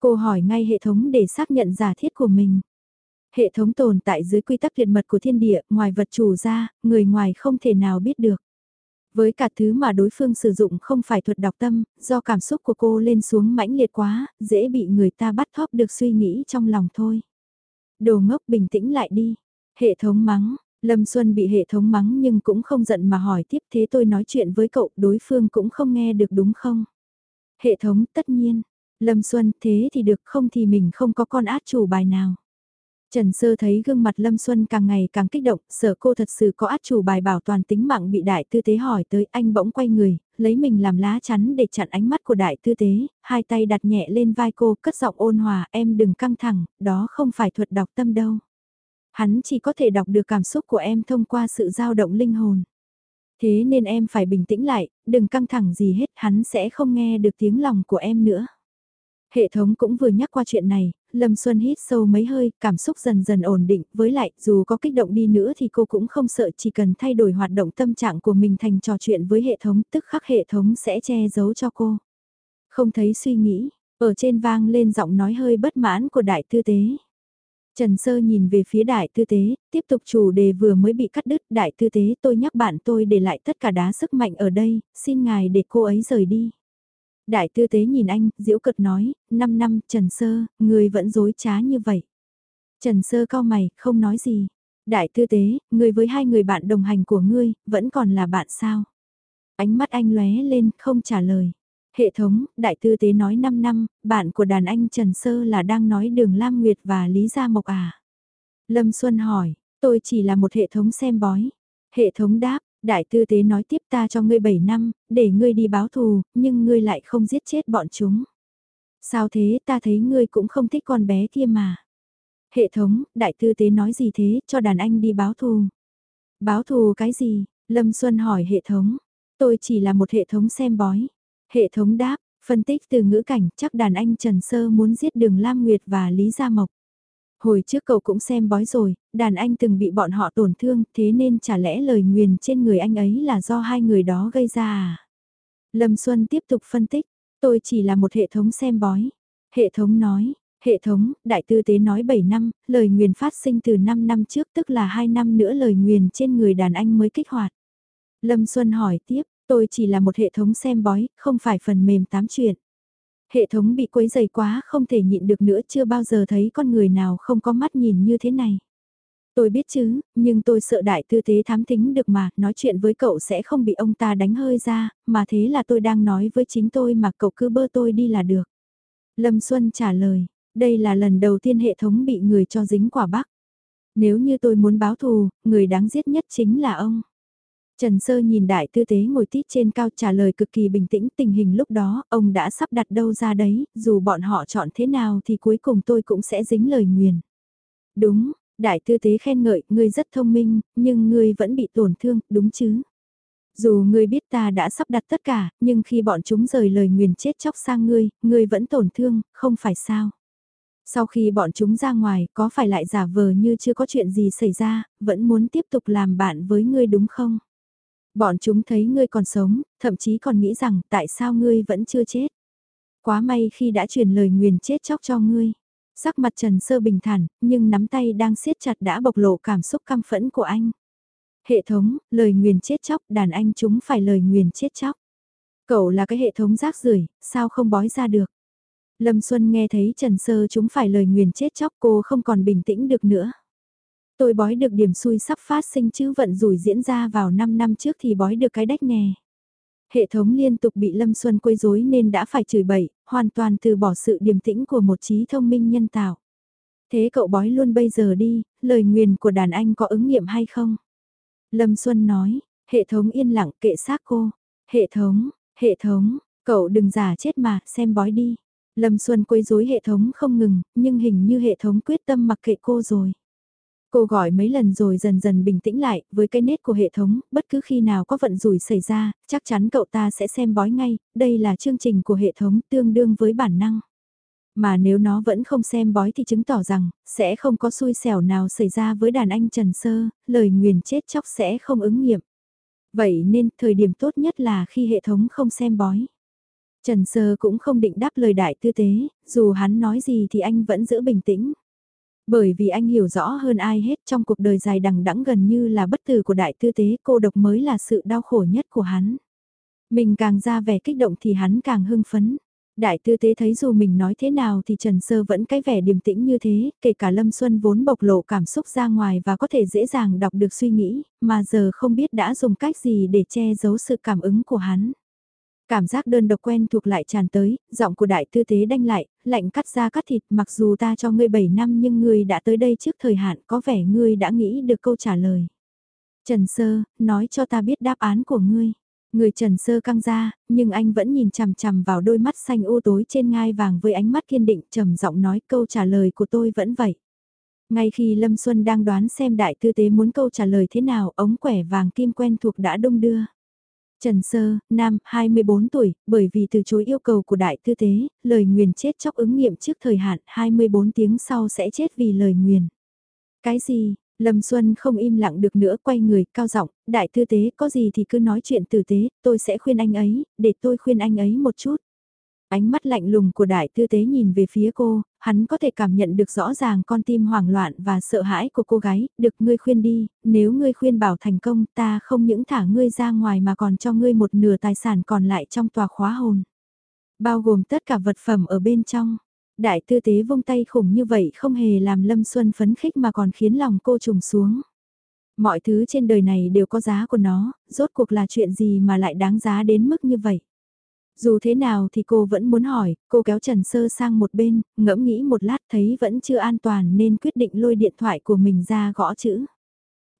Cô hỏi ngay hệ thống để xác nhận giả thiết của mình. Hệ thống tồn tại dưới quy tắc tuyệt mật của thiên địa, ngoài vật chủ ra, người ngoài không thể nào biết được. Với cả thứ mà đối phương sử dụng không phải thuật đọc tâm, do cảm xúc của cô lên xuống mãnh liệt quá, dễ bị người ta bắt thóp được suy nghĩ trong lòng thôi. Đồ ngốc bình tĩnh lại đi. Hệ thống mắng, Lâm Xuân bị hệ thống mắng nhưng cũng không giận mà hỏi tiếp thế tôi nói chuyện với cậu đối phương cũng không nghe được đúng không? Hệ thống tất nhiên. Lâm Xuân thế thì được không thì mình không có con át chủ bài nào. Trần Sơ thấy gương mặt Lâm Xuân càng ngày càng kích động, sợ cô thật sự có át chủ bài bảo toàn tính mạng bị đại tư tế hỏi tới anh bỗng quay người, lấy mình làm lá chắn để chặn ánh mắt của đại tư tế, hai tay đặt nhẹ lên vai cô, cất giọng ôn hòa, em đừng căng thẳng, đó không phải thuật đọc tâm đâu. Hắn chỉ có thể đọc được cảm xúc của em thông qua sự dao động linh hồn. Thế nên em phải bình tĩnh lại, đừng căng thẳng gì hết, hắn sẽ không nghe được tiếng lòng của em nữa. Hệ thống cũng vừa nhắc qua chuyện này, Lâm Xuân hít sâu mấy hơi, cảm xúc dần dần ổn định, với lại, dù có kích động đi nữa thì cô cũng không sợ chỉ cần thay đổi hoạt động tâm trạng của mình thành trò chuyện với hệ thống, tức khắc hệ thống sẽ che giấu cho cô. Không thấy suy nghĩ, ở trên vang lên giọng nói hơi bất mãn của đại tư tế. Trần Sơ nhìn về phía đại tư tế, tiếp tục chủ đề vừa mới bị cắt đứt. Đại tư tế tôi nhắc bạn tôi để lại tất cả đá sức mạnh ở đây, xin ngài để cô ấy rời đi. Đại tư tế nhìn anh, diễu cực nói, 5 năm, Trần Sơ, người vẫn dối trá như vậy. Trần Sơ cao mày, không nói gì. Đại tư tế, người với hai người bạn đồng hành của ngươi, vẫn còn là bạn sao? Ánh mắt anh lóe lên, không trả lời. Hệ thống, đại tư tế nói 5 năm, bạn của đàn anh Trần Sơ là đang nói đường Lam Nguyệt và Lý Gia Mộc à? Lâm Xuân hỏi, tôi chỉ là một hệ thống xem bói. Hệ thống đáp, đại tư tế nói tiếp ta cho ngươi 7 năm, để ngươi đi báo thù, nhưng ngươi lại không giết chết bọn chúng. Sao thế ta thấy ngươi cũng không thích con bé kia mà. Hệ thống, đại tư tế nói gì thế, cho đàn anh đi báo thù. Báo thù cái gì? Lâm Xuân hỏi hệ thống. Tôi chỉ là một hệ thống xem bói. Hệ thống đáp, phân tích từ ngữ cảnh chắc đàn anh Trần Sơ muốn giết đường Lam Nguyệt và Lý Gia Mộc. Hồi trước cậu cũng xem bói rồi, đàn anh từng bị bọn họ tổn thương, thế nên chả lẽ lời nguyền trên người anh ấy là do hai người đó gây ra à? Lâm Xuân tiếp tục phân tích, tôi chỉ là một hệ thống xem bói. Hệ thống nói, hệ thống, đại tư tế nói 7 năm, lời nguyền phát sinh từ 5 năm trước tức là 2 năm nữa lời nguyền trên người đàn anh mới kích hoạt. Lâm Xuân hỏi tiếp, tôi chỉ là một hệ thống xem bói, không phải phần mềm tám chuyện. Hệ thống bị quấy dày quá không thể nhịn được nữa chưa bao giờ thấy con người nào không có mắt nhìn như thế này. Tôi biết chứ, nhưng tôi sợ đại tư thế thám tính được mà, nói chuyện với cậu sẽ không bị ông ta đánh hơi ra, mà thế là tôi đang nói với chính tôi mà cậu cứ bơ tôi đi là được. Lâm Xuân trả lời, đây là lần đầu tiên hệ thống bị người cho dính quả bắc. Nếu như tôi muốn báo thù, người đáng giết nhất chính là ông. Trần Sơ nhìn đại tư tế ngồi tít trên cao trả lời cực kỳ bình tĩnh tình hình lúc đó, ông đã sắp đặt đâu ra đấy, dù bọn họ chọn thế nào thì cuối cùng tôi cũng sẽ dính lời nguyền. Đúng, đại tư tế khen ngợi, ngươi rất thông minh, nhưng ngươi vẫn bị tổn thương, đúng chứ? Dù ngươi biết ta đã sắp đặt tất cả, nhưng khi bọn chúng rời lời nguyền chết chóc sang ngươi, ngươi vẫn tổn thương, không phải sao? Sau khi bọn chúng ra ngoài, có phải lại giả vờ như chưa có chuyện gì xảy ra, vẫn muốn tiếp tục làm bạn với ngươi đúng không? Bọn chúng thấy ngươi còn sống, thậm chí còn nghĩ rằng tại sao ngươi vẫn chưa chết. Quá may khi đã truyền lời nguyền chết chóc cho ngươi. Sắc mặt Trần Sơ bình thản, nhưng nắm tay đang siết chặt đã bộc lộ cảm xúc căm phẫn của anh. Hệ thống, lời nguyền chết chóc, đàn anh chúng phải lời nguyền chết chóc. Cậu là cái hệ thống rác rưởi sao không bói ra được. Lâm Xuân nghe thấy Trần Sơ chúng phải lời nguyền chết chóc cô không còn bình tĩnh được nữa. Tôi bói được điểm xui sắp phát sinh chứ vận rủi diễn ra vào 5 năm trước thì bói được cái đách nè. Hệ thống liên tục bị Lâm Xuân quấy rối nên đã phải chửi bậy, hoàn toàn từ bỏ sự điềm tĩnh của một trí thông minh nhân tạo. Thế cậu bói luôn bây giờ đi, lời nguyền của đàn anh có ứng nghiệm hay không? Lâm Xuân nói, hệ thống yên lặng kệ xác cô. Hệ thống, hệ thống, cậu đừng giả chết mà, xem bói đi. Lâm Xuân quấy rối hệ thống không ngừng, nhưng hình như hệ thống quyết tâm mặc kệ cô rồi. Cô gọi mấy lần rồi dần dần bình tĩnh lại, với cái nét của hệ thống, bất cứ khi nào có vận rủi xảy ra, chắc chắn cậu ta sẽ xem bói ngay, đây là chương trình của hệ thống tương đương với bản năng. Mà nếu nó vẫn không xem bói thì chứng tỏ rằng, sẽ không có xui xẻo nào xảy ra với đàn anh Trần Sơ, lời nguyền chết chóc sẽ không ứng nghiệm. Vậy nên, thời điểm tốt nhất là khi hệ thống không xem bói. Trần Sơ cũng không định đáp lời đại tư tế, dù hắn nói gì thì anh vẫn giữ bình tĩnh. Bởi vì anh hiểu rõ hơn ai hết trong cuộc đời dài đằng đẵng gần như là bất tử của đại tư tế cô độc mới là sự đau khổ nhất của hắn. Mình càng ra vẻ kích động thì hắn càng hưng phấn. Đại tư tế thấy dù mình nói thế nào thì Trần Sơ vẫn cái vẻ điềm tĩnh như thế, kể cả Lâm Xuân vốn bộc lộ cảm xúc ra ngoài và có thể dễ dàng đọc được suy nghĩ, mà giờ không biết đã dùng cách gì để che giấu sự cảm ứng của hắn. Cảm giác đơn độc quen thuộc lại tràn tới, giọng của đại tư tế đanh lại, lạnh cắt ra cắt thịt mặc dù ta cho ngươi 7 năm nhưng ngươi đã tới đây trước thời hạn có vẻ ngươi đã nghĩ được câu trả lời. Trần Sơ, nói cho ta biết đáp án của ngươi. Người Trần Sơ căng ra, nhưng anh vẫn nhìn chằm chằm vào đôi mắt xanh u tối trên ngai vàng với ánh mắt kiên định trầm giọng nói câu trả lời của tôi vẫn vậy. Ngay khi Lâm Xuân đang đoán xem đại tư tế muốn câu trả lời thế nào, ống quẻ vàng kim quen thuộc đã đông đưa. Trần Sơ, nam, 24 tuổi, bởi vì từ chối yêu cầu của đại tư tế, lời nguyền chết chóc ứng nghiệm trước thời hạn, 24 tiếng sau sẽ chết vì lời nguyền. Cái gì? Lâm Xuân không im lặng được nữa quay người, cao giọng, đại tư tế có gì thì cứ nói chuyện tử tế, tôi sẽ khuyên anh ấy, để tôi khuyên anh ấy một chút. Ánh mắt lạnh lùng của đại tư tế nhìn về phía cô, hắn có thể cảm nhận được rõ ràng con tim hoảng loạn và sợ hãi của cô gái, được ngươi khuyên đi, nếu ngươi khuyên bảo thành công ta không những thả ngươi ra ngoài mà còn cho ngươi một nửa tài sản còn lại trong tòa khóa hồn. Bao gồm tất cả vật phẩm ở bên trong. Đại tư tế vung tay khủng như vậy không hề làm Lâm Xuân phấn khích mà còn khiến lòng cô trùng xuống. Mọi thứ trên đời này đều có giá của nó, rốt cuộc là chuyện gì mà lại đáng giá đến mức như vậy. Dù thế nào thì cô vẫn muốn hỏi, cô kéo Trần Sơ sang một bên, ngẫm nghĩ một lát thấy vẫn chưa an toàn nên quyết định lôi điện thoại của mình ra gõ chữ.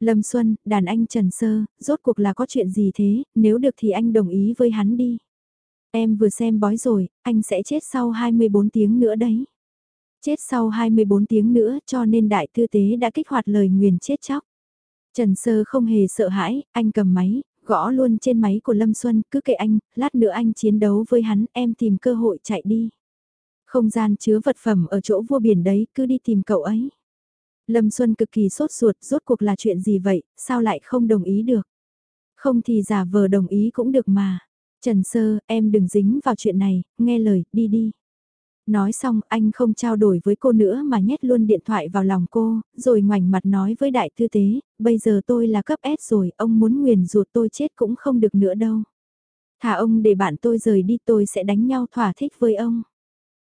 Lâm Xuân, đàn anh Trần Sơ, rốt cuộc là có chuyện gì thế, nếu được thì anh đồng ý với hắn đi. Em vừa xem bói rồi, anh sẽ chết sau 24 tiếng nữa đấy. Chết sau 24 tiếng nữa cho nên đại tư tế đã kích hoạt lời nguyền chết chóc. Trần Sơ không hề sợ hãi, anh cầm máy, gõ luôn trên máy của Lâm Xuân, cứ kệ anh, lát nữa anh chiến đấu với hắn, em tìm cơ hội chạy đi. Không gian chứa vật phẩm ở chỗ vua biển đấy, cứ đi tìm cậu ấy. Lâm Xuân cực kỳ sốt ruột, rốt cuộc là chuyện gì vậy, sao lại không đồng ý được? Không thì giả vờ đồng ý cũng được mà. Trần Sơ, em đừng dính vào chuyện này, nghe lời, đi đi. Nói xong anh không trao đổi với cô nữa mà nhét luôn điện thoại vào lòng cô, rồi ngoảnh mặt nói với đại tư tế, bây giờ tôi là cấp S rồi, ông muốn nguyền ruột tôi chết cũng không được nữa đâu. Thả ông để bạn tôi rời đi tôi sẽ đánh nhau thỏa thích với ông.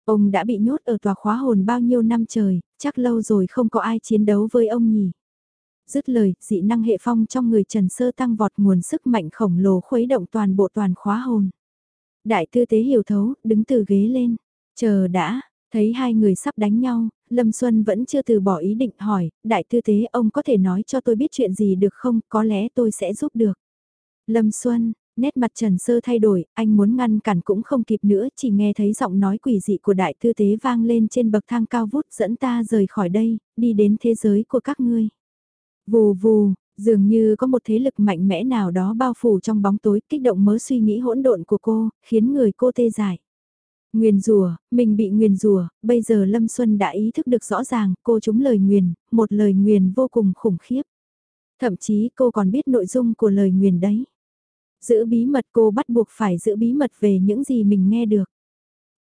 Ông đã bị nhốt ở tòa khóa hồn bao nhiêu năm trời, chắc lâu rồi không có ai chiến đấu với ông nhỉ. Dứt lời, dị năng hệ phong trong người Trần Sơ tăng vọt nguồn sức mạnh khổng lồ khuấy động toàn bộ toàn khóa hồn. Đại tư tế hiểu thấu, đứng từ ghế lên. Chờ đã, thấy hai người sắp đánh nhau, Lâm Xuân vẫn chưa từ bỏ ý định hỏi, đại tư tế ông có thể nói cho tôi biết chuyện gì được không, có lẽ tôi sẽ giúp được. Lâm Xuân, nét mặt Trần Sơ thay đổi, anh muốn ngăn cản cũng không kịp nữa, chỉ nghe thấy giọng nói quỷ dị của đại tư tế vang lên trên bậc thang cao vút dẫn ta rời khỏi đây, đi đến thế giới của các ngươi. Vù vù, dường như có một thế lực mạnh mẽ nào đó bao phủ trong bóng tối, kích động mớ suy nghĩ hỗn độn của cô, khiến người cô tê dại. Nguyền rùa, mình bị nguyền rùa, bây giờ Lâm Xuân đã ý thức được rõ ràng, cô trúng lời nguyền, một lời nguyền vô cùng khủng khiếp. Thậm chí cô còn biết nội dung của lời nguyền đấy. Giữ bí mật cô bắt buộc phải giữ bí mật về những gì mình nghe được.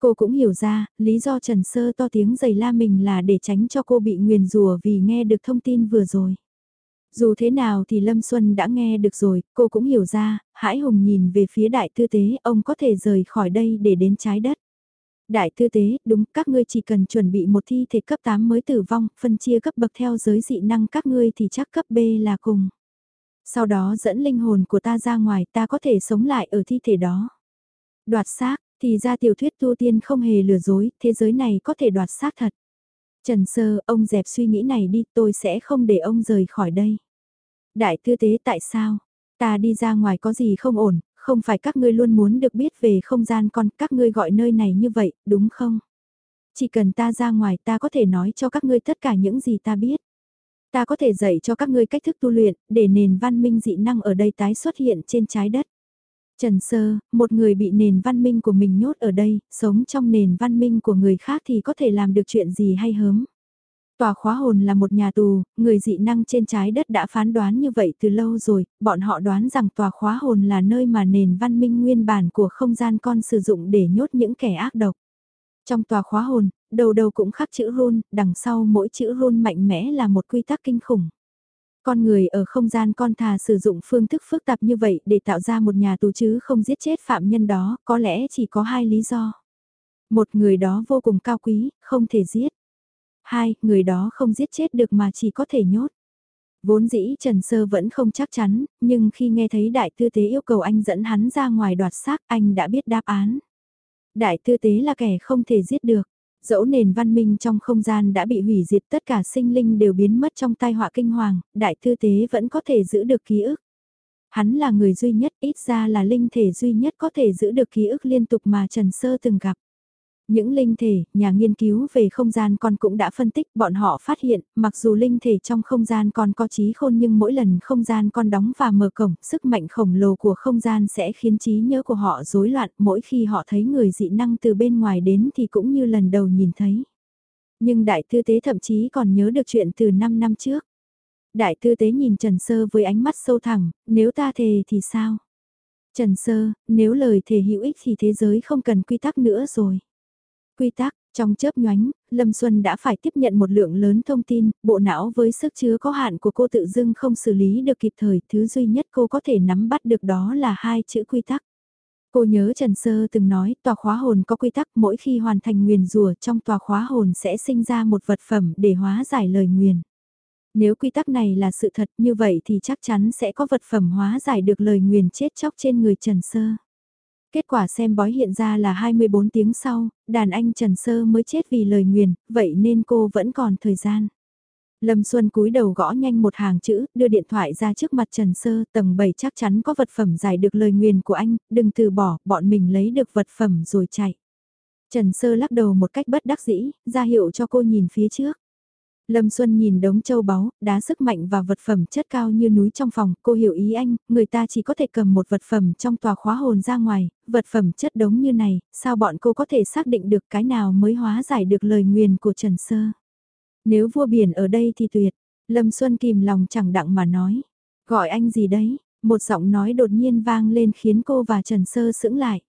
Cô cũng hiểu ra, lý do Trần Sơ to tiếng giày la mình là để tránh cho cô bị nguyền rùa vì nghe được thông tin vừa rồi. Dù thế nào thì Lâm Xuân đã nghe được rồi, cô cũng hiểu ra, Hãi Hùng nhìn về phía đại tư tế, ông có thể rời khỏi đây để đến trái đất. Đại tư tế, đúng, các ngươi chỉ cần chuẩn bị một thi thể cấp 8 mới tử vong, phân chia cấp bậc theo giới dị năng các ngươi thì chắc cấp B là cùng. Sau đó dẫn linh hồn của ta ra ngoài ta có thể sống lại ở thi thể đó. Đoạt xác, thì ra tiểu thuyết tu tiên không hề lừa dối, thế giới này có thể đoạt xác thật. Trần Sơ, ông dẹp suy nghĩ này đi, tôi sẽ không để ông rời khỏi đây. Đại tư tế tại sao? Ta đi ra ngoài có gì không ổn, không phải các ngươi luôn muốn được biết về không gian con, các ngươi gọi nơi này như vậy, đúng không? Chỉ cần ta ra ngoài ta có thể nói cho các ngươi tất cả những gì ta biết. Ta có thể dạy cho các ngươi cách thức tu luyện, để nền văn minh dị năng ở đây tái xuất hiện trên trái đất. Trần Sơ, một người bị nền văn minh của mình nhốt ở đây, sống trong nền văn minh của người khác thì có thể làm được chuyện gì hay hớm. Tòa khóa hồn là một nhà tù, người dị năng trên trái đất đã phán đoán như vậy từ lâu rồi, bọn họ đoán rằng tòa khóa hồn là nơi mà nền văn minh nguyên bản của không gian con sử dụng để nhốt những kẻ ác độc. Trong tòa khóa hồn, đầu đầu cũng khắc chữ run, đằng sau mỗi chữ run mạnh mẽ là một quy tắc kinh khủng. Con người ở không gian con thà sử dụng phương thức phức tạp như vậy để tạo ra một nhà tù chứ không giết chết phạm nhân đó, có lẽ chỉ có hai lý do. Một người đó vô cùng cao quý, không thể giết. Hai, người đó không giết chết được mà chỉ có thể nhốt. Vốn dĩ Trần Sơ vẫn không chắc chắn, nhưng khi nghe thấy đại tư tế yêu cầu anh dẫn hắn ra ngoài đoạt xác anh đã biết đáp án. Đại tư tế là kẻ không thể giết được. Dẫu nền văn minh trong không gian đã bị hủy diệt tất cả sinh linh đều biến mất trong tai họa kinh hoàng, đại tư tế vẫn có thể giữ được ký ức. Hắn là người duy nhất, ít ra là linh thể duy nhất có thể giữ được ký ức liên tục mà Trần Sơ từng gặp. Những linh thể, nhà nghiên cứu về không gian con cũng đã phân tích bọn họ phát hiện, mặc dù linh thể trong không gian con có trí khôn nhưng mỗi lần không gian con đóng và mở cổng, sức mạnh khổng lồ của không gian sẽ khiến trí nhớ của họ rối loạn mỗi khi họ thấy người dị năng từ bên ngoài đến thì cũng như lần đầu nhìn thấy. Nhưng đại tư tế thậm chí còn nhớ được chuyện từ 5 năm trước. Đại tư tế nhìn Trần Sơ với ánh mắt sâu thẳng, nếu ta thề thì sao? Trần Sơ, nếu lời thề hữu ích thì thế giới không cần quy tắc nữa rồi. Quy tắc, trong chớp nhoánh, Lâm Xuân đã phải tiếp nhận một lượng lớn thông tin, bộ não với sức chứa có hạn của cô tự dưng không xử lý được kịp thời, thứ duy nhất cô có thể nắm bắt được đó là hai chữ quy tắc. Cô nhớ Trần Sơ từng nói tòa khóa hồn có quy tắc mỗi khi hoàn thành nguyền rùa trong tòa khóa hồn sẽ sinh ra một vật phẩm để hóa giải lời nguyền. Nếu quy tắc này là sự thật như vậy thì chắc chắn sẽ có vật phẩm hóa giải được lời nguyền chết chóc trên người Trần Sơ. Kết quả xem bói hiện ra là 24 tiếng sau, đàn anh Trần Sơ mới chết vì lời nguyền, vậy nên cô vẫn còn thời gian. Lâm Xuân cúi đầu gõ nhanh một hàng chữ, đưa điện thoại ra trước mặt Trần Sơ, tầng 7 chắc chắn có vật phẩm giải được lời nguyền của anh, đừng từ bỏ, bọn mình lấy được vật phẩm rồi chạy. Trần Sơ lắc đầu một cách bất đắc dĩ, ra hiệu cho cô nhìn phía trước. Lâm Xuân nhìn đống châu báu, đá sức mạnh và vật phẩm chất cao như núi trong phòng, cô hiểu ý anh, người ta chỉ có thể cầm một vật phẩm trong tòa khóa hồn ra ngoài, vật phẩm chất đống như này, sao bọn cô có thể xác định được cái nào mới hóa giải được lời nguyền của Trần Sơ. Nếu vua biển ở đây thì tuyệt, Lâm Xuân kìm lòng chẳng đặng mà nói, gọi anh gì đấy, một giọng nói đột nhiên vang lên khiến cô và Trần Sơ sững lại.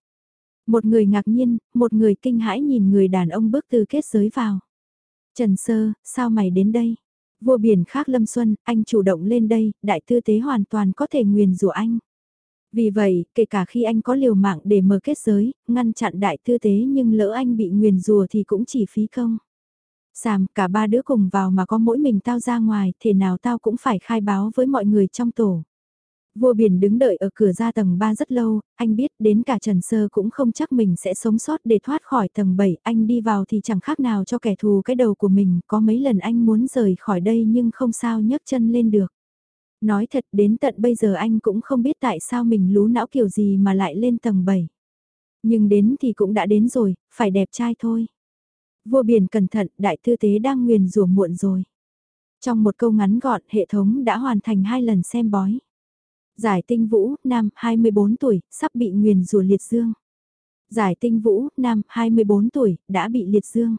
Một người ngạc nhiên, một người kinh hãi nhìn người đàn ông bước từ kết giới vào. Trần Sơ, sao mày đến đây? Vua biển khác Lâm Xuân, anh chủ động lên đây, đại tư tế hoàn toàn có thể nguyền rủa anh. Vì vậy, kể cả khi anh có liều mạng để mở kết giới, ngăn chặn đại tư tế nhưng lỡ anh bị nguyền rùa thì cũng chỉ phí công. Sàm, cả ba đứa cùng vào mà có mỗi mình tao ra ngoài, thế nào tao cũng phải khai báo với mọi người trong tổ. Vua biển đứng đợi ở cửa ra tầng 3 rất lâu, anh biết đến cả Trần Sơ cũng không chắc mình sẽ sống sót để thoát khỏi tầng 7, anh đi vào thì chẳng khác nào cho kẻ thù cái đầu của mình, có mấy lần anh muốn rời khỏi đây nhưng không sao nhấc chân lên được. Nói thật đến tận bây giờ anh cũng không biết tại sao mình lú não kiểu gì mà lại lên tầng 7. Nhưng đến thì cũng đã đến rồi, phải đẹp trai thôi. Vua biển cẩn thận, đại thư tế đang nguyền rủa muộn rồi. Trong một câu ngắn gọn, hệ thống đã hoàn thành hai lần xem bói. Giải tinh vũ, nam, 24 tuổi, sắp bị nguyền rủa liệt dương. Giải tinh vũ, nam, 24 tuổi, đã bị liệt dương.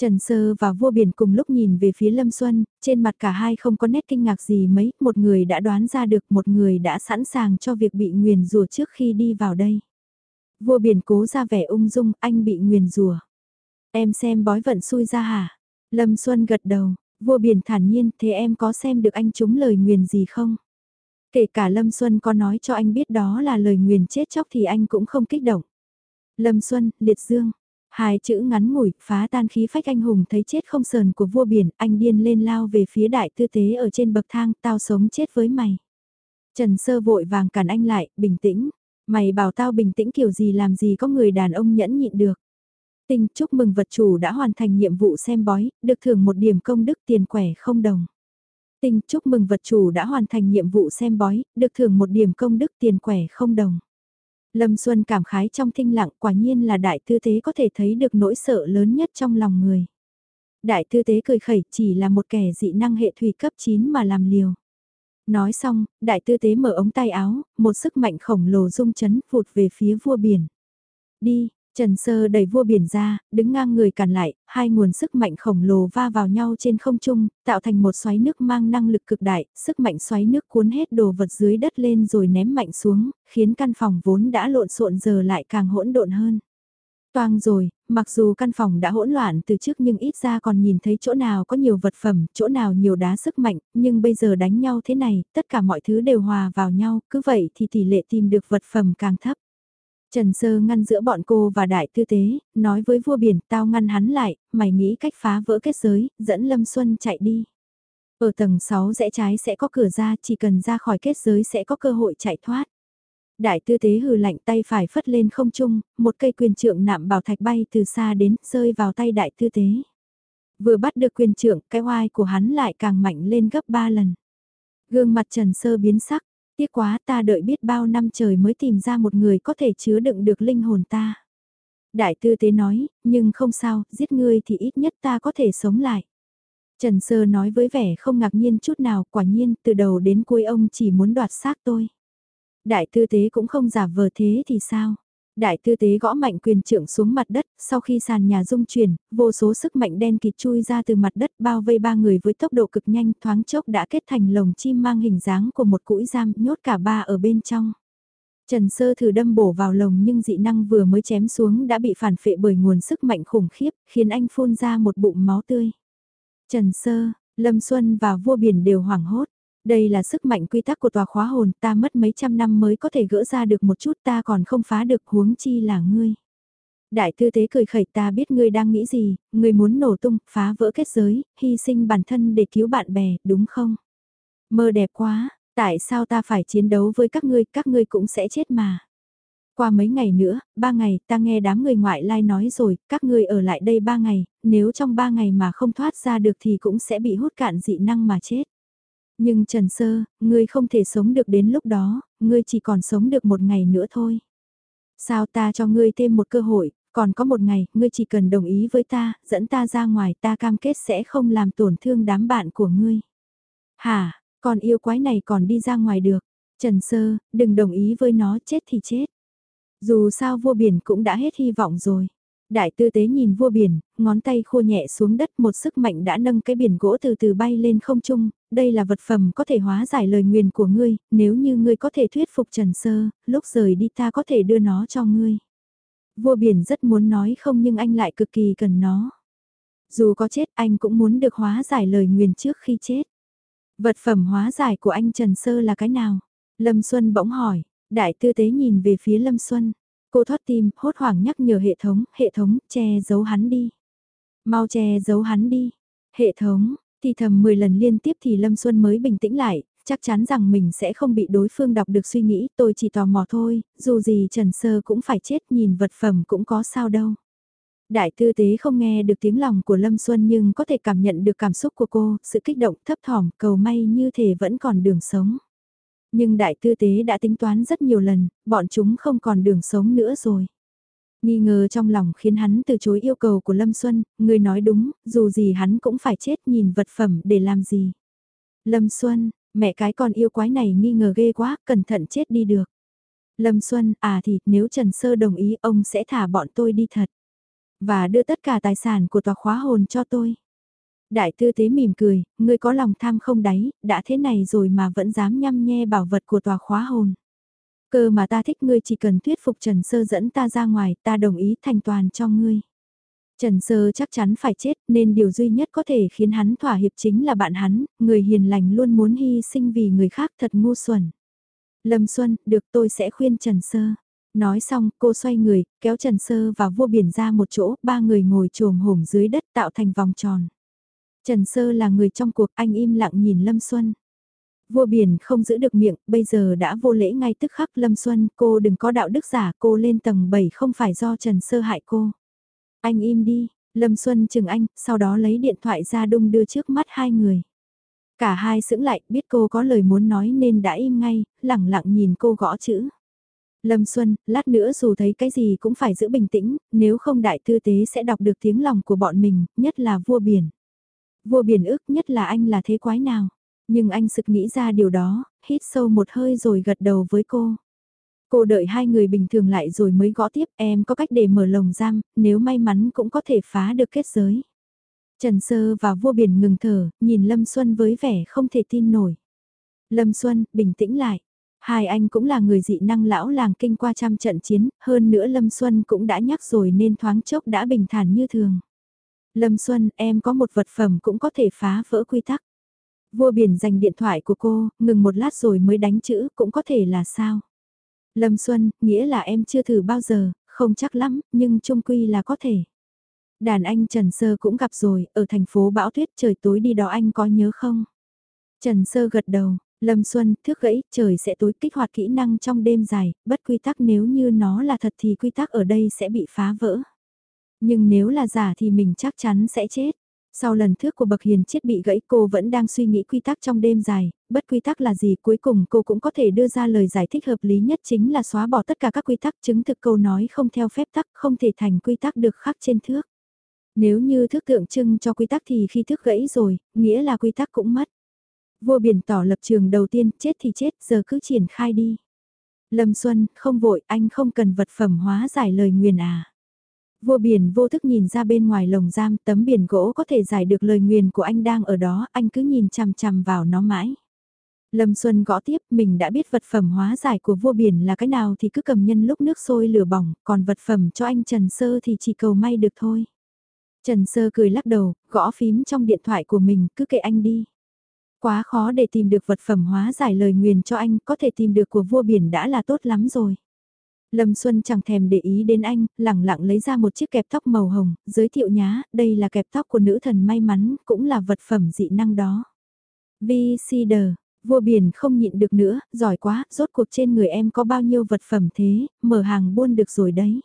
Trần Sơ và vua biển cùng lúc nhìn về phía Lâm Xuân, trên mặt cả hai không có nét kinh ngạc gì mấy, một người đã đoán ra được, một người đã sẵn sàng cho việc bị nguyền rủa trước khi đi vào đây. Vua biển cố ra vẻ ung dung, anh bị nguyền rủa. Em xem bói vận xui ra hả? Lâm Xuân gật đầu, vua biển thản nhiên, thế em có xem được anh trúng lời nguyền gì không? Kể cả Lâm Xuân có nói cho anh biết đó là lời nguyền chết chóc thì anh cũng không kích động. Lâm Xuân, liệt dương. Hai chữ ngắn ngủi, phá tan khí phách anh hùng thấy chết không sờn của vua biển, anh điên lên lao về phía đại tư tế ở trên bậc thang, tao sống chết với mày. Trần Sơ vội vàng cản anh lại, bình tĩnh. Mày bảo tao bình tĩnh kiểu gì làm gì có người đàn ông nhẫn nhịn được. Tinh chúc mừng vật chủ đã hoàn thành nhiệm vụ xem bói, được thưởng một điểm công đức tiền quẻ không đồng. Tinh chúc mừng vật chủ đã hoàn thành nhiệm vụ xem bói, được thưởng một điểm công đức tiền quẻ không đồng. Lâm Xuân cảm khái trong thinh lặng quả nhiên là đại tư tế có thể thấy được nỗi sợ lớn nhất trong lòng người. Đại tư tế cười khẩy chỉ là một kẻ dị năng hệ thủy cấp 9 mà làm liều. Nói xong, đại tư tế mở ống tay áo, một sức mạnh khổng lồ rung chấn vụt về phía vua biển. Đi, Trần Sơ đẩy vua biển ra, đứng ngang người cản lại, hai nguồn sức mạnh khổng lồ va vào nhau trên không trung, tạo thành một xoáy nước mang năng lực cực đại, sức mạnh xoáy nước cuốn hết đồ vật dưới đất lên rồi ném mạnh xuống, khiến căn phòng vốn đã lộn xộn giờ lại càng hỗn độn hơn. Toang rồi, mặc dù căn phòng đã hỗn loạn từ trước nhưng ít ra còn nhìn thấy chỗ nào có nhiều vật phẩm, chỗ nào nhiều đá sức mạnh, nhưng bây giờ đánh nhau thế này, tất cả mọi thứ đều hòa vào nhau, cứ vậy thì tỷ lệ tìm được vật phẩm càng thấp. Trần Sơ ngăn giữa bọn cô và đại tư tế, nói với vua biển tao ngăn hắn lại, mày nghĩ cách phá vỡ kết giới, dẫn Lâm Xuân chạy đi. Ở tầng 6 rẽ trái sẽ có cửa ra, chỉ cần ra khỏi kết giới sẽ có cơ hội chạy thoát. Đại tư tế hừ lạnh tay phải phất lên không trung, một cây quyền trượng nạm bảo thạch bay từ xa đến, rơi vào tay đại tư tế. Vừa bắt được quyền trượng, cái oai của hắn lại càng mạnh lên gấp 3 lần. Gương mặt Trần Sơ biến sắc, tiếc quá ta đợi biết bao năm trời mới tìm ra một người có thể chứa đựng được linh hồn ta. Đại tư tế nói, nhưng không sao, giết ngươi thì ít nhất ta có thể sống lại. Trần Sơ nói với vẻ không ngạc nhiên chút nào, quả nhiên, từ đầu đến cuối ông chỉ muốn đoạt xác tôi. Đại tư tế cũng không giả vờ thế thì sao? Đại tư tế gõ mạnh quyền trưởng xuống mặt đất, sau khi sàn nhà rung chuyển, vô số sức mạnh đen kịt chui ra từ mặt đất bao vây ba người với tốc độ cực nhanh thoáng chốc đã kết thành lồng chim mang hình dáng của một cũi giam nhốt cả ba ở bên trong. Trần Sơ thử đâm bổ vào lồng nhưng dị năng vừa mới chém xuống đã bị phản phệ bởi nguồn sức mạnh khủng khiếp, khiến anh phun ra một bụng máu tươi. Trần Sơ, Lâm Xuân và vua biển đều hoảng hốt. Đây là sức mạnh quy tắc của tòa khóa hồn, ta mất mấy trăm năm mới có thể gỡ ra được một chút ta còn không phá được huống chi là ngươi. Đại tư tế cười khẩy ta biết ngươi đang nghĩ gì, ngươi muốn nổ tung, phá vỡ kết giới, hy sinh bản thân để cứu bạn bè, đúng không? Mơ đẹp quá, tại sao ta phải chiến đấu với các ngươi, các ngươi cũng sẽ chết mà. Qua mấy ngày nữa, ba ngày, ta nghe đám người ngoại lai nói rồi, các ngươi ở lại đây ba ngày, nếu trong ba ngày mà không thoát ra được thì cũng sẽ bị hút cạn dị năng mà chết. Nhưng Trần Sơ, ngươi không thể sống được đến lúc đó, ngươi chỉ còn sống được một ngày nữa thôi. Sao ta cho ngươi thêm một cơ hội, còn có một ngày, ngươi chỉ cần đồng ý với ta, dẫn ta ra ngoài ta cam kết sẽ không làm tổn thương đám bạn của ngươi. Hả, còn yêu quái này còn đi ra ngoài được. Trần Sơ, đừng đồng ý với nó chết thì chết. Dù sao vua biển cũng đã hết hy vọng rồi. Đại tư tế nhìn vua biển, ngón tay khô nhẹ xuống đất một sức mạnh đã nâng cái biển gỗ từ từ bay lên không trung, đây là vật phẩm có thể hóa giải lời nguyền của ngươi, nếu như ngươi có thể thuyết phục Trần Sơ, lúc rời đi ta có thể đưa nó cho ngươi. Vua biển rất muốn nói không nhưng anh lại cực kỳ cần nó. Dù có chết anh cũng muốn được hóa giải lời nguyền trước khi chết. Vật phẩm hóa giải của anh Trần Sơ là cái nào? Lâm Xuân bỗng hỏi, đại tư tế nhìn về phía Lâm Xuân. Cô thoát tim, hốt hoảng nhắc nhở hệ thống, hệ thống, che giấu hắn đi. Mau che giấu hắn đi. Hệ thống, thì thầm 10 lần liên tiếp thì Lâm Xuân mới bình tĩnh lại, chắc chắn rằng mình sẽ không bị đối phương đọc được suy nghĩ, tôi chỉ tò mò thôi, dù gì Trần Sơ cũng phải chết nhìn vật phẩm cũng có sao đâu. Đại tư tế không nghe được tiếng lòng của Lâm Xuân nhưng có thể cảm nhận được cảm xúc của cô, sự kích động thấp thỏm cầu may như thể vẫn còn đường sống. Nhưng đại tư tế đã tính toán rất nhiều lần, bọn chúng không còn đường sống nữa rồi. Nghi ngờ trong lòng khiến hắn từ chối yêu cầu của Lâm Xuân, người nói đúng, dù gì hắn cũng phải chết nhìn vật phẩm để làm gì. Lâm Xuân, mẹ cái con yêu quái này nghi ngờ ghê quá, cẩn thận chết đi được. Lâm Xuân, à thì nếu Trần Sơ đồng ý ông sẽ thả bọn tôi đi thật. Và đưa tất cả tài sản của tòa khóa hồn cho tôi. Đại tư tế mỉm cười, ngươi có lòng tham không đáy, đã thế này rồi mà vẫn dám nhăm nhe bảo vật của tòa khóa hồn. Cơ mà ta thích ngươi chỉ cần thuyết phục Trần Sơ dẫn ta ra ngoài, ta đồng ý thành toàn cho ngươi. Trần Sơ chắc chắn phải chết nên điều duy nhất có thể khiến hắn thỏa hiệp chính là bạn hắn, người hiền lành luôn muốn hy sinh vì người khác thật ngu xuẩn. Lâm Xuân, được tôi sẽ khuyên Trần Sơ. Nói xong, cô xoay người, kéo Trần Sơ và vua biển ra một chỗ, ba người ngồi trồm hổm dưới đất tạo thành vòng tròn. Trần Sơ là người trong cuộc, anh im lặng nhìn Lâm Xuân. Vua biển không giữ được miệng, bây giờ đã vô lễ ngay tức khắc Lâm Xuân, cô đừng có đạo đức giả, cô lên tầng 7 không phải do Trần Sơ hại cô. Anh im đi, Lâm Xuân chừng anh, sau đó lấy điện thoại ra đung đưa trước mắt hai người. Cả hai sững lại, biết cô có lời muốn nói nên đã im ngay, lẳng lặng nhìn cô gõ chữ. Lâm Xuân, lát nữa dù thấy cái gì cũng phải giữ bình tĩnh, nếu không đại tư tế sẽ đọc được tiếng lòng của bọn mình, nhất là vua biển. Vua biển ức nhất là anh là thế quái nào. Nhưng anh sực nghĩ ra điều đó, hít sâu một hơi rồi gật đầu với cô. Cô đợi hai người bình thường lại rồi mới gõ tiếp em có cách để mở lồng giam, nếu may mắn cũng có thể phá được kết giới. Trần Sơ và vua biển ngừng thở, nhìn Lâm Xuân với vẻ không thể tin nổi. Lâm Xuân, bình tĩnh lại. Hai anh cũng là người dị năng lão làng kinh qua trăm trận chiến, hơn nữa Lâm Xuân cũng đã nhắc rồi nên thoáng chốc đã bình thản như thường. Lâm Xuân, em có một vật phẩm cũng có thể phá vỡ quy tắc. Vua biển dành điện thoại của cô, ngừng một lát rồi mới đánh chữ, cũng có thể là sao? Lâm Xuân, nghĩa là em chưa thử bao giờ, không chắc lắm, nhưng trung quy là có thể. Đàn anh Trần Sơ cũng gặp rồi, ở thành phố Bão Tuyết trời tối đi đó anh có nhớ không? Trần Sơ gật đầu, Lâm Xuân, thước gãy, trời sẽ tối kích hoạt kỹ năng trong đêm dài, bất quy tắc nếu như nó là thật thì quy tắc ở đây sẽ bị phá vỡ. Nhưng nếu là giả thì mình chắc chắn sẽ chết. Sau lần thước của bậc hiền chiết bị gãy cô vẫn đang suy nghĩ quy tắc trong đêm dài, bất quy tắc là gì cuối cùng cô cũng có thể đưa ra lời giải thích hợp lý nhất chính là xóa bỏ tất cả các quy tắc chứng thực câu nói không theo phép tắc không thể thành quy tắc được khắc trên thước. Nếu như thước tượng trưng cho quy tắc thì khi thước gãy rồi, nghĩa là quy tắc cũng mất. Vua biển tỏ lập trường đầu tiên, chết thì chết, giờ cứ triển khai đi. Lâm Xuân, không vội, anh không cần vật phẩm hóa giải lời nguyền à. Vua biển vô thức nhìn ra bên ngoài lồng giam tấm biển gỗ có thể giải được lời nguyền của anh đang ở đó, anh cứ nhìn chằm chằm vào nó mãi. Lâm Xuân gõ tiếp, mình đã biết vật phẩm hóa giải của vua biển là cái nào thì cứ cầm nhân lúc nước sôi lửa bỏng, còn vật phẩm cho anh Trần Sơ thì chỉ cầu may được thôi. Trần Sơ cười lắc đầu, gõ phím trong điện thoại của mình, cứ kệ anh đi. Quá khó để tìm được vật phẩm hóa giải lời nguyền cho anh, có thể tìm được của vua biển đã là tốt lắm rồi. Lâm Xuân chẳng thèm để ý đến anh, lẳng lặng lấy ra một chiếc kẹp tóc màu hồng, giới thiệu nhá, đây là kẹp tóc của nữ thần may mắn, cũng là vật phẩm dị năng đó. Vi Sider, vua biển không nhịn được nữa, giỏi quá, rốt cuộc trên người em có bao nhiêu vật phẩm thế, mở hàng buôn được rồi đấy.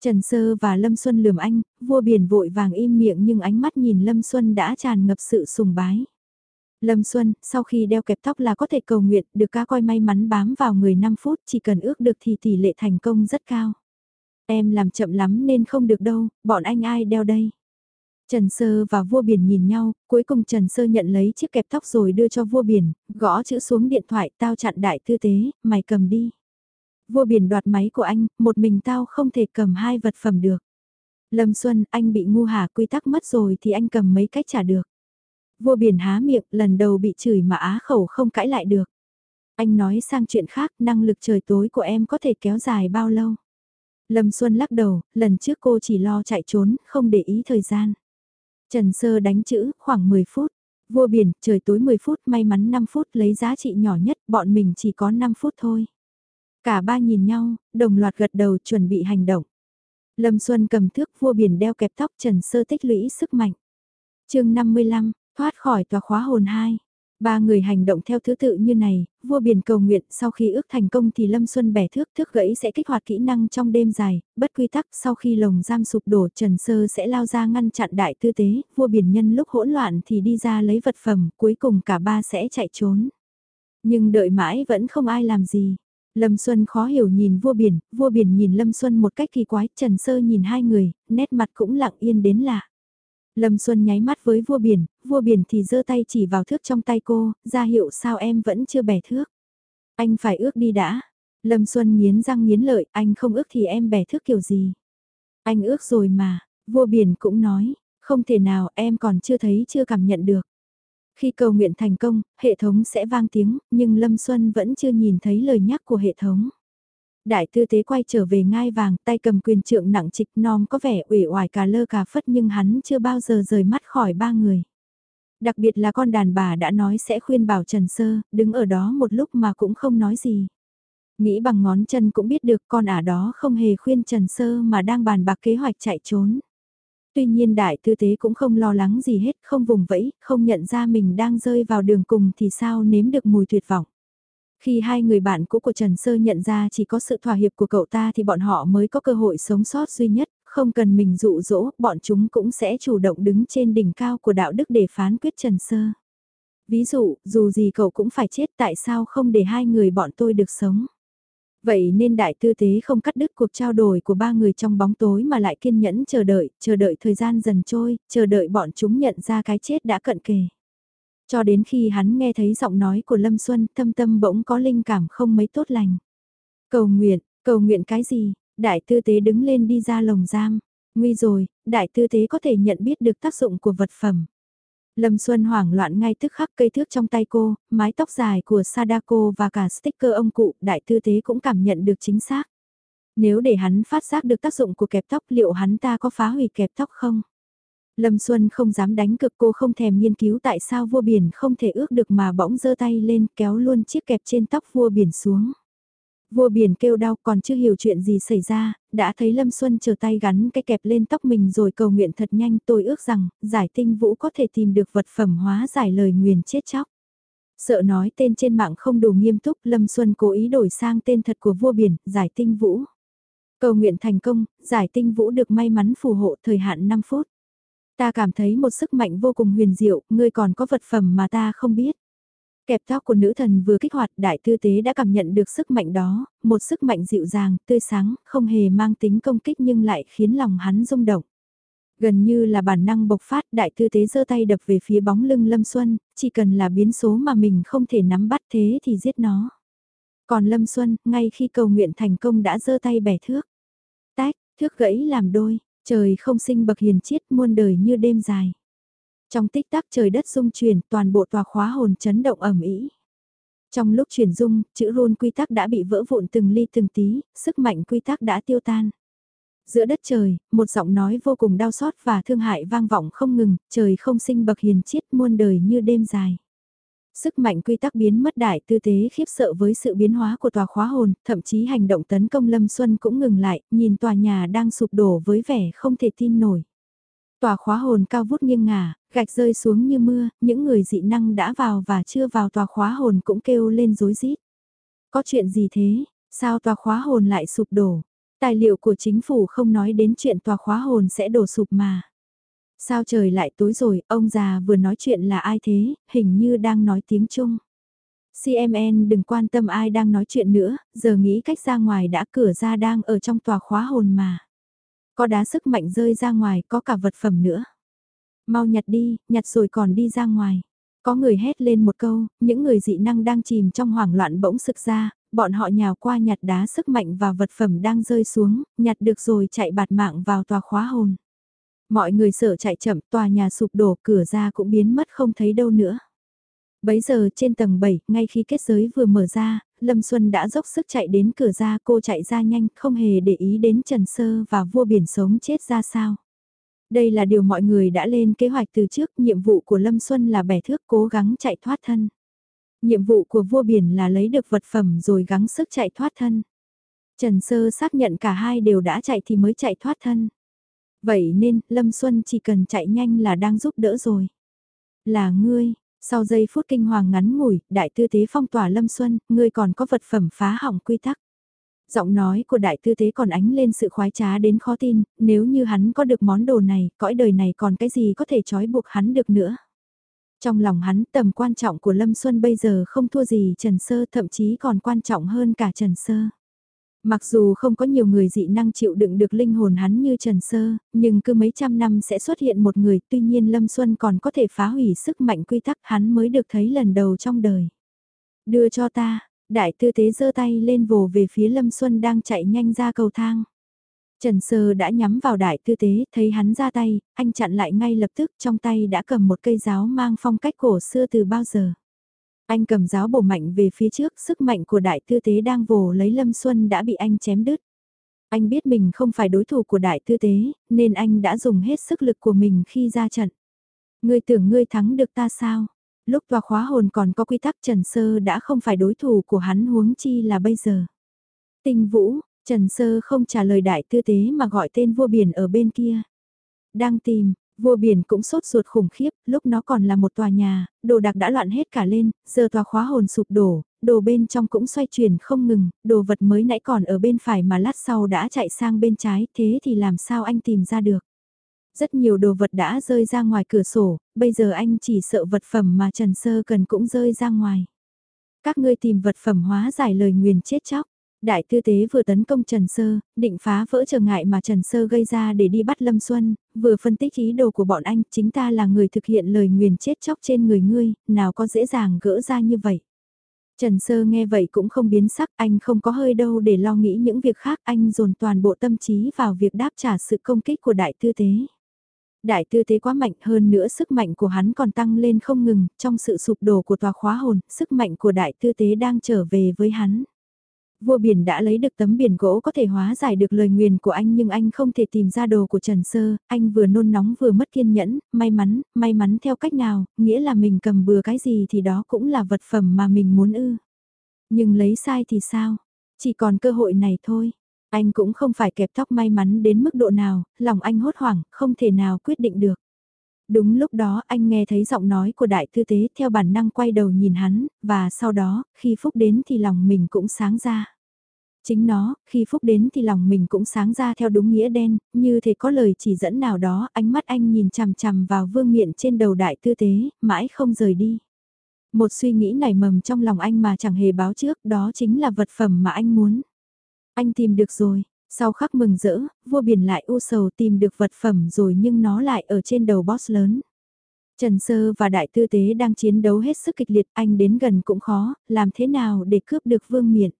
Trần Sơ và Lâm Xuân lườm anh, vua biển vội vàng im miệng nhưng ánh mắt nhìn Lâm Xuân đã tràn ngập sự sùng bái. Lâm Xuân, sau khi đeo kẹp tóc là có thể cầu nguyện, được ca coi may mắn bám vào người 5 phút, chỉ cần ước được thì tỷ lệ thành công rất cao. Em làm chậm lắm nên không được đâu, bọn anh ai đeo đây? Trần Sơ và vua biển nhìn nhau, cuối cùng Trần Sơ nhận lấy chiếc kẹp tóc rồi đưa cho vua biển, gõ chữ xuống điện thoại tao chặn đại tư tế, mày cầm đi. Vua biển đoạt máy của anh, một mình tao không thể cầm hai vật phẩm được. Lâm Xuân, anh bị ngu hả quy tắc mất rồi thì anh cầm mấy cách trả được. Vua biển há miệng, lần đầu bị chửi mà á khẩu không cãi lại được. Anh nói sang chuyện khác, năng lực trời tối của em có thể kéo dài bao lâu? Lâm Xuân lắc đầu, lần trước cô chỉ lo chạy trốn, không để ý thời gian. Trần Sơ đánh chữ, khoảng 10 phút. Vua biển, trời tối 10 phút, may mắn 5 phút lấy giá trị nhỏ nhất, bọn mình chỉ có 5 phút thôi. Cả ba nhìn nhau, đồng loạt gật đầu chuẩn bị hành động. Lâm Xuân cầm thước vua biển đeo kẹp tóc Trần Sơ tích lũy sức mạnh. chương 55, Thoát khỏi tòa khóa hồn 2. Ba người hành động theo thứ tự như này, vua biển cầu nguyện sau khi ước thành công thì Lâm Xuân bẻ thước thước gãy sẽ kích hoạt kỹ năng trong đêm dài, bất quy tắc sau khi lồng giam sụp đổ Trần Sơ sẽ lao ra ngăn chặn đại tư tế, vua biển nhân lúc hỗn loạn thì đi ra lấy vật phẩm, cuối cùng cả ba sẽ chạy trốn. Nhưng đợi mãi vẫn không ai làm gì. Lâm Xuân khó hiểu nhìn vua biển, vua biển nhìn Lâm Xuân một cách kỳ quái, Trần Sơ nhìn hai người, nét mặt cũng lặng yên đến lạ. Lâm Xuân nháy mắt với vua biển, vua biển thì giơ tay chỉ vào thước trong tay cô, ra hiệu sao em vẫn chưa bẻ thước. Anh phải ước đi đã. Lâm Xuân nghiến răng nghiến lợi, anh không ước thì em bẻ thước kiểu gì. Anh ước rồi mà, vua biển cũng nói, không thể nào em còn chưa thấy chưa cảm nhận được. Khi cầu nguyện thành công, hệ thống sẽ vang tiếng, nhưng Lâm Xuân vẫn chưa nhìn thấy lời nhắc của hệ thống. Đại tư tế quay trở về ngai vàng, tay cầm quyền trượng nặng trịch non có vẻ ủy oải cả lơ cả phất nhưng hắn chưa bao giờ rời mắt khỏi ba người. Đặc biệt là con đàn bà đã nói sẽ khuyên bảo Trần Sơ, đứng ở đó một lúc mà cũng không nói gì. Nghĩ bằng ngón chân cũng biết được con ả đó không hề khuyên Trần Sơ mà đang bàn bạc kế hoạch chạy trốn. Tuy nhiên đại tư tế cũng không lo lắng gì hết, không vùng vẫy, không nhận ra mình đang rơi vào đường cùng thì sao nếm được mùi tuyệt vọng. Khi hai người bạn cũ của Trần Sơ nhận ra chỉ có sự thỏa hiệp của cậu ta thì bọn họ mới có cơ hội sống sót duy nhất, không cần mình dụ dỗ, bọn chúng cũng sẽ chủ động đứng trên đỉnh cao của đạo đức để phán quyết Trần Sơ. Ví dụ, dù gì cậu cũng phải chết tại sao không để hai người bọn tôi được sống. Vậy nên đại tư tế không cắt đứt cuộc trao đổi của ba người trong bóng tối mà lại kiên nhẫn chờ đợi, chờ đợi thời gian dần trôi, chờ đợi bọn chúng nhận ra cái chết đã cận kề. Cho đến khi hắn nghe thấy giọng nói của Lâm Xuân, thâm tâm bỗng có linh cảm không mấy tốt lành. Cầu nguyện, cầu nguyện cái gì? Đại tư tế đứng lên đi ra lồng giam. Nguy rồi, đại tư tế có thể nhận biết được tác dụng của vật phẩm. Lâm Xuân hoảng loạn ngay tức khắc cây thước trong tay cô, mái tóc dài của Sadako và cả sticker ông cụ, đại tư tế cũng cảm nhận được chính xác. Nếu để hắn phát giác được tác dụng của kẹp tóc liệu hắn ta có phá hủy kẹp tóc không? Lâm Xuân không dám đánh cực cô không thèm nghiên cứu tại sao vua biển không thể ước được mà bỗng giơ tay lên kéo luôn chiếc kẹp trên tóc vua biển xuống. Vua biển kêu đau còn chưa hiểu chuyện gì xảy ra, đã thấy Lâm Xuân chờ tay gắn cái kẹp lên tóc mình rồi cầu nguyện thật nhanh tôi ước rằng giải tinh vũ có thể tìm được vật phẩm hóa giải lời nguyền chết chóc. Sợ nói tên trên mạng không đủ nghiêm túc, Lâm Xuân cố ý đổi sang tên thật của vua biển, giải tinh vũ. Cầu nguyện thành công, giải tinh vũ được may mắn phù hộ thời hạn 5 phút. Ta cảm thấy một sức mạnh vô cùng huyền diệu, ngươi còn có vật phẩm mà ta không biết. Kẹp tóc của nữ thần vừa kích hoạt đại tư tế đã cảm nhận được sức mạnh đó, một sức mạnh dịu dàng, tươi sáng, không hề mang tính công kích nhưng lại khiến lòng hắn rung động. Gần như là bản năng bộc phát đại tư tế giơ tay đập về phía bóng lưng Lâm Xuân, chỉ cần là biến số mà mình không thể nắm bắt thế thì giết nó. Còn Lâm Xuân, ngay khi cầu nguyện thành công đã giơ tay bẻ thước. Tách, thước gãy làm đôi, trời không sinh bậc hiền chiết muôn đời như đêm dài. Trong tích tắc trời đất rung chuyển, toàn bộ tòa khóa hồn chấn động ẩm ý. Trong lúc chuyển dung, chữ run quy tắc đã bị vỡ vụn từng ly từng tí, sức mạnh quy tắc đã tiêu tan. Giữa đất trời, một giọng nói vô cùng đau xót và thương hại vang vọng không ngừng, trời không sinh bậc hiền chiết muôn đời như đêm dài. Sức mạnh quy tắc biến mất đại tư thế khiếp sợ với sự biến hóa của tòa khóa hồn, thậm chí hành động tấn công Lâm Xuân cũng ngừng lại, nhìn tòa nhà đang sụp đổ với vẻ không thể tin nổi. Tòa khóa hồn cao vút nghiêng ngả, gạch rơi xuống như mưa, những người dị năng đã vào và chưa vào tòa khóa hồn cũng kêu lên rối rít. Có chuyện gì thế? Sao tòa khóa hồn lại sụp đổ? Tài liệu của chính phủ không nói đến chuyện tòa khóa hồn sẽ đổ sụp mà. Sao trời lại tối rồi, ông già vừa nói chuyện là ai thế, hình như đang nói tiếng Trung. CMN đừng quan tâm ai đang nói chuyện nữa, giờ nghĩ cách ra ngoài đã cửa ra đang ở trong tòa khóa hồn mà. Có đá sức mạnh rơi ra ngoài, có cả vật phẩm nữa. Mau nhặt đi, nhặt rồi còn đi ra ngoài. Có người hét lên một câu, những người dị năng đang chìm trong hoảng loạn bỗng sực ra, bọn họ nhào qua nhặt đá sức mạnh và vật phẩm đang rơi xuống, nhặt được rồi chạy bạt mạng vào tòa khóa hồn. Mọi người sợ chạy chậm, tòa nhà sụp đổ, cửa ra cũng biến mất không thấy đâu nữa. Bấy giờ trên tầng 7, ngay khi kết giới vừa mở ra, Lâm Xuân đã dốc sức chạy đến cửa ra cô chạy ra nhanh, không hề để ý đến Trần Sơ và vua biển sống chết ra sao. Đây là điều mọi người đã lên kế hoạch từ trước, nhiệm vụ của Lâm Xuân là bẻ thước cố gắng chạy thoát thân. Nhiệm vụ của vua biển là lấy được vật phẩm rồi gắng sức chạy thoát thân. Trần Sơ xác nhận cả hai đều đã chạy thì mới chạy thoát thân. Vậy nên, Lâm Xuân chỉ cần chạy nhanh là đang giúp đỡ rồi. Là ngươi, sau giây phút kinh hoàng ngắn ngủi, đại tư tế phong tỏa Lâm Xuân, ngươi còn có vật phẩm phá hỏng quy tắc. Giọng nói của đại tư tế còn ánh lên sự khoái trá đến khó tin, nếu như hắn có được món đồ này, cõi đời này còn cái gì có thể trói buộc hắn được nữa. Trong lòng hắn tầm quan trọng của Lâm Xuân bây giờ không thua gì Trần Sơ thậm chí còn quan trọng hơn cả Trần Sơ. Mặc dù không có nhiều người dị năng chịu đựng được linh hồn hắn như Trần Sơ, nhưng cứ mấy trăm năm sẽ xuất hiện một người tuy nhiên Lâm Xuân còn có thể phá hủy sức mạnh quy tắc hắn mới được thấy lần đầu trong đời. Đưa cho ta, đại tư tế giơ tay lên vồ về phía Lâm Xuân đang chạy nhanh ra cầu thang. Trần Sơ đã nhắm vào đại tư tế, thấy hắn ra tay, anh chặn lại ngay lập tức trong tay đã cầm một cây giáo mang phong cách cổ xưa từ bao giờ. Anh cầm giáo bổ mạnh về phía trước, sức mạnh của đại tư tế đang vồ lấy Lâm Xuân đã bị anh chém đứt. Anh biết mình không phải đối thủ của đại tư tế, nên anh đã dùng hết sức lực của mình khi ra trận. Ngươi tưởng ngươi thắng được ta sao? Lúc tòa khóa hồn còn có quy tắc Trần Sơ đã không phải đối thủ của hắn huống chi là bây giờ. tình Vũ, Trần Sơ không trả lời đại tư tế mà gọi tên vua biển ở bên kia. Đang tìm, vua biển cũng sốt ruột khủng khiếp, lúc nó còn là một tòa nhà, đồ đạc đã loạn hết cả lên, giờ tòa khóa hồn sụp đổ, đồ bên trong cũng xoay chuyển không ngừng, đồ vật mới nãy còn ở bên phải mà lát sau đã chạy sang bên trái, thế thì làm sao anh tìm ra được. Rất nhiều đồ vật đã rơi ra ngoài cửa sổ, bây giờ anh chỉ sợ vật phẩm mà Trần Sơ cần cũng rơi ra ngoài. Các ngươi tìm vật phẩm hóa giải lời nguyền chết chóc. Đại tư tế vừa tấn công Trần Sơ, định phá vỡ trở ngại mà Trần Sơ gây ra để đi bắt Lâm Xuân, vừa phân tích ý đồ của bọn anh, chính ta là người thực hiện lời nguyền chết chóc trên người ngươi, nào có dễ dàng gỡ ra như vậy. Trần Sơ nghe vậy cũng không biến sắc, anh không có hơi đâu để lo nghĩ những việc khác, anh dồn toàn bộ tâm trí vào việc đáp trả sự công kích của đại tư tế. Đại tư tế quá mạnh hơn nữa sức mạnh của hắn còn tăng lên không ngừng, trong sự sụp đổ của tòa khóa hồn, sức mạnh của đại tư tế đang trở về với hắn. Vua biển đã lấy được tấm biển gỗ có thể hóa giải được lời nguyền của anh nhưng anh không thể tìm ra đồ của Trần Sơ, anh vừa nôn nóng vừa mất kiên nhẫn, may mắn, may mắn theo cách nào, nghĩa là mình cầm bừa cái gì thì đó cũng là vật phẩm mà mình muốn ư. Nhưng lấy sai thì sao? Chỉ còn cơ hội này thôi. Anh cũng không phải kẹp tóc may mắn đến mức độ nào, lòng anh hốt hoảng, không thể nào quyết định được. Đúng lúc đó anh nghe thấy giọng nói của đại thư tế theo bản năng quay đầu nhìn hắn, và sau đó, khi Phúc đến thì lòng mình cũng sáng ra. Chính nó, khi Phúc đến thì lòng mình cũng sáng ra theo đúng nghĩa đen, như thể có lời chỉ dẫn nào đó, ánh mắt anh nhìn chằm chằm vào vương miện trên đầu đại tư tế, mãi không rời đi. Một suy nghĩ nảy mầm trong lòng anh mà chẳng hề báo trước, đó chính là vật phẩm mà anh muốn. Anh tìm được rồi, sau khắc mừng rỡ, vua biển lại u sầu tìm được vật phẩm rồi nhưng nó lại ở trên đầu boss lớn. Trần Sơ và Đại Tư Tế đang chiến đấu hết sức kịch liệt, anh đến gần cũng khó, làm thế nào để cướp được vương miện.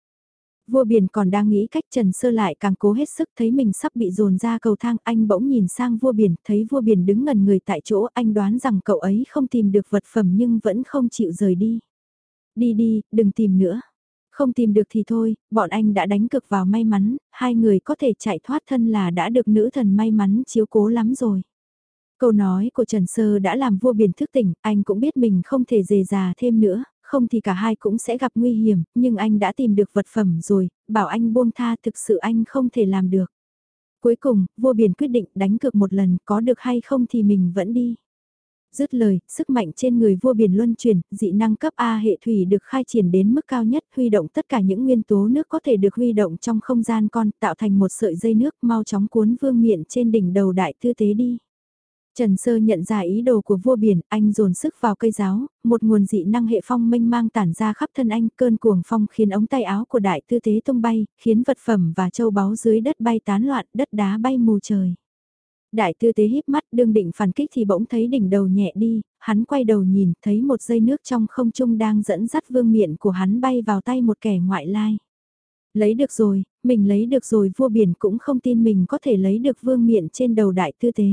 Vua biển còn đang nghĩ cách Trần Sơ lại càng cố hết sức thấy mình sắp bị dồn ra cầu thang, anh bỗng nhìn sang vua biển, thấy vua biển đứng ngần người tại chỗ, anh đoán rằng cậu ấy không tìm được vật phẩm nhưng vẫn không chịu rời đi. Đi đi, đừng tìm nữa. Không tìm được thì thôi, bọn anh đã đánh cực vào may mắn, hai người có thể chạy thoát thân là đã được nữ thần may mắn chiếu cố lắm rồi. Câu nói của Trần Sơ đã làm vua biển thức tỉnh, anh cũng biết mình không thể dề già thêm nữa, không thì cả hai cũng sẽ gặp nguy hiểm, nhưng anh đã tìm được vật phẩm rồi, bảo anh buông tha thực sự anh không thể làm được. Cuối cùng, vua biển quyết định đánh cược một lần, có được hay không thì mình vẫn đi. Dứt lời, sức mạnh trên người vua biển luân chuyển, dị năng cấp A hệ thủy được khai triển đến mức cao nhất, huy động tất cả những nguyên tố nước có thể được huy động trong không gian con, tạo thành một sợi dây nước mau chóng cuốn vương miện trên đỉnh đầu đại tư tế đi. Trần Sơ nhận ra ý đồ của vua biển, anh dồn sức vào cây giáo, một nguồn dị năng hệ phong mênh mang tản ra khắp thân anh, cơn cuồng phong khiến ống tay áo của đại tư tế tung bay, khiến vật phẩm và châu báu dưới đất bay tán loạn, đất đá bay mù trời. Đại tư tế híp mắt đương định phản kích thì bỗng thấy đỉnh đầu nhẹ đi, hắn quay đầu nhìn, thấy một dây nước trong không trung đang dẫn dắt vương miện của hắn bay vào tay một kẻ ngoại lai. Lấy được rồi, mình lấy được rồi vua biển cũng không tin mình có thể lấy được vương miện trên đầu đại tư tế.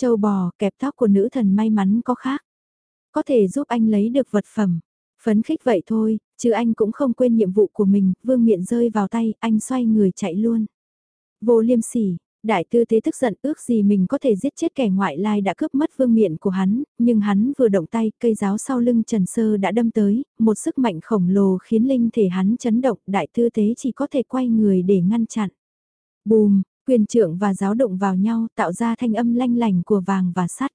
Châu bò, kẹp tóc của nữ thần may mắn có khác. Có thể giúp anh lấy được vật phẩm. Phấn khích vậy thôi, chứ anh cũng không quên nhiệm vụ của mình, vương miện rơi vào tay, anh xoay người chạy luôn. Vô liêm sỉ, đại tư thế tức giận ước gì mình có thể giết chết kẻ ngoại lai đã cướp mất vương miện của hắn, nhưng hắn vừa động tay, cây giáo sau lưng Trần Sơ đã đâm tới, một sức mạnh khổng lồ khiến linh thể hắn chấn động, đại tư thế chỉ có thể quay người để ngăn chặn. Bùm, Quyền trượng và giáo động vào nhau tạo ra thanh âm lanh lành của vàng và sắt.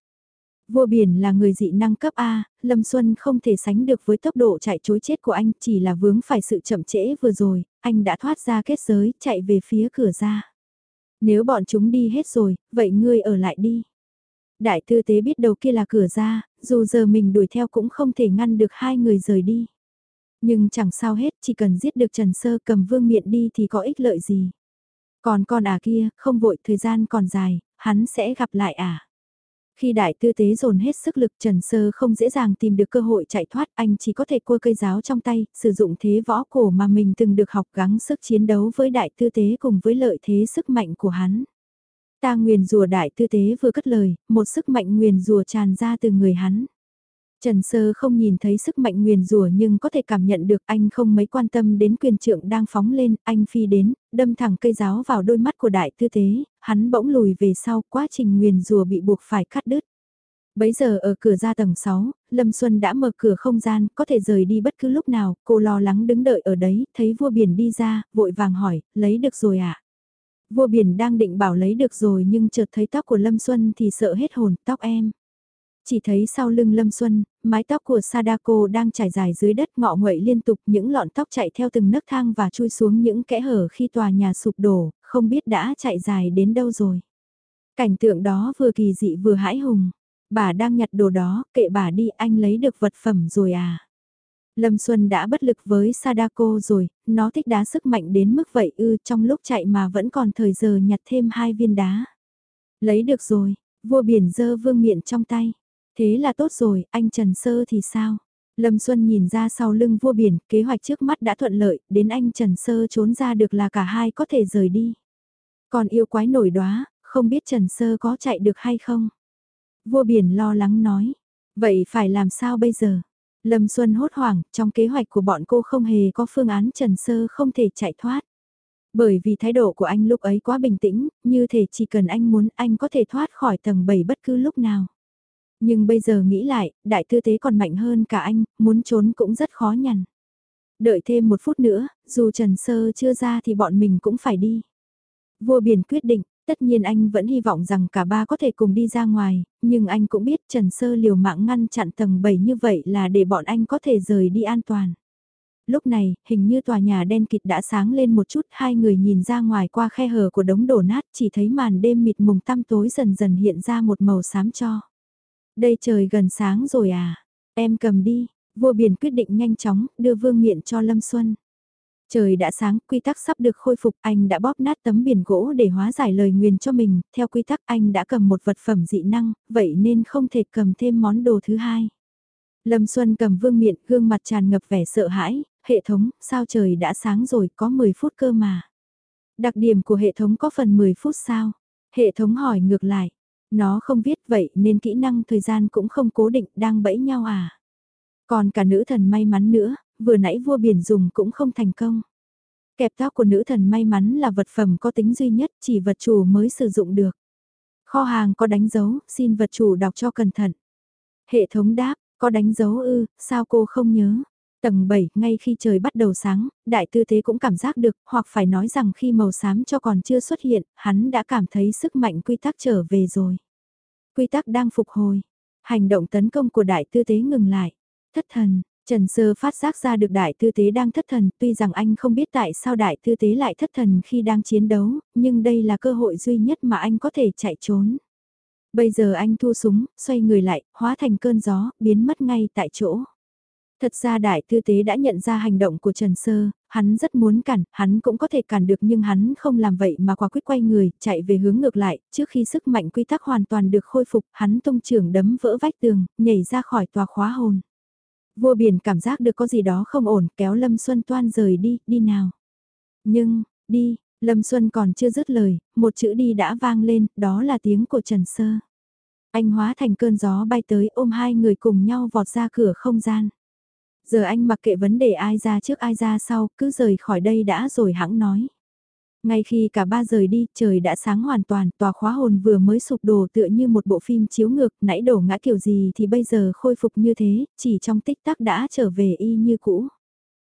Vua biển là người dị năng cấp A, Lâm Xuân không thể sánh được với tốc độ chạy chối chết của anh chỉ là vướng phải sự chậm trễ vừa rồi, anh đã thoát ra kết giới, chạy về phía cửa ra. Nếu bọn chúng đi hết rồi, vậy ngươi ở lại đi. Đại tư tế biết đầu kia là cửa ra, dù giờ mình đuổi theo cũng không thể ngăn được hai người rời đi. Nhưng chẳng sao hết, chỉ cần giết được Trần Sơ cầm vương miện đi thì có ích lợi gì. Còn con à kia, không vội thời gian còn dài, hắn sẽ gặp lại à. Khi đại tư tế dồn hết sức lực Trần Sơ không dễ dàng tìm được cơ hội chạy thoát, anh chỉ có thể cua cây giáo trong tay, sử dụng thế võ cổ mà mình từng được học gắng sức chiến đấu với đại tư tế cùng với lợi thế sức mạnh của hắn. Ta nguyền rùa đại tư tế vừa cất lời, một sức mạnh nguyền rùa tràn ra từ người hắn. Trần Sơ không nhìn thấy sức mạnh nguyền rủa nhưng có thể cảm nhận được anh không mấy quan tâm đến quyền trượng đang phóng lên, anh phi đến, đâm thẳng cây giáo vào đôi mắt của đại tư tế, hắn bỗng lùi về sau, quá trình nguyền rủa bị buộc phải cắt đứt. Bấy giờ ở cửa ra tầng 6, Lâm Xuân đã mở cửa không gian, có thể rời đi bất cứ lúc nào, cô lo lắng đứng đợi ở đấy, thấy vua biển đi ra, vội vàng hỏi, lấy được rồi ạ? À? Vua biển đang định bảo lấy được rồi nhưng chợt thấy tóc của Lâm Xuân thì sợ hết hồn, tóc em. Chỉ thấy sau lưng Lâm Xuân, mái tóc của Sadako đang trải dài dưới đất ngọ nguậy liên tục những lọn tóc chạy theo từng nấc thang và chui xuống những kẽ hở khi tòa nhà sụp đổ, không biết đã chạy dài đến đâu rồi. Cảnh tượng đó vừa kỳ dị vừa hãi hùng. Bà đang nhặt đồ đó, kệ bà đi anh lấy được vật phẩm rồi à. Lâm Xuân đã bất lực với Sadako rồi, nó thích đá sức mạnh đến mức vậy ư trong lúc chạy mà vẫn còn thời giờ nhặt thêm hai viên đá. Lấy được rồi, vua biển dơ vương miện trong tay. Thế là tốt rồi, anh Trần Sơ thì sao? Lâm Xuân nhìn ra sau lưng vua biển, kế hoạch trước mắt đã thuận lợi, đến anh Trần Sơ trốn ra được là cả hai có thể rời đi. Còn yêu quái nổi đóa, không biết Trần Sơ có chạy được hay không? Vua biển lo lắng nói, vậy phải làm sao bây giờ? Lâm Xuân hốt hoảng, trong kế hoạch của bọn cô không hề có phương án Trần Sơ không thể chạy thoát. Bởi vì thái độ của anh lúc ấy quá bình tĩnh, như thể chỉ cần anh muốn anh có thể thoát khỏi tầng 7 bất cứ lúc nào. Nhưng bây giờ nghĩ lại, đại tư tế còn mạnh hơn cả anh, muốn trốn cũng rất khó nhằn. Đợi thêm một phút nữa, dù Trần Sơ chưa ra thì bọn mình cũng phải đi. Vua biển quyết định, Tất nhiên anh vẫn hy vọng rằng cả ba có thể cùng đi ra ngoài, nhưng anh cũng biết Trần Sơ liều mạng ngăn chặn tầng 7 như vậy là để bọn anh có thể rời đi an toàn. Lúc này, hình như tòa nhà đen kịt đã sáng lên một chút, hai người nhìn ra ngoài qua khe hở của đống đổ nát, chỉ thấy màn đêm mịt mùng tăm tối dần dần hiện ra một màu xám cho. Đây trời gần sáng rồi à, em cầm đi, vua biển quyết định nhanh chóng, đưa vương miện cho Lâm Xuân. Trời đã sáng, quy tắc sắp được khôi phục, anh đã bóp nát tấm biển gỗ để hóa giải lời nguyền cho mình, theo quy tắc anh đã cầm một vật phẩm dị năng, vậy nên không thể cầm thêm món đồ thứ hai. Lâm Xuân cầm vương miện, gương mặt tràn ngập vẻ sợ hãi, hệ thống, sao trời đã sáng rồi, có 10 phút cơ mà. Đặc điểm của hệ thống có phần 10 phút sao? Hệ thống hỏi ngược lại, nó không viết vậy nên kỹ năng thời gian cũng không cố định, đang bẫy nhau à? Còn cả nữ thần may mắn nữa, vừa nãy vua biển dùng cũng không thành công. Kẹp tóc của nữ thần may mắn là vật phẩm có tính duy nhất, chỉ vật chủ mới sử dụng được. Kho hàng có đánh dấu, xin vật chủ đọc cho cẩn thận. Hệ thống đáp, có đánh dấu ư, sao cô không nhớ? Tầng 7, ngay khi trời bắt đầu sáng, đại tư thế cũng cảm giác được, hoặc phải nói rằng khi màu xám cho còn chưa xuất hiện, hắn đã cảm thấy sức mạnh quy tắc trở về rồi. Quy tắc đang phục hồi. Hành động tấn công của đại tư thế ngừng lại. Thất thần, Trần Sơ phát giác ra được đại tư tế đang thất thần, tuy rằng anh không biết tại sao đại tư tế lại thất thần khi đang chiến đấu, nhưng đây là cơ hội duy nhất mà anh có thể chạy trốn. Bây giờ anh thu súng, xoay người lại, hóa thành cơn gió, biến mất ngay tại chỗ. Thật ra đại tư tế đã nhận ra hành động của Trần Sơ, hắn rất muốn cản, hắn cũng có thể cản được nhưng hắn không làm vậy mà quả quyết quay người, chạy về hướng ngược lại, trước khi sức mạnh quy tắc hoàn toàn được khôi phục, hắn tung trưởng đấm vỡ vách tường, nhảy ra khỏi tòa khóa hồn. Vua biển cảm giác được có gì đó không ổn, kéo Lâm Xuân Toan rời đi, đi nào. Nhưng, đi, Lâm Xuân còn chưa dứt lời, một chữ đi đã vang lên, đó là tiếng của Trần Sơ. Anh hóa thành cơn gió bay tới ôm hai người cùng nhau vọt ra cửa không gian. Giờ anh mặc kệ vấn đề ai ra trước ai ra sau, cứ rời khỏi đây đã rồi hãng nói. Ngay khi cả ba rời đi, trời đã sáng hoàn toàn, tòa khóa hồn vừa mới sụp đổ tựa như một bộ phim chiếu ngược, nãy đổ ngã kiểu gì thì bây giờ khôi phục như thế, chỉ trong tích tắc đã trở về y như cũ.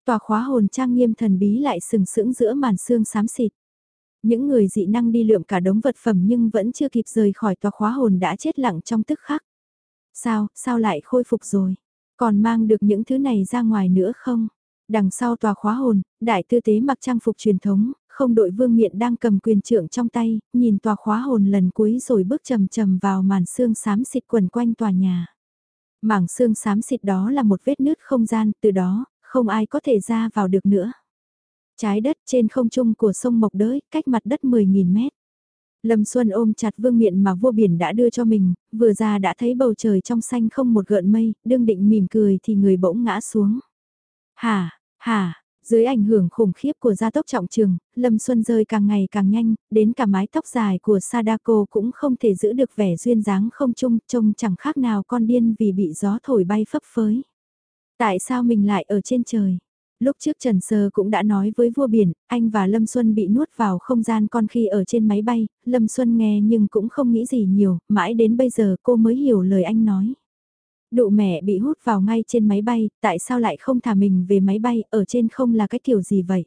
Tòa khóa hồn trang nghiêm thần bí lại sừng sững giữa màn xương xám xịt. Những người dị năng đi lượm cả đống vật phẩm nhưng vẫn chưa kịp rời khỏi tòa khóa hồn đã chết lặng trong tức khắc. Sao, sao lại khôi phục rồi? Còn mang được những thứ này ra ngoài nữa không? Đằng sau tòa khóa hồn, đại tư tế mặc trang phục truyền thống, không đội vương miện đang cầm quyền trưởng trong tay, nhìn tòa khóa hồn lần cuối rồi bước chầm chầm vào màn xương xám xịt quần quanh tòa nhà. Mảng xương xám xịt đó là một vết nứt không gian, từ đó, không ai có thể ra vào được nữa. Trái đất trên không trung của sông Mộc Đới, cách mặt đất 10.000 mét. Lâm Xuân ôm chặt vương miện mà vua biển đã đưa cho mình, vừa ra đã thấy bầu trời trong xanh không một gợn mây, đương định mỉm cười thì người bỗng ngã xuống. Hà, hà, dưới ảnh hưởng khủng khiếp của gia tốc trọng trường, Lâm Xuân rơi càng ngày càng nhanh, đến cả mái tóc dài của Sadako cũng không thể giữ được vẻ duyên dáng không chung, trông chẳng khác nào con điên vì bị gió thổi bay phấp phới. Tại sao mình lại ở trên trời? Lúc trước Trần Sơ cũng đã nói với vua biển, anh và Lâm Xuân bị nuốt vào không gian con khi ở trên máy bay, Lâm Xuân nghe nhưng cũng không nghĩ gì nhiều, mãi đến bây giờ cô mới hiểu lời anh nói. Đụ mẹ bị hút vào ngay trên máy bay, tại sao lại không thả mình về máy bay, ở trên không là cái kiểu gì vậy?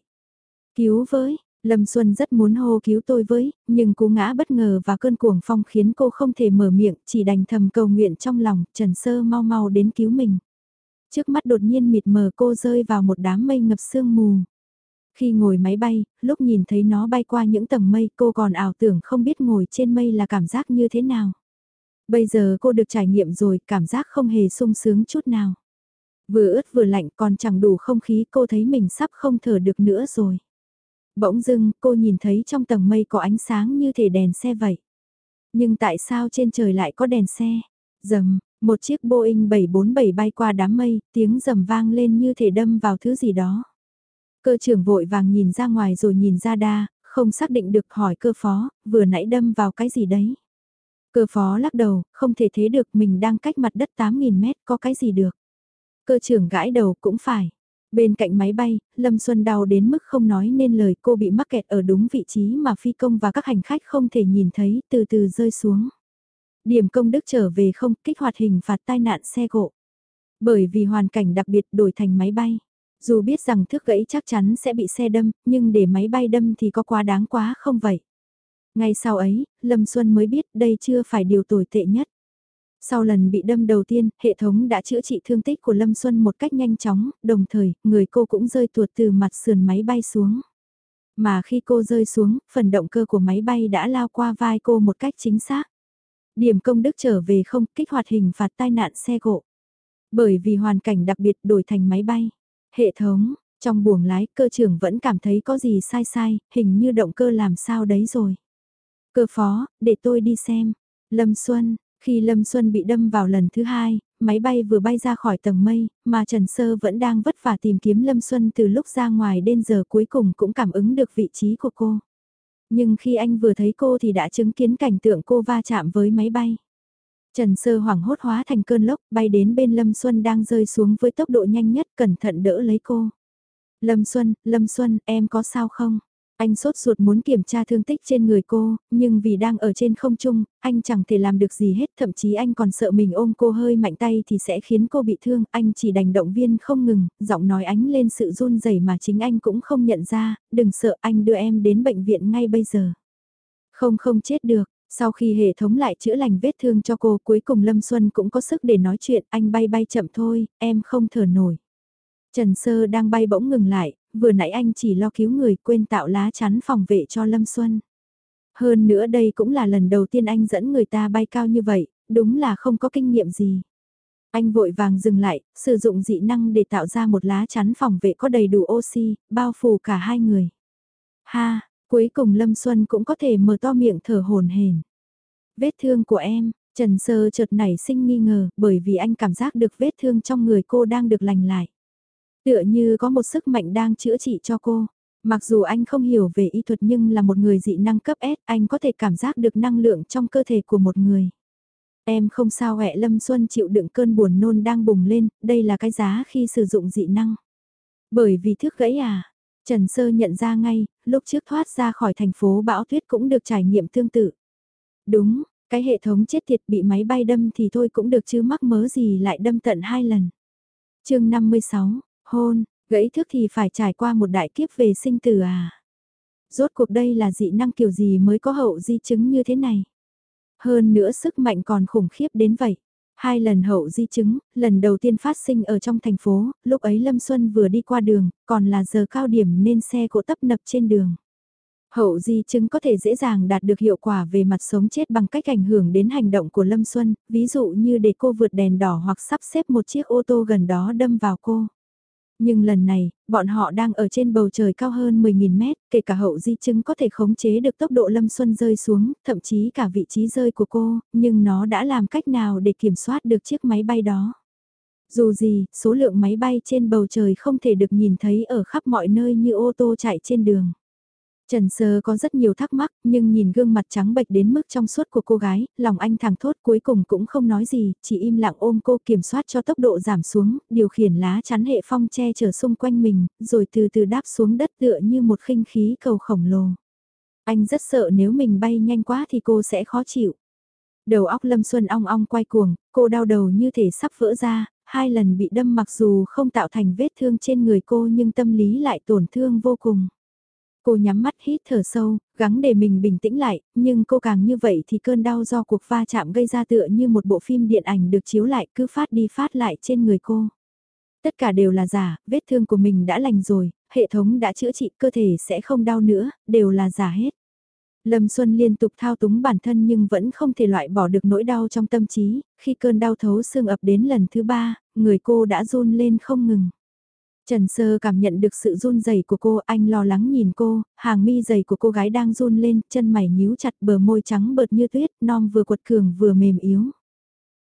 Cứu với, Lâm Xuân rất muốn hô cứu tôi với, nhưng cú ngã bất ngờ và cơn cuồng phong khiến cô không thể mở miệng, chỉ đành thầm cầu nguyện trong lòng, Trần Sơ mau mau đến cứu mình. Trước mắt đột nhiên mịt mờ cô rơi vào một đám mây ngập sương mù. Khi ngồi máy bay, lúc nhìn thấy nó bay qua những tầng mây cô còn ảo tưởng không biết ngồi trên mây là cảm giác như thế nào. Bây giờ cô được trải nghiệm rồi, cảm giác không hề sung sướng chút nào. Vừa ướt vừa lạnh còn chẳng đủ không khí cô thấy mình sắp không thở được nữa rồi. Bỗng dưng cô nhìn thấy trong tầng mây có ánh sáng như thể đèn xe vậy. Nhưng tại sao trên trời lại có đèn xe? Dầm, một chiếc Boeing 747 bay qua đám mây, tiếng rầm vang lên như thể đâm vào thứ gì đó. Cơ trưởng vội vàng nhìn ra ngoài rồi nhìn ra đa, không xác định được hỏi cơ phó, vừa nãy đâm vào cái gì đấy. Cơ phó lắc đầu, không thể thế được mình đang cách mặt đất 8.000 mét có cái gì được. Cơ trưởng gãi đầu cũng phải. Bên cạnh máy bay, Lâm Xuân đau đến mức không nói nên lời cô bị mắc kẹt ở đúng vị trí mà phi công và các hành khách không thể nhìn thấy từ từ rơi xuống. Điểm công đức trở về không kích hoạt hình phạt tai nạn xe cộ. Bởi vì hoàn cảnh đặc biệt đổi thành máy bay. Dù biết rằng thước gãy chắc chắn sẽ bị xe đâm, nhưng để máy bay đâm thì có quá đáng quá không vậy. Ngay sau ấy, Lâm Xuân mới biết đây chưa phải điều tồi tệ nhất. Sau lần bị đâm đầu tiên, hệ thống đã chữa trị thương tích của Lâm Xuân một cách nhanh chóng, đồng thời, người cô cũng rơi tuột từ mặt sườn máy bay xuống. Mà khi cô rơi xuống, phần động cơ của máy bay đã lao qua vai cô một cách chính xác. Điểm công đức trở về không kích hoạt hình phạt tai nạn xe cộ. Bởi vì hoàn cảnh đặc biệt đổi thành máy bay. Hệ thống, trong buồng lái cơ trưởng vẫn cảm thấy có gì sai sai, hình như động cơ làm sao đấy rồi. Cơ phó, để tôi đi xem. Lâm Xuân, khi Lâm Xuân bị đâm vào lần thứ hai, máy bay vừa bay ra khỏi tầng mây, mà Trần Sơ vẫn đang vất vả tìm kiếm Lâm Xuân từ lúc ra ngoài đến giờ cuối cùng cũng cảm ứng được vị trí của cô. Nhưng khi anh vừa thấy cô thì đã chứng kiến cảnh tượng cô va chạm với máy bay. Trần Sơ hoảng hốt hóa thành cơn lốc bay đến bên Lâm Xuân đang rơi xuống với tốc độ nhanh nhất cẩn thận đỡ lấy cô. Lâm Xuân, Lâm Xuân, em có sao không? Anh sốt ruột muốn kiểm tra thương tích trên người cô, nhưng vì đang ở trên không trung, anh chẳng thể làm được gì hết, thậm chí anh còn sợ mình ôm cô hơi mạnh tay thì sẽ khiến cô bị thương, anh chỉ đành động viên không ngừng, giọng nói ánh lên sự run rẩy mà chính anh cũng không nhận ra, đừng sợ anh đưa em đến bệnh viện ngay bây giờ. Không không chết được, sau khi hệ thống lại chữa lành vết thương cho cô cuối cùng Lâm Xuân cũng có sức để nói chuyện, anh bay bay chậm thôi, em không thở nổi. Trần Sơ đang bay bỗng ngừng lại, vừa nãy anh chỉ lo cứu người quên tạo lá chắn phòng vệ cho Lâm Xuân. Hơn nữa đây cũng là lần đầu tiên anh dẫn người ta bay cao như vậy, đúng là không có kinh nghiệm gì. Anh vội vàng dừng lại, sử dụng dị năng để tạo ra một lá chắn phòng vệ có đầy đủ oxy, bao phủ cả hai người. Ha, cuối cùng Lâm Xuân cũng có thể mở to miệng thở hồn hển. Vết thương của em, Trần Sơ chợt nảy sinh nghi ngờ bởi vì anh cảm giác được vết thương trong người cô đang được lành lại. Tựa như có một sức mạnh đang chữa trị cho cô. Mặc dù anh không hiểu về y thuật nhưng là một người dị năng cấp S, anh có thể cảm giác được năng lượng trong cơ thể của một người. Em không sao hẹ Lâm Xuân chịu đựng cơn buồn nôn đang bùng lên, đây là cái giá khi sử dụng dị năng. Bởi vì thước gãy à, Trần Sơ nhận ra ngay, lúc trước thoát ra khỏi thành phố bão tuyết cũng được trải nghiệm tương tự. Đúng, cái hệ thống chết tiệt bị máy bay đâm thì thôi cũng được chứ mắc mớ gì lại đâm tận hai lần. chương 56, Hôn, gãy thước thì phải trải qua một đại kiếp về sinh tử à. Rốt cuộc đây là dị năng kiểu gì mới có hậu di chứng như thế này. Hơn nữa sức mạnh còn khủng khiếp đến vậy. Hai lần hậu di chứng, lần đầu tiên phát sinh ở trong thành phố, lúc ấy Lâm Xuân vừa đi qua đường, còn là giờ cao điểm nên xe cộ tấp nập trên đường. Hậu di chứng có thể dễ dàng đạt được hiệu quả về mặt sống chết bằng cách ảnh hưởng đến hành động của Lâm Xuân, ví dụ như để cô vượt đèn đỏ hoặc sắp xếp một chiếc ô tô gần đó đâm vào cô. Nhưng lần này, bọn họ đang ở trên bầu trời cao hơn 10.000 mét, kể cả hậu di chứng có thể khống chế được tốc độ Lâm Xuân rơi xuống, thậm chí cả vị trí rơi của cô, nhưng nó đã làm cách nào để kiểm soát được chiếc máy bay đó. Dù gì, số lượng máy bay trên bầu trời không thể được nhìn thấy ở khắp mọi nơi như ô tô chạy trên đường. Trần Sơ có rất nhiều thắc mắc, nhưng nhìn gương mặt trắng bệch đến mức trong suốt của cô gái, lòng anh thẳng thốt cuối cùng cũng không nói gì, chỉ im lặng ôm cô kiểm soát cho tốc độ giảm xuống, điều khiển lá chắn hệ phong che chở xung quanh mình, rồi từ từ đáp xuống đất tựa như một khinh khí cầu khổng lồ. Anh rất sợ nếu mình bay nhanh quá thì cô sẽ khó chịu. Đầu óc Lâm Xuân ong ong quay cuồng, cô đau đầu như thể sắp vỡ ra, hai lần bị đâm mặc dù không tạo thành vết thương trên người cô nhưng tâm lý lại tổn thương vô cùng. Cô nhắm mắt hít thở sâu, gắng để mình bình tĩnh lại, nhưng cô càng như vậy thì cơn đau do cuộc va chạm gây ra tựa như một bộ phim điện ảnh được chiếu lại cứ phát đi phát lại trên người cô. Tất cả đều là giả, vết thương của mình đã lành rồi, hệ thống đã chữa trị cơ thể sẽ không đau nữa, đều là giả hết. Lâm Xuân liên tục thao túng bản thân nhưng vẫn không thể loại bỏ được nỗi đau trong tâm trí, khi cơn đau thấu xương ập đến lần thứ ba, người cô đã run lên không ngừng. Trần Sơ cảm nhận được sự run rẩy của cô, anh lo lắng nhìn cô, hàng mi dày của cô gái đang run lên, chân mày nhíu chặt bờ môi trắng bợt như tuyết, non vừa quật cường vừa mềm yếu.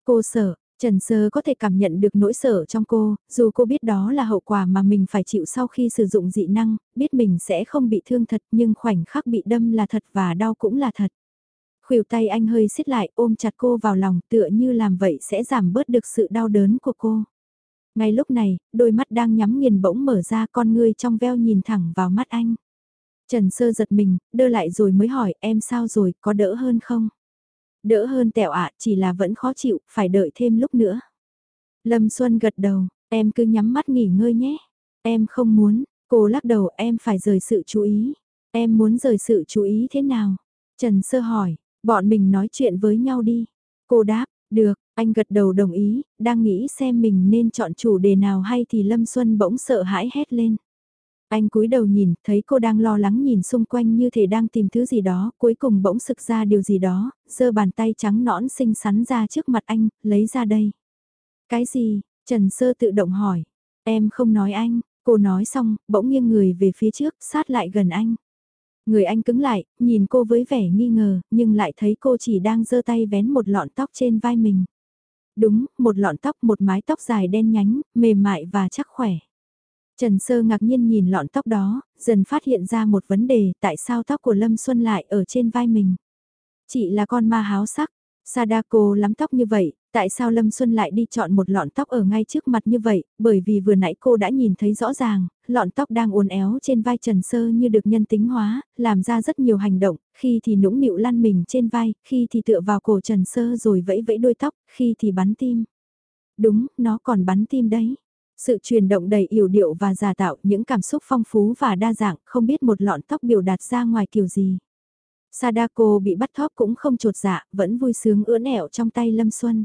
Cô sợ, Trần Sơ có thể cảm nhận được nỗi sợ trong cô, dù cô biết đó là hậu quả mà mình phải chịu sau khi sử dụng dị năng, biết mình sẽ không bị thương thật nhưng khoảnh khắc bị đâm là thật và đau cũng là thật. Khuỷu tay anh hơi siết lại ôm chặt cô vào lòng tựa như làm vậy sẽ giảm bớt được sự đau đớn của cô. Ngay lúc này, đôi mắt đang nhắm nghiền bỗng mở ra con ngươi trong veo nhìn thẳng vào mắt anh. Trần Sơ giật mình, đơ lại rồi mới hỏi em sao rồi, có đỡ hơn không? Đỡ hơn tẹo ạ, chỉ là vẫn khó chịu, phải đợi thêm lúc nữa. Lâm Xuân gật đầu, em cứ nhắm mắt nghỉ ngơi nhé. Em không muốn, cô lắc đầu em phải rời sự chú ý. Em muốn rời sự chú ý thế nào? Trần Sơ hỏi, bọn mình nói chuyện với nhau đi. Cô đáp, được, anh gật đầu đồng ý, đang nghĩ xem mình nên chọn chủ đề nào hay thì Lâm Xuân bỗng sợ hãi hét lên. Anh cúi đầu nhìn, thấy cô đang lo lắng nhìn xung quanh như thể đang tìm thứ gì đó, cuối cùng bỗng sực ra điều gì đó, giơ bàn tay trắng nõn xinh xắn ra trước mặt anh, lấy ra đây. Cái gì? Trần Sơ tự động hỏi. Em không nói anh, cô nói xong, bỗng nghiêng người về phía trước, sát lại gần anh. Người anh cứng lại, nhìn cô với vẻ nghi ngờ, nhưng lại thấy cô chỉ đang giơ tay vén một lọn tóc trên vai mình. Đúng, một lọn tóc, một mái tóc dài đen nhánh, mềm mại và chắc khỏe. Trần Sơ ngạc nhiên nhìn lọn tóc đó, dần phát hiện ra một vấn đề tại sao tóc của Lâm Xuân lại ở trên vai mình. Chị là con ma háo sắc, Sadako lắm tóc như vậy, tại sao Lâm Xuân lại đi chọn một lọn tóc ở ngay trước mặt như vậy, bởi vì vừa nãy cô đã nhìn thấy rõ ràng, lọn tóc đang uốn éo trên vai Trần Sơ như được nhân tính hóa, làm ra rất nhiều hành động, khi thì nũng nịu lăn mình trên vai, khi thì tựa vào cổ Trần Sơ rồi vẫy vẫy đôi tóc, khi thì bắn tim. Đúng, nó còn bắn tim đấy. Sự truyền động đầy yểu điệu và giả tạo những cảm xúc phong phú và đa dạng, không biết một lọn tóc biểu đạt ra ngoài kiểu gì. Sadako bị bắt thóp cũng không trột dạ, vẫn vui sướng ưỡn ẹo trong tay Lâm Xuân.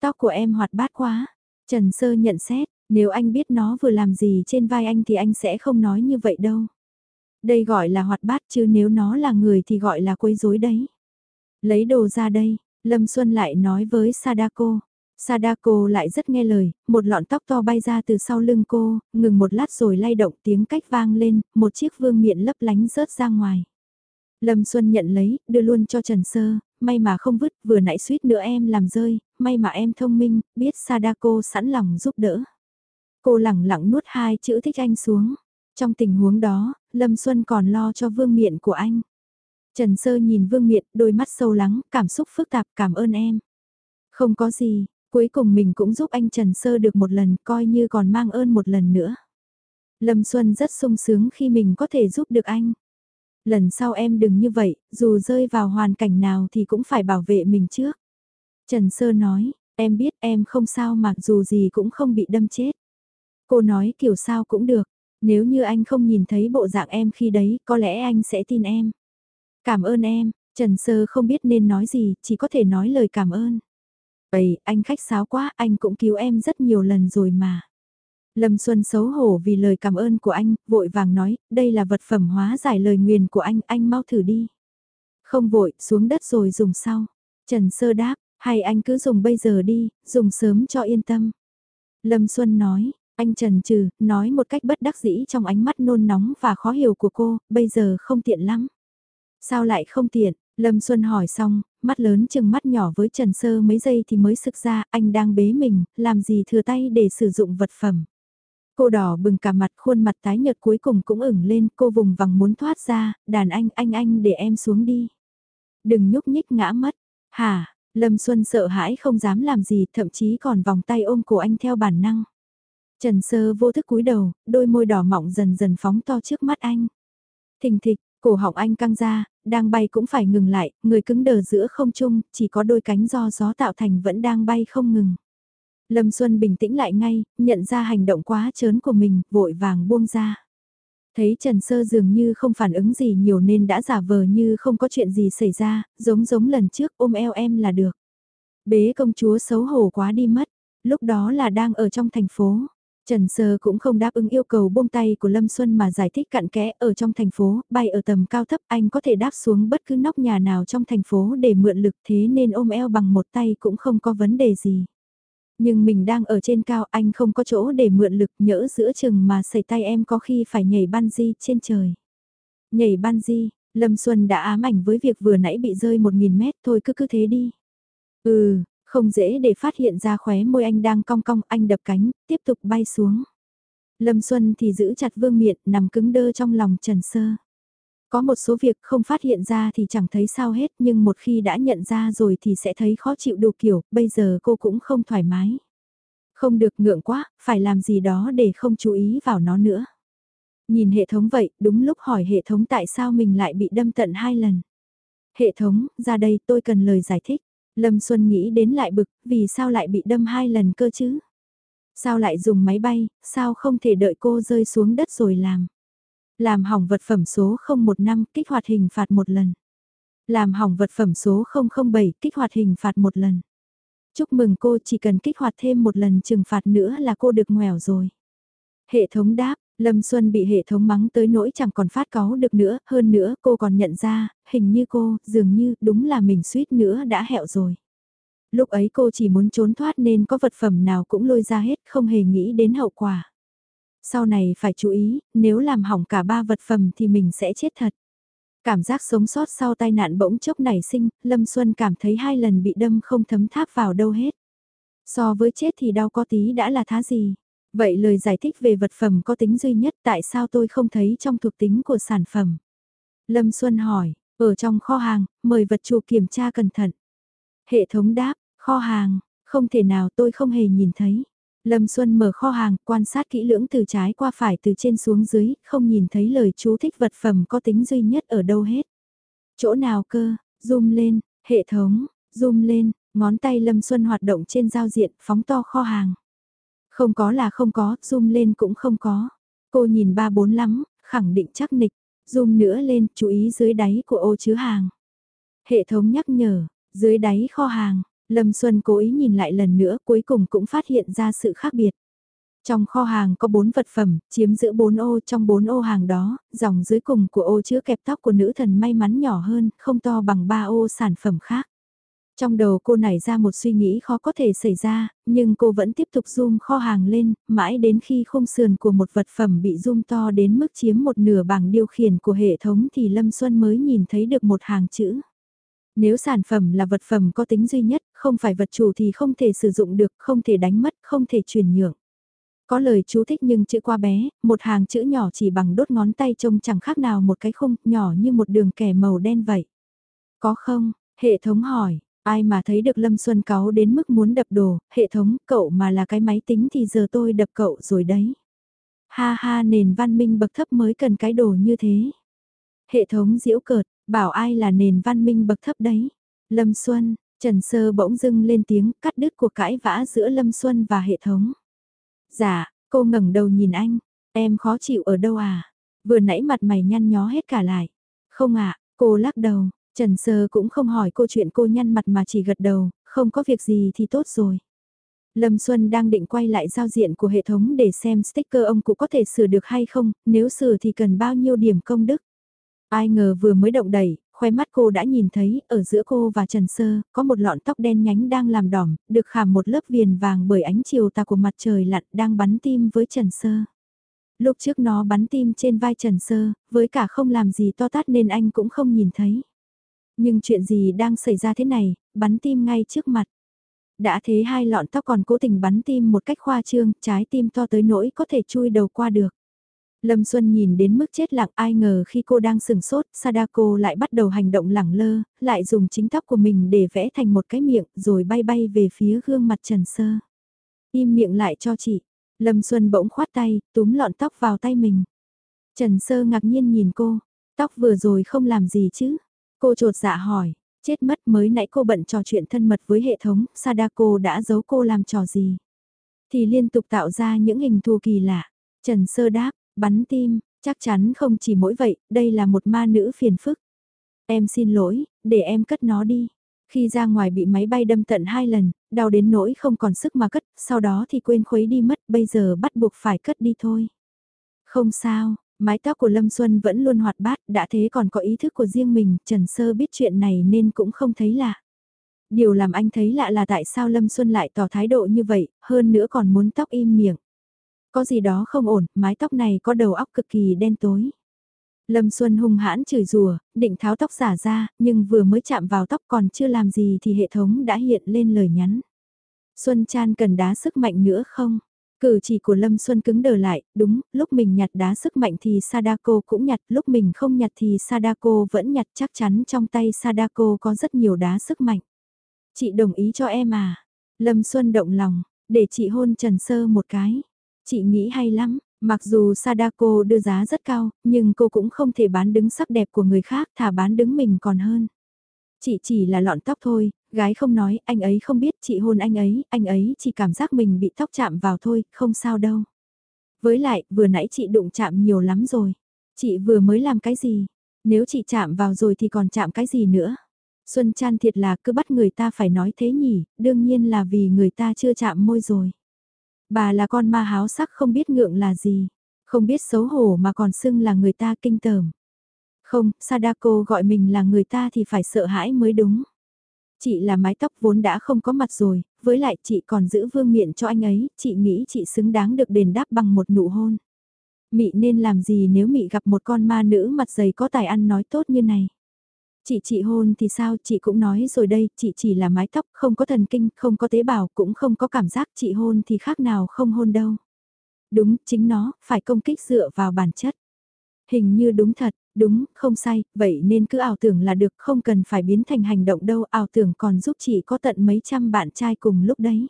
Tóc của em hoạt bát quá. Trần Sơ nhận xét, nếu anh biết nó vừa làm gì trên vai anh thì anh sẽ không nói như vậy đâu. Đây gọi là hoạt bát chứ nếu nó là người thì gọi là quấy rối đấy. Lấy đồ ra đây, Lâm Xuân lại nói với Sadako. Sadako lại rất nghe lời, một lọn tóc to bay ra từ sau lưng cô, ngừng một lát rồi lay động tiếng cách vang lên, một chiếc vương miện lấp lánh rớt ra ngoài. Lâm Xuân nhận lấy, đưa luôn cho Trần Sơ, may mà không vứt, vừa nãy suýt nữa em làm rơi, may mà em thông minh, biết Sadako sẵn lòng giúp đỡ. Cô lẳng lặng nuốt hai chữ thích anh xuống. Trong tình huống đó, Lâm Xuân còn lo cho vương miện của anh. Trần Sơ nhìn vương miện, đôi mắt sâu lắng, cảm xúc phức tạp, cảm ơn em. Không có gì, cuối cùng mình cũng giúp anh Trần Sơ được một lần, coi như còn mang ơn một lần nữa. Lâm Xuân rất sung sướng khi mình có thể giúp được anh. Lần sau em đừng như vậy, dù rơi vào hoàn cảnh nào thì cũng phải bảo vệ mình trước. Trần Sơ nói, em biết em không sao mặc dù gì cũng không bị đâm chết. Cô nói kiểu sao cũng được, nếu như anh không nhìn thấy bộ dạng em khi đấy có lẽ anh sẽ tin em. Cảm ơn em, Trần Sơ không biết nên nói gì, chỉ có thể nói lời cảm ơn. Vậy, anh khách sáo quá, anh cũng cứu em rất nhiều lần rồi mà. Lâm Xuân xấu hổ vì lời cảm ơn của anh, vội vàng nói, đây là vật phẩm hóa giải lời nguyền của anh, anh mau thử đi. Không vội, xuống đất rồi dùng sau. Trần Sơ đáp, hay anh cứ dùng bây giờ đi, dùng sớm cho yên tâm. Lâm Xuân nói, anh Trần Trừ, nói một cách bất đắc dĩ trong ánh mắt nôn nóng và khó hiểu của cô, bây giờ không tiện lắm. Sao lại không tiện? Lâm Xuân hỏi xong, mắt lớn chừng mắt nhỏ với Trần Sơ mấy giây thì mới sực ra, anh đang bế mình, làm gì thừa tay để sử dụng vật phẩm. Cô đỏ bừng cả mặt khuôn mặt tái nhợt cuối cùng cũng ửng lên, cô vùng vằng muốn thoát ra, đàn anh, anh anh để em xuống đi. Đừng nhúc nhích ngã mất. Hả, Lâm Xuân sợ hãi không dám làm gì, thậm chí còn vòng tay ôm cổ anh theo bản năng. Trần Sơ vô thức cúi đầu, đôi môi đỏ mọng dần dần phóng to trước mắt anh. Thình thịch, cổ họng anh căng ra, đang bay cũng phải ngừng lại, người cứng đờ giữa không trung, chỉ có đôi cánh do gió tạo thành vẫn đang bay không ngừng. Lâm Xuân bình tĩnh lại ngay, nhận ra hành động quá chớn của mình, vội vàng buông ra. Thấy Trần Sơ dường như không phản ứng gì nhiều nên đã giả vờ như không có chuyện gì xảy ra, giống giống lần trước ôm eo em là được. Bế công chúa xấu hổ quá đi mất, lúc đó là đang ở trong thành phố. Trần Sơ cũng không đáp ứng yêu cầu buông tay của Lâm Xuân mà giải thích cặn kẽ ở trong thành phố, bay ở tầm cao thấp anh có thể đáp xuống bất cứ nóc nhà nào trong thành phố để mượn lực thế nên ôm eo bằng một tay cũng không có vấn đề gì. Nhưng mình đang ở trên cao anh không có chỗ để mượn lực nhỡ giữa chừng mà xảy tay em có khi phải nhảy ban di trên trời. Nhảy ban di, Lâm Xuân đã ám ảnh với việc vừa nãy bị rơi 1.000 mét thôi cứ cứ thế đi. Ừ, không dễ để phát hiện ra khóe môi anh đang cong cong anh đập cánh, tiếp tục bay xuống. Lâm Xuân thì giữ chặt vương miện nằm cứng đơ trong lòng Trần Sơ. Có một số việc không phát hiện ra thì chẳng thấy sao hết nhưng một khi đã nhận ra rồi thì sẽ thấy khó chịu đủ kiểu, bây giờ cô cũng không thoải mái. Không được ngượng quá, phải làm gì đó để không chú ý vào nó nữa. Nhìn hệ thống vậy, đúng lúc hỏi hệ thống tại sao mình lại bị đâm tận hai lần. Hệ thống, ra đây tôi cần lời giải thích. Lâm Xuân nghĩ đến lại bực, vì sao lại bị đâm hai lần cơ chứ? Sao lại dùng máy bay, sao không thể đợi cô rơi xuống đất rồi làm? Làm hỏng vật phẩm số 015 kích hoạt hình phạt một lần. Làm hỏng vật phẩm số 007 kích hoạt hình phạt một lần. Chúc mừng cô chỉ cần kích hoạt thêm một lần trừng phạt nữa là cô được nghèo rồi. Hệ thống đáp, Lâm Xuân bị hệ thống mắng tới nỗi chẳng còn phát cáu được nữa, hơn nữa cô còn nhận ra, hình như cô, dường như, đúng là mình suýt nữa đã hẹo rồi. Lúc ấy cô chỉ muốn trốn thoát nên có vật phẩm nào cũng lôi ra hết, không hề nghĩ đến hậu quả. Sau này phải chú ý, nếu làm hỏng cả ba vật phẩm thì mình sẽ chết thật. Cảm giác sống sót sau tai nạn bỗng chốc nảy sinh, Lâm Xuân cảm thấy hai lần bị đâm không thấm tháp vào đâu hết. So với chết thì đau có tí đã là thá gì. Vậy lời giải thích về vật phẩm có tính duy nhất tại sao tôi không thấy trong thuộc tính của sản phẩm? Lâm Xuân hỏi, ở trong kho hàng, mời vật chủ kiểm tra cẩn thận. Hệ thống đáp, kho hàng, không thể nào tôi không hề nhìn thấy. Lâm Xuân mở kho hàng, quan sát kỹ lưỡng từ trái qua phải từ trên xuống dưới, không nhìn thấy lời chú thích vật phẩm có tính duy nhất ở đâu hết. Chỗ nào cơ, zoom lên, hệ thống, zoom lên, ngón tay Lâm Xuân hoạt động trên giao diện, phóng to kho hàng. Không có là không có, zoom lên cũng không có. Cô nhìn ba bốn lắm, khẳng định chắc nịch, zoom nữa lên, chú ý dưới đáy của ô chứa hàng. Hệ thống nhắc nhở, dưới đáy kho hàng, Lâm Xuân cố ý nhìn lại lần nữa cuối cùng cũng phát hiện ra sự khác biệt. Trong kho hàng có bốn vật phẩm, chiếm giữ bốn ô trong bốn ô hàng đó, dòng dưới cùng của ô chứa kẹp tóc của nữ thần may mắn nhỏ hơn, không to bằng ba ô sản phẩm khác. Trong đầu cô nảy ra một suy nghĩ khó có thể xảy ra, nhưng cô vẫn tiếp tục zoom kho hàng lên, mãi đến khi khung sườn của một vật phẩm bị zoom to đến mức chiếm một nửa bảng điều khiển của hệ thống thì Lâm Xuân mới nhìn thấy được một hàng chữ. Nếu sản phẩm là vật phẩm có tính duy nhất, không phải vật chủ thì không thể sử dụng được, không thể đánh mất, không thể chuyển nhượng. Có lời chú thích nhưng chữ qua bé, một hàng chữ nhỏ chỉ bằng đốt ngón tay trông chẳng khác nào một cái khung, nhỏ như một đường kẻ màu đen vậy. Có không? Hệ thống hỏi, ai mà thấy được Lâm Xuân cáu đến mức muốn đập đồ, hệ thống, cậu mà là cái máy tính thì giờ tôi đập cậu rồi đấy. Ha ha nền văn minh bậc thấp mới cần cái đồ như thế. Hệ thống diễu cợt, Bảo ai là nền văn minh bậc thấp đấy. Lâm Xuân, Trần Sơ bỗng dưng lên tiếng cắt đứt cuộc cãi vã giữa Lâm Xuân và hệ thống. Dạ, cô ngẩng đầu nhìn anh, em khó chịu ở đâu à? Vừa nãy mặt mày nhăn nhó hết cả lại. Không ạ, cô lắc đầu, Trần Sơ cũng không hỏi cô chuyện cô nhăn mặt mà chỉ gật đầu, không có việc gì thì tốt rồi. Lâm Xuân đang định quay lại giao diện của hệ thống để xem sticker ông cụ có thể sửa được hay không, nếu sửa thì cần bao nhiêu điểm công đức. Ai ngờ vừa mới động đẩy, khoe mắt cô đã nhìn thấy, ở giữa cô và Trần Sơ, có một lọn tóc đen nhánh đang làm đỏm, được khảm một lớp viền vàng bởi ánh chiều tà của mặt trời lặn đang bắn tim với Trần Sơ. Lúc trước nó bắn tim trên vai Trần Sơ, với cả không làm gì to tát nên anh cũng không nhìn thấy. Nhưng chuyện gì đang xảy ra thế này, bắn tim ngay trước mặt. Đã thế hai lọn tóc còn cố tình bắn tim một cách khoa trương, trái tim to tới nỗi có thể chui đầu qua được. Lâm Xuân nhìn đến mức chết lặng ai ngờ khi cô đang sừng sốt, Sadako lại bắt đầu hành động lẳng lơ, lại dùng chính tóc của mình để vẽ thành một cái miệng rồi bay bay về phía gương mặt Trần Sơ. Im miệng lại cho chị. Lâm Xuân bỗng khoát tay, túm lọn tóc vào tay mình. Trần Sơ ngạc nhiên nhìn cô, tóc vừa rồi không làm gì chứ. Cô trột dạ hỏi, chết mất mới nãy cô bận trò chuyện thân mật với hệ thống, Sadako đã giấu cô làm trò gì. Thì liên tục tạo ra những hình thù kỳ lạ. Trần Sơ đáp, Bắn tim, chắc chắn không chỉ mỗi vậy, đây là một ma nữ phiền phức. Em xin lỗi, để em cất nó đi. Khi ra ngoài bị máy bay đâm tận hai lần, đau đến nỗi không còn sức mà cất, sau đó thì quên khuấy đi mất, bây giờ bắt buộc phải cất đi thôi. Không sao, mái tóc của Lâm Xuân vẫn luôn hoạt bát, đã thế còn có ý thức của riêng mình, Trần Sơ biết chuyện này nên cũng không thấy lạ. Điều làm anh thấy lạ là tại sao Lâm Xuân lại tỏ thái độ như vậy, hơn nữa còn muốn tóc im miệng. Có gì đó không ổn, mái tóc này có đầu óc cực kỳ đen tối. Lâm Xuân hung hãn chửi rủa, định tháo tóc giả ra, nhưng vừa mới chạm vào tóc còn chưa làm gì thì hệ thống đã hiện lên lời nhắn. Xuân Chan cần đá sức mạnh nữa không? Cử chỉ của Lâm Xuân cứng đờ lại, đúng, lúc mình nhặt đá sức mạnh thì Sadako cũng nhặt, lúc mình không nhặt thì Sadako vẫn nhặt chắc chắn trong tay Sadako có rất nhiều đá sức mạnh. Chị đồng ý cho em à? Lâm Xuân động lòng, để chị hôn Trần Sơ một cái. Chị nghĩ hay lắm, mặc dù Sadako đưa giá rất cao, nhưng cô cũng không thể bán đứng sắc đẹp của người khác thả bán đứng mình còn hơn. Chị chỉ là lọn tóc thôi, gái không nói, anh ấy không biết chị hôn anh ấy, anh ấy chỉ cảm giác mình bị tóc chạm vào thôi, không sao đâu. Với lại, vừa nãy chị đụng chạm nhiều lắm rồi. Chị vừa mới làm cái gì? Nếu chị chạm vào rồi thì còn chạm cái gì nữa? Xuân Chan thiệt là cứ bắt người ta phải nói thế nhỉ, đương nhiên là vì người ta chưa chạm môi rồi. Bà là con ma háo sắc không biết ngượng là gì, không biết xấu hổ mà còn xưng là người ta kinh tởm. Không, Sadako gọi mình là người ta thì phải sợ hãi mới đúng. Chị là mái tóc vốn đã không có mặt rồi, với lại chị còn giữ vương miện cho anh ấy, chị nghĩ chị xứng đáng được đền đáp bằng một nụ hôn. Mị nên làm gì nếu Mị gặp một con ma nữ mặt dày có tài ăn nói tốt như này? Chị chị hôn thì sao, chị cũng nói rồi đây, chị chỉ là mái tóc, không có thần kinh, không có tế bào, cũng không có cảm giác chị hôn thì khác nào không hôn đâu. Đúng, chính nó, phải công kích dựa vào bản chất. Hình như đúng thật, đúng, không sai, vậy nên cứ ảo tưởng là được, không cần phải biến thành hành động đâu, ảo tưởng còn giúp chị có tận mấy trăm bạn trai cùng lúc đấy.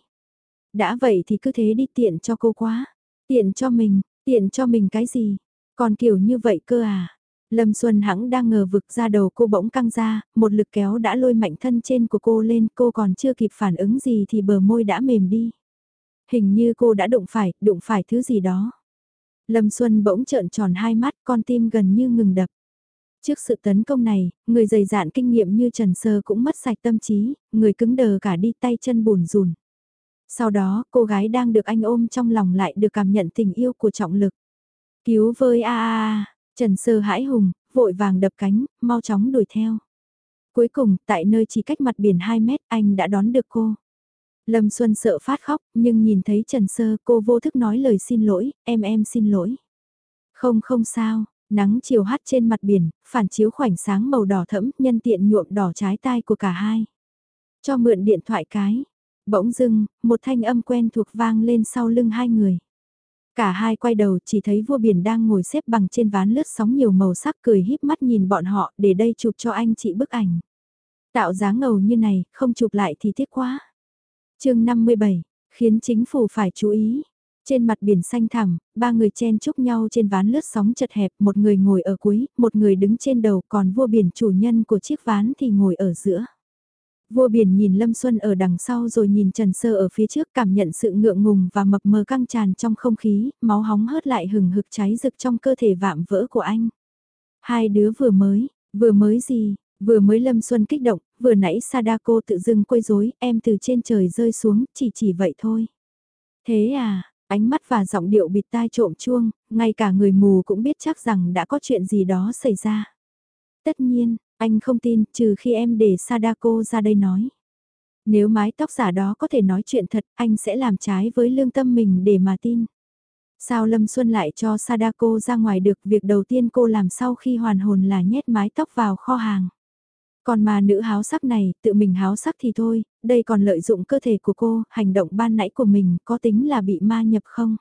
Đã vậy thì cứ thế đi tiện cho cô quá, tiện cho mình, tiện cho mình cái gì, còn kiểu như vậy cơ à. Lâm Xuân Hãng đang ngờ vực ra đầu cô bỗng căng ra, một lực kéo đã lôi mạnh thân trên của cô lên, cô còn chưa kịp phản ứng gì thì bờ môi đã mềm đi. Hình như cô đã đụng phải, đụng phải thứ gì đó. Lâm Xuân bỗng trợn tròn hai mắt, con tim gần như ngừng đập. Trước sự tấn công này, người dày dạn kinh nghiệm như Trần Sơ cũng mất sạch tâm trí, người cứng đờ cả đi tay chân bùn rùn. Sau đó, cô gái đang được anh ôm trong lòng lại được cảm nhận tình yêu của trọng lực. Cứu với a a a, Trần Sơ hãi hùng, vội vàng đập cánh, mau chóng đuổi theo. Cuối cùng, tại nơi chỉ cách mặt biển 2 mét, anh đã đón được cô. Lâm Xuân sợ phát khóc, nhưng nhìn thấy Trần Sơ cô vô thức nói lời xin lỗi, em em xin lỗi. Không không sao, nắng chiều hắt trên mặt biển, phản chiếu khoảnh sáng màu đỏ thẫm, nhân tiện nhuộm đỏ trái tai của cả hai. Cho mượn điện thoại cái. Bỗng dưng, một thanh âm quen thuộc vang lên sau lưng hai người. Cả hai quay đầu chỉ thấy vua biển đang ngồi xếp bằng trên ván lướt sóng nhiều màu sắc cười híp mắt nhìn bọn họ để đây chụp cho anh chị bức ảnh. Tạo dáng ngầu như này, không chụp lại thì tiếc quá. chương 57, khiến chính phủ phải chú ý. Trên mặt biển xanh thẳm, ba người chen chúc nhau trên ván lướt sóng chật hẹp, một người ngồi ở cuối, một người đứng trên đầu, còn vua biển chủ nhân của chiếc ván thì ngồi ở giữa. Vua biển nhìn Lâm Xuân ở đằng sau rồi nhìn Trần Sơ ở phía trước cảm nhận sự ngượng ngùng và mập mờ căng tràn trong không khí, máu hóng hớt lại hừng hực cháy rực trong cơ thể vạm vỡ của anh. Hai đứa vừa mới, vừa mới gì, vừa mới Lâm Xuân kích động, vừa nãy Sadako tự dưng quấy rối, em từ trên trời rơi xuống, chỉ chỉ vậy thôi. Thế à, ánh mắt và giọng điệu bịt tai trộm chuông, ngay cả người mù cũng biết chắc rằng đã có chuyện gì đó xảy ra. Tất nhiên, anh không tin, trừ khi em để Sadako ra đây nói. Nếu mái tóc giả đó có thể nói chuyện thật, anh sẽ làm trái với lương tâm mình để mà tin. Sao Lâm Xuân lại cho Sadako ra ngoài được việc đầu tiên cô làm sau khi hoàn hồn là nhét mái tóc vào kho hàng. Còn mà nữ háo sắc này, tự mình háo sắc thì thôi, đây còn lợi dụng cơ thể của cô, hành động ban nãy của mình có tính là bị ma nhập không?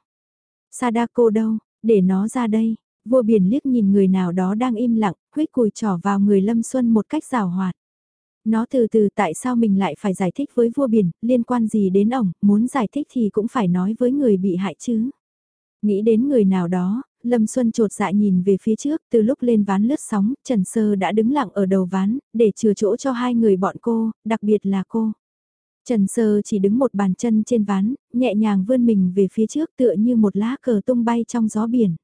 Sadako đâu, để nó ra đây, Vua biển liếc nhìn người nào đó đang im lặng, huyết cùi trỏ vào người Lâm Xuân một cách rào hoạt. Nó từ từ tại sao mình lại phải giải thích với vua biển, liên quan gì đến ổng, muốn giải thích thì cũng phải nói với người bị hại chứ. Nghĩ đến người nào đó, Lâm Xuân trột dạ nhìn về phía trước, từ lúc lên ván lướt sóng, Trần Sơ đã đứng lặng ở đầu ván, để chừa chỗ cho hai người bọn cô, đặc biệt là cô. Trần Sơ chỉ đứng một bàn chân trên ván, nhẹ nhàng vươn mình về phía trước tựa như một lá cờ tung bay trong gió biển.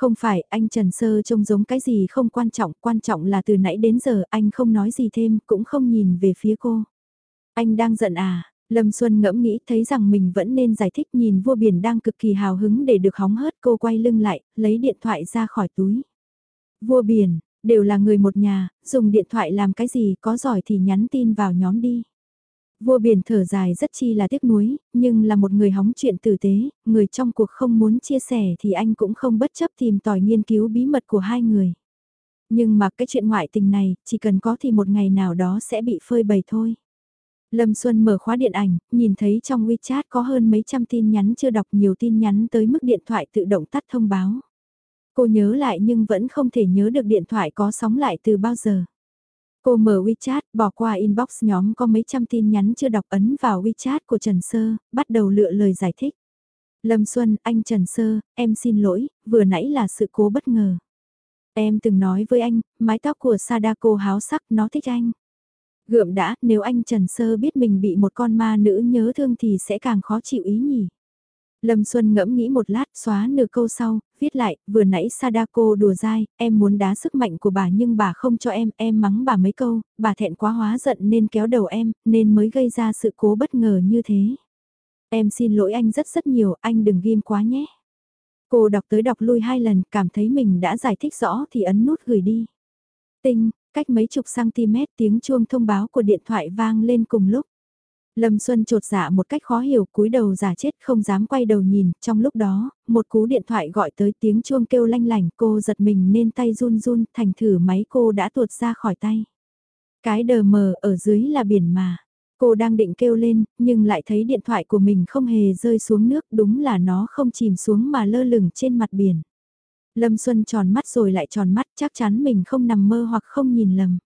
Không phải, anh Trần Sơ trông giống cái gì không quan trọng, quan trọng là từ nãy đến giờ anh không nói gì thêm, cũng không nhìn về phía cô. Anh đang giận à? Lâm Xuân ngẫm nghĩ thấy rằng mình vẫn nên giải thích nhìn vua biển đang cực kỳ hào hứng để được hóng hớt cô quay lưng lại, lấy điện thoại ra khỏi túi. Vua biển, đều là người một nhà, dùng điện thoại làm cái gì có giỏi thì nhắn tin vào nhóm đi. Vua biển thở dài rất chi là tiếc nuối, nhưng là một người hóng chuyện tử tế, người trong cuộc không muốn chia sẻ thì anh cũng không bất chấp tìm tòi nghiên cứu bí mật của hai người. Nhưng mà cái chuyện ngoại tình này, chỉ cần có thì một ngày nào đó sẽ bị phơi bày thôi. Lâm Xuân mở khóa điện ảnh, nhìn thấy trong WeChat có hơn mấy trăm tin nhắn chưa đọc nhiều tin nhắn tới mức điện thoại tự động tắt thông báo. Cô nhớ lại nhưng vẫn không thể nhớ được điện thoại có sóng lại từ bao giờ. Cô mở WeChat, bỏ qua inbox nhóm có mấy trăm tin nhắn chưa đọc ấn vào WeChat của Trần Sơ, bắt đầu lựa lời giải thích. Lâm Xuân, anh Trần Sơ, em xin lỗi, vừa nãy là sự cố bất ngờ. Em từng nói với anh, mái tóc của Sadako háo sắc nó thích anh. Gượm đã, nếu anh Trần Sơ biết mình bị một con ma nữ nhớ thương thì sẽ càng khó chịu ý nhỉ. Lâm Xuân ngẫm nghĩ một lát xóa nửa câu sau, viết lại, vừa nãy Sadako đùa dai, em muốn đá sức mạnh của bà nhưng bà không cho em, em mắng bà mấy câu, bà thẹn quá hóa giận nên kéo đầu em, nên mới gây ra sự cố bất ngờ như thế. Em xin lỗi anh rất rất nhiều, anh đừng ghim quá nhé. Cô đọc tới đọc lui hai lần, cảm thấy mình đã giải thích rõ thì ấn nút gửi đi. Tinh, cách mấy chục cm tiếng chuông thông báo của điện thoại vang lên cùng lúc. Lâm Xuân trột dạ một cách khó hiểu cúi đầu giả chết không dám quay đầu nhìn, trong lúc đó, một cú điện thoại gọi tới tiếng chuông kêu lanh lành cô giật mình nên tay run run thành thử máy cô đã tuột ra khỏi tay. Cái đờ mờ ở dưới là biển mà. Cô đang định kêu lên, nhưng lại thấy điện thoại của mình không hề rơi xuống nước, đúng là nó không chìm xuống mà lơ lửng trên mặt biển. Lâm Xuân tròn mắt rồi lại tròn mắt, chắc chắn mình không nằm mơ hoặc không nhìn lầm.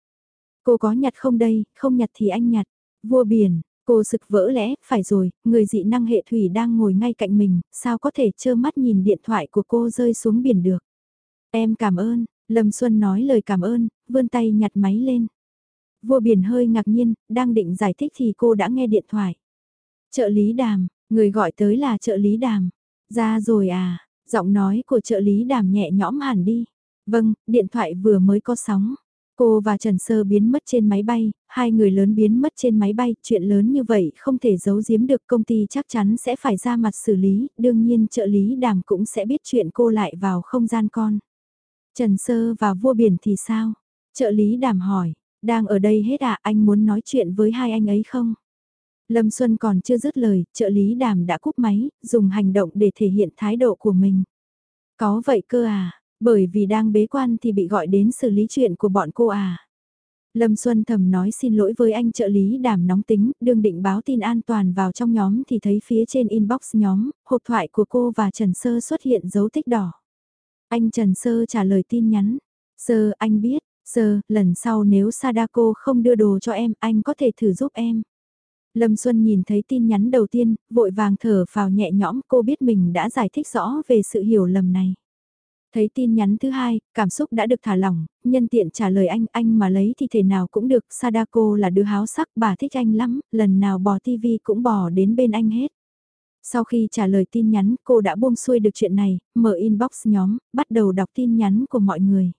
Cô có nhặt không đây, không nhặt thì anh nhặt. Vua biển, cô sực vỡ lẽ, phải rồi, người dị năng hệ thủy đang ngồi ngay cạnh mình, sao có thể trơ mắt nhìn điện thoại của cô rơi xuống biển được. Em cảm ơn, Lâm Xuân nói lời cảm ơn, vươn tay nhặt máy lên. Vua biển hơi ngạc nhiên, đang định giải thích thì cô đã nghe điện thoại. Trợ lý đàm, người gọi tới là trợ lý đàm. Ra rồi à, giọng nói của trợ lý đàm nhẹ nhõm hẳn đi. Vâng, điện thoại vừa mới có sóng. Cô và Trần Sơ biến mất trên máy bay, hai người lớn biến mất trên máy bay, chuyện lớn như vậy không thể giấu giếm được công ty chắc chắn sẽ phải ra mặt xử lý, đương nhiên trợ lý đàm cũng sẽ biết chuyện cô lại vào không gian con. Trần Sơ và vua biển thì sao? Trợ lý đàm hỏi, đang ở đây hết à, anh muốn nói chuyện với hai anh ấy không? Lâm Xuân còn chưa dứt lời, trợ lý đàm đã cúp máy, dùng hành động để thể hiện thái độ của mình. Có vậy cơ à, bởi vì đang bế quan thì bị gọi đến xử lý chuyện của bọn cô à. Lâm Xuân thầm nói xin lỗi với anh trợ lý đàm nóng tính, đương định báo tin an toàn vào trong nhóm thì thấy phía trên inbox nhóm, hộp thoại của cô và Trần Sơ xuất hiện dấu tích đỏ. Anh Trần Sơ trả lời tin nhắn. Sơ, anh biết, Sơ, lần sau nếu Sadako không đưa đồ cho em, anh có thể thử giúp em. Lâm Xuân nhìn thấy tin nhắn đầu tiên, vội vàng thở phào nhẹ nhõm cô biết mình đã giải thích rõ về sự hiểu lầm này. Thấy tin nhắn thứ hai, cảm xúc đã được thả lỏng, nhân tiện trả lời anh, anh mà lấy thì thể nào cũng được, Sadako là đứa háo sắc, bà thích anh lắm, lần nào bò tivi cũng bò đến bên anh hết. Sau khi trả lời tin nhắn, cô đã buông xuôi được chuyện này, mở inbox nhóm, bắt đầu đọc tin nhắn của mọi người.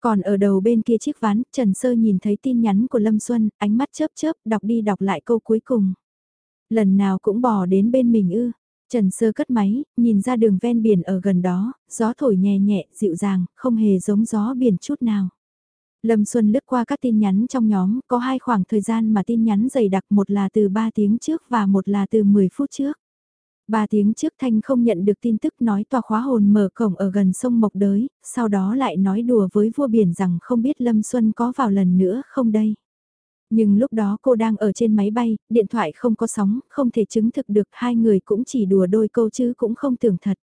Còn ở đầu bên kia chiếc ván, Trần Sơ nhìn thấy tin nhắn của Lâm Xuân, ánh mắt chớp chớp, đọc đi đọc lại câu cuối cùng. Lần nào cũng bò đến bên mình ư. Trần Sơ cất máy, nhìn ra đường ven biển ở gần đó, gió thổi nhẹ nhẹ, dịu dàng, không hề giống gió biển chút nào. Lâm Xuân lướt qua các tin nhắn trong nhóm, có hai khoảng thời gian mà tin nhắn dày đặc một là từ 3 tiếng trước và một là từ 10 phút trước. Ba tiếng trước Thanh không nhận được tin tức nói tòa khóa hồn mở cổng ở gần sông Mộc Đới, sau đó lại nói đùa với vua biển rằng không biết Lâm Xuân có vào lần nữa không đây. Nhưng lúc đó cô đang ở trên máy bay, điện thoại không có sóng, không thể chứng thực được hai người cũng chỉ đùa đôi câu chứ cũng không tưởng thật.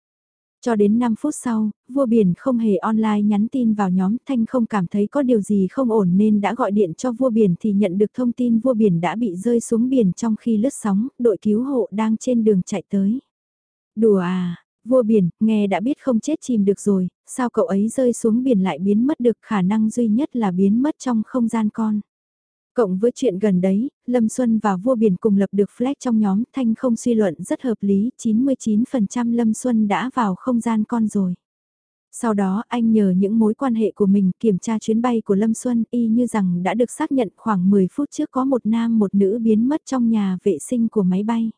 Cho đến 5 phút sau, vua biển không hề online nhắn tin vào nhóm Thanh không cảm thấy có điều gì không ổn nên đã gọi điện cho vua biển thì nhận được thông tin vua biển đã bị rơi xuống biển trong khi lướt sóng, đội cứu hộ đang trên đường chạy tới. Đùa à, vua biển, nghe đã biết không chết chìm được rồi, sao cậu ấy rơi xuống biển lại biến mất được khả năng duy nhất là biến mất trong không gian con. Cộng với chuyện gần đấy, Lâm Xuân và Vua Biển cùng lập được flag trong nhóm Thanh không suy luận rất hợp lý, 99% Lâm Xuân đã vào không gian con rồi. Sau đó anh nhờ những mối quan hệ của mình kiểm tra chuyến bay của Lâm Xuân y như rằng đã được xác nhận khoảng 10 phút trước có một nam một nữ biến mất trong nhà vệ sinh của máy bay.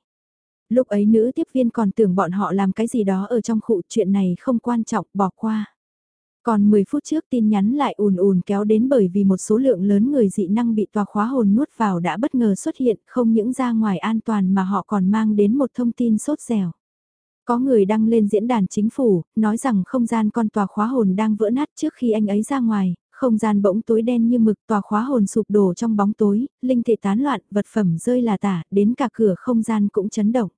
Lúc ấy nữ tiếp viên còn tưởng bọn họ làm cái gì đó ở trong khu chuyện này không quan trọng bỏ qua. Còn 10 phút trước tin nhắn lại ùn ùn kéo đến bởi vì một số lượng lớn người dị năng bị tòa khóa hồn nuốt vào đã bất ngờ xuất hiện không những ra ngoài an toàn mà họ còn mang đến một thông tin sốt dẻo. Có người đăng lên diễn đàn chính phủ, nói rằng không gian con tòa khóa hồn đang vỡ nát trước khi anh ấy ra ngoài, không gian bỗng tối đen như mực tòa khóa hồn sụp đổ trong bóng tối, linh thể tán loạn, vật phẩm rơi là tả, đến cả cửa không gian cũng chấn động.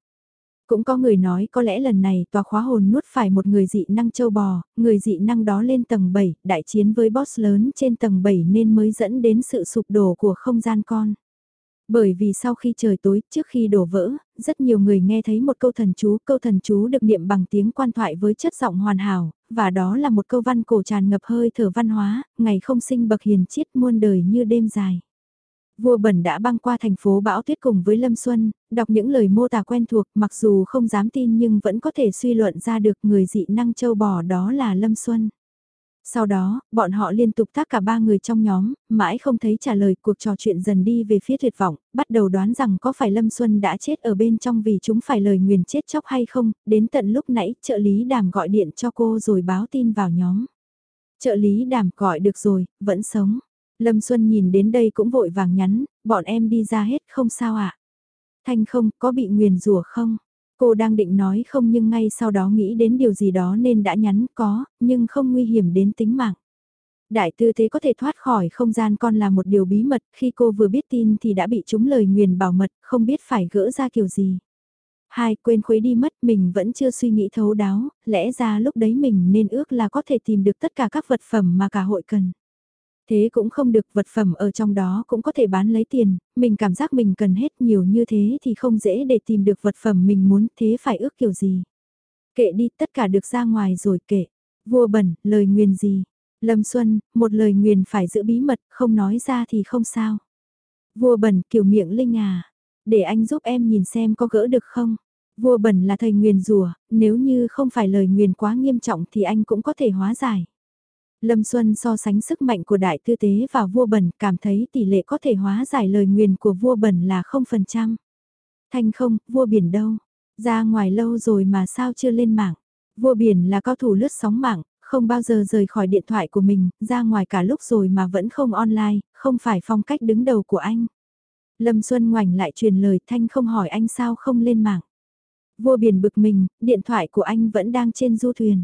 Cũng có người nói có lẽ lần này tòa khóa hồn nuốt phải một người dị năng châu bò, người dị năng đó lên tầng 7, đại chiến với boss lớn trên tầng 7 nên mới dẫn đến sự sụp đổ của không gian con. Bởi vì sau khi trời tối, trước khi đổ vỡ, rất nhiều người nghe thấy một câu thần chú, câu thần chú được niệm bằng tiếng quan thoại với chất giọng hoàn hảo, và đó là một câu văn cổ tràn ngập hơi thở văn hóa, ngày không sinh bậc hiền chiết muôn đời như đêm dài. Vua Bẩn đã băng qua thành phố Bão Tuyết cùng với Lâm Xuân, đọc những lời mô tả quen thuộc mặc dù không dám tin nhưng vẫn có thể suy luận ra được người dị năng châu bò đó là Lâm Xuân. Sau đó, bọn họ liên tục tác cả ba người trong nhóm, mãi không thấy trả lời cuộc trò chuyện dần đi về phía tuyệt vọng, bắt đầu đoán rằng có phải Lâm Xuân đã chết ở bên trong vì chúng phải lời nguyền chết chóc hay không, đến tận lúc nãy trợ lý đàm gọi điện cho cô rồi báo tin vào nhóm. Trợ lý đàm gọi được rồi, vẫn sống. Lâm Xuân nhìn đến đây cũng vội vàng nhắn, bọn em đi ra hết không sao ạ. À? Thanh không, có bị nguyền rủa không? Cô đang định nói không nhưng ngay sau đó nghĩ đến điều gì đó nên đã nhắn có, nhưng không nguy hiểm đến tính mạng. Đại tư thế có thể thoát khỏi không gian con là một điều bí mật, khi cô vừa biết tin thì đã bị trúng lời nguyền bảo mật, không biết phải gỡ ra kiểu gì. Hai, quên khuấy đi mất, mình vẫn chưa suy nghĩ thấu đáo, lẽ ra lúc đấy mình nên ước là có thể tìm được tất cả các vật phẩm mà cả hội cần. Thế cũng không được vật phẩm ở trong đó cũng có thể bán lấy tiền, mình cảm giác mình cần hết nhiều như thế thì không dễ để tìm được vật phẩm mình muốn thế phải ước kiểu gì. Kệ đi tất cả được ra ngoài rồi kệ. Vua bẩn, lời nguyền gì? Lâm Xuân, một lời nguyền phải giữ bí mật, không nói ra thì không sao. Vua bẩn kiểu miệng linh à, để anh giúp em nhìn xem có gỡ được không? Vua bẩn là thầy nguyền rùa, nếu như không phải lời nguyền quá nghiêm trọng thì anh cũng có thể hóa giải. Lâm Xuân so sánh sức mạnh của đại tư tế và vua bẩn cảm thấy tỷ lệ có thể hóa giải lời nguyền của vua bẩn là 0%. Thanh không, vua biển đâu? Ra ngoài lâu rồi mà sao chưa lên mạng? Vua biển là cao thủ lướt sóng mạng, không bao giờ rời khỏi điện thoại của mình, ra ngoài cả lúc rồi mà vẫn không online, không phải phong cách đứng đầu của anh. Lâm Xuân ngoảnh lại truyền lời Thanh không hỏi anh sao không lên mạng. Vua biển bực mình, điện thoại của anh vẫn đang trên du thuyền.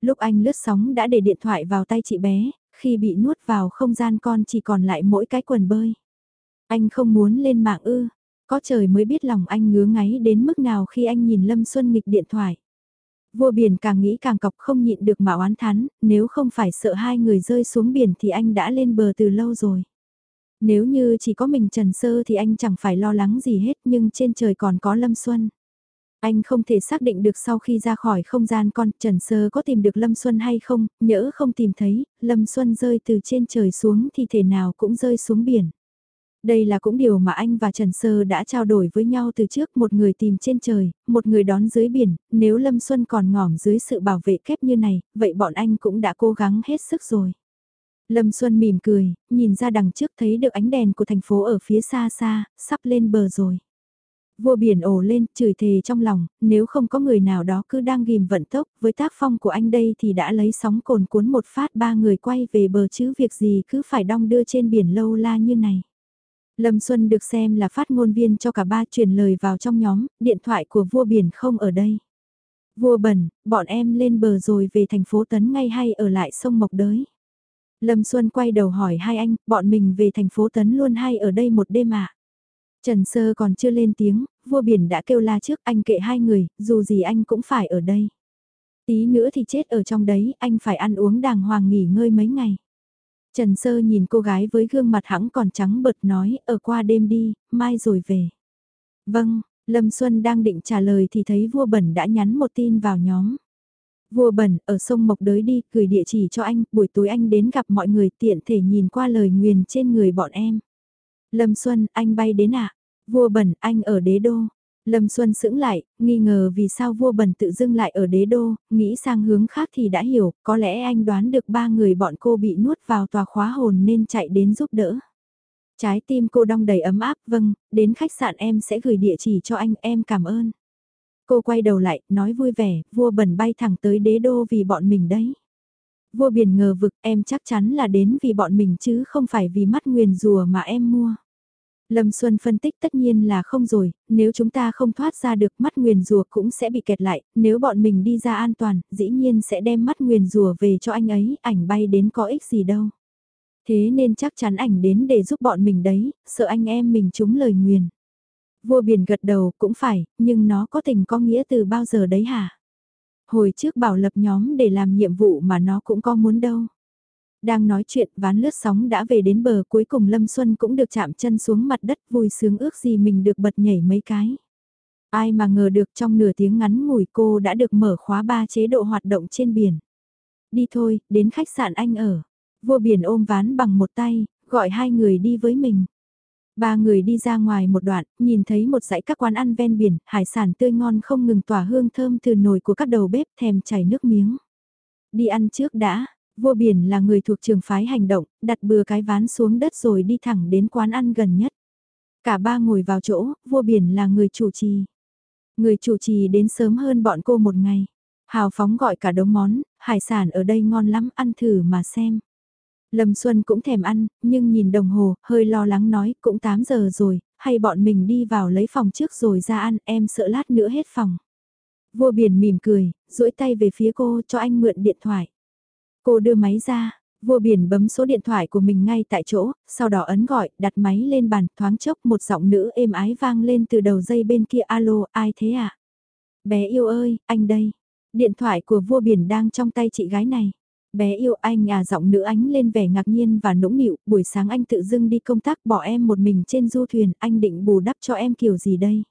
Lúc anh lướt sóng đã để điện thoại vào tay chị bé, khi bị nuốt vào không gian con chỉ còn lại mỗi cái quần bơi. Anh không muốn lên mạng ư, có trời mới biết lòng anh ngứa ngáy đến mức nào khi anh nhìn Lâm Xuân nghịch điện thoại. Vua biển càng nghĩ càng cọc không nhịn được mà oán thán, nếu không phải sợ hai người rơi xuống biển thì anh đã lên bờ từ lâu rồi. Nếu như chỉ có mình Trần Sơ thì anh chẳng phải lo lắng gì hết nhưng trên trời còn có Lâm Xuân. Anh không thể xác định được sau khi ra khỏi không gian con Trần Sơ có tìm được Lâm Xuân hay không, nhỡ không tìm thấy, Lâm Xuân rơi từ trên trời xuống thì thể nào cũng rơi xuống biển. Đây là cũng điều mà anh và Trần Sơ đã trao đổi với nhau từ trước một người tìm trên trời, một người đón dưới biển, nếu Lâm Xuân còn ngỏm dưới sự bảo vệ kép như này, vậy bọn anh cũng đã cố gắng hết sức rồi. Lâm Xuân mỉm cười, nhìn ra đằng trước thấy được ánh đèn của thành phố ở phía xa xa, sắp lên bờ rồi. Vua biển ồ lên, chửi thề trong lòng, nếu không có người nào đó cứ đang ghim vận tốc, với tác phong của anh đây thì đã lấy sóng cồn cuốn một phát ba người quay về bờ chứ việc gì cứ phải đong đưa trên biển lâu la như này. Lâm Xuân được xem là phát ngôn viên cho cả ba truyền lời vào trong nhóm, điện thoại của vua biển không ở đây. Vua bẩn, bọn em lên bờ rồi về thành phố Tấn ngay hay ở lại sông Mộc Đới. Lâm Xuân quay đầu hỏi hai anh, bọn mình về thành phố Tấn luôn hay ở đây một đêm ạ? À? Trần Sơ còn chưa lên tiếng, vua biển đã kêu la trước anh kệ hai người, dù gì anh cũng phải ở đây. Tí nữa thì chết ở trong đấy, anh phải ăn uống đàng hoàng nghỉ ngơi mấy ngày. Trần Sơ nhìn cô gái với gương mặt hẳn còn trắng bật nói, ở qua đêm đi, mai rồi về. Vâng, Lâm Xuân đang định trả lời thì thấy vua bẩn đã nhắn một tin vào nhóm. Vua bẩn, ở sông Mộc Đới đi, gửi địa chỉ cho anh, buổi tối anh đến gặp mọi người tiện thể nhìn qua lời nguyền trên người bọn em. Lâm Xuân, anh bay đến ạ. À? Vua bẩn, anh ở đế đô. Lâm Xuân sững lại, nghi ngờ vì sao vua bẩn tự dưng lại ở đế đô, nghĩ sang hướng khác thì đã hiểu, có lẽ anh đoán được ba người bọn cô bị nuốt vào tòa khóa hồn nên chạy đến giúp đỡ. Trái tim cô đong đầy ấm áp, vâng, đến khách sạn em sẽ gửi địa chỉ cho anh, em cảm ơn. Cô quay đầu lại, nói vui vẻ, vua bẩn bay thẳng tới đế đô vì bọn mình đấy. Vua biển ngờ vực, em chắc chắn là đến vì bọn mình chứ không phải vì mắt nguyền rùa mà em mua. Lâm Xuân phân tích tất nhiên là không rồi, nếu chúng ta không thoát ra được mắt nguyền rùa cũng sẽ bị kẹt lại, nếu bọn mình đi ra an toàn, dĩ nhiên sẽ đem mắt nguyền rùa về cho anh ấy, ảnh bay đến có ích gì đâu. Thế nên chắc chắn ảnh đến để giúp bọn mình đấy, sợ anh em mình trúng lời nguyền. Vua biển gật đầu cũng phải, nhưng nó có tình có nghĩa từ bao giờ đấy hả? Hồi trước bảo lập nhóm để làm nhiệm vụ mà nó cũng có muốn đâu. Đang nói chuyện ván lướt sóng đã về đến bờ cuối cùng Lâm Xuân cũng được chạm chân xuống mặt đất vui sướng ước gì mình được bật nhảy mấy cái. Ai mà ngờ được trong nửa tiếng ngắn ngủi cô đã được mở khóa ba chế độ hoạt động trên biển. Đi thôi, đến khách sạn anh ở. Vua biển ôm ván bằng một tay, gọi hai người đi với mình. Ba người đi ra ngoài một đoạn, nhìn thấy một dãy các quán ăn ven biển, hải sản tươi ngon không ngừng tỏa hương thơm từ nồi của các đầu bếp thèm chảy nước miếng. Đi ăn trước đã, vua biển là người thuộc trường phái hành động, đặt bừa cái ván xuống đất rồi đi thẳng đến quán ăn gần nhất. Cả ba ngồi vào chỗ, vua biển là người chủ trì. Người chủ trì đến sớm hơn bọn cô một ngày. Hào phóng gọi cả đống món, hải sản ở đây ngon lắm, ăn thử mà xem. Lâm Xuân cũng thèm ăn, nhưng nhìn đồng hồ, hơi lo lắng nói, cũng 8 giờ rồi, hay bọn mình đi vào lấy phòng trước rồi ra ăn, em sợ lát nữa hết phòng. Vua biển mỉm cười, duỗi tay về phía cô cho anh mượn điện thoại. Cô đưa máy ra, vua biển bấm số điện thoại của mình ngay tại chỗ, sau đó ấn gọi, đặt máy lên bàn, thoáng chốc một giọng nữ êm ái vang lên từ đầu dây bên kia alo, ai thế ạ? À? Bé yêu ơi, anh đây. Điện thoại của vua biển đang trong tay chị gái này. Bé yêu anh à giọng nữ ánh lên vẻ ngạc nhiên và nũng nịu, buổi sáng anh tự dưng đi công tác bỏ em một mình trên du thuyền, anh định bù đắp cho em kiểu gì đây?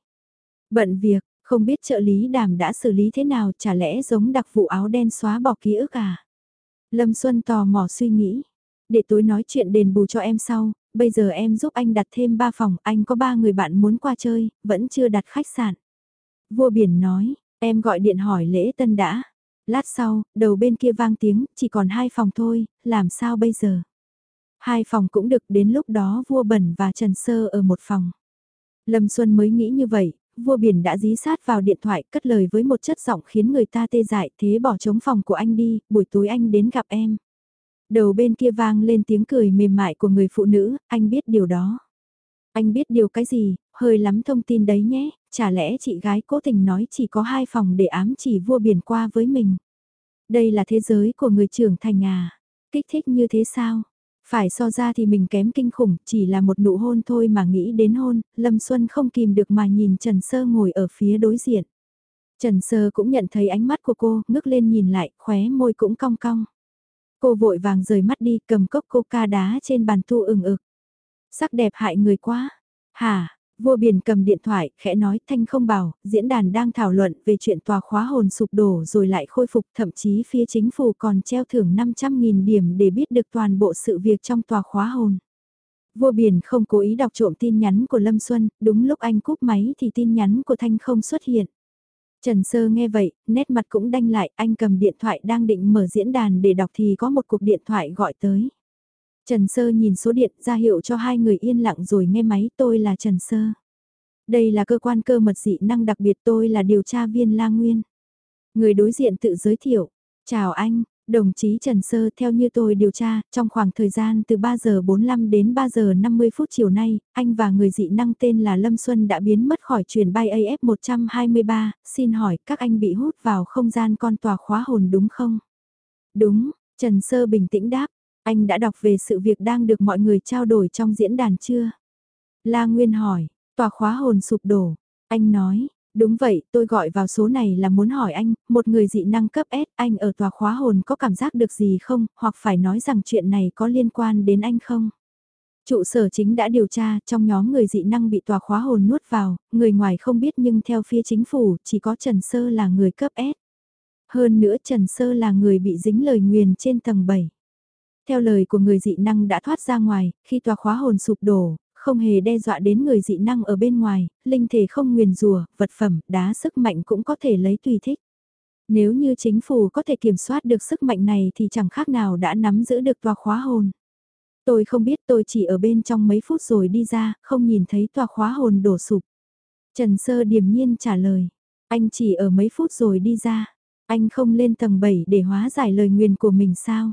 Bận việc, không biết trợ lý đàm đã xử lý thế nào, chả lẽ giống đặc vụ áo đen xóa bỏ ký ức à? Lâm Xuân tò mò suy nghĩ, để tối nói chuyện đền bù cho em sau, bây giờ em giúp anh đặt thêm 3 phòng, anh có 3 người bạn muốn qua chơi, vẫn chưa đặt khách sạn. Vua biển nói, em gọi điện hỏi lễ tân đã. Lát sau, đầu bên kia vang tiếng, chỉ còn hai phòng thôi, làm sao bây giờ? Hai phòng cũng được đến lúc đó vua bẩn và Trần Sơ ở một phòng. Lâm Xuân mới nghĩ như vậy, vua biển đã dí sát vào điện thoại cất lời với một chất giọng khiến người ta tê dại thế bỏ trống phòng của anh đi, buổi tối anh đến gặp em. Đầu bên kia vang lên tiếng cười mềm mại của người phụ nữ, anh biết điều đó. Anh biết điều cái gì, hơi lắm thông tin đấy nhé, chả lẽ chị gái cố tình nói chỉ có hai phòng để ám chỉ vua biển qua với mình. Đây là thế giới của người trưởng thành à, kích thích như thế sao? Phải so ra thì mình kém kinh khủng, chỉ là một nụ hôn thôi mà nghĩ đến hôn, Lâm Xuân không kìm được mà nhìn Trần Sơ ngồi ở phía đối diện. Trần Sơ cũng nhận thấy ánh mắt của cô, ngước lên nhìn lại, khóe môi cũng cong cong. Cô vội vàng rời mắt đi, cầm cốc coca đá trên bàn tu ừng ực. Sắc đẹp hại người quá. Hả, Vua biển cầm điện thoại, khẽ nói thanh không bảo, diễn đàn đang thảo luận về chuyện tòa khóa hồn sụp đổ rồi lại khôi phục, thậm chí phía chính phủ còn treo thưởng 500.000 điểm để biết được toàn bộ sự việc trong tòa khóa hồn. Vua biển không cố ý đọc trộm tin nhắn của Lâm Xuân, đúng lúc anh cúp máy thì tin nhắn của Thanh không xuất hiện. Trần Sơ nghe vậy, nét mặt cũng đanh lại, anh cầm điện thoại đang định mở diễn đàn để đọc thì có một cuộc điện thoại gọi tới. Trần Sơ nhìn số điện ra hiệu cho hai người yên lặng rồi nghe máy tôi là Trần Sơ. Đây là cơ quan cơ mật dị năng đặc biệt tôi là điều tra viên La Nguyên. Người đối diện tự giới thiệu. Chào anh, đồng chí Trần Sơ theo như tôi điều tra, trong khoảng thời gian từ 3 giờ 45 đến 3 giờ 50 phút chiều nay, anh và người dị năng tên là Lâm Xuân đã biến mất khỏi truyền bay AF123, xin hỏi các anh bị hút vào không gian con tòa khóa hồn đúng không? Đúng, Trần Sơ bình tĩnh đáp, anh đã đọc về sự việc đang được mọi người trao đổi trong diễn đàn chưa? La Nguyên hỏi, tòa khóa hồn sụp đổ. Anh nói, đúng vậy, tôi gọi vào số này là muốn hỏi anh, một người dị năng cấp S, anh ở tòa khóa hồn có cảm giác được gì không, hoặc phải nói rằng chuyện này có liên quan đến anh không? Trụ sở chính đã điều tra, trong nhóm người dị năng bị tòa khóa hồn nuốt vào, người ngoài không biết nhưng theo phía chính phủ, chỉ có Trần Sơ là người cấp S. Hơn nữa Trần Sơ là người bị dính lời nguyền trên tầng 7. Theo lời của người dị năng đã thoát ra ngoài, khi tòa khóa hồn sụp đổ, không hề đe dọa đến người dị năng ở bên ngoài, linh thể không nguyền rùa, vật phẩm, đá sức mạnh cũng có thể lấy tùy thích. Nếu như chính phủ có thể kiểm soát được sức mạnh này thì chẳng khác nào đã nắm giữ được tòa khóa hồn. Tôi không biết tôi chỉ ở bên trong mấy phút rồi đi ra, không nhìn thấy tòa khóa hồn đổ sụp. Trần Sơ điềm nhiên trả lời, anh chỉ ở mấy phút rồi đi ra, anh không lên tầng 7 để hóa giải lời nguyền của mình sao?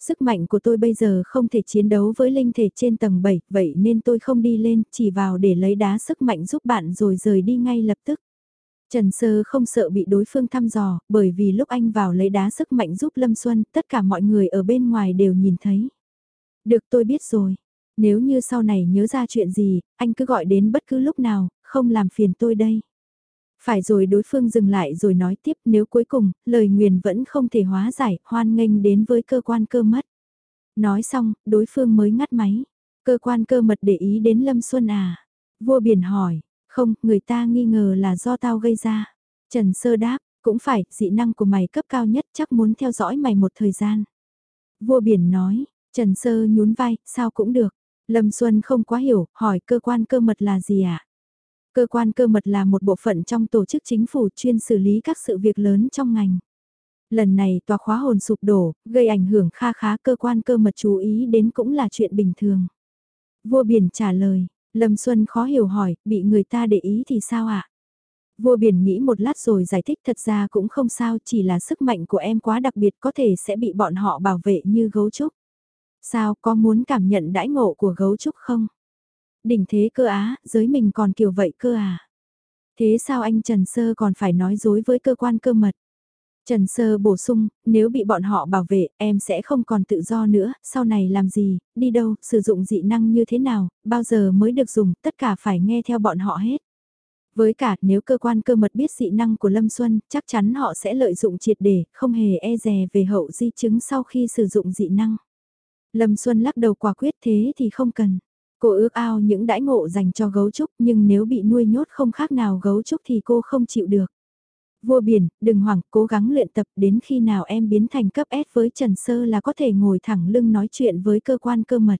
Sức mạnh của tôi bây giờ không thể chiến đấu với linh thể trên tầng 7, vậy nên tôi không đi lên, chỉ vào để lấy đá sức mạnh giúp bạn rồi rời đi ngay lập tức. Trần Sơ không sợ bị đối phương thăm dò, bởi vì lúc anh vào lấy đá sức mạnh giúp Lâm Xuân, tất cả mọi người ở bên ngoài đều nhìn thấy. Được tôi biết rồi. Nếu như sau này nhớ ra chuyện gì, anh cứ gọi đến bất cứ lúc nào, không làm phiền tôi đây. Phải rồi đối phương dừng lại rồi nói tiếp nếu cuối cùng, lời nguyền vẫn không thể hóa giải, hoan nghênh đến với cơ quan cơ mất. Nói xong, đối phương mới ngắt máy. Cơ quan cơ mật để ý đến Lâm Xuân à? Vua biển hỏi, không, người ta nghi ngờ là do tao gây ra. Trần Sơ đáp, cũng phải, dị năng của mày cấp cao nhất chắc muốn theo dõi mày một thời gian. Vua biển nói, Trần Sơ nhún vai, sao cũng được. Lâm Xuân không quá hiểu, hỏi cơ quan cơ mật là gì ạ? Cơ quan cơ mật là một bộ phận trong tổ chức chính phủ chuyên xử lý các sự việc lớn trong ngành. Lần này tòa khóa hồn sụp đổ, gây ảnh hưởng kha khá cơ quan cơ mật chú ý đến cũng là chuyện bình thường. Vua biển trả lời, Lâm Xuân khó hiểu hỏi, bị người ta để ý thì sao ạ? Vua biển nghĩ một lát rồi giải thích thật ra cũng không sao, chỉ là sức mạnh của em quá đặc biệt có thể sẽ bị bọn họ bảo vệ như gấu trúc. Sao, có muốn cảm nhận đãi ngộ của gấu trúc không? Đỉnh thế cơ á, giới mình còn kiểu vậy cơ à? Thế sao anh Trần Sơ còn phải nói dối với cơ quan cơ mật? Trần Sơ bổ sung, nếu bị bọn họ bảo vệ, em sẽ không còn tự do nữa, sau này làm gì, đi đâu, sử dụng dị năng như thế nào, bao giờ mới được dùng, tất cả phải nghe theo bọn họ hết. Với cả, nếu cơ quan cơ mật biết dị năng của Lâm Xuân, chắc chắn họ sẽ lợi dụng triệt để, không hề e dè về hậu di chứng sau khi sử dụng dị năng. Lâm Xuân lắc đầu quả quyết thế thì không cần. Cô ước ao những đãi ngộ dành cho gấu trúc nhưng nếu bị nuôi nhốt không khác nào gấu trúc thì cô không chịu được. Vua biển, đừng hoảng, cố gắng luyện tập đến khi nào em biến thành cấp S với Trần Sơ là có thể ngồi thẳng lưng nói chuyện với cơ quan cơ mật.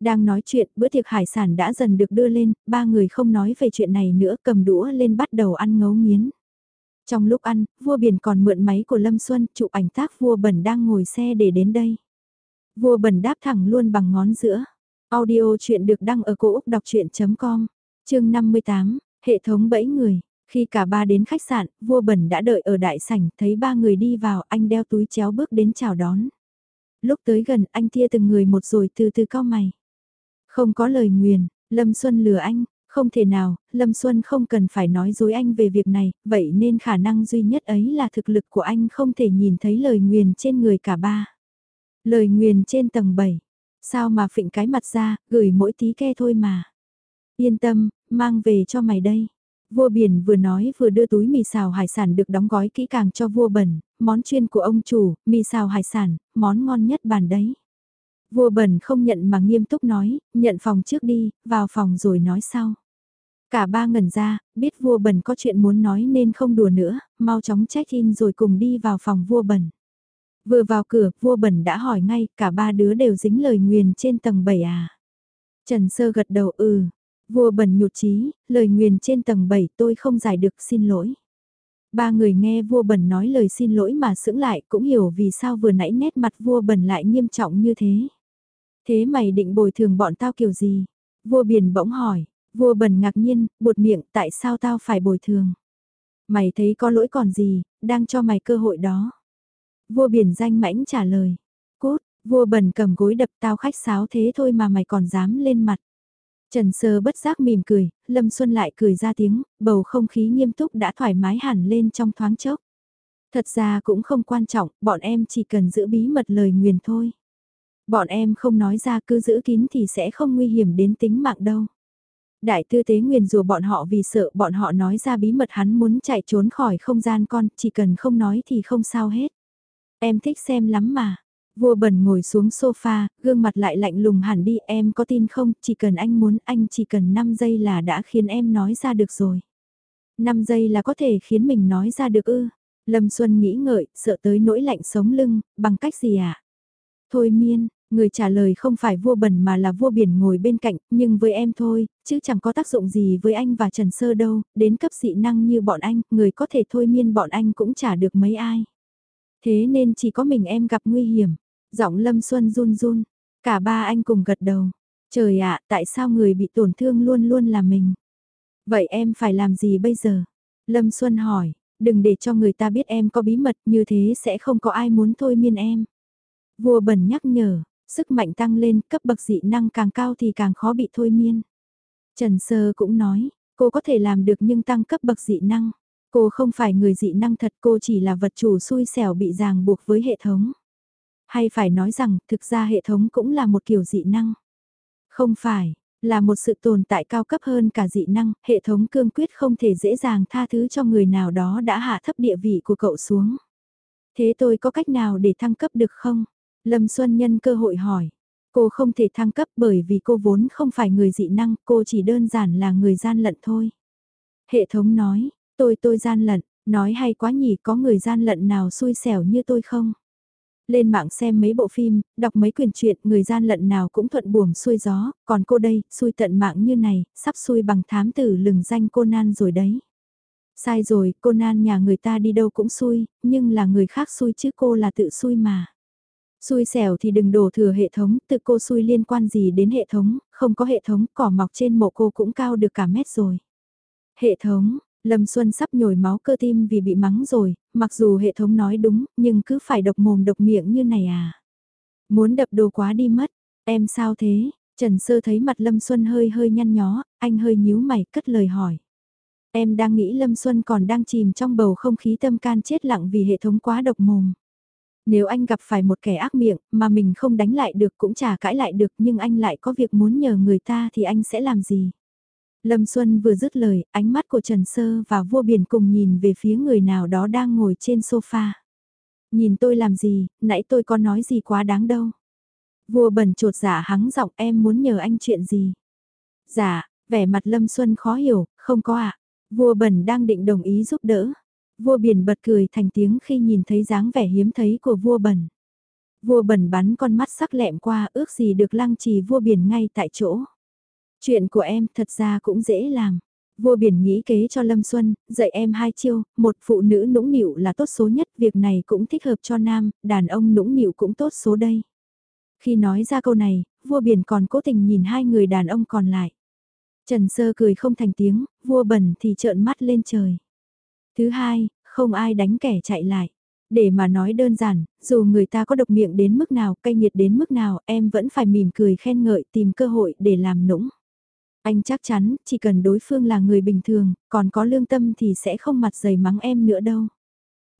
Đang nói chuyện, bữa tiệc hải sản đã dần được đưa lên, ba người không nói về chuyện này nữa cầm đũa lên bắt đầu ăn ngấu nghiến. Trong lúc ăn, vua biển còn mượn máy của Lâm Xuân chụp ảnh tác vua bẩn đang ngồi xe để đến đây. Vua bẩn đáp thẳng luôn bằng ngón giữa. Audio chuyện được đăng ở cổ Úc đọc chuyện.com, chương 58, hệ thống bẫy người. Khi cả ba đến khách sạn, vua bẩn đã đợi ở đại sảnh, thấy ba người đi vào, anh đeo túi chéo bước đến chào đón. Lúc tới gần, anh tia từng người một rồi từ từ cao mày. Không có lời nguyền, Lâm Xuân lừa anh, không thể nào, Lâm Xuân không cần phải nói dối anh về việc này, vậy nên khả năng duy nhất ấy là thực lực của anh không thể nhìn thấy lời nguyền trên người cả ba. Lời nguyền trên tầng 7, sao mà phịnh cái mặt ra, gửi mỗi tí ke thôi mà. Yên tâm, mang về cho mày đây. Vua biển vừa nói vừa đưa túi mì xào hải sản được đóng gói kỹ càng cho vua bẩn, món chuyên của ông chủ, mì xào hải sản, món ngon nhất bàn đấy. Vua bẩn không nhận mà nghiêm túc nói, nhận phòng trước đi, vào phòng rồi nói sau. Cả ba ngẩn ra, biết vua bẩn có chuyện muốn nói nên không đùa nữa, mau chóng check in rồi cùng đi vào phòng vua bẩn. Vừa vào cửa, vua bẩn đã hỏi ngay, cả ba đứa đều dính lời nguyền trên tầng 7 à. Trần Sơ gật đầu ừ, vua bẩn nhụt chí, lời nguyền trên tầng 7 tôi không giải được xin lỗi. Ba người nghe vua bẩn nói lời xin lỗi mà sững lại cũng hiểu vì sao vừa nãy nét mặt vua bẩn lại nghiêm trọng như thế. Thế mày định bồi thường bọn tao kiểu gì? Vua biển bỗng hỏi, vua bẩn ngạc nhiên, buột miệng tại sao tao phải bồi thường? Mày thấy có lỗi còn gì, đang cho mày cơ hội đó. Vua biển danh mãnh trả lời, cút, vua bẩn cầm gối đập tao khách sáo thế thôi mà mày còn dám lên mặt. Trần Sơ bất giác mỉm cười, Lâm Xuân lại cười ra tiếng, bầu không khí nghiêm túc đã thoải mái hẳn lên trong thoáng chốc. Thật ra cũng không quan trọng, bọn em chỉ cần giữ bí mật lời nguyền thôi. Bọn em không nói ra cứ giữ kín thì sẽ không nguy hiểm đến tính mạng đâu. Đại tư tế nguyền rùa bọn họ vì sợ bọn họ nói ra bí mật hắn muốn chạy trốn khỏi không gian con, chỉ cần không nói thì không sao hết. Em thích xem lắm mà. Vua bẩn ngồi xuống sofa, gương mặt lại lạnh lùng hẳn đi em có tin không, chỉ cần anh muốn anh chỉ cần 5 giây là đã khiến em nói ra được rồi. 5 giây là có thể khiến mình nói ra được ư. Lâm Xuân nghĩ ngợi, sợ tới nỗi lạnh sống lưng, bằng cách gì ạ? À? Thôi miên, Người trả lời không phải vua bẩn mà là vua biển ngồi bên cạnh, nhưng với em thôi, chứ chẳng có tác dụng gì với anh và Trần Sơ đâu, đến cấp dị năng như bọn anh, người có thể thôi miên bọn anh cũng trả được mấy ai. Thế nên chỉ có mình em gặp nguy hiểm. Giọng Lâm Xuân run run, cả ba anh cùng gật đầu. Trời ạ, tại sao người bị tổn thương luôn luôn là mình? Vậy em phải làm gì bây giờ? Lâm Xuân hỏi, đừng để cho người ta biết em có bí mật như thế sẽ không có ai muốn thôi miên em. Vua bẩn nhắc nhở, Sức mạnh tăng lên, cấp bậc dị năng càng cao thì càng khó bị thôi miên. Trần Sơ cũng nói, cô có thể làm được nhưng tăng cấp bậc dị năng. Cô không phải người dị năng thật, cô chỉ là vật chủ xui xẻo bị ràng buộc với hệ thống. Hay phải nói rằng, thực ra hệ thống cũng là một kiểu dị năng. Không phải, là một sự tồn tại cao cấp hơn cả dị năng, hệ thống cương quyết không thể dễ dàng tha thứ cho người nào đó đã hạ thấp địa vị của cậu xuống. Thế tôi có cách nào để thăng cấp được không? Lâm Xuân nhân cơ hội hỏi. Cô không thể thăng cấp bởi vì cô vốn không phải người dị năng, cô chỉ đơn giản là người gian lận thôi. Hệ thống nói, tôi tôi gian lận, nói hay quá nhỉ có người gian lận nào xui xẻo như tôi không? Lên mạng xem mấy bộ phim, đọc mấy quyển truyện, người gian lận nào cũng thuận buồm xuôi gió, còn cô đây, xui tận mạng như này, sắp xui bằng thám tử lừng danh cô nan rồi đấy. Sai rồi, cô nan nhà người ta đi đâu cũng xui, nhưng là người khác xui chứ cô là tự xui mà. Xui xẻo thì đừng đổ thừa hệ thống, tự cô xui liên quan gì đến hệ thống, không có hệ thống, cỏ mọc trên mộ cô cũng cao được cả mét rồi. Hệ thống, Lâm Xuân sắp nhồi máu cơ tim vì bị mắng rồi, mặc dù hệ thống nói đúng, nhưng cứ phải độc mồm độc miệng như này à. Muốn đập đồ quá đi mất, em sao thế? Trần Sơ thấy mặt Lâm Xuân hơi hơi nhăn nhó, anh hơi nhíu mày cất lời hỏi. Em đang nghĩ Lâm Xuân còn đang chìm trong bầu không khí tâm can chết lặng vì hệ thống quá độc mồm. Nếu anh gặp phải một kẻ ác miệng mà mình không đánh lại được cũng chả cãi lại được nhưng anh lại có việc muốn nhờ người ta thì anh sẽ làm gì? Lâm Xuân vừa dứt lời, ánh mắt của Trần Sơ và vua biển cùng nhìn về phía người nào đó đang ngồi trên sofa. Nhìn tôi làm gì, nãy tôi có nói gì quá đáng đâu. Vua bẩn trột dạ hắng giọng em muốn nhờ anh chuyện gì. Dạ, vẻ mặt Lâm Xuân khó hiểu, không có ạ. Vua bẩn đang định đồng ý giúp đỡ. Vua biển bật cười thành tiếng khi nhìn thấy dáng vẻ hiếm thấy của vua bẩn. Vua bẩn bắn con mắt sắc lẹm qua ước gì được lăng trì vua biển ngay tại chỗ. Chuyện của em thật ra cũng dễ làm. Vua biển nghĩ kế cho Lâm Xuân, dạy em hai chiêu, một phụ nữ nũng nịu là tốt số nhất, việc này cũng thích hợp cho nam, đàn ông nũng nịu cũng tốt số đây. Khi nói ra câu này, vua biển còn cố tình nhìn hai người đàn ông còn lại. Trần Sơ cười không thành tiếng, vua bẩn thì trợn mắt lên trời. Thứ hai, không ai đánh kẻ chạy lại. Để mà nói đơn giản, dù người ta có độc miệng đến mức nào, cay nghiệt đến mức nào, em vẫn phải mỉm cười khen ngợi tìm cơ hội để làm nũng. Anh chắc chắn, chỉ cần đối phương là người bình thường, còn có lương tâm thì sẽ không mặt dày mắng em nữa đâu.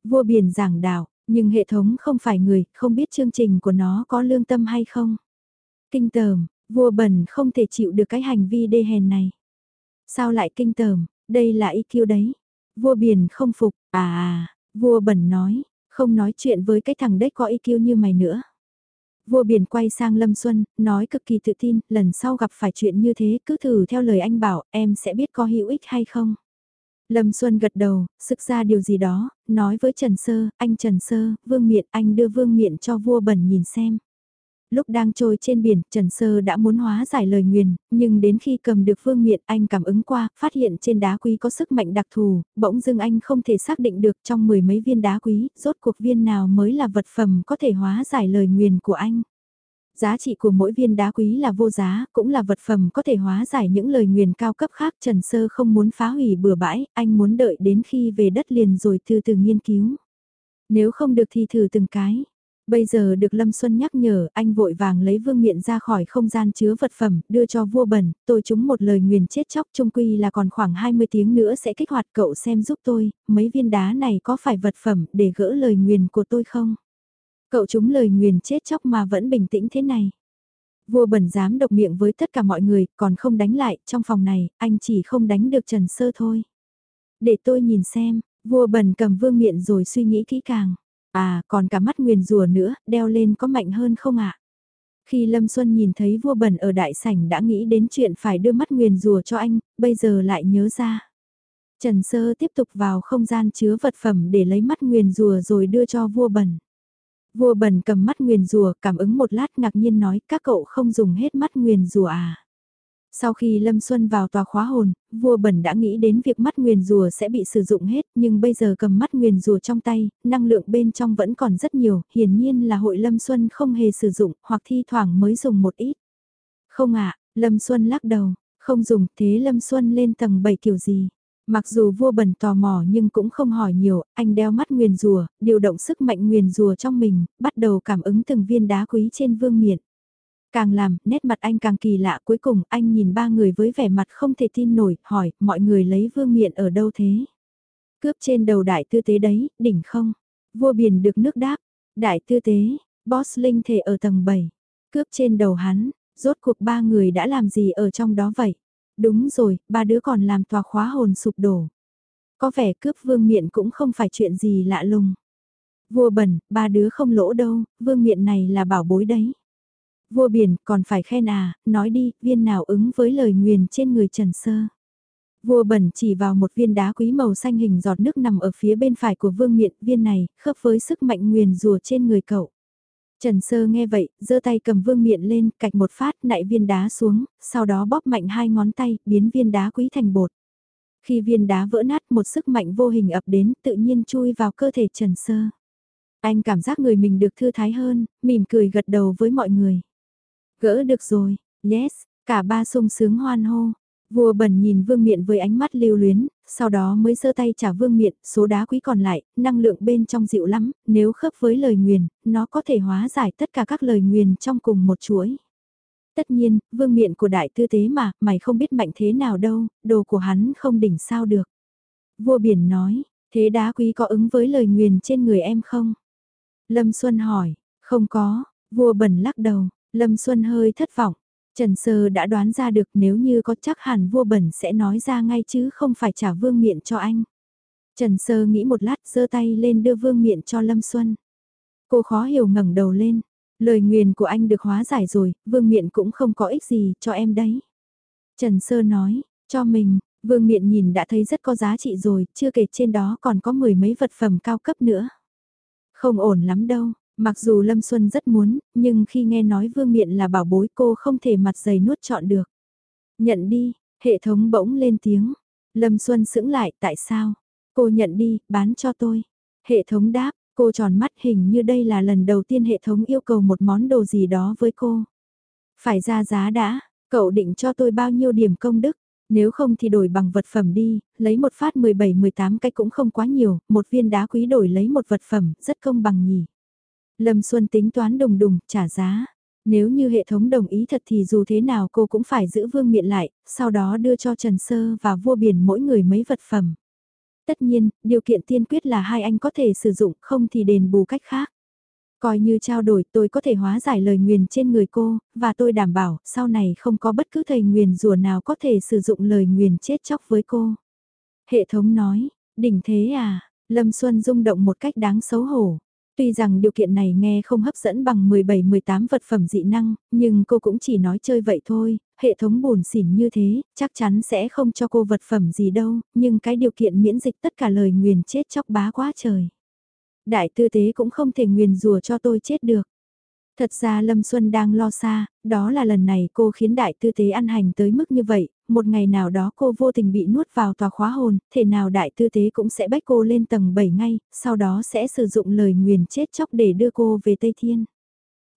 Vua biển giảng đạo, nhưng hệ thống không phải người, không biết chương trình của nó có lương tâm hay không. Kinh tởm, vua bẩn không thể chịu được cái hành vi đê hèn này. Sao lại kinh tởm, đây là IQ đấy. Vua biển không phục, à à, vua bẩn nói, không nói chuyện với cái thằng đấy có IQ như mày nữa. Vua biển quay sang Lâm Xuân, nói cực kỳ tự tin, lần sau gặp phải chuyện như thế cứ thử theo lời anh bảo, em sẽ biết có hữu ích hay không. Lâm Xuân gật đầu, sực ra điều gì đó, nói với Trần Sơ, anh Trần Sơ, Vương Miện, anh đưa Vương Miện cho vua bẩn nhìn xem lúc đang trôi trên biển, Trần Sơ đã muốn hóa giải lời nguyền, nhưng đến khi cầm được vương miện anh cảm ứng qua, phát hiện trên đá quý có sức mạnh đặc thù, bỗng dưng anh không thể xác định được trong mười mấy viên đá quý, rốt cuộc viên nào mới là vật phẩm có thể hóa giải lời nguyền của anh. Giá trị của mỗi viên đá quý là vô giá, cũng là vật phẩm có thể hóa giải những lời nguyền cao cấp khác. Trần Sơ không muốn phá hủy bừa bãi, anh muốn đợi đến khi về đất liền rồi từ từ nghiên cứu. Nếu không được thì thử từng cái. Bây giờ được Lâm Xuân nhắc nhở, anh vội vàng lấy vương miện ra khỏi không gian chứa vật phẩm, đưa cho vua bẩn, tôi chúng một lời nguyền chết chóc trung quy là còn khoảng 20 tiếng nữa sẽ kích hoạt cậu xem giúp tôi, mấy viên đá này có phải vật phẩm để gỡ lời nguyền của tôi không? Cậu chúng lời nguyền chết chóc mà vẫn bình tĩnh thế này. Vua bẩn dám độc miệng với tất cả mọi người, còn không đánh lại, trong phòng này, anh chỉ không đánh được Trần Sơ thôi. Để tôi nhìn xem, vua bẩn cầm vương miện rồi suy nghĩ kỹ càng. À, còn cả mắt nguyền rùa nữa, đeo lên có mạnh hơn không ạ? Khi Lâm Xuân nhìn thấy vua bẩn ở đại sảnh đã nghĩ đến chuyện phải đưa mắt nguyền rùa cho anh, bây giờ lại nhớ ra. Trần Sơ tiếp tục vào không gian chứa vật phẩm để lấy mắt nguyền rùa rồi đưa cho vua bẩn. Vua bẩn cầm mắt nguyền rùa cảm ứng một lát ngạc nhiên nói các cậu không dùng hết mắt nguyền rùa à. Sau khi Lâm Xuân vào tòa khóa hồn, vua bẩn đã nghĩ đến việc mắt nguyền rùa sẽ bị sử dụng hết, nhưng bây giờ cầm mắt nguyền rùa trong tay, năng lượng bên trong vẫn còn rất nhiều, hiển nhiên là hội Lâm Xuân không hề sử dụng, hoặc thi thoảng mới dùng một ít. Không ạ, Lâm Xuân lắc đầu, không dùng, thế Lâm Xuân lên tầng 7 kiểu gì? Mặc dù vua bẩn tò mò nhưng cũng không hỏi nhiều, anh đeo mắt nguyền rùa, điều động sức mạnh nguyền rùa trong mình, bắt đầu cảm ứng từng viên đá quý trên vương miện. Càng làm, nét mặt anh càng kỳ lạ cuối cùng anh nhìn ba người với vẻ mặt không thể tin nổi, hỏi, mọi người lấy vương miện ở đâu thế? Cướp trên đầu đại tư tế đấy, đỉnh không? Vua biển được nước đáp, đại tư tế, boss linh thể ở tầng 7. Cướp trên đầu hắn, rốt cuộc ba người đã làm gì ở trong đó vậy? Đúng rồi, ba đứa còn làm tòa khóa hồn sụp đổ. Có vẻ cướp vương miện cũng không phải chuyện gì lạ lùng. Vua bẩn, ba đứa không lỗ đâu, vương miện này là bảo bối đấy. Vua biển còn phải khen à, nói đi, viên nào ứng với lời nguyền trên người Trần Sơ. Vua bẩn chỉ vào một viên đá quý màu xanh hình giọt nước nằm ở phía bên phải của vương miện, viên này, khớp với sức mạnh nguyền rùa trên người cậu. Trần Sơ nghe vậy, giơ tay cầm vương miện lên, cạch một phát nại viên đá xuống, sau đó bóp mạnh hai ngón tay, biến viên đá quý thành bột. Khi viên đá vỡ nát một sức mạnh vô hình ập đến tự nhiên chui vào cơ thể Trần Sơ. Anh cảm giác người mình được thư thái hơn, mỉm cười gật đầu với mọi người. Gỡ được rồi, yes, cả ba sung sướng hoan hô. Vua bẩn nhìn vương miện với ánh mắt lưu luyến, sau đó mới giơ tay trả vương miện, số đá quý còn lại, năng lượng bên trong dịu lắm, nếu khớp với lời nguyền, nó có thể hóa giải tất cả các lời nguyền trong cùng một chuỗi. Tất nhiên, vương miện của đại tư tế mà, mày không biết mạnh thế nào đâu, đồ của hắn không đỉnh sao được. Vua biển nói, thế đá quý có ứng với lời nguyền trên người em không? Lâm Xuân hỏi, không có, vua bẩn lắc đầu, Lâm Xuân hơi thất vọng. Trần Sơ đã đoán ra được nếu như có chắc hẳn vua bẩn sẽ nói ra ngay chứ không phải trả vương miện cho anh. Trần Sơ nghĩ một lát giơ tay lên đưa vương miện cho Lâm Xuân. Cô khó hiểu ngẩng đầu lên. Lời nguyền của anh được hóa giải rồi, vương miện cũng không có ích gì cho em đấy. Trần Sơ nói, cho mình, vương miện nhìn đã thấy rất có giá trị rồi, chưa kể trên đó còn có mười mấy vật phẩm cao cấp nữa. Không ổn lắm đâu, mặc dù Lâm Xuân rất muốn, nhưng khi nghe nói vương miện là bảo bối cô không thể mặt dày nuốt chọn được. Nhận đi, hệ thống bỗng lên tiếng. Lâm Xuân sững lại, tại sao? Cô nhận đi, bán cho tôi. Hệ thống đáp, cô tròn mắt hình như đây là lần đầu tiên hệ thống yêu cầu một món đồ gì đó với cô. Phải ra giá đã, cậu định cho tôi bao nhiêu điểm công đức? Nếu không thì đổi bằng vật phẩm đi, lấy một phát 17-18 cái cũng không quá nhiều, một viên đá quý đổi lấy một vật phẩm, rất công bằng nhỉ. Lâm Xuân tính toán đùng đùng, trả giá. Nếu như hệ thống đồng ý thật thì dù thế nào cô cũng phải giữ vương miện lại, sau đó đưa cho Trần Sơ và vua biển mỗi người mấy vật phẩm. Tất nhiên, điều kiện tiên quyết là hai anh có thể sử dụng, không thì đền bù cách khác. Coi như trao đổi tôi có thể hóa giải lời nguyền trên người cô, và tôi đảm bảo sau này không có bất cứ thầy nguyền rùa nào có thể sử dụng lời nguyền chết chóc với cô. Hệ thống nói, đỉnh thế à, Lâm Xuân rung động một cách đáng xấu hổ. Tuy rằng điều kiện này nghe không hấp dẫn bằng 17-18 vật phẩm dị năng, nhưng cô cũng chỉ nói chơi vậy thôi, hệ thống buồn xỉn như thế, chắc chắn sẽ không cho cô vật phẩm gì đâu, nhưng cái điều kiện miễn dịch tất cả lời nguyền chết chóc bá quá trời đại tư tế cũng không thể nguyền rùa cho tôi chết được. Thật ra Lâm Xuân đang lo xa, đó là lần này cô khiến đại tư tế ăn hành tới mức như vậy, một ngày nào đó cô vô tình bị nuốt vào tòa khóa hồn, thể nào đại tư tế cũng sẽ bách cô lên tầng 7 ngay, sau đó sẽ sử dụng lời nguyền chết chóc để đưa cô về Tây Thiên.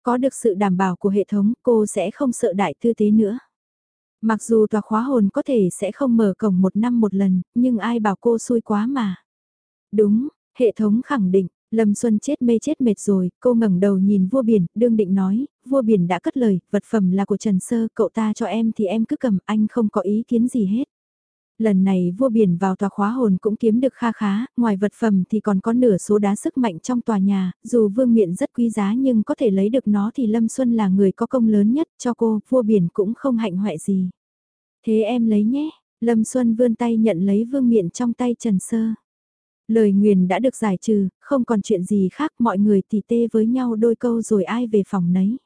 Có được sự đảm bảo của hệ thống, cô sẽ không sợ đại tư tế nữa. Mặc dù tòa khóa hồn có thể sẽ không mở cổng một năm một lần, nhưng ai bảo cô xui quá mà. Đúng, hệ thống khẳng định, Lâm Xuân chết mê chết mệt rồi, cô ngẩng đầu nhìn vua biển, đương định nói, vua biển đã cất lời, vật phẩm là của Trần Sơ, cậu ta cho em thì em cứ cầm, anh không có ý kiến gì hết. Lần này vua biển vào tòa khóa hồn cũng kiếm được kha khá, ngoài vật phẩm thì còn có nửa số đá sức mạnh trong tòa nhà, dù vương miện rất quý giá nhưng có thể lấy được nó thì Lâm Xuân là người có công lớn nhất cho cô, vua biển cũng không hạnh hoại gì. Thế em lấy nhé, Lâm Xuân vươn tay nhận lấy vương miện trong tay Trần Sơ. Lời nguyền đã được giải trừ, không còn chuyện gì khác mọi người tỉ tê với nhau đôi câu rồi ai về phòng nấy.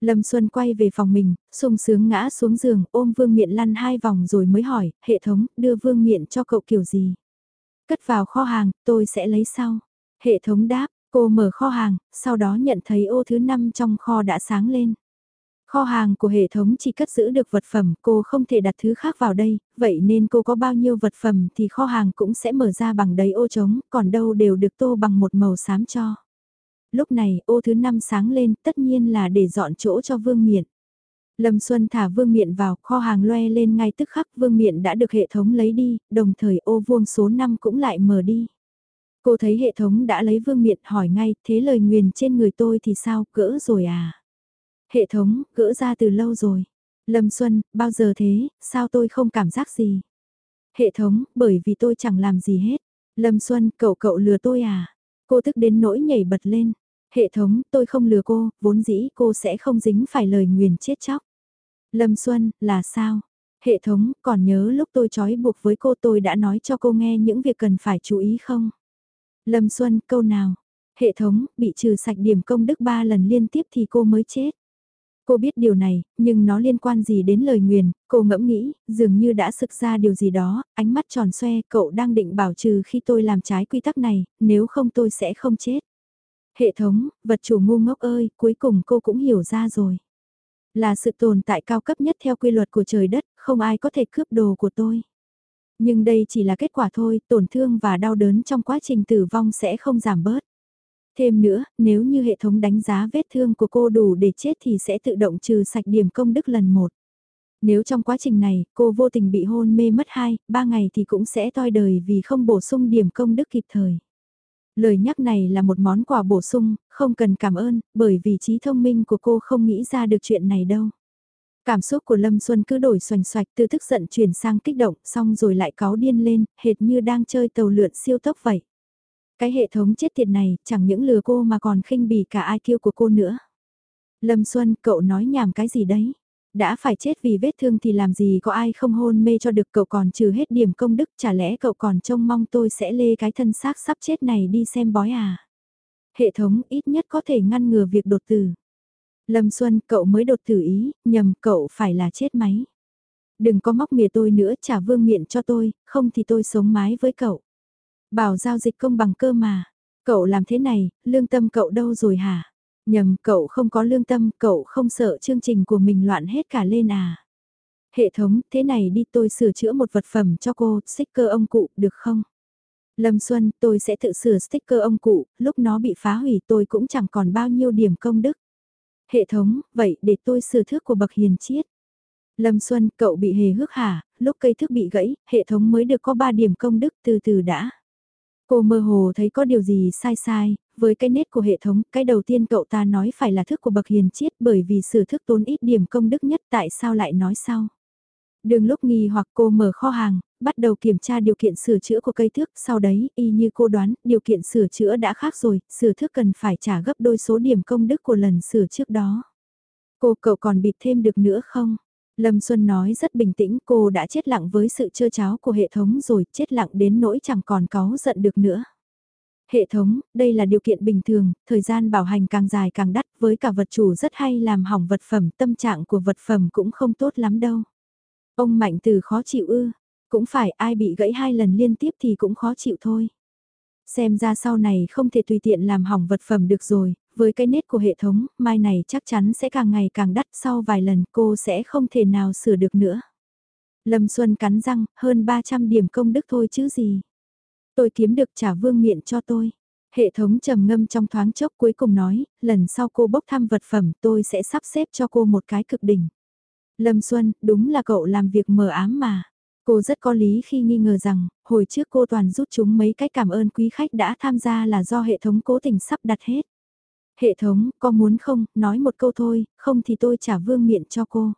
Lâm Xuân quay về phòng mình, sung sướng ngã xuống giường ôm vương miện lăn hai vòng rồi mới hỏi, hệ thống, đưa vương miện cho cậu kiểu gì? Cất vào kho hàng, tôi sẽ lấy sau. Hệ thống đáp, cô mở kho hàng, sau đó nhận thấy ô thứ năm trong kho đã sáng lên. Kho hàng của hệ thống chỉ cất giữ được vật phẩm, cô không thể đặt thứ khác vào đây, vậy nên cô có bao nhiêu vật phẩm thì kho hàng cũng sẽ mở ra bằng đầy ô trống, còn đâu đều được tô bằng một màu xám cho. Lúc này ô thứ năm sáng lên tất nhiên là để dọn chỗ cho vương miện. Lâm Xuân thả vương miện vào, kho hàng loe lên ngay tức khắc vương miện đã được hệ thống lấy đi, đồng thời ô vuông số 5 cũng lại mở đi. Cô thấy hệ thống đã lấy vương miện hỏi ngay, thế lời nguyền trên người tôi thì sao, cỡ rồi à? Hệ thống, gỡ ra từ lâu rồi. Lâm Xuân, bao giờ thế, sao tôi không cảm giác gì? Hệ thống, bởi vì tôi chẳng làm gì hết. Lâm Xuân, cậu cậu lừa tôi à? Cô tức đến nỗi nhảy bật lên. Hệ thống, tôi không lừa cô, vốn dĩ cô sẽ không dính phải lời nguyền chết chóc. Lâm Xuân, là sao? Hệ thống, còn nhớ lúc tôi trói buộc với cô tôi đã nói cho cô nghe những việc cần phải chú ý không? Lâm Xuân, câu nào? Hệ thống, bị trừ sạch điểm công đức 3 lần liên tiếp thì cô mới chết. Cô biết điều này, nhưng nó liên quan gì đến lời nguyền, cô ngẫm nghĩ, dường như đã sực ra điều gì đó, ánh mắt tròn xoe, cậu đang định bảo trừ khi tôi làm trái quy tắc này, nếu không tôi sẽ không chết. Hệ thống, vật chủ ngu ngốc ơi, cuối cùng cô cũng hiểu ra rồi. Là sự tồn tại cao cấp nhất theo quy luật của trời đất, không ai có thể cướp đồ của tôi. Nhưng đây chỉ là kết quả thôi, tổn thương và đau đớn trong quá trình tử vong sẽ không giảm bớt. Thêm nữa, nếu như hệ thống đánh giá vết thương của cô đủ để chết thì sẽ tự động trừ sạch điểm công đức lần một. Nếu trong quá trình này, cô vô tình bị hôn mê mất 2, 3 ngày thì cũng sẽ toi đời vì không bổ sung điểm công đức kịp thời. Lời nhắc này là một món quà bổ sung, không cần cảm ơn, bởi vì trí thông minh của cô không nghĩ ra được chuyện này đâu. Cảm xúc của Lâm Xuân cứ đổi xoành xoạch từ tức giận chuyển sang kích động, xong rồi lại cáo điên lên, hệt như đang chơi tàu lượn siêu tốc vậy. Cái hệ thống chết tiệt này, chẳng những lừa cô mà còn khinh bỉ cả IQ của cô nữa. Lâm Xuân, cậu nói nhảm cái gì đấy? Đã phải chết vì vết thương thì làm gì có ai không hôn mê cho được cậu còn trừ hết điểm công đức chả lẽ cậu còn trông mong tôi sẽ lê cái thân xác sắp chết này đi xem bói à? Hệ thống ít nhất có thể ngăn ngừa việc đột tử. Lâm Xuân, cậu mới đột tử ý, nhầm cậu phải là chết máy. Đừng có móc mìa tôi nữa trả vương miệng cho tôi, không thì tôi sống mái với cậu. Bảo giao dịch công bằng cơ mà. Cậu làm thế này, lương tâm cậu đâu rồi hả? Nhầm, cậu không có lương tâm, cậu không sợ chương trình của mình loạn hết cả lên à? Hệ thống, thế này đi tôi sửa chữa một vật phẩm cho cô, sticker ông cụ, được không? Lâm Xuân, tôi sẽ tự sửa sticker ông cụ, lúc nó bị phá hủy tôi cũng chẳng còn bao nhiêu điểm công đức. Hệ thống, vậy để tôi sửa thước của bậc hiền chiết. Lâm Xuân, cậu bị hề hước hả, lúc cây thước bị gãy, hệ thống mới được có 3 điểm công đức từ từ đã. Cô mơ hồ thấy có điều gì sai sai, với cái nét của hệ thống, cái đầu tiên cậu ta nói phải là thức của bậc hiền chiết bởi vì sử thức tốn ít điểm công đức nhất tại sao lại nói sau. Đường lúc nghi hoặc cô mở kho hàng, bắt đầu kiểm tra điều kiện sửa chữa của cây thước, sau đấy, y như cô đoán, điều kiện sửa chữa đã khác rồi, sửa thước cần phải trả gấp đôi số điểm công đức của lần sửa trước đó. Cô cậu còn bịt thêm được nữa không? Lâm Xuân nói rất bình tĩnh cô đã chết lặng với sự trơ cháo của hệ thống rồi, chết lặng đến nỗi chẳng còn cáu giận được nữa. Hệ thống, đây là điều kiện bình thường, thời gian bảo hành càng dài càng đắt với cả vật chủ rất hay làm hỏng vật phẩm, tâm trạng của vật phẩm cũng không tốt lắm đâu. Ông Mạnh Từ khó chịu ư, cũng phải ai bị gãy hai lần liên tiếp thì cũng khó chịu thôi. Xem ra sau này không thể tùy tiện làm hỏng vật phẩm được rồi, với cái nét của hệ thống, mai này chắc chắn sẽ càng ngày càng đắt sau vài lần cô sẽ không thể nào sửa được nữa. Lâm Xuân cắn răng, hơn 300 điểm công đức thôi chứ gì. Tôi kiếm được trả vương miện cho tôi. Hệ thống trầm ngâm trong thoáng chốc cuối cùng nói, lần sau cô bốc thăm vật phẩm tôi sẽ sắp xếp cho cô một cái cực đỉnh. Lâm Xuân, đúng là cậu làm việc mờ ám mà. Cô rất có lý khi nghi ngờ rằng, hồi trước cô toàn rút chúng mấy cái cảm ơn quý khách đã tham gia là do hệ thống cố tình sắp đặt hết. Hệ thống, có muốn không, nói một câu thôi, không thì tôi trả vương miện cho cô.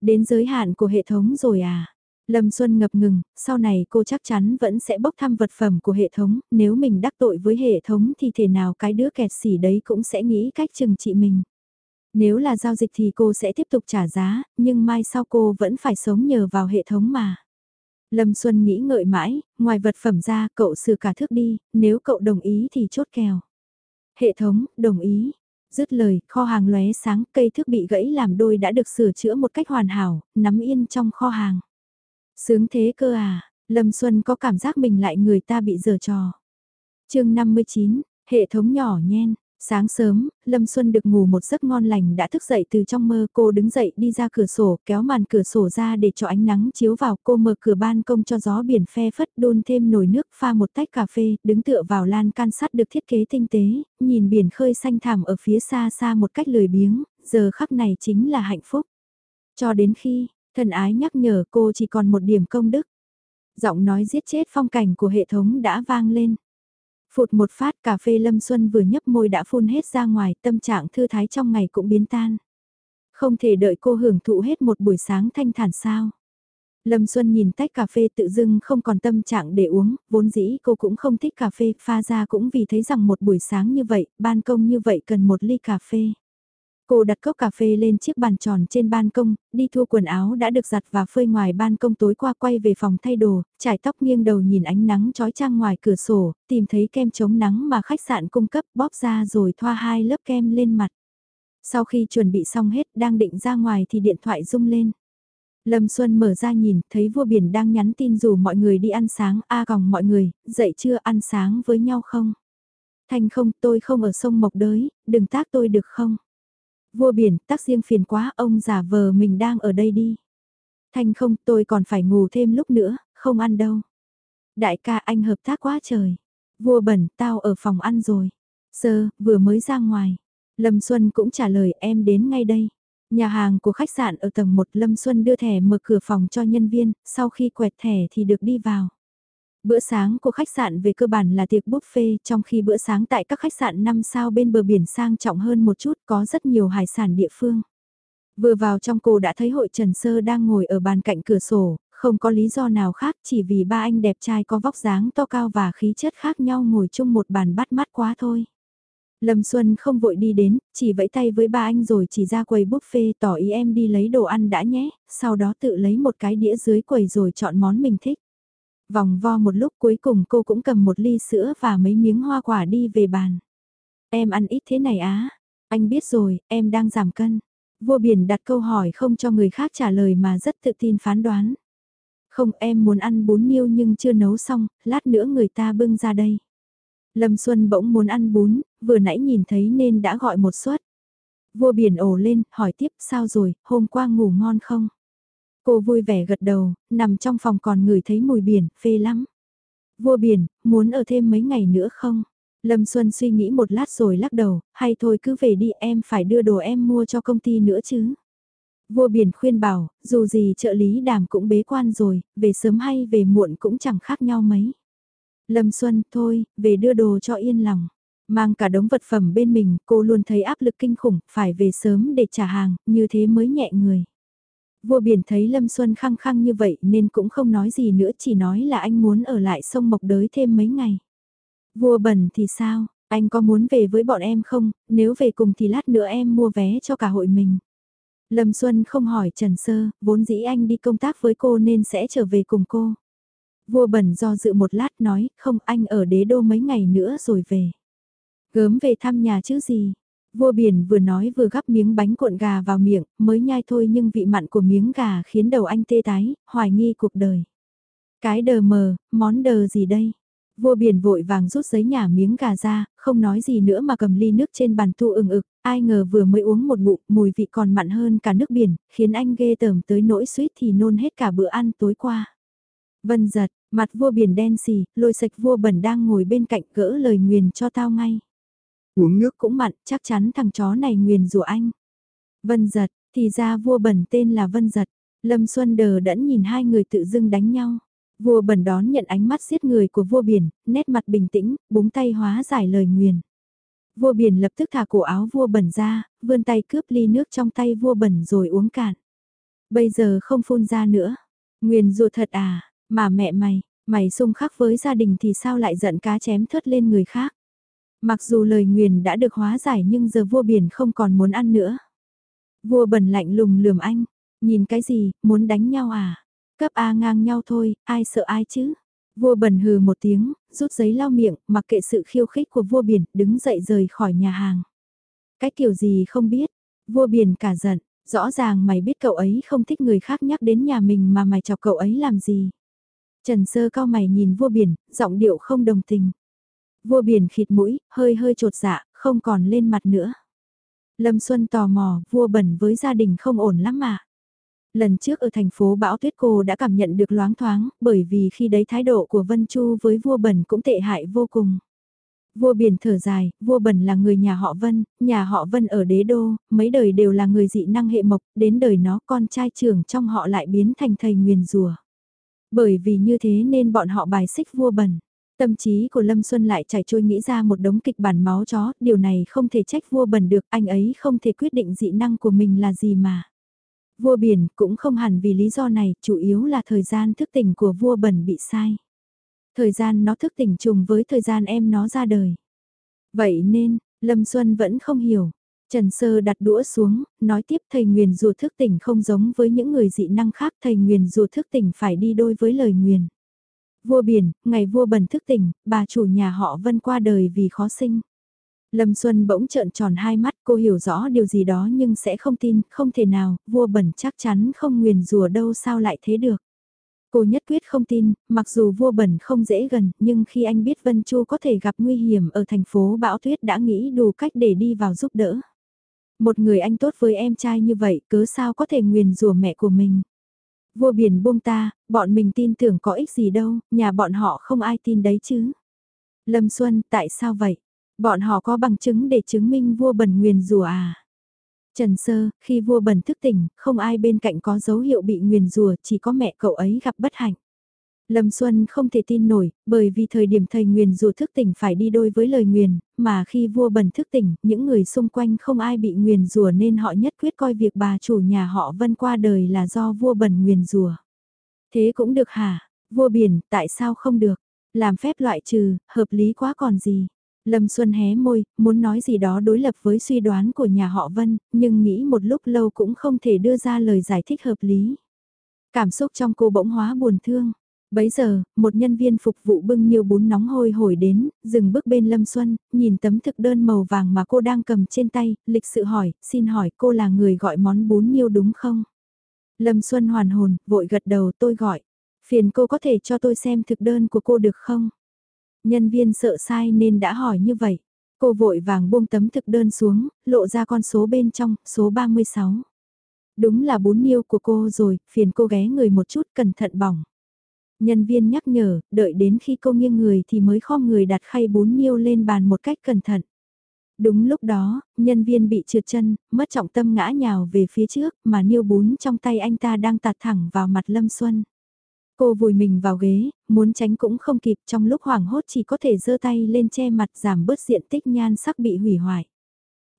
Đến giới hạn của hệ thống rồi à? Lâm Xuân ngập ngừng, sau này cô chắc chắn vẫn sẽ bốc thăm vật phẩm của hệ thống, nếu mình đắc tội với hệ thống thì thể nào cái đứa kẹt xỉ đấy cũng sẽ nghĩ cách trừng trị mình. Nếu là giao dịch thì cô sẽ tiếp tục trả giá, nhưng mai sau cô vẫn phải sống nhờ vào hệ thống mà. Lâm Xuân nghĩ ngợi mãi, ngoài vật phẩm ra cậu sửa cả thước đi, nếu cậu đồng ý thì chốt kèo. Hệ thống, đồng ý. Dứt lời, kho hàng lóe sáng, cây thước bị gãy làm đôi đã được sửa chữa một cách hoàn hảo, nắm yên trong kho hàng. Sướng thế cơ à, Lâm Xuân có cảm giác mình lại người ta bị giở trò. chương 59, hệ thống nhỏ nhen, Sáng sớm, Lâm Xuân được ngủ một giấc ngon lành đã thức dậy từ trong mơ cô đứng dậy đi ra cửa sổ kéo màn cửa sổ ra để cho ánh nắng chiếu vào cô mở cửa ban công cho gió biển phe phất đun thêm nồi nước pha một tách cà phê đứng tựa vào lan can sắt được thiết kế tinh tế, nhìn biển khơi xanh thẳm ở phía xa xa một cách lười biếng, giờ khắc này chính là hạnh phúc. Cho đến khi, thần ái nhắc nhở cô chỉ còn một điểm công đức. Giọng nói giết chết phong cảnh của hệ thống đã vang lên. Phụt một phát cà phê Lâm Xuân vừa nhấp môi đã phun hết ra ngoài, tâm trạng thư thái trong ngày cũng biến tan. Không thể đợi cô hưởng thụ hết một buổi sáng thanh thản sao. Lâm Xuân nhìn tách cà phê tự dưng không còn tâm trạng để uống, vốn dĩ cô cũng không thích cà phê, pha ra cũng vì thấy rằng một buổi sáng như vậy, ban công như vậy cần một ly cà phê. Cô đặt cốc cà phê lên chiếc bàn tròn trên ban công, đi thua quần áo đã được giặt và phơi ngoài ban công tối qua quay về phòng thay đồ, trải tóc nghiêng đầu nhìn ánh nắng trói trang ngoài cửa sổ, tìm thấy kem chống nắng mà khách sạn cung cấp bóp ra rồi thoa hai lớp kem lên mặt. Sau khi chuẩn bị xong hết đang định ra ngoài thì điện thoại rung lên. Lâm Xuân mở ra nhìn, thấy vua biển đang nhắn tin rủ mọi người đi ăn sáng, a à, mọi người, dậy chưa ăn sáng với nhau không? Thành không, tôi không ở sông Mộc Đới, đừng tác tôi được không? Vua biển, tác riêng phiền quá, ông giả vờ mình đang ở đây đi. Thanh không, tôi còn phải ngủ thêm lúc nữa, không ăn đâu. Đại ca anh hợp tác quá trời. Vua bẩn, tao ở phòng ăn rồi. Sơ, vừa mới ra ngoài. Lâm Xuân cũng trả lời em đến ngay đây. Nhà hàng của khách sạn ở tầng 1 Lâm Xuân đưa thẻ mở cửa phòng cho nhân viên, sau khi quẹt thẻ thì được đi vào. Bữa sáng của khách sạn về cơ bản là tiệc buffet, trong khi bữa sáng tại các khách sạn 5 sao bên bờ biển sang trọng hơn một chút có rất nhiều hải sản địa phương. Vừa vào trong cô đã thấy hội Trần Sơ đang ngồi ở bàn cạnh cửa sổ, không có lý do nào khác chỉ vì ba anh đẹp trai có vóc dáng to cao và khí chất khác nhau ngồi chung một bàn bắt mắt quá thôi. Lâm Xuân không vội đi đến, chỉ vẫy tay với ba anh rồi chỉ ra quầy buffet tỏ ý em đi lấy đồ ăn đã nhé, sau đó tự lấy một cái đĩa dưới quầy rồi chọn món mình thích. Vòng vo một lúc cuối cùng cô cũng cầm một ly sữa và mấy miếng hoa quả đi về bàn. Em ăn ít thế này á, anh biết rồi, em đang giảm cân. Vua biển đặt câu hỏi không cho người khác trả lời mà rất tự tin phán đoán. Không em muốn ăn bún niêu nhưng chưa nấu xong, lát nữa người ta bưng ra đây. Lâm Xuân bỗng muốn ăn bún, vừa nãy nhìn thấy nên đã gọi một suất. Vua biển ồ lên, hỏi tiếp sao rồi, hôm qua ngủ ngon không? Cô vui vẻ gật đầu, nằm trong phòng còn ngửi thấy mùi biển, phê lắm. Vua biển, muốn ở thêm mấy ngày nữa không? Lâm Xuân suy nghĩ một lát rồi lắc đầu, hay thôi cứ về đi em phải đưa đồ em mua cho công ty nữa chứ. Vua biển khuyên bảo, dù gì trợ lý đàm cũng bế quan rồi, về sớm hay về muộn cũng chẳng khác nhau mấy. Lâm Xuân, thôi, về đưa đồ cho yên lòng. Mang cả đống vật phẩm bên mình, cô luôn thấy áp lực kinh khủng, phải về sớm để trả hàng, như thế mới nhẹ người. Vua biển thấy Lâm Xuân khăng khăng như vậy nên cũng không nói gì nữa chỉ nói là anh muốn ở lại sông Mộc Đới thêm mấy ngày. Vua bẩn thì sao, anh có muốn về với bọn em không, nếu về cùng thì lát nữa em mua vé cho cả hội mình. Lâm Xuân không hỏi Trần Sơ, vốn dĩ anh đi công tác với cô nên sẽ trở về cùng cô. Vua bẩn do dự một lát nói, không anh ở đế đô mấy ngày nữa rồi về. Gớm về thăm nhà chứ gì. Vua biển vừa nói vừa gắp miếng bánh cuộn gà vào miệng, mới nhai thôi nhưng vị mặn của miếng gà khiến đầu anh tê tái, hoài nghi cuộc đời. Cái đờ mờ, món đờ gì đây? Vua biển vội vàng rút giấy nhả miếng gà ra, không nói gì nữa mà cầm ly nước trên bàn tu ừng ực, ai ngờ vừa mới uống một ngụm, mùi vị còn mặn hơn cả nước biển, khiến anh ghê tởm tới nỗi suýt thì nôn hết cả bữa ăn tối qua. Vân giật, mặt vua biển đen xì, lôi sạch vua bẩn đang ngồi bên cạnh gỡ lời nguyền cho tao ngay. Uống nước cũng mặn, chắc chắn thằng chó này nguyền rủa anh. Vân giật, thì ra vua bẩn tên là Vân giật. Lâm Xuân đờ đẫn nhìn hai người tự dưng đánh nhau. Vua bẩn đón nhận ánh mắt giết người của vua biển, nét mặt bình tĩnh, búng tay hóa giải lời nguyền. Vua biển lập tức thả cổ áo vua bẩn ra, vươn tay cướp ly nước trong tay vua bẩn rồi uống cạn. Bây giờ không phun ra nữa. Nguyền rủa thật à, mà mẹ mày, mày xung khắc với gia đình thì sao lại giận cá chém thớt lên người khác. Mặc dù lời nguyền đã được hóa giải nhưng giờ vua biển không còn muốn ăn nữa. Vua bẩn lạnh lùng lườm anh, nhìn cái gì, muốn đánh nhau à? Cấp A ngang nhau thôi, ai sợ ai chứ? Vua bẩn hừ một tiếng, rút giấy lau miệng, mặc kệ sự khiêu khích của vua biển, đứng dậy rời khỏi nhà hàng. Cái kiểu gì không biết, vua biển cả giận, rõ ràng mày biết cậu ấy không thích người khác nhắc đến nhà mình mà mày chọc cậu ấy làm gì. Trần sơ cao mày nhìn vua biển, giọng điệu không đồng tình. Vua biển khịt mũi, hơi hơi trột dạ, không còn lên mặt nữa. Lâm Xuân tò mò, vua bẩn với gia đình không ổn lắm mà. Lần trước ở thành phố Bão Tuyết cô đã cảm nhận được loáng thoáng, bởi vì khi đấy thái độ của Vân Chu với vua bẩn cũng tệ hại vô cùng. Vua biển thở dài, vua bẩn là người nhà họ Vân, nhà họ Vân ở đế đô, mấy đời đều là người dị năng hệ mộc, đến đời nó con trai trưởng trong họ lại biến thành thầy nguyền rùa. Bởi vì như thế nên bọn họ bài xích vua bẩn. Tâm trí của Lâm Xuân lại chảy trôi nghĩ ra một đống kịch bản máu chó, điều này không thể trách vua bẩn được, anh ấy không thể quyết định dị năng của mình là gì mà. Vua biển cũng không hẳn vì lý do này, chủ yếu là thời gian thức tỉnh của vua bẩn bị sai. Thời gian nó thức tỉnh trùng với thời gian em nó ra đời. Vậy nên, Lâm Xuân vẫn không hiểu. Trần Sơ đặt đũa xuống, nói tiếp thầy nguyền rùa thức tỉnh không giống với những người dị năng khác thầy nguyền rùa thức tỉnh phải đi đôi với lời nguyền. Vua biển, ngày vua bẩn thức tỉnh, bà chủ nhà họ vân qua đời vì khó sinh. Lâm Xuân bỗng trợn tròn hai mắt cô hiểu rõ điều gì đó nhưng sẽ không tin, không thể nào, vua bẩn chắc chắn không nguyền rùa đâu sao lại thế được. Cô nhất quyết không tin, mặc dù vua bẩn không dễ gần, nhưng khi anh biết Vân Chu có thể gặp nguy hiểm ở thành phố Bão Tuyết đã nghĩ đủ cách để đi vào giúp đỡ. Một người anh tốt với em trai như vậy, cớ sao có thể nguyền rủa mẹ của mình. Vua biển buông ta, bọn mình tin tưởng có ích gì đâu, nhà bọn họ không ai tin đấy chứ. Lâm Xuân, tại sao vậy? Bọn họ có bằng chứng để chứng minh vua bẩn nguyền rủa à? Trần Sơ, khi vua bẩn thức tỉnh, không ai bên cạnh có dấu hiệu bị nguyền rủa, chỉ có mẹ cậu ấy gặp bất hạnh. Lâm Xuân không thể tin nổi, bởi vì thời điểm thầy nguyền dù thức tỉnh phải đi đôi với lời nguyền, mà khi vua bẩn thức tỉnh, những người xung quanh không ai bị nguyền rùa nên họ nhất quyết coi việc bà chủ nhà họ Vân qua đời là do vua bẩn nguyền rùa. Thế cũng được hả? Vua biển, tại sao không được? Làm phép loại trừ, hợp lý quá còn gì? Lâm Xuân hé môi, muốn nói gì đó đối lập với suy đoán của nhà họ Vân, nhưng nghĩ một lúc lâu cũng không thể đưa ra lời giải thích hợp lý. Cảm xúc trong cô bỗng hóa buồn thương. Bấy giờ, một nhân viên phục vụ bưng nhiều bún nóng hôi hổi đến, dừng bước bên Lâm Xuân, nhìn tấm thực đơn màu vàng mà cô đang cầm trên tay, lịch sự hỏi, xin hỏi cô là người gọi món bún niêu đúng không? Lâm Xuân hoàn hồn, vội gật đầu tôi gọi. Phiền cô có thể cho tôi xem thực đơn của cô được không? Nhân viên sợ sai nên đã hỏi như vậy. Cô vội vàng buông tấm thực đơn xuống, lộ ra con số bên trong, số 36. Đúng là bún niêu của cô rồi, phiền cô ghé người một chút cẩn thận bỏng. Nhân viên nhắc nhở, đợi đến khi cô nghiêng người thì mới khom người đặt khay bún niêu lên bàn một cách cẩn thận. Đúng lúc đó, nhân viên bị trượt chân, mất trọng tâm ngã nhào về phía trước mà niêu bún trong tay anh ta đang tạt thẳng vào mặt Lâm Xuân. Cô vùi mình vào ghế, muốn tránh cũng không kịp trong lúc hoảng hốt chỉ có thể giơ tay lên che mặt giảm bớt diện tích nhan sắc bị hủy hoại.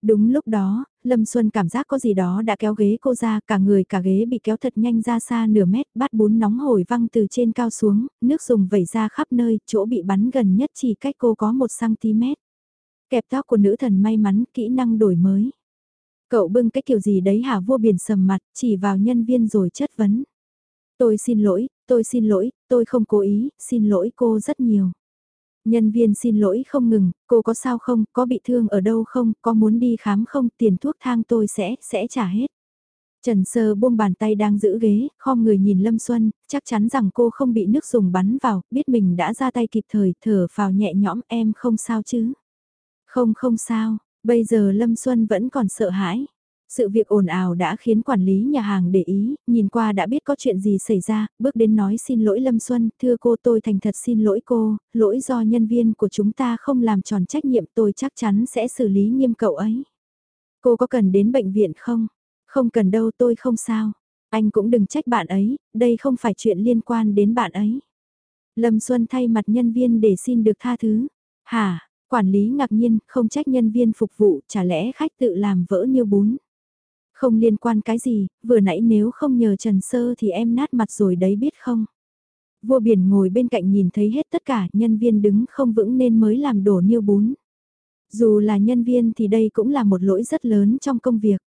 Đúng lúc đó, Lâm Xuân cảm giác có gì đó đã kéo ghế cô ra, cả người cả ghế bị kéo thật nhanh ra xa nửa mét, bát bún nóng hổi văng từ trên cao xuống, nước dùng vẩy ra khắp nơi, chỗ bị bắn gần nhất chỉ cách cô có 1cm. Kẹp tóc của nữ thần may mắn, kỹ năng đổi mới. Cậu bưng cái kiểu gì đấy hả vua biển sầm mặt, chỉ vào nhân viên rồi chất vấn. Tôi xin lỗi, tôi xin lỗi, tôi không cố ý, xin lỗi cô rất nhiều. Nhân viên xin lỗi không ngừng, cô có sao không, có bị thương ở đâu không, có muốn đi khám không, tiền thuốc thang tôi sẽ, sẽ trả hết. Trần Sơ buông bàn tay đang giữ ghế, khom người nhìn Lâm Xuân, chắc chắn rằng cô không bị nước dùng bắn vào, biết mình đã ra tay kịp thời, thở vào nhẹ nhõm em không sao chứ. Không không sao, bây giờ Lâm Xuân vẫn còn sợ hãi. Sự việc ồn ào đã khiến quản lý nhà hàng để ý, nhìn qua đã biết có chuyện gì xảy ra, bước đến nói xin lỗi Lâm Xuân, thưa cô tôi thành thật xin lỗi cô, lỗi do nhân viên của chúng ta không làm tròn trách nhiệm tôi chắc chắn sẽ xử lý nghiêm cậu ấy. Cô có cần đến bệnh viện không? Không cần đâu tôi không sao. Anh cũng đừng trách bạn ấy, đây không phải chuyện liên quan đến bạn ấy. Lâm Xuân thay mặt nhân viên để xin được tha thứ. Hả, quản lý ngạc nhiên, không trách nhân viên phục vụ, chả lẽ khách tự làm vỡ như bún. Không liên quan cái gì, vừa nãy nếu không nhờ Trần Sơ thì em nát mặt rồi đấy biết không? Vua biển ngồi bên cạnh nhìn thấy hết tất cả nhân viên đứng không vững nên mới làm đổ niêu bún. Dù là nhân viên thì đây cũng là một lỗi rất lớn trong công việc.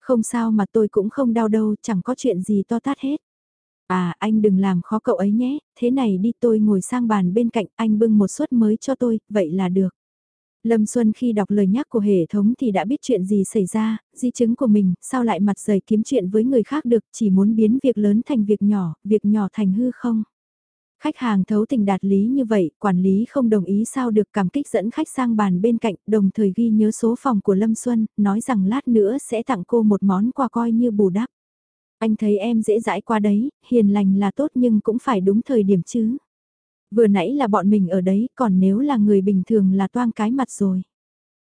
Không sao mà tôi cũng không đau đâu, chẳng có chuyện gì to tát hết. À, anh đừng làm khó cậu ấy nhé, thế này đi tôi ngồi sang bàn bên cạnh, anh bưng một suất mới cho tôi, vậy là được. Lâm Xuân khi đọc lời nhắc của hệ thống thì đã biết chuyện gì xảy ra, di chứng của mình, sao lại mặt dày kiếm chuyện với người khác được, chỉ muốn biến việc lớn thành việc nhỏ, việc nhỏ thành hư không. Khách hàng thấu tình đạt lý như vậy, quản lý không đồng ý sao được cảm kích dẫn khách sang bàn bên cạnh, đồng thời ghi nhớ số phòng của Lâm Xuân, nói rằng lát nữa sẽ tặng cô một món quà coi như bù đắp. Anh thấy em dễ dãi qua đấy, hiền lành là tốt nhưng cũng phải đúng thời điểm chứ. Vừa nãy là bọn mình ở đấy, còn nếu là người bình thường là toang cái mặt rồi.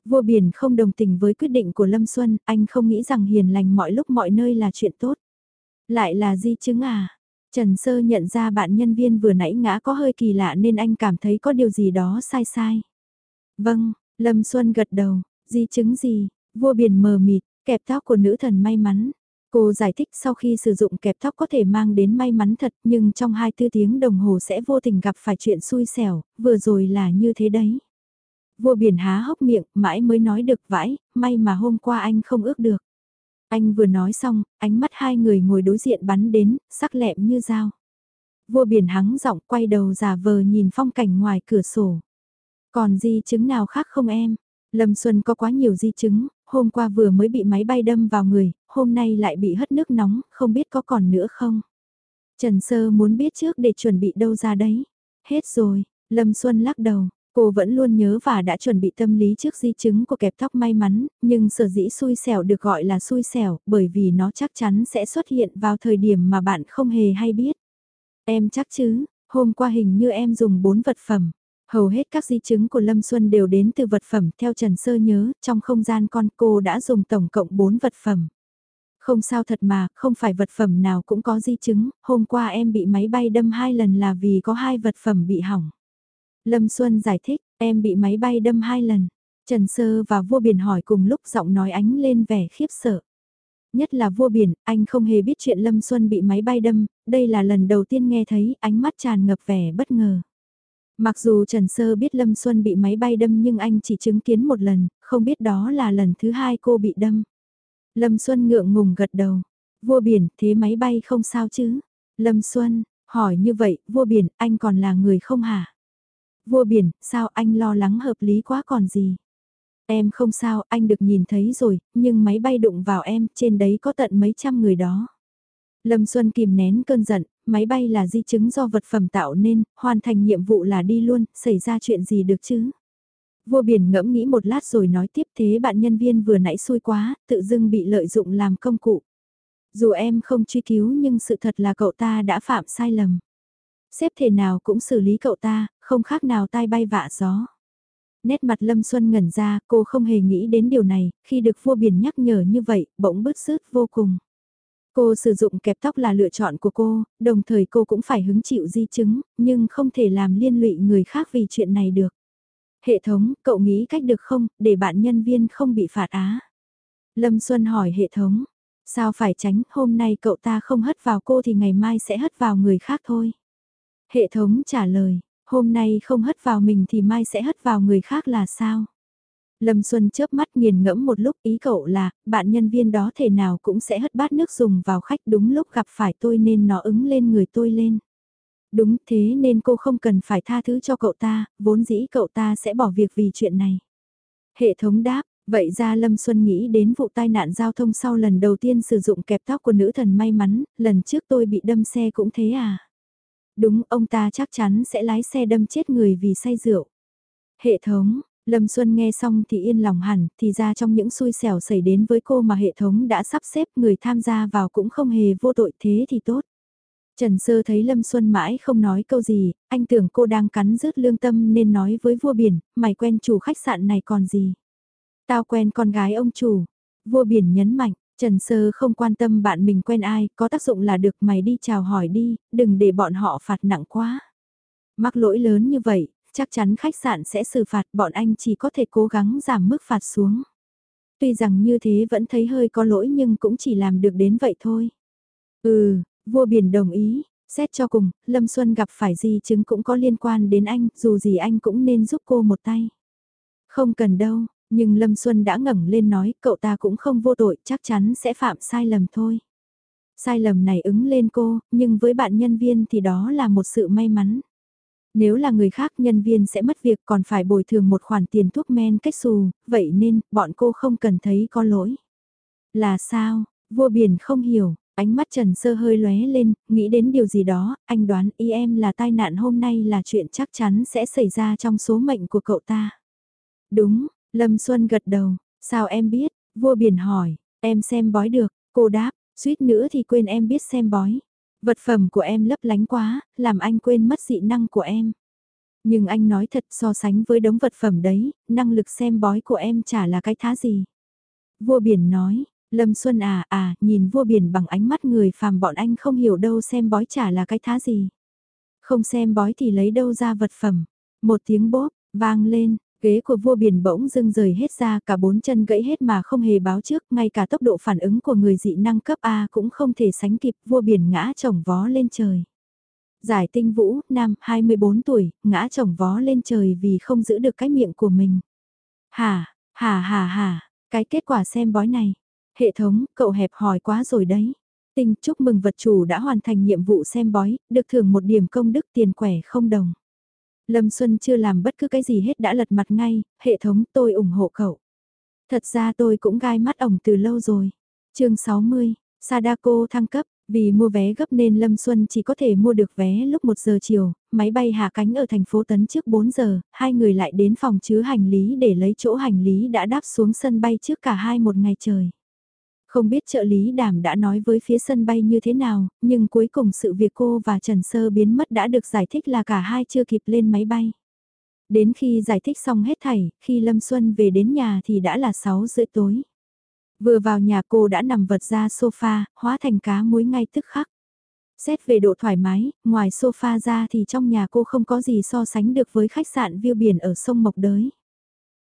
Vua biển không đồng tình với quyết định của Lâm Xuân, anh không nghĩ rằng hiền lành mọi lúc mọi nơi là chuyện tốt. Lại là di chứng à? Trần Sơ nhận ra bạn nhân viên vừa nãy ngã có hơi kỳ lạ nên anh cảm thấy có điều gì đó sai sai. Vâng, Lâm Xuân gật đầu, di chứng gì? Vua biển mờ mịt, kẹp tóc của nữ thần may mắn. Cô giải thích sau khi sử dụng kẹp tóc có thể mang đến may mắn thật nhưng trong 24 tiếng đồng hồ sẽ vô tình gặp phải chuyện xui xẻo, vừa rồi là như thế đấy. Vua biển há hốc miệng, mãi mới nói được vãi, may mà hôm qua anh không ước được. Anh vừa nói xong, ánh mắt hai người ngồi đối diện bắn đến, sắc lẹm như dao. Vua biển hắng giọng quay đầu giả vờ nhìn phong cảnh ngoài cửa sổ. Còn di chứng nào khác không em? Lâm Xuân có quá nhiều di chứng, hôm qua vừa mới bị máy bay đâm vào người, hôm nay lại bị hất nước nóng, không biết có còn nữa không? Trần Sơ muốn biết trước để chuẩn bị đâu ra đấy. Hết rồi, Lâm Xuân lắc đầu, cô vẫn luôn nhớ và đã chuẩn bị tâm lý trước di chứng của kẹp tóc may mắn, nhưng sở dĩ xui xẻo được gọi là xui xẻo bởi vì nó chắc chắn sẽ xuất hiện vào thời điểm mà bạn không hề hay biết. Em chắc chứ, hôm qua hình như em dùng 4 vật phẩm. Hầu hết các di chứng của Lâm Xuân đều đến từ vật phẩm theo Trần Sơ nhớ, trong không gian con cô đã dùng tổng cộng 4 vật phẩm. Không sao thật mà, không phải vật phẩm nào cũng có di chứng, hôm qua em bị máy bay đâm hai lần là vì có hai vật phẩm bị hỏng. Lâm Xuân giải thích, em bị máy bay đâm hai lần. Trần Sơ và vua biển hỏi cùng lúc giọng nói ánh lên vẻ khiếp sợ. Nhất là vua biển, anh không hề biết chuyện Lâm Xuân bị máy bay đâm, đây là lần đầu tiên nghe thấy ánh mắt tràn ngập vẻ bất ngờ. Mặc dù Trần Sơ biết Lâm Xuân bị máy bay đâm nhưng anh chỉ chứng kiến một lần, không biết đó là lần thứ hai cô bị đâm. Lâm Xuân ngượng ngùng gật đầu. Vua biển, thế máy bay không sao chứ? Lâm Xuân, hỏi như vậy, vua biển, anh còn là người không hả? Vua biển, sao anh lo lắng hợp lý quá còn gì? Em không sao, anh được nhìn thấy rồi, nhưng máy bay đụng vào em, trên đấy có tận mấy trăm người đó. Lâm Xuân kìm nén cơn giận, máy bay là di chứng do vật phẩm tạo nên, hoàn thành nhiệm vụ là đi luôn, xảy ra chuyện gì được chứ? Vua biển ngẫm nghĩ một lát rồi nói tiếp thế bạn nhân viên vừa nãy xui quá, tự dưng bị lợi dụng làm công cụ. Dù em không truy cứu nhưng sự thật là cậu ta đã phạm sai lầm. Xếp thể nào cũng xử lý cậu ta, không khác nào tai bay vạ gió. Nét mặt Lâm Xuân ngẩn ra, cô không hề nghĩ đến điều này, khi được vua biển nhắc nhở như vậy, bỗng bứt rứt vô cùng. Cô sử dụng kẹp tóc là lựa chọn của cô, đồng thời cô cũng phải hứng chịu di chứng, nhưng không thể làm liên lụy người khác vì chuyện này được. Hệ thống, cậu nghĩ cách được không, để bạn nhân viên không bị phạt á? Lâm Xuân hỏi hệ thống, sao phải tránh, hôm nay cậu ta không hất vào cô thì ngày mai sẽ hất vào người khác thôi. Hệ thống trả lời, hôm nay không hất vào mình thì mai sẽ hất vào người khác là sao? Lâm Xuân chớp mắt nghiền ngẫm một lúc ý cậu là, bạn nhân viên đó thể nào cũng sẽ hất bát nước dùng vào khách đúng lúc gặp phải tôi nên nó ứng lên người tôi lên. Đúng thế nên cô không cần phải tha thứ cho cậu ta, vốn dĩ cậu ta sẽ bỏ việc vì chuyện này. Hệ thống đáp, vậy ra Lâm Xuân nghĩ đến vụ tai nạn giao thông sau lần đầu tiên sử dụng kẹp tóc của nữ thần may mắn, lần trước tôi bị đâm xe cũng thế à. Đúng, ông ta chắc chắn sẽ lái xe đâm chết người vì say rượu. Hệ thống, Lâm Xuân nghe xong thì yên lòng hẳn, thì ra trong những xui xẻo xảy đến với cô mà hệ thống đã sắp xếp người tham gia vào cũng không hề vô tội thế thì tốt. Trần Sơ thấy Lâm Xuân mãi không nói câu gì, anh tưởng cô đang cắn rứt lương tâm nên nói với vua biển, mày quen chủ khách sạn này còn gì. Tao quen con gái ông chủ. Vua biển nhấn mạnh, Trần Sơ không quan tâm bạn mình quen ai, có tác dụng là được mày đi chào hỏi đi, đừng để bọn họ phạt nặng quá. Mắc lỗi lớn như vậy, chắc chắn khách sạn sẽ xử phạt bọn anh chỉ có thể cố gắng giảm mức phạt xuống. Tuy rằng như thế vẫn thấy hơi có lỗi nhưng cũng chỉ làm được đến vậy thôi. Ừ, Vua biển đồng ý, xét cho cùng, Lâm Xuân gặp phải gì chứng cũng có liên quan đến anh, dù gì anh cũng nên giúp cô một tay. Không cần đâu, nhưng Lâm Xuân đã ngẩng lên nói cậu ta cũng không vô tội, chắc chắn sẽ phạm sai lầm thôi. Sai lầm này ứng lên cô, nhưng với bạn nhân viên thì đó là một sự may mắn. Nếu là người khác nhân viên sẽ mất việc còn phải bồi thường một khoản tiền thuốc men cách xù, vậy nên bọn cô không cần thấy có lỗi. Là sao, vua biển không hiểu, Ánh mắt Trần Sơ hơi lóe lên, nghĩ đến điều gì đó, anh đoán y em là tai nạn hôm nay là chuyện chắc chắn sẽ xảy ra trong số mệnh của cậu ta. Đúng, Lâm Xuân gật đầu, sao em biết, vua biển hỏi, em xem bói được, cô đáp, suýt nữa thì quên em biết xem bói. Vật phẩm của em lấp lánh quá, làm anh quên mất dị năng của em. Nhưng anh nói thật so sánh với đống vật phẩm đấy, năng lực xem bói của em chả là cái thá gì. Vua biển nói, Lâm Xuân à à, nhìn vua biển bằng ánh mắt người phàm bọn anh không hiểu đâu xem bói chả là cái thá gì. Không xem bói thì lấy đâu ra vật phẩm. Một tiếng bóp, vang lên, ghế của vua biển bỗng dưng rời hết ra cả bốn chân gãy hết mà không hề báo trước, ngay cả tốc độ phản ứng của người dị năng cấp A cũng không thể sánh kịp vua biển ngã chồng vó lên trời. Giải tinh vũ, nam, 24 tuổi, ngã chồng vó lên trời vì không giữ được cái miệng của mình. Hà, hà hà hà, cái kết quả xem bói này, Hệ thống, cậu hẹp hỏi quá rồi đấy. Tinh chúc mừng vật chủ đã hoàn thành nhiệm vụ xem bói, được thưởng một điểm công đức tiền quẻ không đồng. Lâm Xuân chưa làm bất cứ cái gì hết đã lật mặt ngay, hệ thống tôi ủng hộ cậu. Thật ra tôi cũng gai mắt ổng từ lâu rồi. chương 60, Sadako thăng cấp, Vì mua vé gấp nên Lâm Xuân chỉ có thể mua được vé lúc 1 giờ chiều, máy bay hạ cánh ở thành phố Tấn trước 4 giờ, hai người lại đến phòng chứa hành lý để lấy chỗ hành lý đã đáp xuống sân bay trước cả hai một ngày trời. Không biết trợ lý đàm đã nói với phía sân bay như thế nào, nhưng cuối cùng sự việc cô và Trần Sơ biến mất đã được giải thích là cả hai chưa kịp lên máy bay. Đến khi giải thích xong hết thảy, khi Lâm Xuân về đến nhà thì đã là 6 rưỡi tối. Vừa vào nhà cô đã nằm vật ra sofa, hóa thành cá muối ngay tức khắc. Xét về độ thoải mái, ngoài sofa ra thì trong nhà cô không có gì so sánh được với khách sạn view biển ở sông Mộc Đới.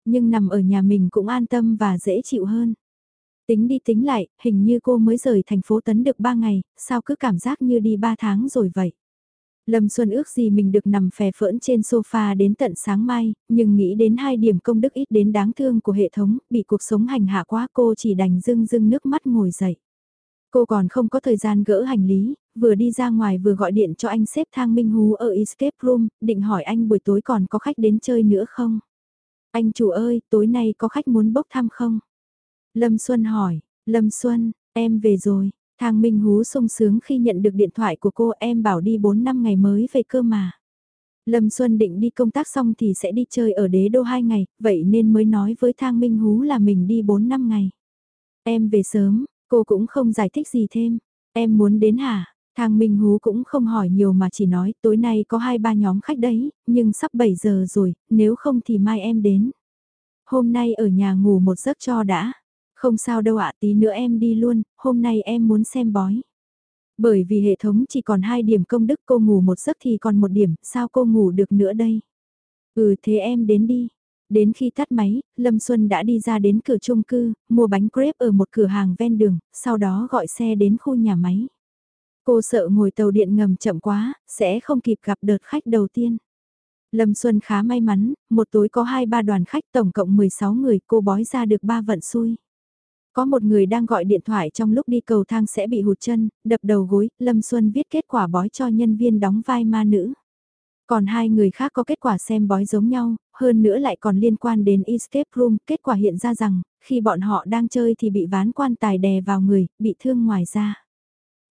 Nhưng nằm ở nhà mình cũng an tâm và dễ chịu hơn. Tính đi tính lại, hình như cô mới rời thành phố Tấn được 3 ngày, sao cứ cảm giác như đi 3 tháng rồi vậy. Lâm Xuân ước gì mình được nằm phè phỡn trên sofa đến tận sáng mai, nhưng nghĩ đến hai điểm công đức ít đến đáng thương của hệ thống, bị cuộc sống hành hạ quá cô chỉ đành dưng dưng nước mắt ngồi dậy. Cô còn không có thời gian gỡ hành lý, vừa đi ra ngoài vừa gọi điện cho anh xếp thang Minh Hú ở Escape Room, định hỏi anh buổi tối còn có khách đến chơi nữa không? Anh chủ ơi, tối nay có khách muốn bốc thăm không? Lâm Xuân hỏi, Lâm Xuân, em về rồi, Thang Minh Hú sung sướng khi nhận được điện thoại của cô em bảo đi 4 năm ngày mới về cơ mà. Lâm Xuân định đi công tác xong thì sẽ đi chơi ở đế đô 2 ngày, vậy nên mới nói với Thang Minh Hú là mình đi 4 năm ngày. Em về sớm, cô cũng không giải thích gì thêm. Em muốn đến hả? Thang Minh Hú cũng không hỏi nhiều mà chỉ nói tối nay có hai ba nhóm khách đấy, nhưng sắp 7 giờ rồi, nếu không thì mai em đến. Hôm nay ở nhà ngủ một giấc cho đã. Không sao đâu ạ tí nữa em đi luôn, hôm nay em muốn xem bói. Bởi vì hệ thống chỉ còn hai điểm công đức cô ngủ một giấc thì còn một điểm, sao cô ngủ được nữa đây? Ừ thế em đến đi. Đến khi tắt máy, Lâm Xuân đã đi ra đến cửa chung cư, mua bánh crepe ở một cửa hàng ven đường, sau đó gọi xe đến khu nhà máy. Cô sợ ngồi tàu điện ngầm chậm quá, sẽ không kịp gặp đợt khách đầu tiên. Lâm Xuân khá may mắn, một tối có 2-3 đoàn khách tổng cộng 16 người cô bói ra được 3 vận xui. Có một người đang gọi điện thoại trong lúc đi cầu thang sẽ bị hụt chân, đập đầu gối, Lâm Xuân viết kết quả bói cho nhân viên đóng vai ma nữ. Còn hai người khác có kết quả xem bói giống nhau, hơn nữa lại còn liên quan đến escape room, kết quả hiện ra rằng, khi bọn họ đang chơi thì bị ván quan tài đè vào người, bị thương ngoài ra.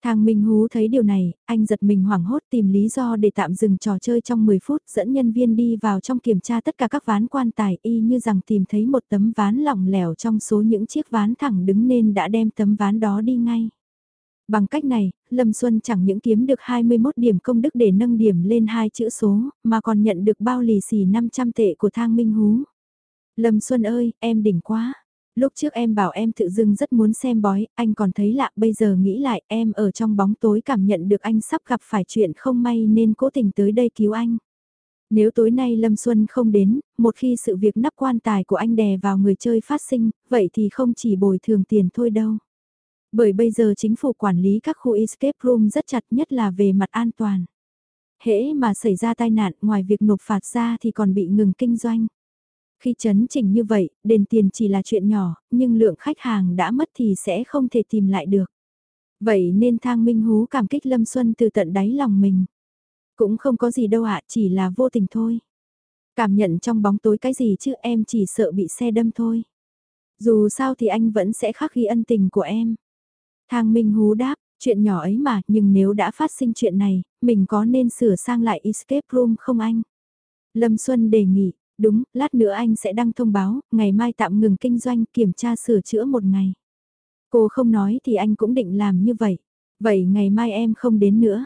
Thang Minh Hú thấy điều này, anh giật mình hoảng hốt tìm lý do để tạm dừng trò chơi trong 10 phút dẫn nhân viên đi vào trong kiểm tra tất cả các ván quan tài y như rằng tìm thấy một tấm ván lỏng lẻo trong số những chiếc ván thẳng đứng nên đã đem tấm ván đó đi ngay. Bằng cách này, Lâm Xuân chẳng những kiếm được 21 điểm công đức để nâng điểm lên hai chữ số, mà còn nhận được bao lì xì 500 tệ của Thang Minh Hú. Lâm Xuân ơi, em đỉnh quá, Lúc trước em bảo em tự dưng rất muốn xem bói, anh còn thấy lạ, bây giờ nghĩ lại em ở trong bóng tối cảm nhận được anh sắp gặp phải chuyện không may nên cố tình tới đây cứu anh. Nếu tối nay Lâm Xuân không đến, một khi sự việc nắp quan tài của anh đè vào người chơi phát sinh, vậy thì không chỉ bồi thường tiền thôi đâu. Bởi bây giờ chính phủ quản lý các khu escape room rất chặt nhất là về mặt an toàn. Hễ mà xảy ra tai nạn ngoài việc nộp phạt ra thì còn bị ngừng kinh doanh. Khi chấn chỉnh như vậy, đền tiền chỉ là chuyện nhỏ, nhưng lượng khách hàng đã mất thì sẽ không thể tìm lại được. Vậy nên thang minh hú cảm kích Lâm Xuân từ tận đáy lòng mình. Cũng không có gì đâu ạ, chỉ là vô tình thôi. Cảm nhận trong bóng tối cái gì chứ em chỉ sợ bị xe đâm thôi. Dù sao thì anh vẫn sẽ khắc ghi ân tình của em. Thang Minh Hú đáp, chuyện nhỏ ấy mà, nhưng nếu đã phát sinh chuyện này, mình có nên sửa sang lại escape room không anh? Lâm Xuân đề nghị, Đúng, lát nữa anh sẽ đăng thông báo, ngày mai tạm ngừng kinh doanh kiểm tra sửa chữa một ngày. Cô không nói thì anh cũng định làm như vậy. Vậy ngày mai em không đến nữa.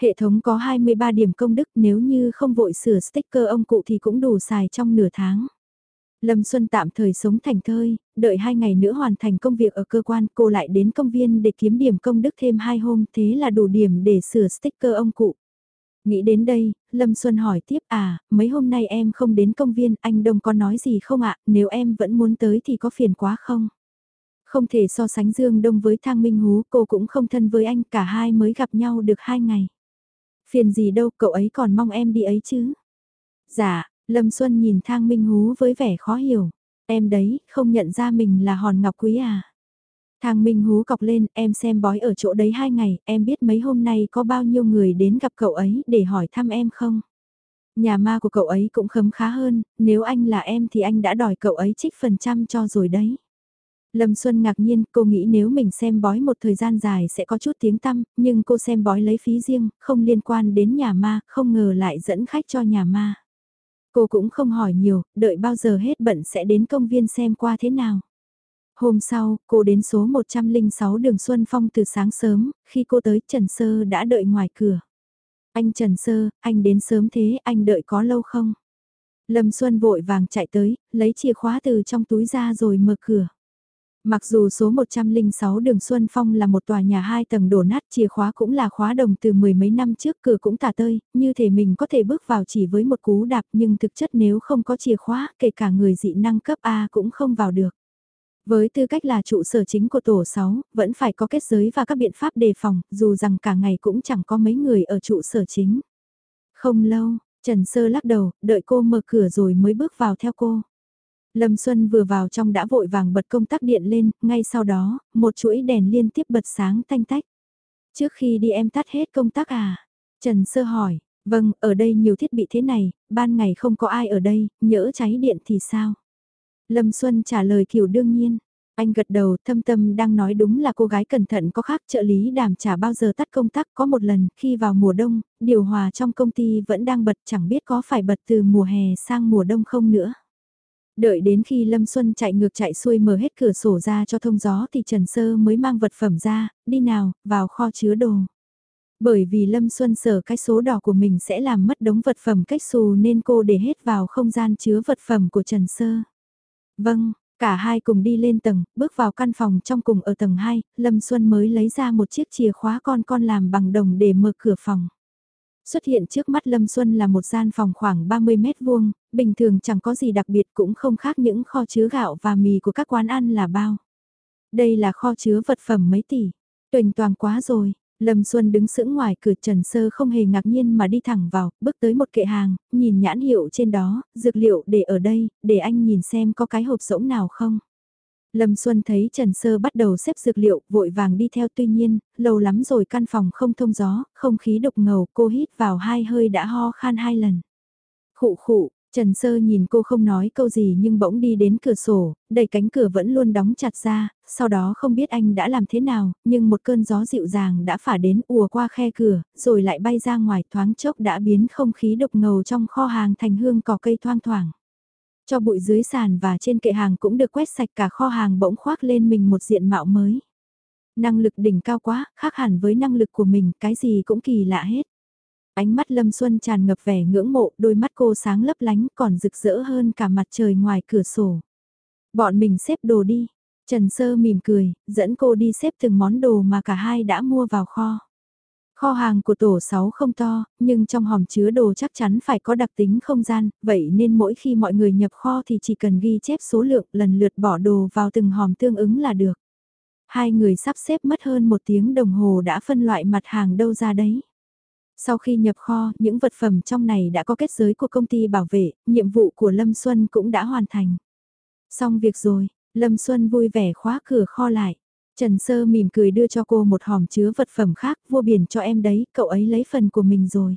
Hệ thống có 23 điểm công đức nếu như không vội sửa sticker ông cụ thì cũng đủ xài trong nửa tháng. Lâm Xuân tạm thời sống thành thơi, đợi hai ngày nữa hoàn thành công việc ở cơ quan cô lại đến công viên để kiếm điểm công đức thêm hai hôm thế là đủ điểm để sửa sticker ông cụ. Nghĩ đến đây, Lâm Xuân hỏi tiếp à, mấy hôm nay em không đến công viên, anh Đông có nói gì không ạ, nếu em vẫn muốn tới thì có phiền quá không? Không thể so sánh Dương Đông với Thang Minh Hú, cô cũng không thân với anh, cả hai mới gặp nhau được hai ngày. Phiền gì đâu, cậu ấy còn mong em đi ấy chứ? Dạ, Lâm Xuân nhìn Thang Minh Hú với vẻ khó hiểu. Em đấy, không nhận ra mình là hòn ngọc quý à? Thang Minh hú cọc lên, em xem bói ở chỗ đấy hai ngày, em biết mấy hôm nay có bao nhiêu người đến gặp cậu ấy để hỏi thăm em không? Nhà ma của cậu ấy cũng khấm khá hơn, nếu anh là em thì anh đã đòi cậu ấy trích phần trăm cho rồi đấy. Lâm Xuân ngạc nhiên, cô nghĩ nếu mình xem bói một thời gian dài sẽ có chút tiếng tăm, nhưng cô xem bói lấy phí riêng, không liên quan đến nhà ma, không ngờ lại dẫn khách cho nhà ma. Cô cũng không hỏi nhiều, đợi bao giờ hết bận sẽ đến công viên xem qua thế nào. Hôm sau, cô đến số 106 đường Xuân Phong từ sáng sớm, khi cô tới Trần Sơ đã đợi ngoài cửa. Anh Trần Sơ, anh đến sớm thế, anh đợi có lâu không? Lâm Xuân vội vàng chạy tới, lấy chìa khóa từ trong túi ra rồi mở cửa. Mặc dù số 106 đường Xuân Phong là một tòa nhà hai tầng đổ nát chìa khóa cũng là khóa đồng từ mười mấy năm trước cửa cũng tả tơi, như thể mình có thể bước vào chỉ với một cú đạp nhưng thực chất nếu không có chìa khóa kể cả người dị năng cấp A cũng không vào được. Với tư cách là trụ sở chính của tổ 6, vẫn phải có kết giới và các biện pháp đề phòng, dù rằng cả ngày cũng chẳng có mấy người ở trụ sở chính. Không lâu, Trần Sơ lắc đầu, đợi cô mở cửa rồi mới bước vào theo cô. Lâm Xuân vừa vào trong đã vội vàng bật công tắc điện lên, ngay sau đó, một chuỗi đèn liên tiếp bật sáng tanh tách. Trước khi đi em tắt hết công tắc à? Trần Sơ hỏi, vâng, ở đây nhiều thiết bị thế này, ban ngày không có ai ở đây, nhỡ cháy điện thì sao? Lâm Xuân trả lời kiểu đương nhiên. Anh gật đầu thâm tâm đang nói đúng là cô gái cẩn thận có khác trợ lý đàm trả bao giờ tắt công tắc có một lần khi vào mùa đông, điều hòa trong công ty vẫn đang bật chẳng biết có phải bật từ mùa hè sang mùa đông không nữa. Đợi đến khi Lâm Xuân chạy ngược chạy xuôi mở hết cửa sổ ra cho thông gió thì Trần Sơ mới mang vật phẩm ra, đi nào, vào kho chứa đồ. Bởi vì Lâm Xuân sợ cái số đỏ của mình sẽ làm mất đống vật phẩm cách xù nên cô để hết vào không gian chứa vật phẩm của Trần Sơ. Vâng, cả hai cùng đi lên tầng, bước vào căn phòng trong cùng ở tầng 2, Lâm Xuân mới lấy ra một chiếc chìa khóa con con làm bằng đồng để mở cửa phòng. Xuất hiện trước mắt Lâm Xuân là một gian phòng khoảng 30 mét vuông, bình thường chẳng có gì đặc biệt cũng không khác những kho chứa gạo và mì của các quán ăn là bao. Đây là kho chứa vật phẩm mấy tỷ. Tuỳnh toàn quá rồi, Lâm Xuân đứng sững ngoài cửa Trần Sơ không hề ngạc nhiên mà đi thẳng vào, bước tới một kệ hàng, nhìn nhãn hiệu trên đó, dược liệu để ở đây, để anh nhìn xem có cái hộp rỗng nào không. Lâm Xuân thấy Trần Sơ bắt đầu xếp dược liệu, vội vàng đi theo tuy nhiên, lâu lắm rồi căn phòng không thông gió, không khí độc ngầu, cô hít vào hai hơi đã ho khan hai lần. Khụ khụ, Trần Sơ nhìn cô không nói câu gì nhưng bỗng đi đến cửa sổ, đẩy cánh cửa vẫn luôn đóng chặt ra, sau đó không biết anh đã làm thế nào, nhưng một cơn gió dịu dàng đã phả đến ùa qua khe cửa, rồi lại bay ra ngoài thoáng chốc đã biến không khí độc ngầu trong kho hàng thành hương cỏ cây thoang thoảng. Cho bụi dưới sàn và trên kệ hàng cũng được quét sạch cả kho hàng bỗng khoác lên mình một diện mạo mới. Năng lực đỉnh cao quá, khác hẳn với năng lực của mình, cái gì cũng kỳ lạ hết. Ánh mắt Lâm Xuân tràn ngập vẻ ngưỡng mộ, đôi mắt cô sáng lấp lánh còn rực rỡ hơn cả mặt trời ngoài cửa sổ. Bọn mình xếp đồ đi. Trần Sơ mỉm cười, dẫn cô đi xếp từng món đồ mà cả hai đã mua vào kho. Kho hàng của tổ 6 không to, nhưng trong hòm chứa đồ chắc chắn phải có đặc tính không gian, vậy nên mỗi khi mọi người nhập kho thì chỉ cần ghi chép số lượng lần lượt bỏ đồ vào từng hòm tương ứng là được. Hai người sắp xếp mất hơn một tiếng đồng hồ đã phân loại mặt hàng đâu ra đấy. Sau khi nhập kho, những vật phẩm trong này đã có kết giới của công ty bảo vệ, nhiệm vụ của Lâm Xuân cũng đã hoàn thành. Xong việc rồi, Lâm Xuân vui vẻ khóa cửa kho lại. Trần Sơ mỉm cười đưa cho cô một hòm chứa vật phẩm khác, vua biển cho em đấy, cậu ấy lấy phần của mình rồi.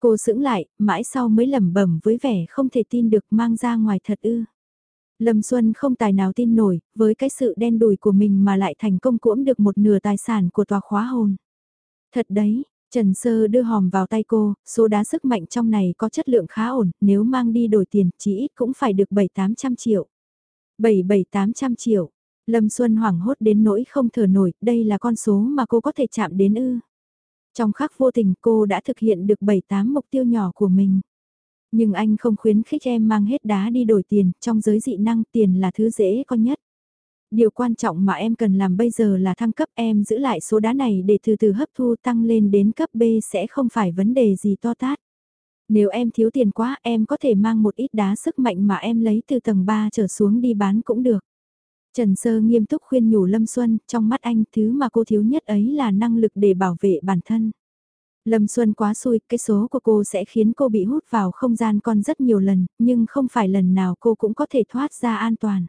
Cô sững lại, mãi sau mới lẩm bẩm với vẻ không thể tin được mang ra ngoài thật ư. Lâm Xuân không tài nào tin nổi, với cái sự đen đủi của mình mà lại thành công cuỗm được một nửa tài sản của tòa khóa hồn. Thật đấy, Trần Sơ đưa hòm vào tay cô, số đá sức mạnh trong này có chất lượng khá ổn, nếu mang đi đổi tiền chỉ ít cũng phải được 7-800 triệu. 7-7-800 triệu, Lâm Xuân hoảng hốt đến nỗi không thở nổi, đây là con số mà cô có thể chạm đến ư. Trong khắc vô tình cô đã thực hiện được 7-8 mục tiêu nhỏ của mình. Nhưng anh không khuyến khích em mang hết đá đi đổi tiền, trong giới dị năng tiền là thứ dễ con nhất. Điều quan trọng mà em cần làm bây giờ là thăng cấp em giữ lại số đá này để từ từ hấp thu tăng lên đến cấp B sẽ không phải vấn đề gì to tát. Nếu em thiếu tiền quá em có thể mang một ít đá sức mạnh mà em lấy từ tầng 3 trở xuống đi bán cũng được. Trần Sơ nghiêm túc khuyên nhủ Lâm Xuân, trong mắt anh thứ mà cô thiếu nhất ấy là năng lực để bảo vệ bản thân. Lâm Xuân quá xui, cái số của cô sẽ khiến cô bị hút vào không gian con rất nhiều lần, nhưng không phải lần nào cô cũng có thể thoát ra an toàn.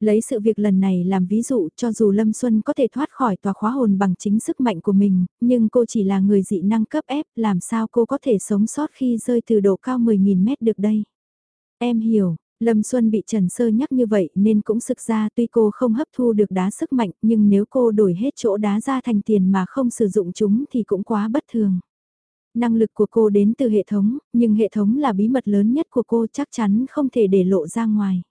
Lấy sự việc lần này làm ví dụ cho dù Lâm Xuân có thể thoát khỏi tòa khóa hồn bằng chính sức mạnh của mình, nhưng cô chỉ là người dị năng cấp ép, làm sao cô có thể sống sót khi rơi từ độ cao 10.000 mét được đây? Em hiểu, Lâm Xuân bị Trần Sơ nhắc như vậy nên cũng sực ra tuy cô không hấp thu được đá sức mạnh nhưng nếu cô đổi hết chỗ đá ra thành tiền mà không sử dụng chúng thì cũng quá bất thường. Năng lực của cô đến từ hệ thống, nhưng hệ thống là bí mật lớn nhất của cô chắc chắn không thể để lộ ra ngoài.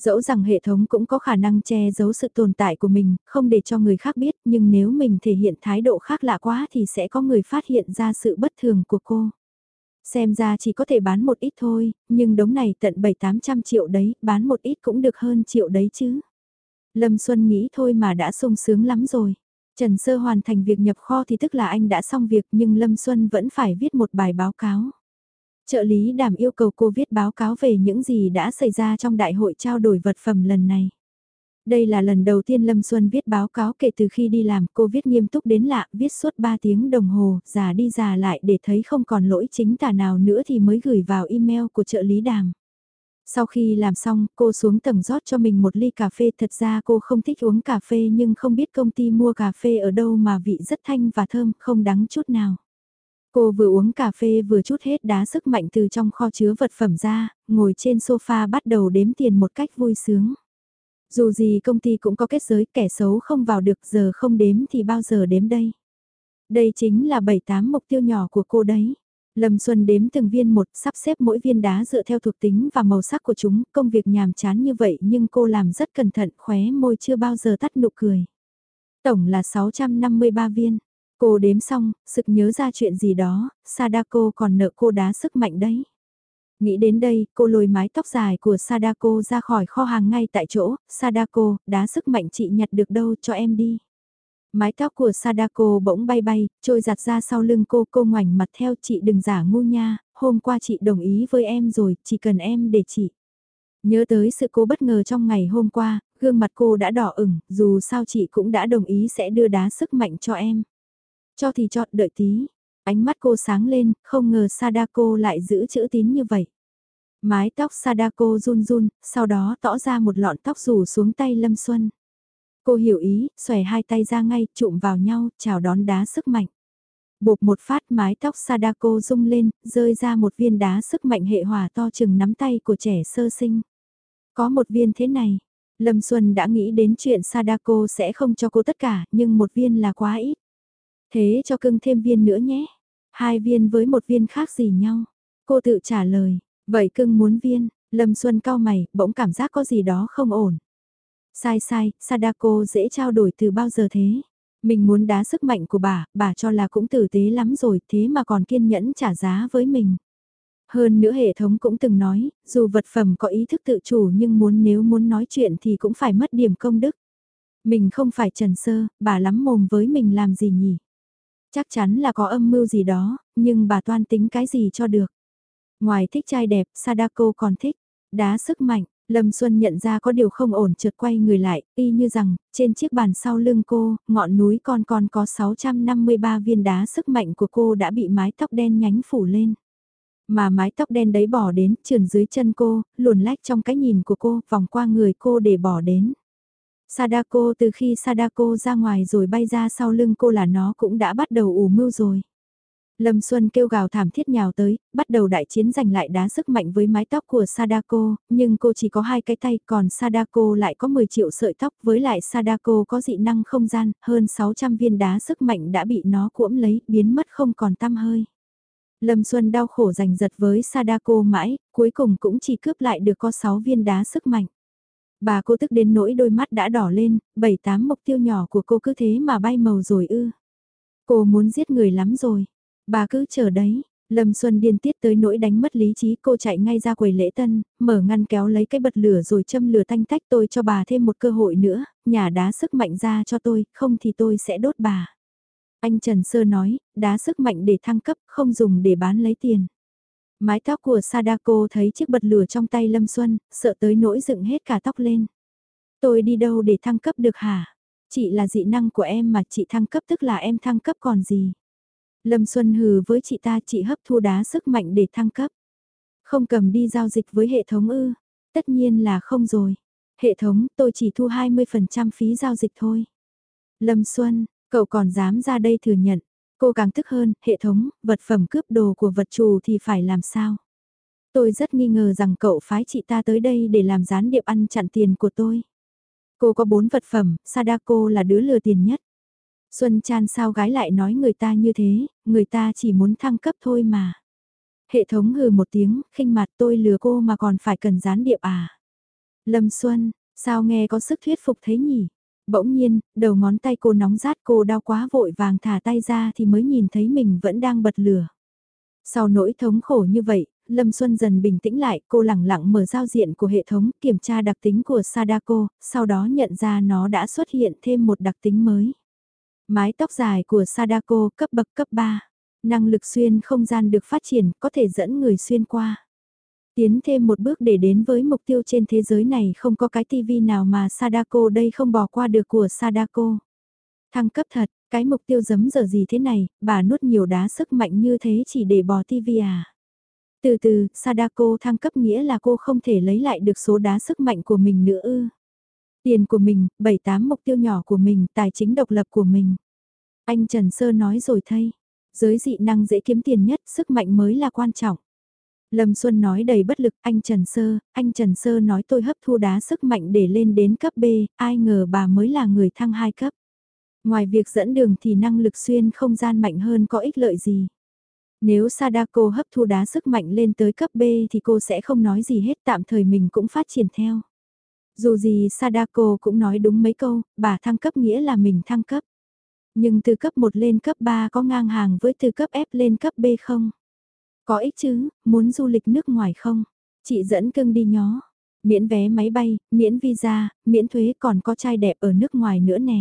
Dẫu rằng hệ thống cũng có khả năng che giấu sự tồn tại của mình, không để cho người khác biết, nhưng nếu mình thể hiện thái độ khác lạ quá thì sẽ có người phát hiện ra sự bất thường của cô. Xem ra chỉ có thể bán một ít thôi, nhưng đống này tận 7-800 triệu đấy, bán một ít cũng được hơn triệu đấy chứ. Lâm Xuân nghĩ thôi mà đã sung sướng lắm rồi. Trần Sơ hoàn thành việc nhập kho thì tức là anh đã xong việc nhưng Lâm Xuân vẫn phải viết một bài báo cáo. Trợ lý đảm yêu cầu cô viết báo cáo về những gì đã xảy ra trong đại hội trao đổi vật phẩm lần này. Đây là lần đầu tiên Lâm Xuân viết báo cáo kể từ khi đi làm cô viết nghiêm túc đến lạ, viết suốt 3 tiếng đồng hồ, giả đi giả lại để thấy không còn lỗi chính tả nào nữa thì mới gửi vào email của trợ lý đàm. Sau khi làm xong, cô xuống tầng rót cho mình một ly cà phê. Thật ra cô không thích uống cà phê nhưng không biết công ty mua cà phê ở đâu mà vị rất thanh và thơm, không đắng chút nào. Cô vừa uống cà phê vừa chút hết đá sức mạnh từ trong kho chứa vật phẩm ra, ngồi trên sofa bắt đầu đếm tiền một cách vui sướng. Dù gì công ty cũng có kết giới kẻ xấu không vào được giờ không đếm thì bao giờ đếm đây. Đây chính là 7-8 mục tiêu nhỏ của cô đấy. Lâm Xuân đếm từng viên một sắp xếp mỗi viên đá dựa theo thuộc tính và màu sắc của chúng, công việc nhàm chán như vậy nhưng cô làm rất cẩn thận khóe môi chưa bao giờ tắt nụ cười. Tổng là 653 viên. Cô đếm xong, sực nhớ ra chuyện gì đó, Sadako còn nợ cô đá sức mạnh đấy. Nghĩ đến đây, cô lôi mái tóc dài của Sadako ra khỏi kho hàng ngay tại chỗ, Sadako, đá sức mạnh chị nhặt được đâu cho em đi. Mái tóc của Sadako bỗng bay bay, trôi giặt ra sau lưng cô, cô ngoảnh mặt theo chị đừng giả ngu nha, hôm qua chị đồng ý với em rồi, chỉ cần em để chị. Nhớ tới sự cố bất ngờ trong ngày hôm qua, gương mặt cô đã đỏ ửng, dù sao chị cũng đã đồng ý sẽ đưa đá sức mạnh cho em. Cho thì chọn đợi tí. Ánh mắt cô sáng lên, không ngờ Sadako lại giữ chữ tín như vậy. Mái tóc Sadako run run, sau đó tỏ ra một lọn tóc rủ xuống tay Lâm Xuân. Cô hiểu ý, xòe hai tay ra ngay, trụm vào nhau, chào đón đá sức mạnh. Bột một phát mái tóc Sadako rung lên, rơi ra một viên đá sức mạnh hệ hỏa to chừng nắm tay của trẻ sơ sinh. Có một viên thế này, Lâm Xuân đã nghĩ đến chuyện Sadako sẽ không cho cô tất cả, nhưng một viên là quá ít. Thế cho cưng thêm viên nữa nhé. Hai viên với một viên khác gì nhau? Cô tự trả lời, vậy cưng muốn viên, Lâm Xuân cao mày, bỗng cảm giác có gì đó không ổn. Sai sai, Sadako dễ trao đổi từ bao giờ thế? Mình muốn đá sức mạnh của bà, bà cho là cũng tử tế lắm rồi, thế mà còn kiên nhẫn trả giá với mình. Hơn nữa hệ thống cũng từng nói, dù vật phẩm có ý thức tự chủ nhưng muốn nếu muốn nói chuyện thì cũng phải mất điểm công đức. Mình không phải trần sơ, bà lắm mồm với mình làm gì nhỉ? Chắc chắn là có âm mưu gì đó, nhưng bà toan tính cái gì cho được. Ngoài thích trai đẹp, Sadako còn thích đá sức mạnh. Lâm Xuân nhận ra có điều không ổn trượt quay người lại, y như rằng, trên chiếc bàn sau lưng cô, ngọn núi con con có 653 viên đá sức mạnh của cô đã bị mái tóc đen nhánh phủ lên. Mà mái tóc đen đấy bỏ đến, trườn dưới chân cô, luồn lách trong cái nhìn của cô, vòng qua người cô để bỏ đến. Sadako từ khi Sadako ra ngoài rồi bay ra sau lưng cô là nó cũng đã bắt đầu ủ mưu rồi. Lâm Xuân kêu gào thảm thiết nhào tới, bắt đầu đại chiến giành lại đá sức mạnh với mái tóc của Sadako, nhưng cô chỉ có hai cái tay, còn Sadako lại có 10 triệu sợi tóc, với lại Sadako có dị năng không gian, hơn 600 viên đá sức mạnh đã bị nó cuỗm lấy, biến mất không còn tăm hơi. Lâm Xuân đau khổ giành giật với Sadako mãi, cuối cùng cũng chỉ cướp lại được có 6 viên đá sức mạnh. Bà cô tức đến nỗi đôi mắt đã đỏ lên, bảy tám mục tiêu nhỏ của cô cứ thế mà bay màu rồi ư. Cô muốn giết người lắm rồi. Bà cứ chờ đấy. Lâm Xuân điên tiết tới nỗi đánh mất lý trí cô chạy ngay ra quầy lễ tân, mở ngăn kéo lấy cái bật lửa rồi châm lửa thanh tách tôi cho bà thêm một cơ hội nữa, nhà đá sức mạnh ra cho tôi, không thì tôi sẽ đốt bà. Anh Trần Sơ nói, đá sức mạnh để thăng cấp, không dùng để bán lấy tiền. Mái tóc của Sadako thấy chiếc bật lửa trong tay Lâm Xuân, sợ tới nỗi dựng hết cả tóc lên. Tôi đi đâu để thăng cấp được hả? Chị là dị năng của em mà chị thăng cấp tức là em thăng cấp còn gì? Lâm Xuân hừ với chị ta chị hấp thu đá sức mạnh để thăng cấp. Không cầm đi giao dịch với hệ thống ư? Tất nhiên là không rồi. Hệ thống tôi chỉ thu 20% phí giao dịch thôi. Lâm Xuân, cậu còn dám ra đây thừa nhận. Cô càng tức hơn, hệ thống, vật phẩm cướp đồ của vật chủ thì phải làm sao? Tôi rất nghi ngờ rằng cậu phái chị ta tới đây để làm gián điệp ăn chặn tiền của tôi. Cô có bốn vật phẩm, Sadako là đứa lừa tiền nhất. Xuân Chan sao gái lại nói người ta như thế, người ta chỉ muốn thăng cấp thôi mà. Hệ thống hừ một tiếng, khinh mặt tôi lừa cô mà còn phải cần gián điệp à. Lâm Xuân, sao nghe có sức thuyết phục thế nhỉ? Bỗng nhiên, đầu ngón tay cô nóng rát cô đau quá vội vàng thả tay ra thì mới nhìn thấy mình vẫn đang bật lửa. Sau nỗi thống khổ như vậy, Lâm Xuân dần bình tĩnh lại, cô lẳng lặng mở giao diện của hệ thống, kiểm tra đặc tính của Sadako, sau đó nhận ra nó đã xuất hiện thêm một đặc tính mới. Mái tóc dài của Sadako cấp bậc cấp 3, năng lực xuyên không gian được phát triển, có thể dẫn người xuyên qua. Tiến thêm một bước để đến với mục tiêu trên thế giới này không có cái tivi nào mà Sadako đây không bỏ qua được của Sadako. Thăng cấp thật, cái mục tiêu giấm giờ gì thế này, bà nuốt nhiều đá sức mạnh như thế chỉ để bỏ tivi à. Từ từ, Sadako thăng cấp nghĩa là cô không thể lấy lại được số đá sức mạnh của mình nữa ư. Tiền của mình, 7-8 mục tiêu nhỏ của mình, tài chính độc lập của mình. Anh Trần Sơ nói rồi thay, giới dị năng dễ kiếm tiền nhất, sức mạnh mới là quan trọng. Lâm Xuân nói đầy bất lực, anh Trần Sơ, anh Trần Sơ nói tôi hấp thu đá sức mạnh để lên đến cấp B, ai ngờ bà mới là người thăng 2 cấp. Ngoài việc dẫn đường thì năng lực xuyên không gian mạnh hơn có ích lợi gì. Nếu Sadako hấp thu đá sức mạnh lên tới cấp B thì cô sẽ không nói gì hết tạm thời mình cũng phát triển theo. Dù gì Sadako cũng nói đúng mấy câu, bà thăng cấp nghĩa là mình thăng cấp. Nhưng từ cấp 1 lên cấp 3 có ngang hàng với từ cấp F lên cấp B không? Có ích chứ, muốn du lịch nước ngoài không? Chị dẫn cưng đi nhó. Miễn vé máy bay, miễn visa, miễn thuế còn có trai đẹp ở nước ngoài nữa nè.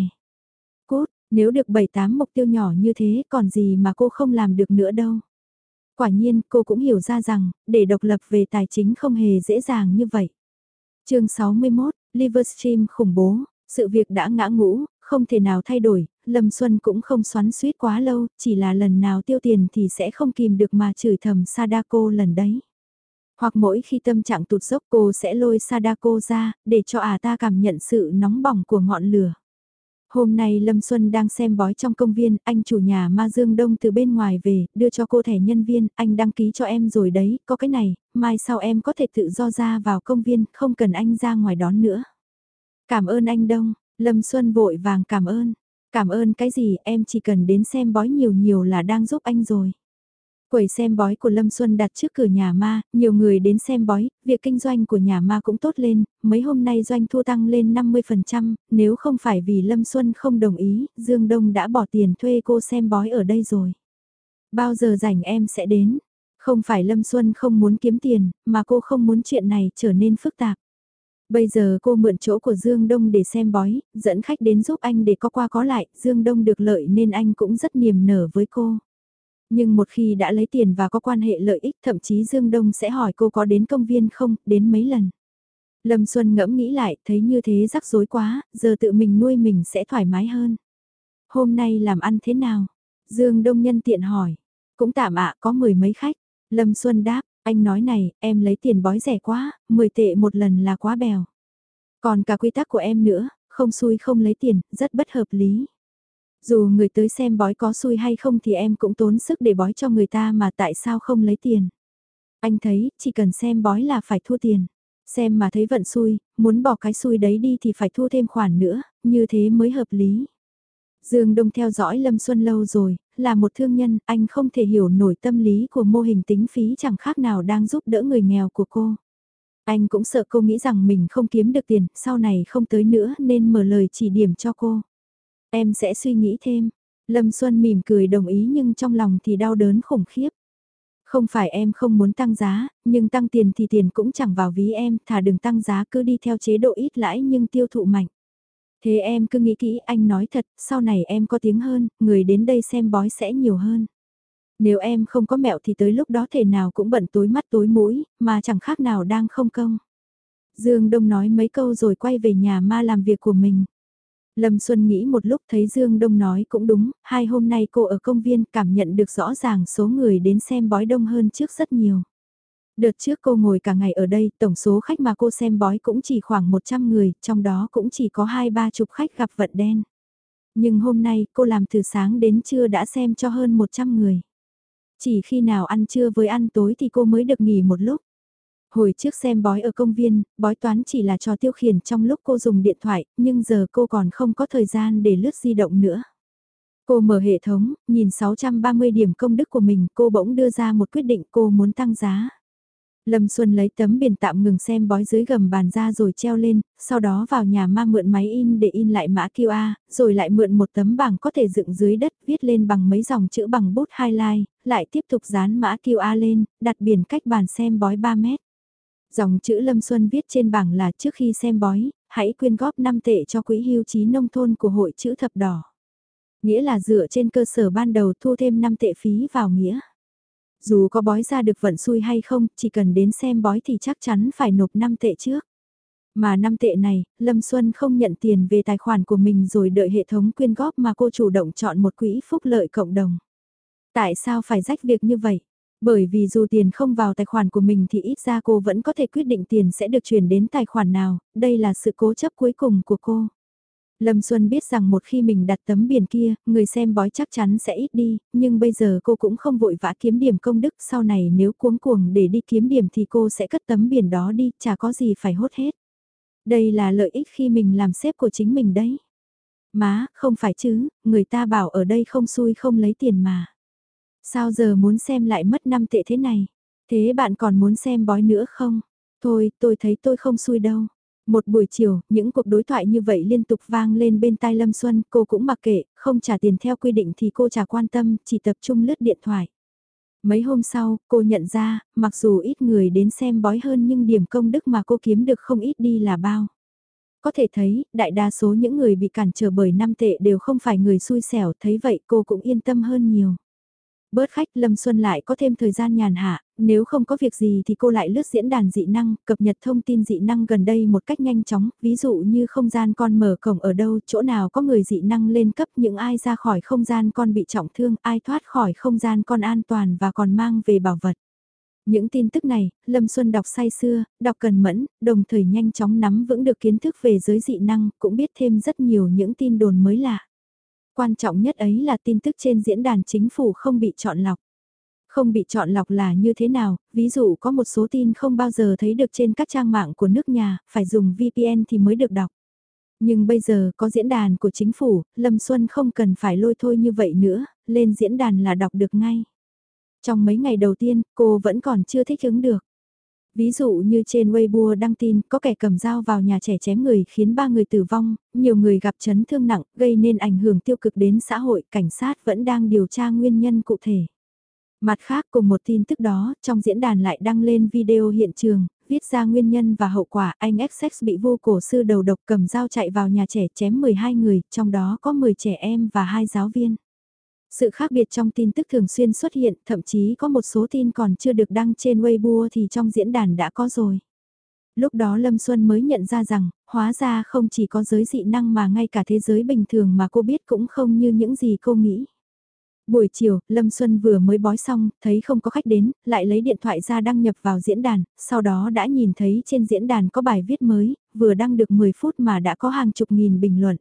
Cốt, nếu được 7-8 mục tiêu nhỏ như thế còn gì mà cô không làm được nữa đâu. Quả nhiên cô cũng hiểu ra rằng, để độc lập về tài chính không hề dễ dàng như vậy. chương 61, Livestream khủng bố, sự việc đã ngã ngũ, không thể nào thay đổi, Lâm Xuân cũng không xoắn suýt quá lâu, chỉ là lần nào tiêu tiền thì sẽ không kìm được mà chửi thầm Sadako lần đấy. Hoặc mỗi khi tâm trạng tụt dốc cô sẽ lôi Sadako ra, để cho à ta cảm nhận sự nóng bỏng của ngọn lửa. Hôm nay Lâm Xuân đang xem bói trong công viên, anh chủ nhà Ma Dương Đông từ bên ngoài về, đưa cho cô thẻ nhân viên, anh đăng ký cho em rồi đấy, có cái này, mai sau em có thể tự do ra vào công viên, không cần anh ra ngoài đón nữa. Cảm ơn anh Đông, Lâm Xuân vội vàng cảm ơn. Cảm ơn cái gì em chỉ cần đến xem bói nhiều nhiều là đang giúp anh rồi. Quầy xem bói của Lâm Xuân đặt trước cửa nhà ma, nhiều người đến xem bói, việc kinh doanh của nhà ma cũng tốt lên, mấy hôm nay doanh thu tăng lên 50%, nếu không phải vì Lâm Xuân không đồng ý, Dương Đông đã bỏ tiền thuê cô xem bói ở đây rồi. Bao giờ rảnh em sẽ đến, không phải Lâm Xuân không muốn kiếm tiền, mà cô không muốn chuyện này trở nên phức tạp. Bây giờ cô mượn chỗ của Dương Đông để xem bói, dẫn khách đến giúp anh để có qua có lại, Dương Đông được lợi nên anh cũng rất niềm nở với cô. Nhưng một khi đã lấy tiền và có quan hệ lợi ích thậm chí Dương Đông sẽ hỏi cô có đến công viên không, đến mấy lần. Lâm Xuân ngẫm nghĩ lại, thấy như thế rắc rối quá, giờ tự mình nuôi mình sẽ thoải mái hơn. Hôm nay làm ăn thế nào? Dương Đông nhân tiện hỏi. Cũng tạm ạ có mười mấy khách. Lâm Xuân đáp, anh nói này, em lấy tiền bói rẻ quá, 10 tệ một lần là quá bèo. Còn cả quy tắc của em nữa, không xui không lấy tiền, rất bất hợp lý. Dù người tới xem bói có xui hay không thì em cũng tốn sức để bói cho người ta mà tại sao không lấy tiền. Anh thấy, chỉ cần xem bói là phải thua tiền. Xem mà thấy vận xui, muốn bỏ cái xui đấy đi thì phải thu thêm khoản nữa, như thế mới hợp lý. Dương Đông theo dõi Lâm Xuân lâu rồi, là một thương nhân, anh không thể hiểu nổi tâm lý của mô hình tính phí chẳng khác nào đang giúp đỡ người nghèo của cô. Anh cũng sợ cô nghĩ rằng mình không kiếm được tiền, sau này không tới nữa nên mở lời chỉ điểm cho cô. Em sẽ suy nghĩ thêm. Lâm Xuân mỉm cười đồng ý nhưng trong lòng thì đau đớn khủng khiếp. Không phải em không muốn tăng giá, nhưng tăng tiền thì tiền cũng chẳng vào ví em, thà đừng tăng giá cứ đi theo chế độ ít lãi nhưng tiêu thụ mạnh. Thế em cứ nghĩ kỹ anh nói thật, sau này em có tiếng hơn, người đến đây xem bói sẽ nhiều hơn. Nếu em không có mẹo thì tới lúc đó thể nào cũng bận tối mắt tối mũi, mà chẳng khác nào đang không công. Dương Đông nói mấy câu rồi quay về nhà ma làm việc của mình. Lâm Xuân nghĩ một lúc thấy Dương Đông nói cũng đúng, hai hôm nay cô ở công viên cảm nhận được rõ ràng số người đến xem bói đông hơn trước rất nhiều. Đợt trước cô ngồi cả ngày ở đây, tổng số khách mà cô xem bói cũng chỉ khoảng 100 người, trong đó cũng chỉ có hai ba chục khách gặp vận đen. Nhưng hôm nay cô làm từ sáng đến trưa đã xem cho hơn 100 người. Chỉ khi nào ăn trưa với ăn tối thì cô mới được nghỉ một lúc. Hồi trước xem bói ở công viên, bói toán chỉ là trò tiêu khiển trong lúc cô dùng điện thoại, nhưng giờ cô còn không có thời gian để lướt di động nữa. Cô mở hệ thống, nhìn 630 điểm công đức của mình, cô bỗng đưa ra một quyết định cô muốn tăng giá. Lâm Xuân lấy tấm biển tạm ngừng xem bói dưới gầm bàn ra rồi treo lên, sau đó vào nhà ma mượn máy in để in lại mã QR, rồi lại mượn một tấm bảng có thể dựng dưới đất viết lên bằng mấy dòng chữ bằng bút highlight, lại tiếp tục dán mã QR lên, đặt biển cách bàn xem bói 3 mét. Dòng chữ Lâm Xuân viết trên bảng là trước khi xem bói, hãy quyên góp 5 tệ cho quỹ hưu trí nông thôn của hội chữ thập đỏ. Nghĩa là dựa trên cơ sở ban đầu thu thêm 5 tệ phí vào nghĩa. Dù có bói ra được vận xui hay không, chỉ cần đến xem bói thì chắc chắn phải nộp 5 tệ trước. Mà 5 tệ này, Lâm Xuân không nhận tiền về tài khoản của mình rồi đợi hệ thống quyên góp mà cô chủ động chọn một quỹ phúc lợi cộng đồng. Tại sao phải rách việc như vậy? Bởi vì dù tiền không vào tài khoản của mình thì ít ra cô vẫn có thể quyết định tiền sẽ được chuyển đến tài khoản nào, đây là sự cố chấp cuối cùng của cô. Lâm Xuân biết rằng một khi mình đặt tấm biển kia, người xem bói chắc chắn sẽ ít đi, nhưng bây giờ cô cũng không vội vã kiếm điểm công đức, sau này nếu cuống cuồng để đi kiếm điểm thì cô sẽ cất tấm biển đó đi, chả có gì phải hốt hết. Đây là lợi ích khi mình làm sếp của chính mình đấy. Má, không phải chứ, người ta bảo ở đây không xui không lấy tiền mà. Sao giờ muốn xem lại mất 5 tệ thế này? Thế bạn còn muốn xem bói nữa không? Thôi, tôi thấy tôi không xui đâu. Một buổi chiều, những cuộc đối thoại như vậy liên tục vang lên bên tai Lâm Xuân, cô cũng mặc kệ, không trả tiền theo quy định thì cô chả quan tâm, chỉ tập trung lướt điện thoại. Mấy hôm sau, cô nhận ra, mặc dù ít người đến xem bói hơn nhưng điểm công đức mà cô kiếm được không ít đi là bao. Có thể thấy, đại đa số những người bị cản trở bởi năm tệ đều không phải người xui xẻo, thấy vậy cô cũng yên tâm hơn nhiều. Bớt khách Lâm Xuân lại có thêm thời gian nhàn hạ, nếu không có việc gì thì cô lại lướt diễn đàn dị năng, cập nhật thông tin dị năng gần đây một cách nhanh chóng, ví dụ như không gian con mở cổng ở đâu, chỗ nào có người dị năng lên cấp những ai ra khỏi không gian con bị trọng thương, ai thoát khỏi không gian con an toàn và còn mang về bảo vật. Những tin tức này, Lâm Xuân đọc say xưa, đọc cần mẫn, đồng thời nhanh chóng nắm vững được kiến thức về giới dị năng, cũng biết thêm rất nhiều những tin đồn mới lạ. Quan trọng nhất ấy là tin tức trên diễn đàn chính phủ không bị chọn lọc. Không bị chọn lọc là như thế nào, ví dụ có một số tin không bao giờ thấy được trên các trang mạng của nước nhà, phải dùng VPN thì mới được đọc. Nhưng bây giờ có diễn đàn của chính phủ, Lâm Xuân không cần phải lôi thôi như vậy nữa, lên diễn đàn là đọc được ngay. Trong mấy ngày đầu tiên, cô vẫn còn chưa thích ứng được. Ví dụ như trên Weibo đăng tin có kẻ cầm dao vào nhà trẻ chém người khiến ba người tử vong, nhiều người gặp chấn thương nặng, gây nên ảnh hưởng tiêu cực đến xã hội, cảnh sát vẫn đang điều tra nguyên nhân cụ thể. Mặt khác cùng một tin tức đó, trong diễn đàn lại đăng lên video hiện trường, viết ra nguyên nhân và hậu quả anh XX bị vô cổ sư đầu độc cầm dao chạy vào nhà trẻ chém 12 người, trong đó có 10 trẻ em và hai giáo viên. Sự khác biệt trong tin tức thường xuyên xuất hiện, thậm chí có một số tin còn chưa được đăng trên Weibo thì trong diễn đàn đã có rồi. Lúc đó Lâm Xuân mới nhận ra rằng, hóa ra không chỉ có giới dị năng mà ngay cả thế giới bình thường mà cô biết cũng không như những gì cô nghĩ. Buổi chiều, Lâm Xuân vừa mới bói xong, thấy không có khách đến, lại lấy điện thoại ra đăng nhập vào diễn đàn, sau đó đã nhìn thấy trên diễn đàn có bài viết mới, vừa đăng được 10 phút mà đã có hàng chục nghìn bình luận.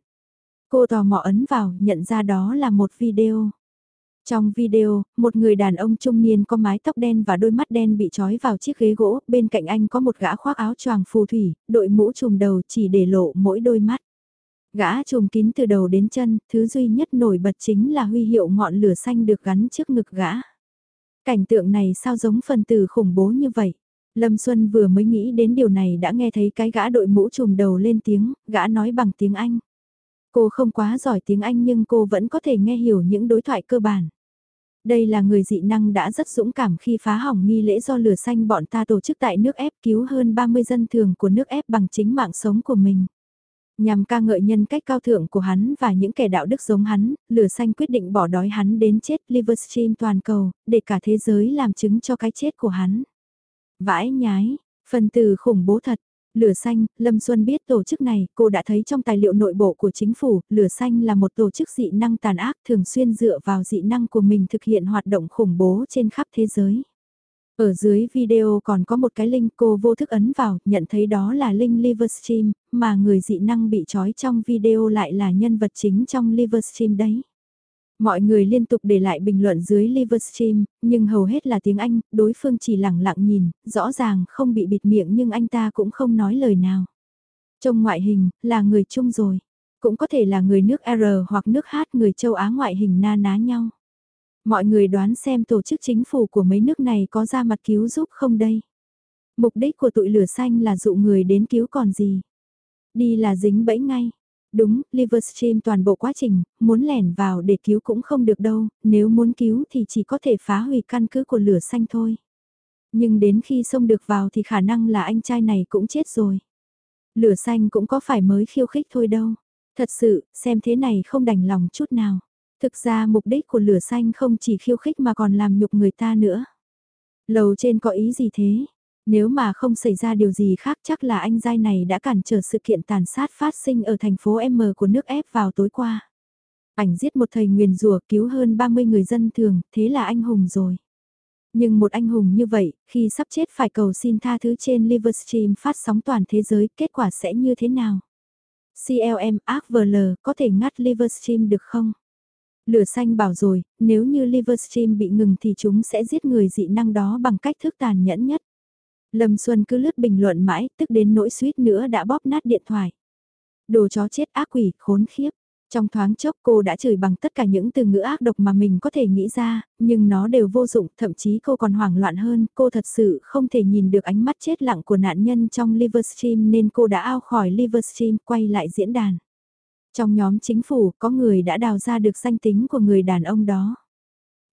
Cô tò mò ấn vào, nhận ra đó là một video. Trong video, một người đàn ông trung niên có mái tóc đen và đôi mắt đen bị trói vào chiếc ghế gỗ, bên cạnh anh có một gã khoác áo choàng phù thủy, đội mũ trùm đầu chỉ để lộ mỗi đôi mắt. Gã trùm kín từ đầu đến chân, thứ duy nhất nổi bật chính là huy hiệu ngọn lửa xanh được gắn trước ngực gã. Cảnh tượng này sao giống phần tử khủng bố như vậy? Lâm Xuân vừa mới nghĩ đến điều này đã nghe thấy cái gã đội mũ trùm đầu lên tiếng, gã nói bằng tiếng Anh. Cô không quá giỏi tiếng Anh nhưng cô vẫn có thể nghe hiểu những đối thoại cơ bản. Đây là người dị năng đã rất dũng cảm khi phá hỏng nghi lễ do lửa xanh bọn ta tổ chức tại nước ép cứu hơn 30 dân thường của nước ép bằng chính mạng sống của mình. Nhằm ca ngợi nhân cách cao thượng của hắn và những kẻ đạo đức giống hắn, lửa xanh quyết định bỏ đói hắn đến chết Livestream toàn cầu, để cả thế giới làm chứng cho cái chết của hắn. Vãi nhái, phần từ khủng bố thật, Lửa xanh, Lâm Xuân biết tổ chức này, cô đã thấy trong tài liệu nội bộ của chính phủ, Lửa xanh là một tổ chức dị năng tàn ác thường xuyên dựa vào dị năng của mình thực hiện hoạt động khủng bố trên khắp thế giới. Ở dưới video còn có một cái link cô vô thức ấn vào, nhận thấy đó là link Livestream, mà người dị năng bị trói trong video lại là nhân vật chính trong Livestream đấy. Mọi người liên tục để lại bình luận dưới Livestream, nhưng hầu hết là tiếng Anh, đối phương chỉ lặng lặng nhìn, rõ ràng không bị bịt miệng nhưng anh ta cũng không nói lời nào. Trong ngoại hình, là người chung rồi. Cũng có thể là người nước R hoặc nước H người châu Á ngoại hình na ná nhau. Mọi người đoán xem tổ chức chính phủ của mấy nước này có ra mặt cứu giúp không đây? Mục đích của tụi lửa xanh là dụ người đến cứu còn gì? Đi là dính bẫy ngay. Đúng, Livestream toàn bộ quá trình, muốn lẻn vào để cứu cũng không được đâu, nếu muốn cứu thì chỉ có thể phá hủy căn cứ của lửa xanh thôi. Nhưng đến khi xông được vào thì khả năng là anh trai này cũng chết rồi. Lửa xanh cũng có phải mới khiêu khích thôi đâu. Thật sự, xem thế này không đành lòng chút nào. Thực ra mục đích của lửa xanh không chỉ khiêu khích mà còn làm nhục người ta nữa. Lầu trên có ý gì thế? Nếu mà không xảy ra điều gì khác chắc là anh giai này đã cản trở sự kiện tàn sát phát sinh ở thành phố M của nước F vào tối qua. Ảnh giết một thầy nguyền rùa cứu hơn 30 người dân thường, thế là anh hùng rồi. Nhưng một anh hùng như vậy, khi sắp chết phải cầu xin tha thứ trên Livestream phát sóng toàn thế giới, kết quả sẽ như thế nào? CLM AVL có thể ngắt Livestream được không? Lửa xanh bảo rồi, nếu như Livestream bị ngừng thì chúng sẽ giết người dị năng đó bằng cách thức tàn nhẫn nhất. Lâm Xuân cứ lướt bình luận mãi, tức đến nỗi suýt nữa đã bóp nát điện thoại. Đồ chó chết ác quỷ, khốn khiếp. Trong thoáng chốc cô đã chửi bằng tất cả những từ ngữ ác độc mà mình có thể nghĩ ra, nhưng nó đều vô dụng, thậm chí cô còn hoảng loạn hơn, cô thật sự không thể nhìn được ánh mắt chết lặng của nạn nhân trong Livestream nên cô đã ao khỏi Livestream quay lại diễn đàn. Trong nhóm chính phủ có người đã đào ra được danh tính của người đàn ông đó.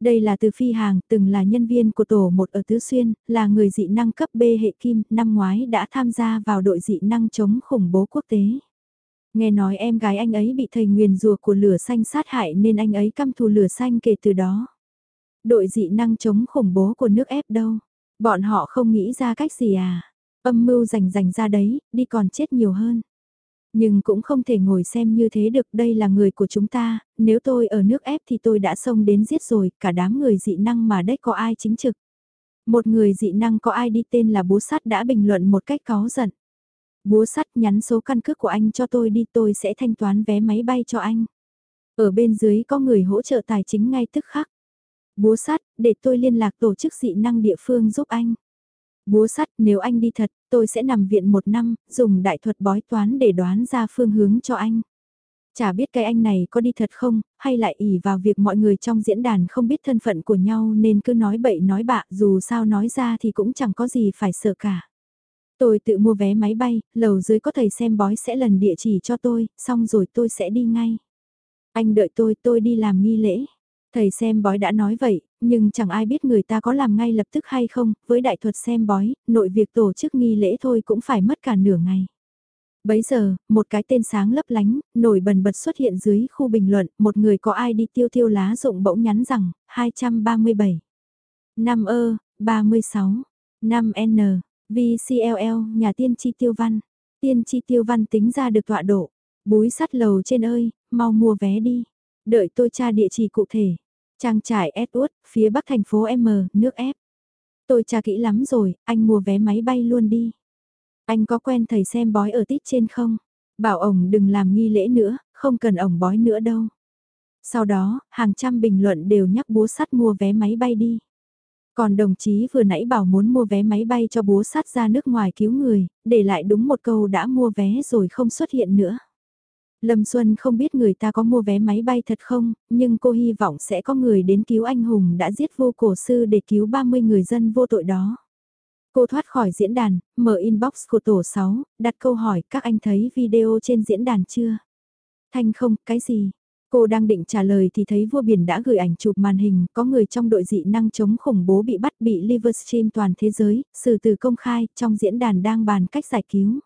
Đây là từ phi hàng, từng là nhân viên của tổ một ở Tứ Xuyên, là người dị năng cấp B hệ kim, năm ngoái đã tham gia vào đội dị năng chống khủng bố quốc tế. Nghe nói em gái anh ấy bị thầy nguyền rùa của lửa xanh sát hại nên anh ấy căm thù lửa xanh kể từ đó. Đội dị năng chống khủng bố của nước ép đâu? Bọn họ không nghĩ ra cách gì à? Âm mưu rành rành ra đấy, đi còn chết nhiều hơn. Nhưng cũng không thể ngồi xem như thế được, đây là người của chúng ta, nếu tôi ở nước ép thì tôi đã xông đến giết rồi, cả đám người dị năng mà đấy có ai chính trực. Một người dị năng có ai đi tên là bố sắt đã bình luận một cách có giận. Búa sắt nhắn số căn cước của anh cho tôi đi tôi sẽ thanh toán vé máy bay cho anh. Ở bên dưới có người hỗ trợ tài chính ngay tức khắc. Búa sắt, để tôi liên lạc tổ chức dị năng địa phương giúp anh. Búa sắt, nếu anh đi thật, tôi sẽ nằm viện một năm, dùng đại thuật bói toán để đoán ra phương hướng cho anh. Chả biết cái anh này có đi thật không, hay lại ỉ vào việc mọi người trong diễn đàn không biết thân phận của nhau nên cứ nói bậy nói bạ dù sao nói ra thì cũng chẳng có gì phải sợ cả. Tôi tự mua vé máy bay, lầu dưới có thầy xem bói sẽ lần địa chỉ cho tôi, xong rồi tôi sẽ đi ngay. Anh đợi tôi, tôi đi làm nghi lễ. Thầy xem bói đã nói vậy, nhưng chẳng ai biết người ta có làm ngay lập tức hay không, với đại thuật xem bói, nội việc tổ chức nghi lễ thôi cũng phải mất cả nửa ngày. Bấy giờ, một cái tên sáng lấp lánh, nổi bần bật xuất hiện dưới khu bình luận, một người có ai đi tiêu tiêu lá rụng bỗng nhắn rằng, 237. 5 ơ, 36. 5 N, VCLL, nhà tiên tri tiêu văn. Tiên tri tiêu văn tính ra được tọa độ. Búi sắt lầu trên ơi, mau mua vé đi. Đợi tôi tra địa chỉ cụ thể. Trang trại Edward, phía bắc thành phố M, nước F. Tôi tra kỹ lắm rồi, anh mua vé máy bay luôn đi. Anh có quen thầy xem bói ở tít trên không? Bảo ổng đừng làm nghi lễ nữa, không cần ổng bói nữa đâu. Sau đó, hàng trăm bình luận đều nhắc búa sắt mua vé máy bay đi. Còn đồng chí vừa nãy bảo muốn mua vé máy bay cho bố sắt ra nước ngoài cứu người, để lại đúng một câu đã mua vé rồi không xuất hiện nữa. Lâm Xuân không biết người ta có mua vé máy bay thật không, nhưng cô hy vọng sẽ có người đến cứu anh hùng đã giết vô cổ sư để cứu 30 người dân vô tội đó. Cô thoát khỏi diễn đàn, mở inbox của tổ 6, đặt câu hỏi các anh thấy video trên diễn đàn chưa? Thanh không, cái gì? Cô đang định trả lời thì thấy vua biển đã gửi ảnh chụp màn hình, có người trong đội dị năng chống khủng bố bị bắt bị Livestream toàn thế giới, xử từ công khai, trong diễn đàn đang bàn cách giải cứu.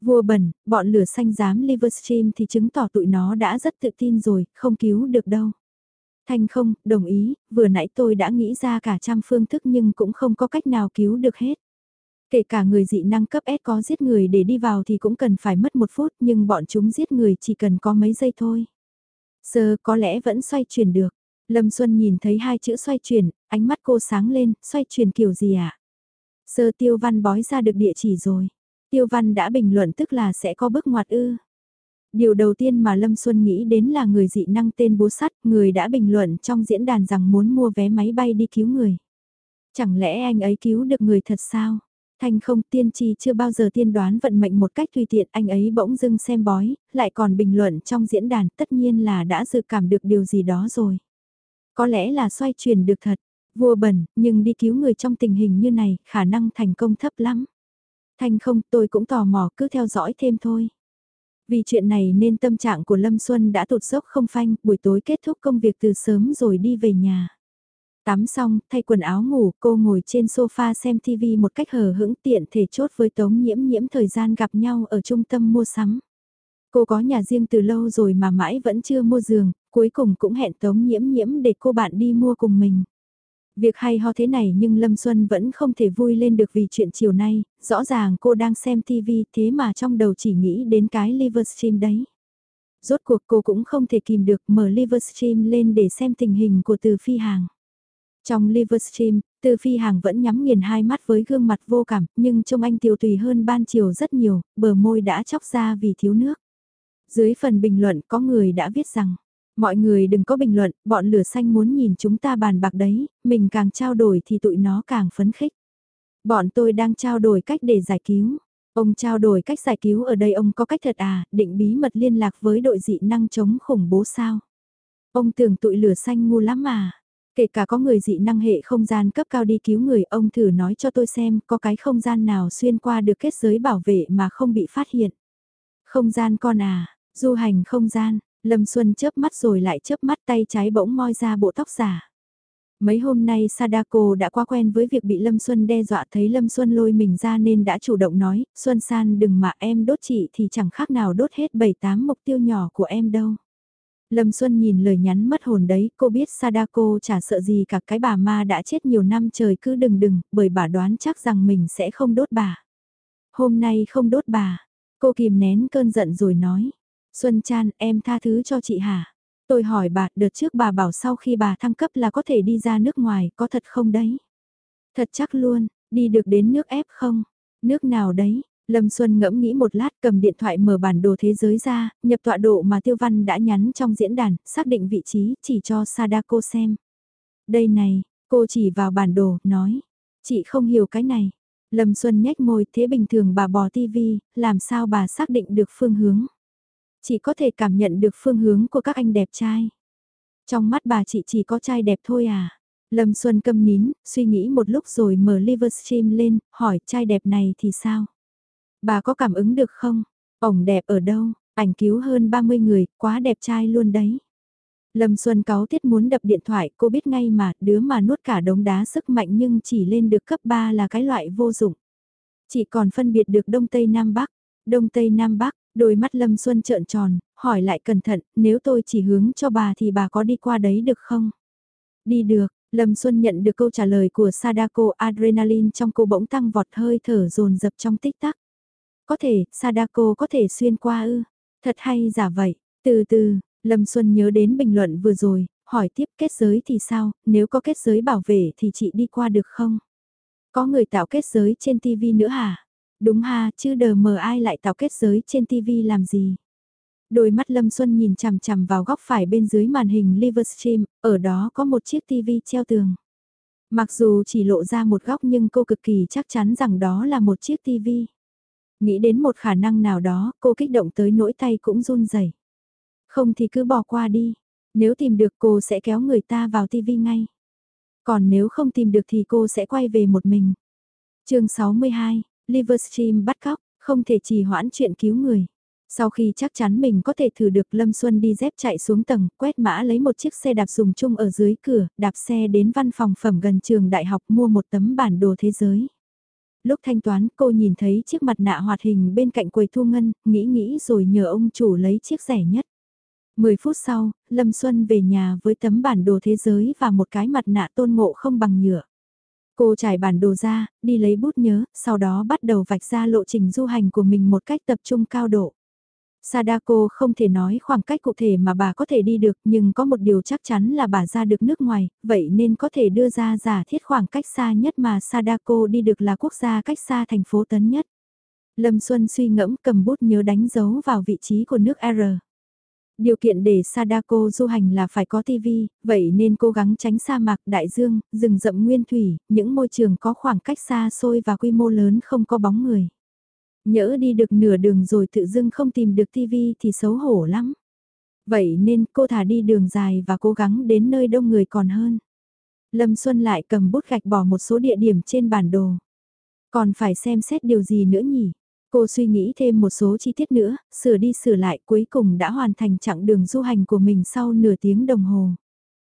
Vua bẩn, bọn lửa xanh dám Livestream thì chứng tỏ tụi nó đã rất tự tin rồi, không cứu được đâu. Thanh không, đồng ý, vừa nãy tôi đã nghĩ ra cả trăm phương thức nhưng cũng không có cách nào cứu được hết. Kể cả người dị năng cấp S có giết người để đi vào thì cũng cần phải mất một phút nhưng bọn chúng giết người chỉ cần có mấy giây thôi. Sơ có lẽ vẫn xoay chuyển được. Lâm Xuân nhìn thấy hai chữ xoay chuyển, ánh mắt cô sáng lên, xoay chuyển kiểu gì ạ? À? Sơ tiêu văn bói ra được địa chỉ rồi. Tiêu văn đã bình luận tức là sẽ có bước ngoặt ư. Điều đầu tiên mà Lâm Xuân nghĩ đến là người dị năng tên búa sắt, người đã bình luận trong diễn đàn rằng muốn mua vé máy bay đi cứu người. Chẳng lẽ anh ấy cứu được người thật sao? Thanh không tiên tri chưa bao giờ tiên đoán vận mệnh một cách tùy tiện anh ấy bỗng dưng xem bói, lại còn bình luận trong diễn đàn tất nhiên là đã dự cảm được điều gì đó rồi. Có lẽ là xoay chuyển được thật, vua bẩn, nhưng đi cứu người trong tình hình như này, khả năng thành công thấp lắm. Thanh không, tôi cũng tò mò cứ theo dõi thêm thôi. Vì chuyện này nên tâm trạng của Lâm Xuân đã tụt dốc không phanh, buổi tối kết thúc công việc từ sớm rồi đi về nhà. Tắm xong, thay quần áo ngủ, cô ngồi trên sofa xem TV một cách hờ hững tiện thể chốt với Tống Nhiễm Nhiễm thời gian gặp nhau ở trung tâm mua sắm. Cô có nhà riêng từ lâu rồi mà mãi vẫn chưa mua giường, cuối cùng cũng hẹn Tống Nhiễm Nhiễm để cô bạn đi mua cùng mình. Việc hay ho thế này nhưng Lâm Xuân vẫn không thể vui lên được vì chuyện chiều nay, rõ ràng cô đang xem TV thế mà trong đầu chỉ nghĩ đến cái Livestream đấy. Rốt cuộc cô cũng không thể kìm được mở Livestream lên để xem tình hình của từ phi hàng. Trong Livestream, từ phi hàng vẫn nhắm nghiền hai mắt với gương mặt vô cảm, nhưng trông anh tiêu tùy hơn ban chiều rất nhiều, bờ môi đã chóc ra vì thiếu nước. Dưới phần bình luận có người đã viết rằng, Mọi người đừng có bình luận, bọn lửa xanh muốn nhìn chúng ta bàn bạc đấy, mình càng trao đổi thì tụi nó càng phấn khích. Bọn tôi đang trao đổi cách để giải cứu. Ông trao đổi cách giải cứu ở đây ông có cách thật à, định bí mật liên lạc với đội dị năng chống khủng bố sao? Ông tưởng tụi lửa xanh ngu lắm mà. Kể cả có người dị năng hệ không gian cấp cao đi cứu người, ông thử nói cho tôi xem có cái không gian nào xuyên qua được kết giới bảo vệ mà không bị phát hiện. Không gian con à, du hành không gian, Lâm Xuân chớp mắt rồi lại chớp mắt tay trái bỗng moi ra bộ tóc giả. Mấy hôm nay Sadako đã quá quen với việc bị Lâm Xuân đe dọa thấy Lâm Xuân lôi mình ra nên đã chủ động nói, Xuân San đừng mà em đốt chị thì chẳng khác nào đốt hết 7-8 mục tiêu nhỏ của em đâu. Lâm Xuân nhìn lời nhắn mất hồn đấy, cô biết Sadako chả sợ gì cả cái bà ma đã chết nhiều năm trời cứ đừng đừng, bởi bà đoán chắc rằng mình sẽ không đốt bà. Hôm nay không đốt bà, cô kìm nén cơn giận rồi nói, Xuân Chan, em tha thứ cho chị hả? Tôi hỏi bà, đợt trước bà bảo sau khi bà thăng cấp là có thể đi ra nước ngoài, có thật không đấy? Thật chắc luôn, đi được đến nước ép không? Nước nào đấy? Lâm Xuân ngẫm nghĩ một lát cầm điện thoại mở bản đồ thế giới ra, nhập tọa độ mà Tiêu Văn đã nhắn trong diễn đàn, xác định vị trí, chỉ cho Sadako xem. Đây này, cô chỉ vào bản đồ, nói. Chị không hiểu cái này. Lâm Xuân nhếch môi, thế bình thường bà bò tivi, làm sao bà xác định được phương hướng. Chị có thể cảm nhận được phương hướng của các anh đẹp trai. Trong mắt bà chị chỉ có trai đẹp thôi à? Lâm Xuân câm nín, suy nghĩ một lúc rồi mở Livestream lên, hỏi trai đẹp này thì sao? Bà có cảm ứng được không? Ổng đẹp ở đâu? Ảnh cứu hơn 30 người, quá đẹp trai luôn đấy. Lâm Xuân cáu tiết muốn đập điện thoại, cô biết ngay mà, đứa mà nuốt cả đống đá sức mạnh nhưng chỉ lên được cấp 3 là cái loại vô dụng. Chỉ còn phân biệt được Đông Tây Nam Bắc, Đông Tây Nam Bắc, Đôi mắt Lâm Xuân trợn tròn, hỏi lại cẩn thận, nếu tôi chỉ hướng cho bà thì bà có đi qua đấy được không? Đi được, Lâm Xuân nhận được câu trả lời của Sadako adrenaline trong cô bỗng tăng vọt hơi thở dồn dập trong tích tắc. Có thể, Sadako có thể xuyên qua ư, thật hay giả vậy, từ từ, Lâm Xuân nhớ đến bình luận vừa rồi, hỏi tiếp kết giới thì sao, nếu có kết giới bảo vệ thì chị đi qua được không? Có người tạo kết giới trên TV nữa hả? Đúng ha, chứ đờ mờ ai lại tạo kết giới trên TV làm gì. Đôi mắt Lâm Xuân nhìn chằm chằm vào góc phải bên dưới màn hình Livestream, ở đó có một chiếc TV treo tường. Mặc dù chỉ lộ ra một góc nhưng cô cực kỳ chắc chắn rằng đó là một chiếc TV. Nghĩ đến một khả năng nào đó, cô kích động tới nỗi tay cũng run rẩy. Không thì cứ bỏ qua đi, nếu tìm được cô sẽ kéo người ta vào TV ngay. Còn nếu không tìm được thì cô sẽ quay về một mình. chương 62, Livestream bắt cóc, không thể trì hoãn chuyện cứu người. Sau khi chắc chắn mình có thể thử được Lâm Xuân đi dép chạy xuống tầng, quét mã lấy một chiếc xe đạp dùng chung ở dưới cửa, đạp xe đến văn phòng phẩm gần trường đại học mua một tấm bản đồ thế giới. Lúc thanh toán cô nhìn thấy chiếc mặt nạ hoạt hình bên cạnh quầy thu ngân, nghĩ nghĩ rồi nhờ ông chủ lấy chiếc rẻ nhất. 10 phút sau, Lâm Xuân về nhà với tấm bản đồ thế giới và một cái mặt nạ tôn ngộ không bằng nhựa. Cô trải bản đồ ra, đi lấy bút nhớ, sau đó bắt đầu vạch ra lộ trình du hành của mình một cách tập trung cao độ. Sadako không thể nói khoảng cách cụ thể mà bà có thể đi được nhưng có một điều chắc chắn là bà ra được nước ngoài, vậy nên có thể đưa ra giả thiết khoảng cách xa nhất mà Sadako đi được là quốc gia cách xa thành phố tấn nhất. Lâm Xuân suy ngẫm cầm bút nhớ đánh dấu vào vị trí của nước R. Điều kiện để Sadako du hành là phải có TV, vậy nên cố gắng tránh sa mạc đại dương, rừng rậm nguyên thủy, những môi trường có khoảng cách xa xôi và quy mô lớn không có bóng người. Nhỡ đi được nửa đường rồi tự dưng không tìm được TV thì xấu hổ lắm. Vậy nên cô thả đi đường dài và cố gắng đến nơi đông người còn hơn. Lâm Xuân lại cầm bút gạch bỏ một số địa điểm trên bản đồ. Còn phải xem xét điều gì nữa nhỉ? Cô suy nghĩ thêm một số chi tiết nữa, sửa đi sửa lại cuối cùng đã hoàn thành chặng đường du hành của mình sau nửa tiếng đồng hồ.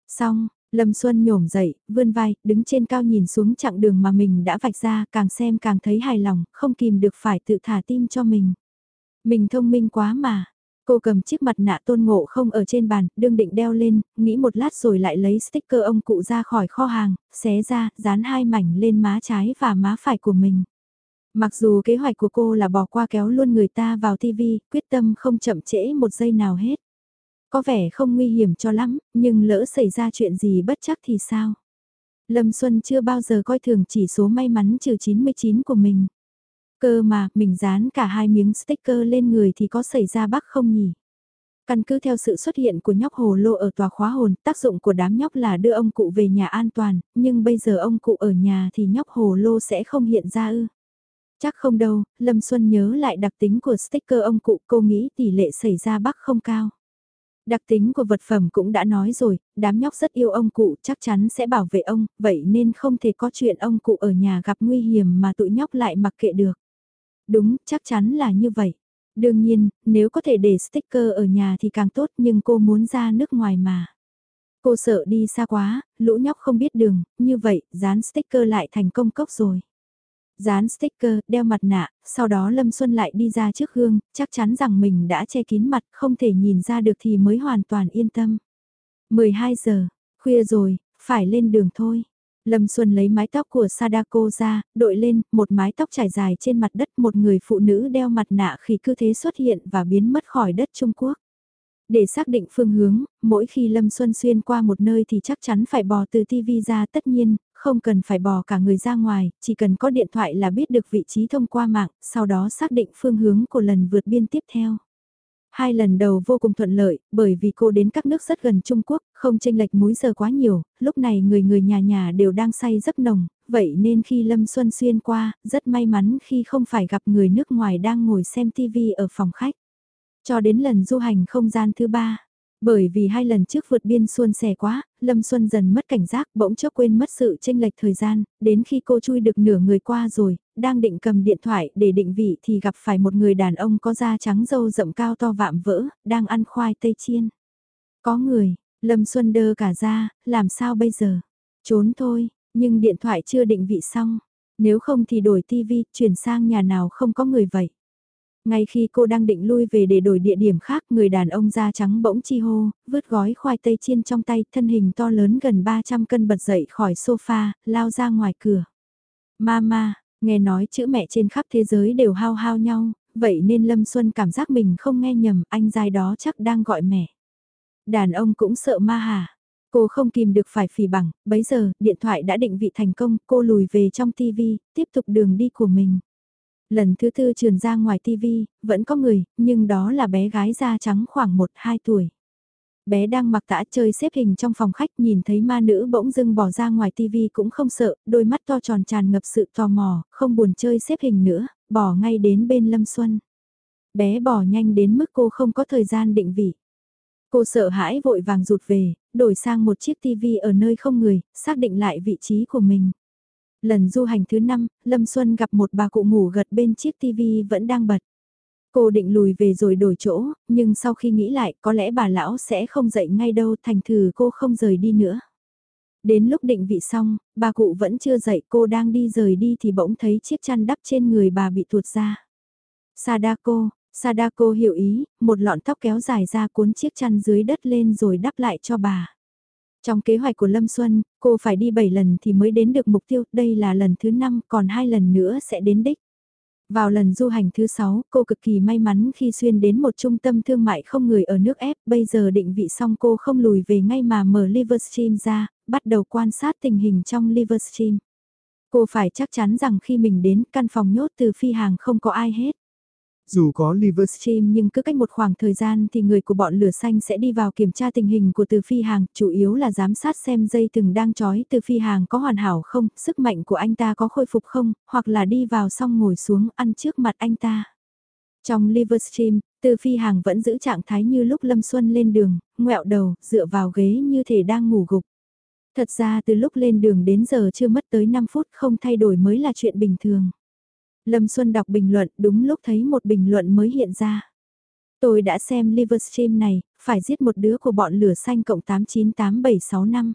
Xong, Lâm Xuân nhổm dậy, vươn vai, đứng trên cao nhìn xuống chặng đường mà mình đã vạch ra, càng xem càng thấy hài lòng, không kìm được phải tự thả tim cho mình. Mình thông minh quá mà. Cô cầm chiếc mặt nạ tôn ngộ không ở trên bàn, đương định đeo lên, nghĩ một lát rồi lại lấy sticker ông cụ ra khỏi kho hàng, xé ra, dán hai mảnh lên má trái và má phải của mình. Mặc dù kế hoạch của cô là bỏ qua kéo luôn người ta vào TV, quyết tâm không chậm trễ một giây nào hết. Có vẻ không nguy hiểm cho lắm, nhưng lỡ xảy ra chuyện gì bất chắc thì sao? Lâm Xuân chưa bao giờ coi thường chỉ số may mắn trừ 99 của mình. Cơ mà, mình dán cả hai miếng sticker lên người thì có xảy ra bắc không nhỉ? Căn cứ theo sự xuất hiện của nhóc hồ lô ở tòa khóa hồn, tác dụng của đám nhóc là đưa ông cụ về nhà an toàn, nhưng bây giờ ông cụ ở nhà thì nhóc hồ lô sẽ không hiện ra ư. Chắc không đâu, Lâm Xuân nhớ lại đặc tính của sticker ông cụ cô nghĩ tỷ lệ xảy ra bắc không cao. Đặc tính của vật phẩm cũng đã nói rồi, đám nhóc rất yêu ông cụ chắc chắn sẽ bảo vệ ông, vậy nên không thể có chuyện ông cụ ở nhà gặp nguy hiểm mà tụi nhóc lại mặc kệ được. Đúng, chắc chắn là như vậy. Đương nhiên, nếu có thể để sticker ở nhà thì càng tốt nhưng cô muốn ra nước ngoài mà. Cô sợ đi xa quá, lũ nhóc không biết đường, như vậy, dán sticker lại thành công cốc rồi. Dán sticker, đeo mặt nạ, sau đó Lâm Xuân lại đi ra trước gương, chắc chắn rằng mình đã che kín mặt, không thể nhìn ra được thì mới hoàn toàn yên tâm. 12 giờ, khuya rồi, phải lên đường thôi. Lâm Xuân lấy mái tóc của Sadako ra, đội lên, một mái tóc trải dài trên mặt đất một người phụ nữ đeo mặt nạ khi cứ thế xuất hiện và biến mất khỏi đất Trung Quốc. Để xác định phương hướng, mỗi khi Lâm Xuân xuyên qua một nơi thì chắc chắn phải bò từ TV ra tất nhiên, không cần phải bỏ cả người ra ngoài, chỉ cần có điện thoại là biết được vị trí thông qua mạng, sau đó xác định phương hướng của lần vượt biên tiếp theo. Hai lần đầu vô cùng thuận lợi, bởi vì cô đến các nước rất gần Trung Quốc, không chênh lệch múi giờ quá nhiều, lúc này người người nhà nhà đều đang say giấc nồng, vậy nên khi Lâm Xuân xuyên qua, rất may mắn khi không phải gặp người nước ngoài đang ngồi xem TV ở phòng khách. Cho đến lần du hành không gian thứ ba, bởi vì hai lần trước vượt biên xuân xẻ quá, Lâm Xuân dần mất cảnh giác bỗng chốc quên mất sự tranh lệch thời gian, đến khi cô chui được nửa người qua rồi, đang định cầm điện thoại để định vị thì gặp phải một người đàn ông có da trắng dâu rậm cao to vạm vỡ, đang ăn khoai tây chiên. Có người, Lâm Xuân đơ cả ra, làm sao bây giờ? Trốn thôi, nhưng điện thoại chưa định vị xong. Nếu không thì đổi tivi, chuyển sang nhà nào không có người vậy. Ngay khi cô đang định lui về để đổi địa điểm khác, người đàn ông da trắng bỗng chi hô, vứt gói khoai tây chiên trong tay, thân hình to lớn gần 300 cân bật dậy khỏi sofa, lao ra ngoài cửa. Mama, nghe nói chữ mẹ trên khắp thế giới đều hao hao nhau, vậy nên Lâm Xuân cảm giác mình không nghe nhầm, anh dai đó chắc đang gọi mẹ. Đàn ông cũng sợ ma hà. Cô không kìm được phải phì bằng, bấy giờ, điện thoại đã định vị thành công, cô lùi về trong tivi, tiếp tục đường đi của mình. Lần thứ tư truyền ra ngoài tivi, vẫn có người, nhưng đó là bé gái da trắng khoảng 1-2 tuổi. Bé đang mặc tã chơi xếp hình trong phòng khách nhìn thấy ma nữ bỗng dưng bỏ ra ngoài tivi cũng không sợ, đôi mắt to tròn tràn ngập sự tò mò, không buồn chơi xếp hình nữa, bỏ ngay đến bên Lâm Xuân. Bé bỏ nhanh đến mức cô không có thời gian định vị. Cô sợ hãi vội vàng rụt về, đổi sang một chiếc tivi ở nơi không người, xác định lại vị trí của mình. Lần du hành thứ năm, Lâm Xuân gặp một bà cụ ngủ gật bên chiếc tivi vẫn đang bật. Cô định lùi về rồi đổi chỗ, nhưng sau khi nghĩ lại có lẽ bà lão sẽ không dậy ngay đâu thành thử cô không rời đi nữa. Đến lúc định vị xong, bà cụ vẫn chưa dậy cô đang đi rời đi thì bỗng thấy chiếc chăn đắp trên người bà bị tuột ra. Sadako, Sadako hiểu ý, một lọn tóc kéo dài ra cuốn chiếc chăn dưới đất lên rồi đắp lại cho bà. Trong kế hoạch của Lâm Xuân, cô phải đi 7 lần thì mới đến được mục tiêu, đây là lần thứ 5, còn hai lần nữa sẽ đến đích. Vào lần du hành thứ 6, cô cực kỳ may mắn khi xuyên đến một trung tâm thương mại không người ở nước ép, bây giờ định vị xong cô không lùi về ngay mà mở Livestream ra, bắt đầu quan sát tình hình trong Livestream. Cô phải chắc chắn rằng khi mình đến căn phòng nhốt từ phi hàng không có ai hết. Dù có Livestream nhưng cứ cách một khoảng thời gian thì người của bọn lửa xanh sẽ đi vào kiểm tra tình hình của từ phi hàng, chủ yếu là giám sát xem dây từng đang trói từ phi hàng có hoàn hảo không, sức mạnh của anh ta có khôi phục không, hoặc là đi vào xong ngồi xuống ăn trước mặt anh ta. Trong Livestream, từ phi hàng vẫn giữ trạng thái như lúc Lâm Xuân lên đường, ngẹo đầu, dựa vào ghế như thể đang ngủ gục. Thật ra từ lúc lên đường đến giờ chưa mất tới 5 phút không thay đổi mới là chuyện bình thường. Lâm Xuân đọc bình luận đúng lúc thấy một bình luận mới hiện ra. Tôi đã xem Livestream này, phải giết một đứa của bọn lửa xanh cộng 898765 năm.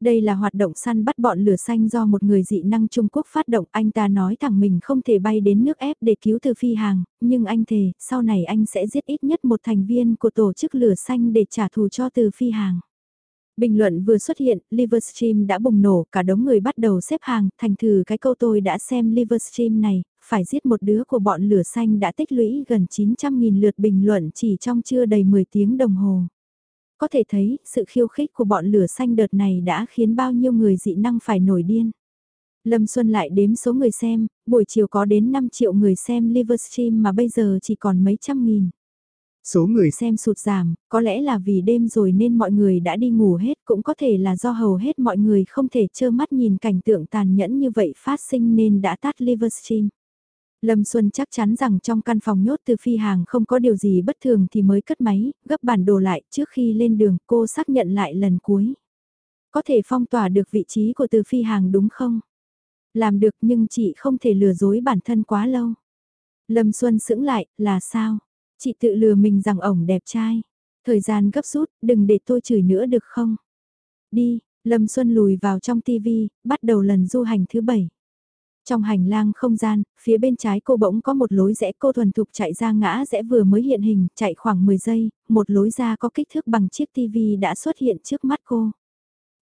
Đây là hoạt động săn bắt bọn lửa xanh do một người dị năng Trung Quốc phát động. Anh ta nói thẳng mình không thể bay đến nước ép để cứu từ phi hàng, nhưng anh thề, sau này anh sẽ giết ít nhất một thành viên của tổ chức lửa xanh để trả thù cho từ phi hàng. Bình luận vừa xuất hiện, Livestream đã bùng nổ, cả đống người bắt đầu xếp hàng, thành thử cái câu tôi đã xem Livestream này, phải giết một đứa của bọn lửa xanh đã tích lũy gần 900.000 lượt bình luận chỉ trong chưa đầy 10 tiếng đồng hồ. Có thể thấy, sự khiêu khích của bọn lửa xanh đợt này đã khiến bao nhiêu người dị năng phải nổi điên. Lâm Xuân lại đếm số người xem, buổi chiều có đến 5 triệu người xem Livestream mà bây giờ chỉ còn mấy trăm nghìn. Số người xem sụt giảm, có lẽ là vì đêm rồi nên mọi người đã đi ngủ hết, cũng có thể là do hầu hết mọi người không thể trơ mắt nhìn cảnh tượng tàn nhẫn như vậy phát sinh nên đã tắt Livestream. Lâm Xuân chắc chắn rằng trong căn phòng nhốt từ phi hàng không có điều gì bất thường thì mới cất máy, gấp bản đồ lại trước khi lên đường cô xác nhận lại lần cuối. Có thể phong tỏa được vị trí của từ phi hàng đúng không? Làm được nhưng chị không thể lừa dối bản thân quá lâu. Lâm Xuân sững lại, là sao? Chị tự lừa mình rằng ổng đẹp trai. Thời gian gấp rút, đừng để tôi chửi nữa được không? Đi, Lâm Xuân lùi vào trong tivi, bắt đầu lần du hành thứ bảy. Trong hành lang không gian, phía bên trái cô bỗng có một lối rẽ cô thuần thục chạy ra ngã rẽ vừa mới hiện hình, chạy khoảng 10 giây, một lối ra có kích thước bằng chiếc tivi đã xuất hiện trước mắt cô.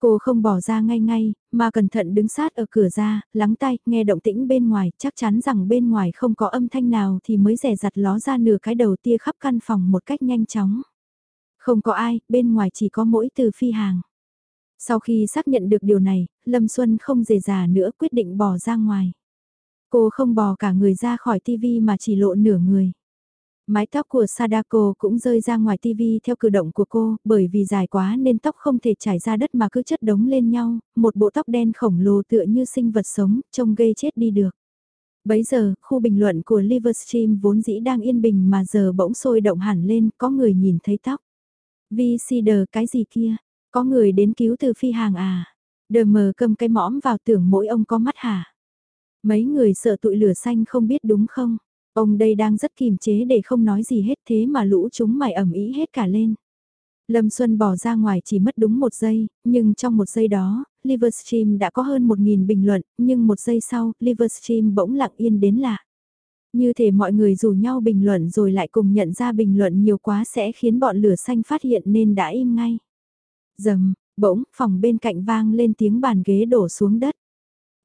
Cô không bỏ ra ngay ngay, mà cẩn thận đứng sát ở cửa ra, lắng tay, nghe động tĩnh bên ngoài, chắc chắn rằng bên ngoài không có âm thanh nào thì mới rẻ rặt ló ra nửa cái đầu tia khắp căn phòng một cách nhanh chóng. Không có ai, bên ngoài chỉ có mỗi từ phi hàng. Sau khi xác nhận được điều này, Lâm Xuân không dề già nữa quyết định bỏ ra ngoài. Cô không bò cả người ra khỏi tivi mà chỉ lộ nửa người. Mái tóc của Sadako cũng rơi ra ngoài tivi theo cử động của cô, bởi vì dài quá nên tóc không thể trải ra đất mà cứ chất đống lên nhau, một bộ tóc đen khổng lồ tựa như sinh vật sống, trông ghê chết đi được. Bấy giờ, khu bình luận của Livestream vốn dĩ đang yên bình mà giờ bỗng sôi động hẳn lên, có người nhìn thấy tóc. VCD cái gì kia? Có người đến cứu từ phi hàng à? Đờ mờ cầm cái mõm vào tưởng mỗi ông có mắt hả? Mấy người sợ tụi lửa xanh không biết đúng không? Ông đây đang rất kìm chế để không nói gì hết thế mà lũ chúng mày ẩm ý hết cả lên. Lâm Xuân bỏ ra ngoài chỉ mất đúng một giây, nhưng trong một giây đó, Livestream đã có hơn một nghìn bình luận, nhưng một giây sau, Livestream bỗng lặng yên đến lạ. Như thể mọi người rủ nhau bình luận rồi lại cùng nhận ra bình luận nhiều quá sẽ khiến bọn lửa xanh phát hiện nên đã im ngay. Dầm, bỗng, phòng bên cạnh vang lên tiếng bàn ghế đổ xuống đất.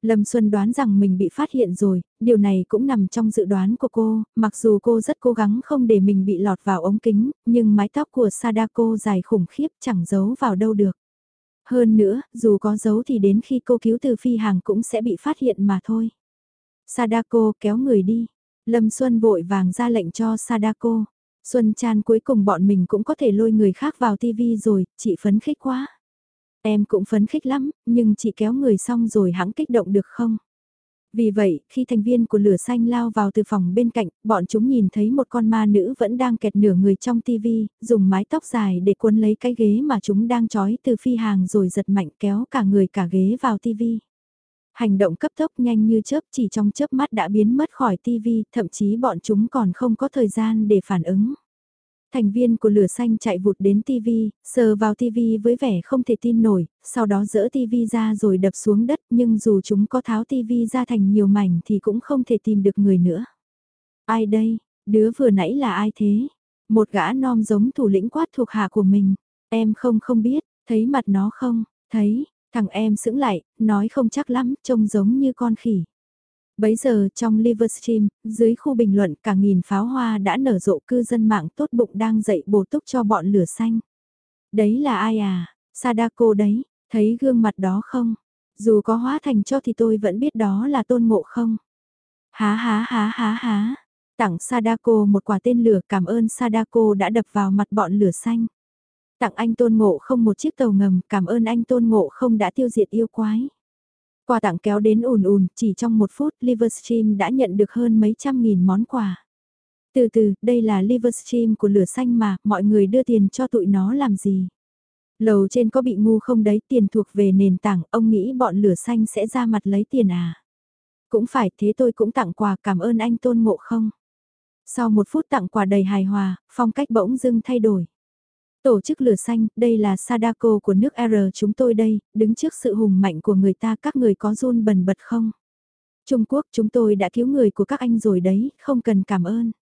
Lâm Xuân đoán rằng mình bị phát hiện rồi, điều này cũng nằm trong dự đoán của cô, mặc dù cô rất cố gắng không để mình bị lọt vào ống kính, nhưng mái tóc của Sadako dài khủng khiếp chẳng giấu vào đâu được. Hơn nữa, dù có giấu thì đến khi cô cứu từ phi hàng cũng sẽ bị phát hiện mà thôi. Sadako kéo người đi. Lâm Xuân vội vàng ra lệnh cho Sadako. Xuân Chan cuối cùng bọn mình cũng có thể lôi người khác vào TV rồi, chị phấn khích quá. Em cũng phấn khích lắm, nhưng chị kéo người xong rồi hãng kích động được không? Vì vậy, khi thành viên của lửa xanh lao vào từ phòng bên cạnh, bọn chúng nhìn thấy một con ma nữ vẫn đang kẹt nửa người trong tivi, dùng mái tóc dài để cuốn lấy cái ghế mà chúng đang trói từ phi hàng rồi giật mạnh kéo cả người cả ghế vào tivi. Hành động cấp tốc nhanh như chớp chỉ trong chớp mắt đã biến mất khỏi tivi, thậm chí bọn chúng còn không có thời gian để phản ứng. Thành viên của lửa xanh chạy vụt đến TV, sờ vào TV với vẻ không thể tin nổi, sau đó dỡ TV ra rồi đập xuống đất nhưng dù chúng có tháo TV ra thành nhiều mảnh thì cũng không thể tìm được người nữa. Ai đây? Đứa vừa nãy là ai thế? Một gã non giống thủ lĩnh quát thuộc hạ của mình. Em không không biết, thấy mặt nó không? Thấy, thằng em sững lại, nói không chắc lắm, trông giống như con khỉ. Bấy giờ trong Livestream, dưới khu bình luận cả nghìn pháo hoa đã nở rộ cư dân mạng tốt bụng đang dậy bổ túc cho bọn lửa xanh. Đấy là ai à? Sadako đấy, thấy gương mặt đó không? Dù có hóa thành cho thì tôi vẫn biết đó là tôn ngộ không. Há há há há há. Tặng Sadako một quả tên lửa cảm ơn Sadako đã đập vào mặt bọn lửa xanh. Tặng anh tôn ngộ không một chiếc tàu ngầm cảm ơn anh tôn ngộ không đã tiêu diệt yêu quái. Quà tặng kéo đến ùn ùn, chỉ trong một phút livestream đã nhận được hơn mấy trăm nghìn món quà. Từ từ, đây là livestream của lửa xanh mà, mọi người đưa tiền cho tụi nó làm gì? Lầu trên có bị ngu không đấy, tiền thuộc về nền tảng, ông nghĩ bọn lửa xanh sẽ ra mặt lấy tiền à? Cũng phải, thế tôi cũng tặng quà cảm ơn anh tôn ngộ không? Sau một phút tặng quà đầy hài hòa, phong cách bỗng dưng thay đổi. Tổ chức lửa xanh, đây là Sadako của nước R chúng tôi đây, đứng trước sự hùng mạnh của người ta các người có run bần bật không? Trung Quốc chúng tôi đã cứu người của các anh rồi đấy, không cần cảm ơn.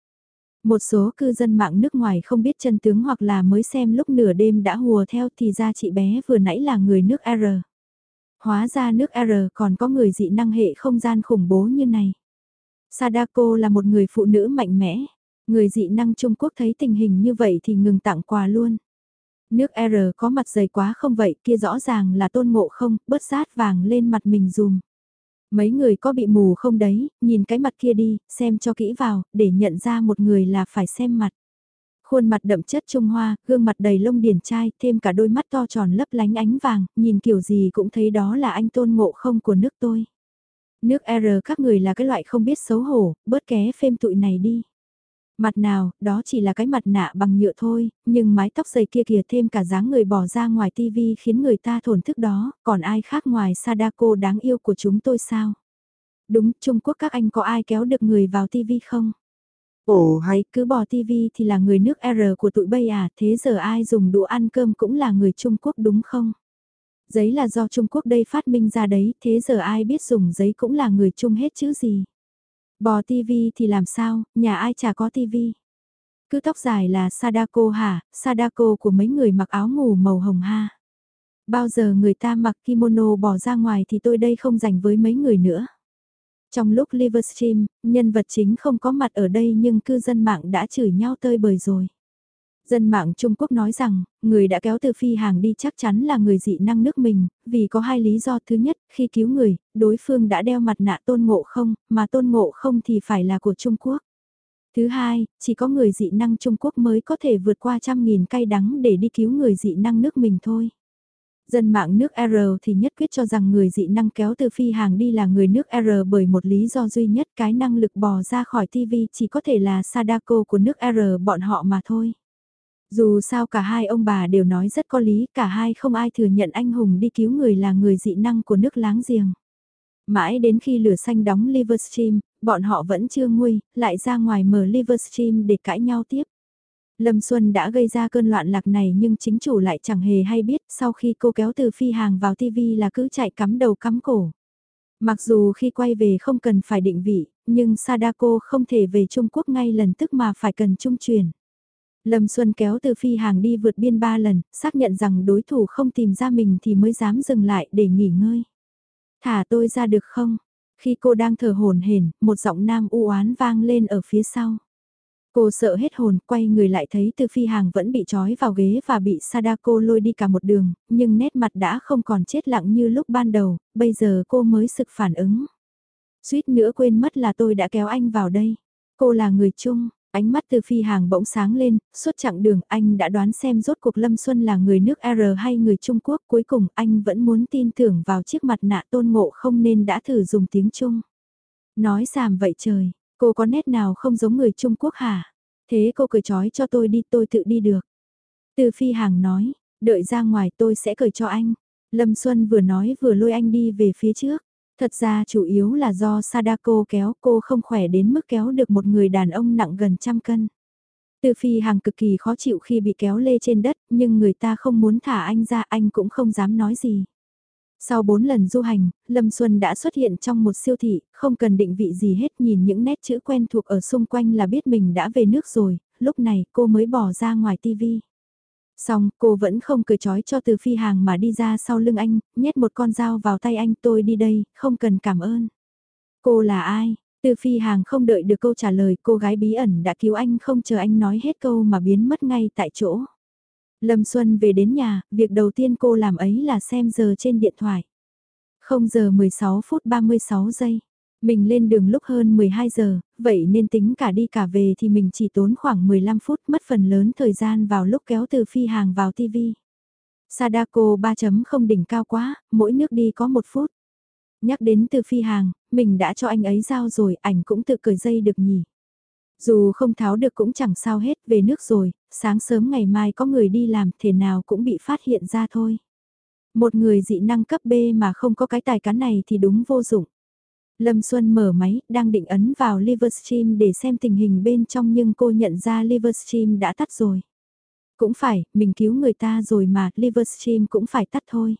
Một số cư dân mạng nước ngoài không biết chân tướng hoặc là mới xem lúc nửa đêm đã hùa theo thì ra chị bé vừa nãy là người nước R. Hóa ra nước R còn có người dị năng hệ không gian khủng bố như này. Sadako là một người phụ nữ mạnh mẽ. Người dị năng Trung Quốc thấy tình hình như vậy thì ngừng tặng quà luôn. Nước R có mặt dày quá không vậy kia rõ ràng là tôn ngộ không, bớt sát vàng lên mặt mình dùm. Mấy người có bị mù không đấy, nhìn cái mặt kia đi, xem cho kỹ vào, để nhận ra một người là phải xem mặt. Khuôn mặt đậm chất Trung Hoa, gương mặt đầy lông điển trai, thêm cả đôi mắt to tròn lấp lánh ánh vàng, nhìn kiểu gì cũng thấy đó là anh tôn ngộ không của nước tôi. Nước R các người là cái loại không biết xấu hổ, bớt ké phêm tụi này đi. Mặt nào, đó chỉ là cái mặt nạ bằng nhựa thôi, nhưng mái tóc dày kia kìa thêm cả dáng người bỏ ra ngoài tivi khiến người ta thổn thức đó, còn ai khác ngoài Sadako đáng yêu của chúng tôi sao? Đúng, Trung Quốc các anh có ai kéo được người vào tivi không? Ồ hay cứ bỏ tivi thì là người nước R của tụi bây à, thế giờ ai dùng đũa ăn cơm cũng là người Trung Quốc đúng không? Giấy là do Trung Quốc đây phát minh ra đấy, thế giờ ai biết dùng giấy cũng là người Trung hết chứ gì? Bò tivi thì làm sao, nhà ai chả có tivi. Cứ tóc dài là Sadako hả, Sadako của mấy người mặc áo ngủ màu hồng ha. Bao giờ người ta mặc kimono bỏ ra ngoài thì tôi đây không dành với mấy người nữa. Trong lúc Livestream, nhân vật chính không có mặt ở đây nhưng cư dân mạng đã chửi nhau tơi bời rồi. Dân mạng Trung Quốc nói rằng, người đã kéo từ phi hàng đi chắc chắn là người dị năng nước mình, vì có hai lý do. Thứ nhất, khi cứu người, đối phương đã đeo mặt nạ tôn ngộ không, mà tôn ngộ không thì phải là của Trung Quốc. Thứ hai, chỉ có người dị năng Trung Quốc mới có thể vượt qua trăm nghìn cay đắng để đi cứu người dị năng nước mình thôi. Dân mạng nước R thì nhất quyết cho rằng người dị năng kéo từ phi hàng đi là người nước R bởi một lý do duy nhất cái năng lực bò ra khỏi TV chỉ có thể là Sadako của nước R bọn họ mà thôi. Dù sao cả hai ông bà đều nói rất có lý, cả hai không ai thừa nhận anh hùng đi cứu người là người dị năng của nước láng giềng. Mãi đến khi lửa xanh đóng livestream bọn họ vẫn chưa nguôi, lại ra ngoài mở livestream để cãi nhau tiếp. Lâm Xuân đã gây ra cơn loạn lạc này nhưng chính chủ lại chẳng hề hay biết sau khi cô kéo từ phi hàng vào TV là cứ chạy cắm đầu cắm cổ. Mặc dù khi quay về không cần phải định vị, nhưng Sadako không thể về Trung Quốc ngay lần tức mà phải cần trung chuyển. Lâm Xuân kéo từ phi hàng đi vượt biên ba lần, xác nhận rằng đối thủ không tìm ra mình thì mới dám dừng lại để nghỉ ngơi. Thả tôi ra được không? Khi cô đang thở hồn hển, một giọng nam u oán vang lên ở phía sau. Cô sợ hết hồn, quay người lại thấy từ phi hàng vẫn bị trói vào ghế và bị Sadako lôi đi cả một đường, nhưng nét mặt đã không còn chết lặng như lúc ban đầu, bây giờ cô mới sực phản ứng. Suýt nữa quên mất là tôi đã kéo anh vào đây. Cô là người chung, Ánh mắt từ phi hàng bỗng sáng lên, suốt chặng đường anh đã đoán xem rốt cuộc Lâm Xuân là người nước R hay người Trung Quốc. Cuối cùng anh vẫn muốn tin tưởng vào chiếc mặt nạ tôn ngộ không nên đã thử dùng tiếng Trung. Nói xàm vậy trời, cô có nét nào không giống người Trung Quốc hả? Thế cô cười trói cho tôi đi tôi tự đi được. Từ phi hàng nói, đợi ra ngoài tôi sẽ cởi cho anh. Lâm Xuân vừa nói vừa lôi anh đi về phía trước. Thật ra chủ yếu là do Sadako kéo cô không khỏe đến mức kéo được một người đàn ông nặng gần trăm cân. Từ phi hàng cực kỳ khó chịu khi bị kéo lê trên đất, nhưng người ta không muốn thả anh ra anh cũng không dám nói gì. Sau 4 lần du hành, Lâm Xuân đã xuất hiện trong một siêu thị, không cần định vị gì hết nhìn những nét chữ quen thuộc ở xung quanh là biết mình đã về nước rồi, lúc này cô mới bỏ ra ngoài tivi. Xong, cô vẫn không cười chói cho từ phi hàng mà đi ra sau lưng anh, nhét một con dao vào tay anh tôi đi đây, không cần cảm ơn. Cô là ai? Từ phi hàng không đợi được câu trả lời cô gái bí ẩn đã cứu anh không chờ anh nói hết câu mà biến mất ngay tại chỗ. Lâm Xuân về đến nhà, việc đầu tiên cô làm ấy là xem giờ trên điện thoại. 0 giờ 16 phút 36 giây. Mình lên đường lúc hơn 12 giờ, vậy nên tính cả đi cả về thì mình chỉ tốn khoảng 15 phút mất phần lớn thời gian vào lúc kéo từ phi hàng vào TV. Sadako 3.0 đỉnh cao quá, mỗi nước đi có một phút. Nhắc đến từ phi hàng, mình đã cho anh ấy giao rồi, ảnh cũng tự cởi dây được nhỉ. Dù không tháo được cũng chẳng sao hết, về nước rồi, sáng sớm ngày mai có người đi làm, thế nào cũng bị phát hiện ra thôi. Một người dị năng cấp B mà không có cái tài cán này thì đúng vô dụng. Lâm Xuân mở máy, đang định ấn vào Livestream để xem tình hình bên trong nhưng cô nhận ra Livestream đã tắt rồi. Cũng phải, mình cứu người ta rồi mà, Livestream cũng phải tắt thôi.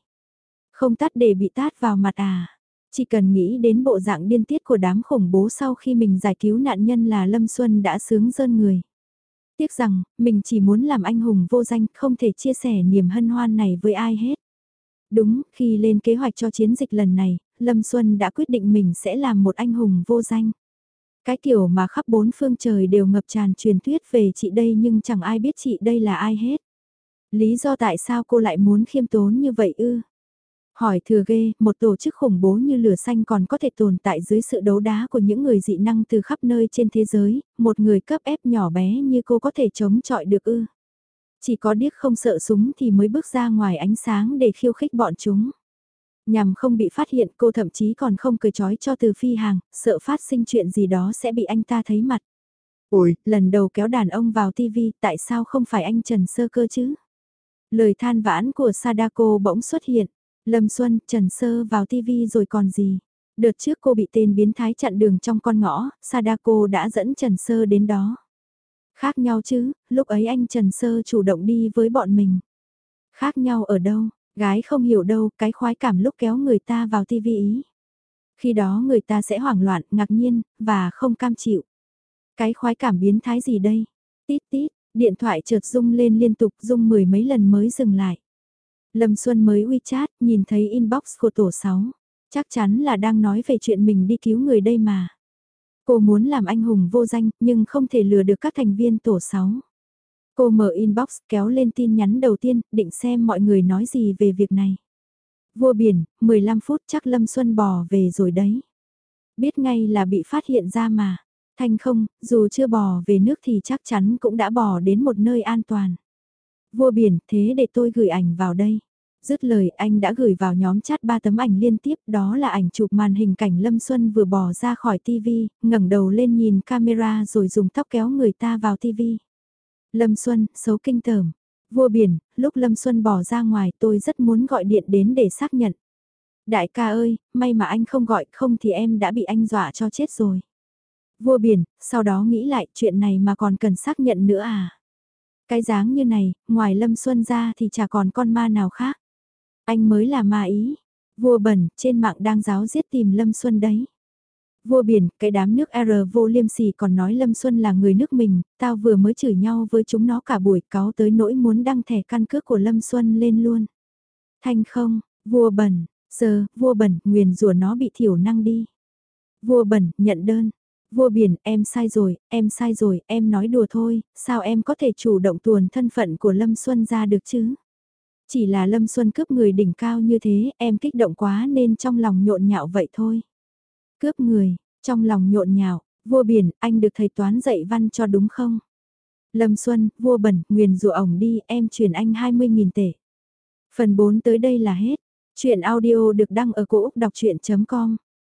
Không tắt để bị tát vào mặt à. Chỉ cần nghĩ đến bộ dạng điên tiết của đám khủng bố sau khi mình giải cứu nạn nhân là Lâm Xuân đã sướng rơn người. Tiếc rằng, mình chỉ muốn làm anh hùng vô danh, không thể chia sẻ niềm hân hoan này với ai hết. Đúng, khi lên kế hoạch cho chiến dịch lần này, Lâm Xuân đã quyết định mình sẽ làm một anh hùng vô danh. Cái kiểu mà khắp bốn phương trời đều ngập tràn truyền thuyết về chị đây nhưng chẳng ai biết chị đây là ai hết. Lý do tại sao cô lại muốn khiêm tốn như vậy ư? Hỏi thừa ghê, một tổ chức khủng bố như lửa xanh còn có thể tồn tại dưới sự đấu đá của những người dị năng từ khắp nơi trên thế giới, một người cấp ép nhỏ bé như cô có thể chống chọi được ư. Chỉ có điếc không sợ súng thì mới bước ra ngoài ánh sáng để khiêu khích bọn chúng. Nhằm không bị phát hiện cô thậm chí còn không cười chói cho từ phi hàng, sợ phát sinh chuyện gì đó sẽ bị anh ta thấy mặt. Ôi, lần đầu kéo đàn ông vào TV tại sao không phải anh Trần Sơ Cơ chứ? Lời than vãn của Sadako bỗng xuất hiện. Lâm Xuân, Trần Sơ vào TV rồi còn gì? Đợt trước cô bị tên biến thái chặn đường trong con ngõ, Sadako đã dẫn Trần Sơ đến đó. Khác nhau chứ, lúc ấy anh Trần Sơ chủ động đi với bọn mình. Khác nhau ở đâu, gái không hiểu đâu cái khoái cảm lúc kéo người ta vào TV ý. Khi đó người ta sẽ hoảng loạn, ngạc nhiên, và không cam chịu. Cái khoái cảm biến thái gì đây? Tít tít, điện thoại chợt rung lên liên tục rung mười mấy lần mới dừng lại. Lâm Xuân mới WeChat, nhìn thấy inbox của tổ 6. Chắc chắn là đang nói về chuyện mình đi cứu người đây mà. Cô muốn làm anh hùng vô danh, nhưng không thể lừa được các thành viên tổ 6. Cô mở inbox kéo lên tin nhắn đầu tiên, định xem mọi người nói gì về việc này. Vua biển, 15 phút chắc Lâm Xuân bò về rồi đấy. Biết ngay là bị phát hiện ra mà. Thanh không, dù chưa bò về nước thì chắc chắn cũng đã bò đến một nơi an toàn. Vua biển, thế để tôi gửi ảnh vào đây. Dứt lời anh đã gửi vào nhóm chat ba tấm ảnh liên tiếp đó là ảnh chụp màn hình cảnh Lâm Xuân vừa bò ra khỏi TV, ngẩng đầu lên nhìn camera rồi dùng tóc kéo người ta vào TV. Lâm Xuân, xấu kinh tởm. Vua biển, lúc Lâm Xuân bỏ ra ngoài tôi rất muốn gọi điện đến để xác nhận. Đại ca ơi, may mà anh không gọi không thì em đã bị anh dọa cho chết rồi. Vua biển, sau đó nghĩ lại chuyện này mà còn cần xác nhận nữa à? Cái dáng như này, ngoài Lâm Xuân ra thì chả còn con ma nào khác. Anh mới là ma ý. Vua bẩn, trên mạng đang giáo giết tìm Lâm Xuân đấy. Vua biển, cái đám nước R vô liêm sỉ còn nói Lâm Xuân là người nước mình, tao vừa mới chửi nhau với chúng nó cả buổi cáo tới nỗi muốn đăng thẻ căn cước của Lâm Xuân lên luôn. Thanh không, vua bẩn, sơ, vua bẩn, nguyền rủa nó bị thiểu năng đi. Vua bẩn, nhận đơn. Vua biển, em sai rồi, em sai rồi, em nói đùa thôi, sao em có thể chủ động tuồn thân phận của Lâm Xuân ra được chứ? Chỉ là Lâm Xuân cướp người đỉnh cao như thế, em kích động quá nên trong lòng nhộn nhạo vậy thôi. Cướp người, trong lòng nhộn nhạo, vua biển, anh được thầy toán dạy văn cho đúng không? Lâm Xuân, vua bẩn, nguyền rủa ổng đi, em chuyển anh 20.000 tệ. Phần 4 tới đây là hết. Chuyện audio được đăng ở cổ Úc đọc chuyện.com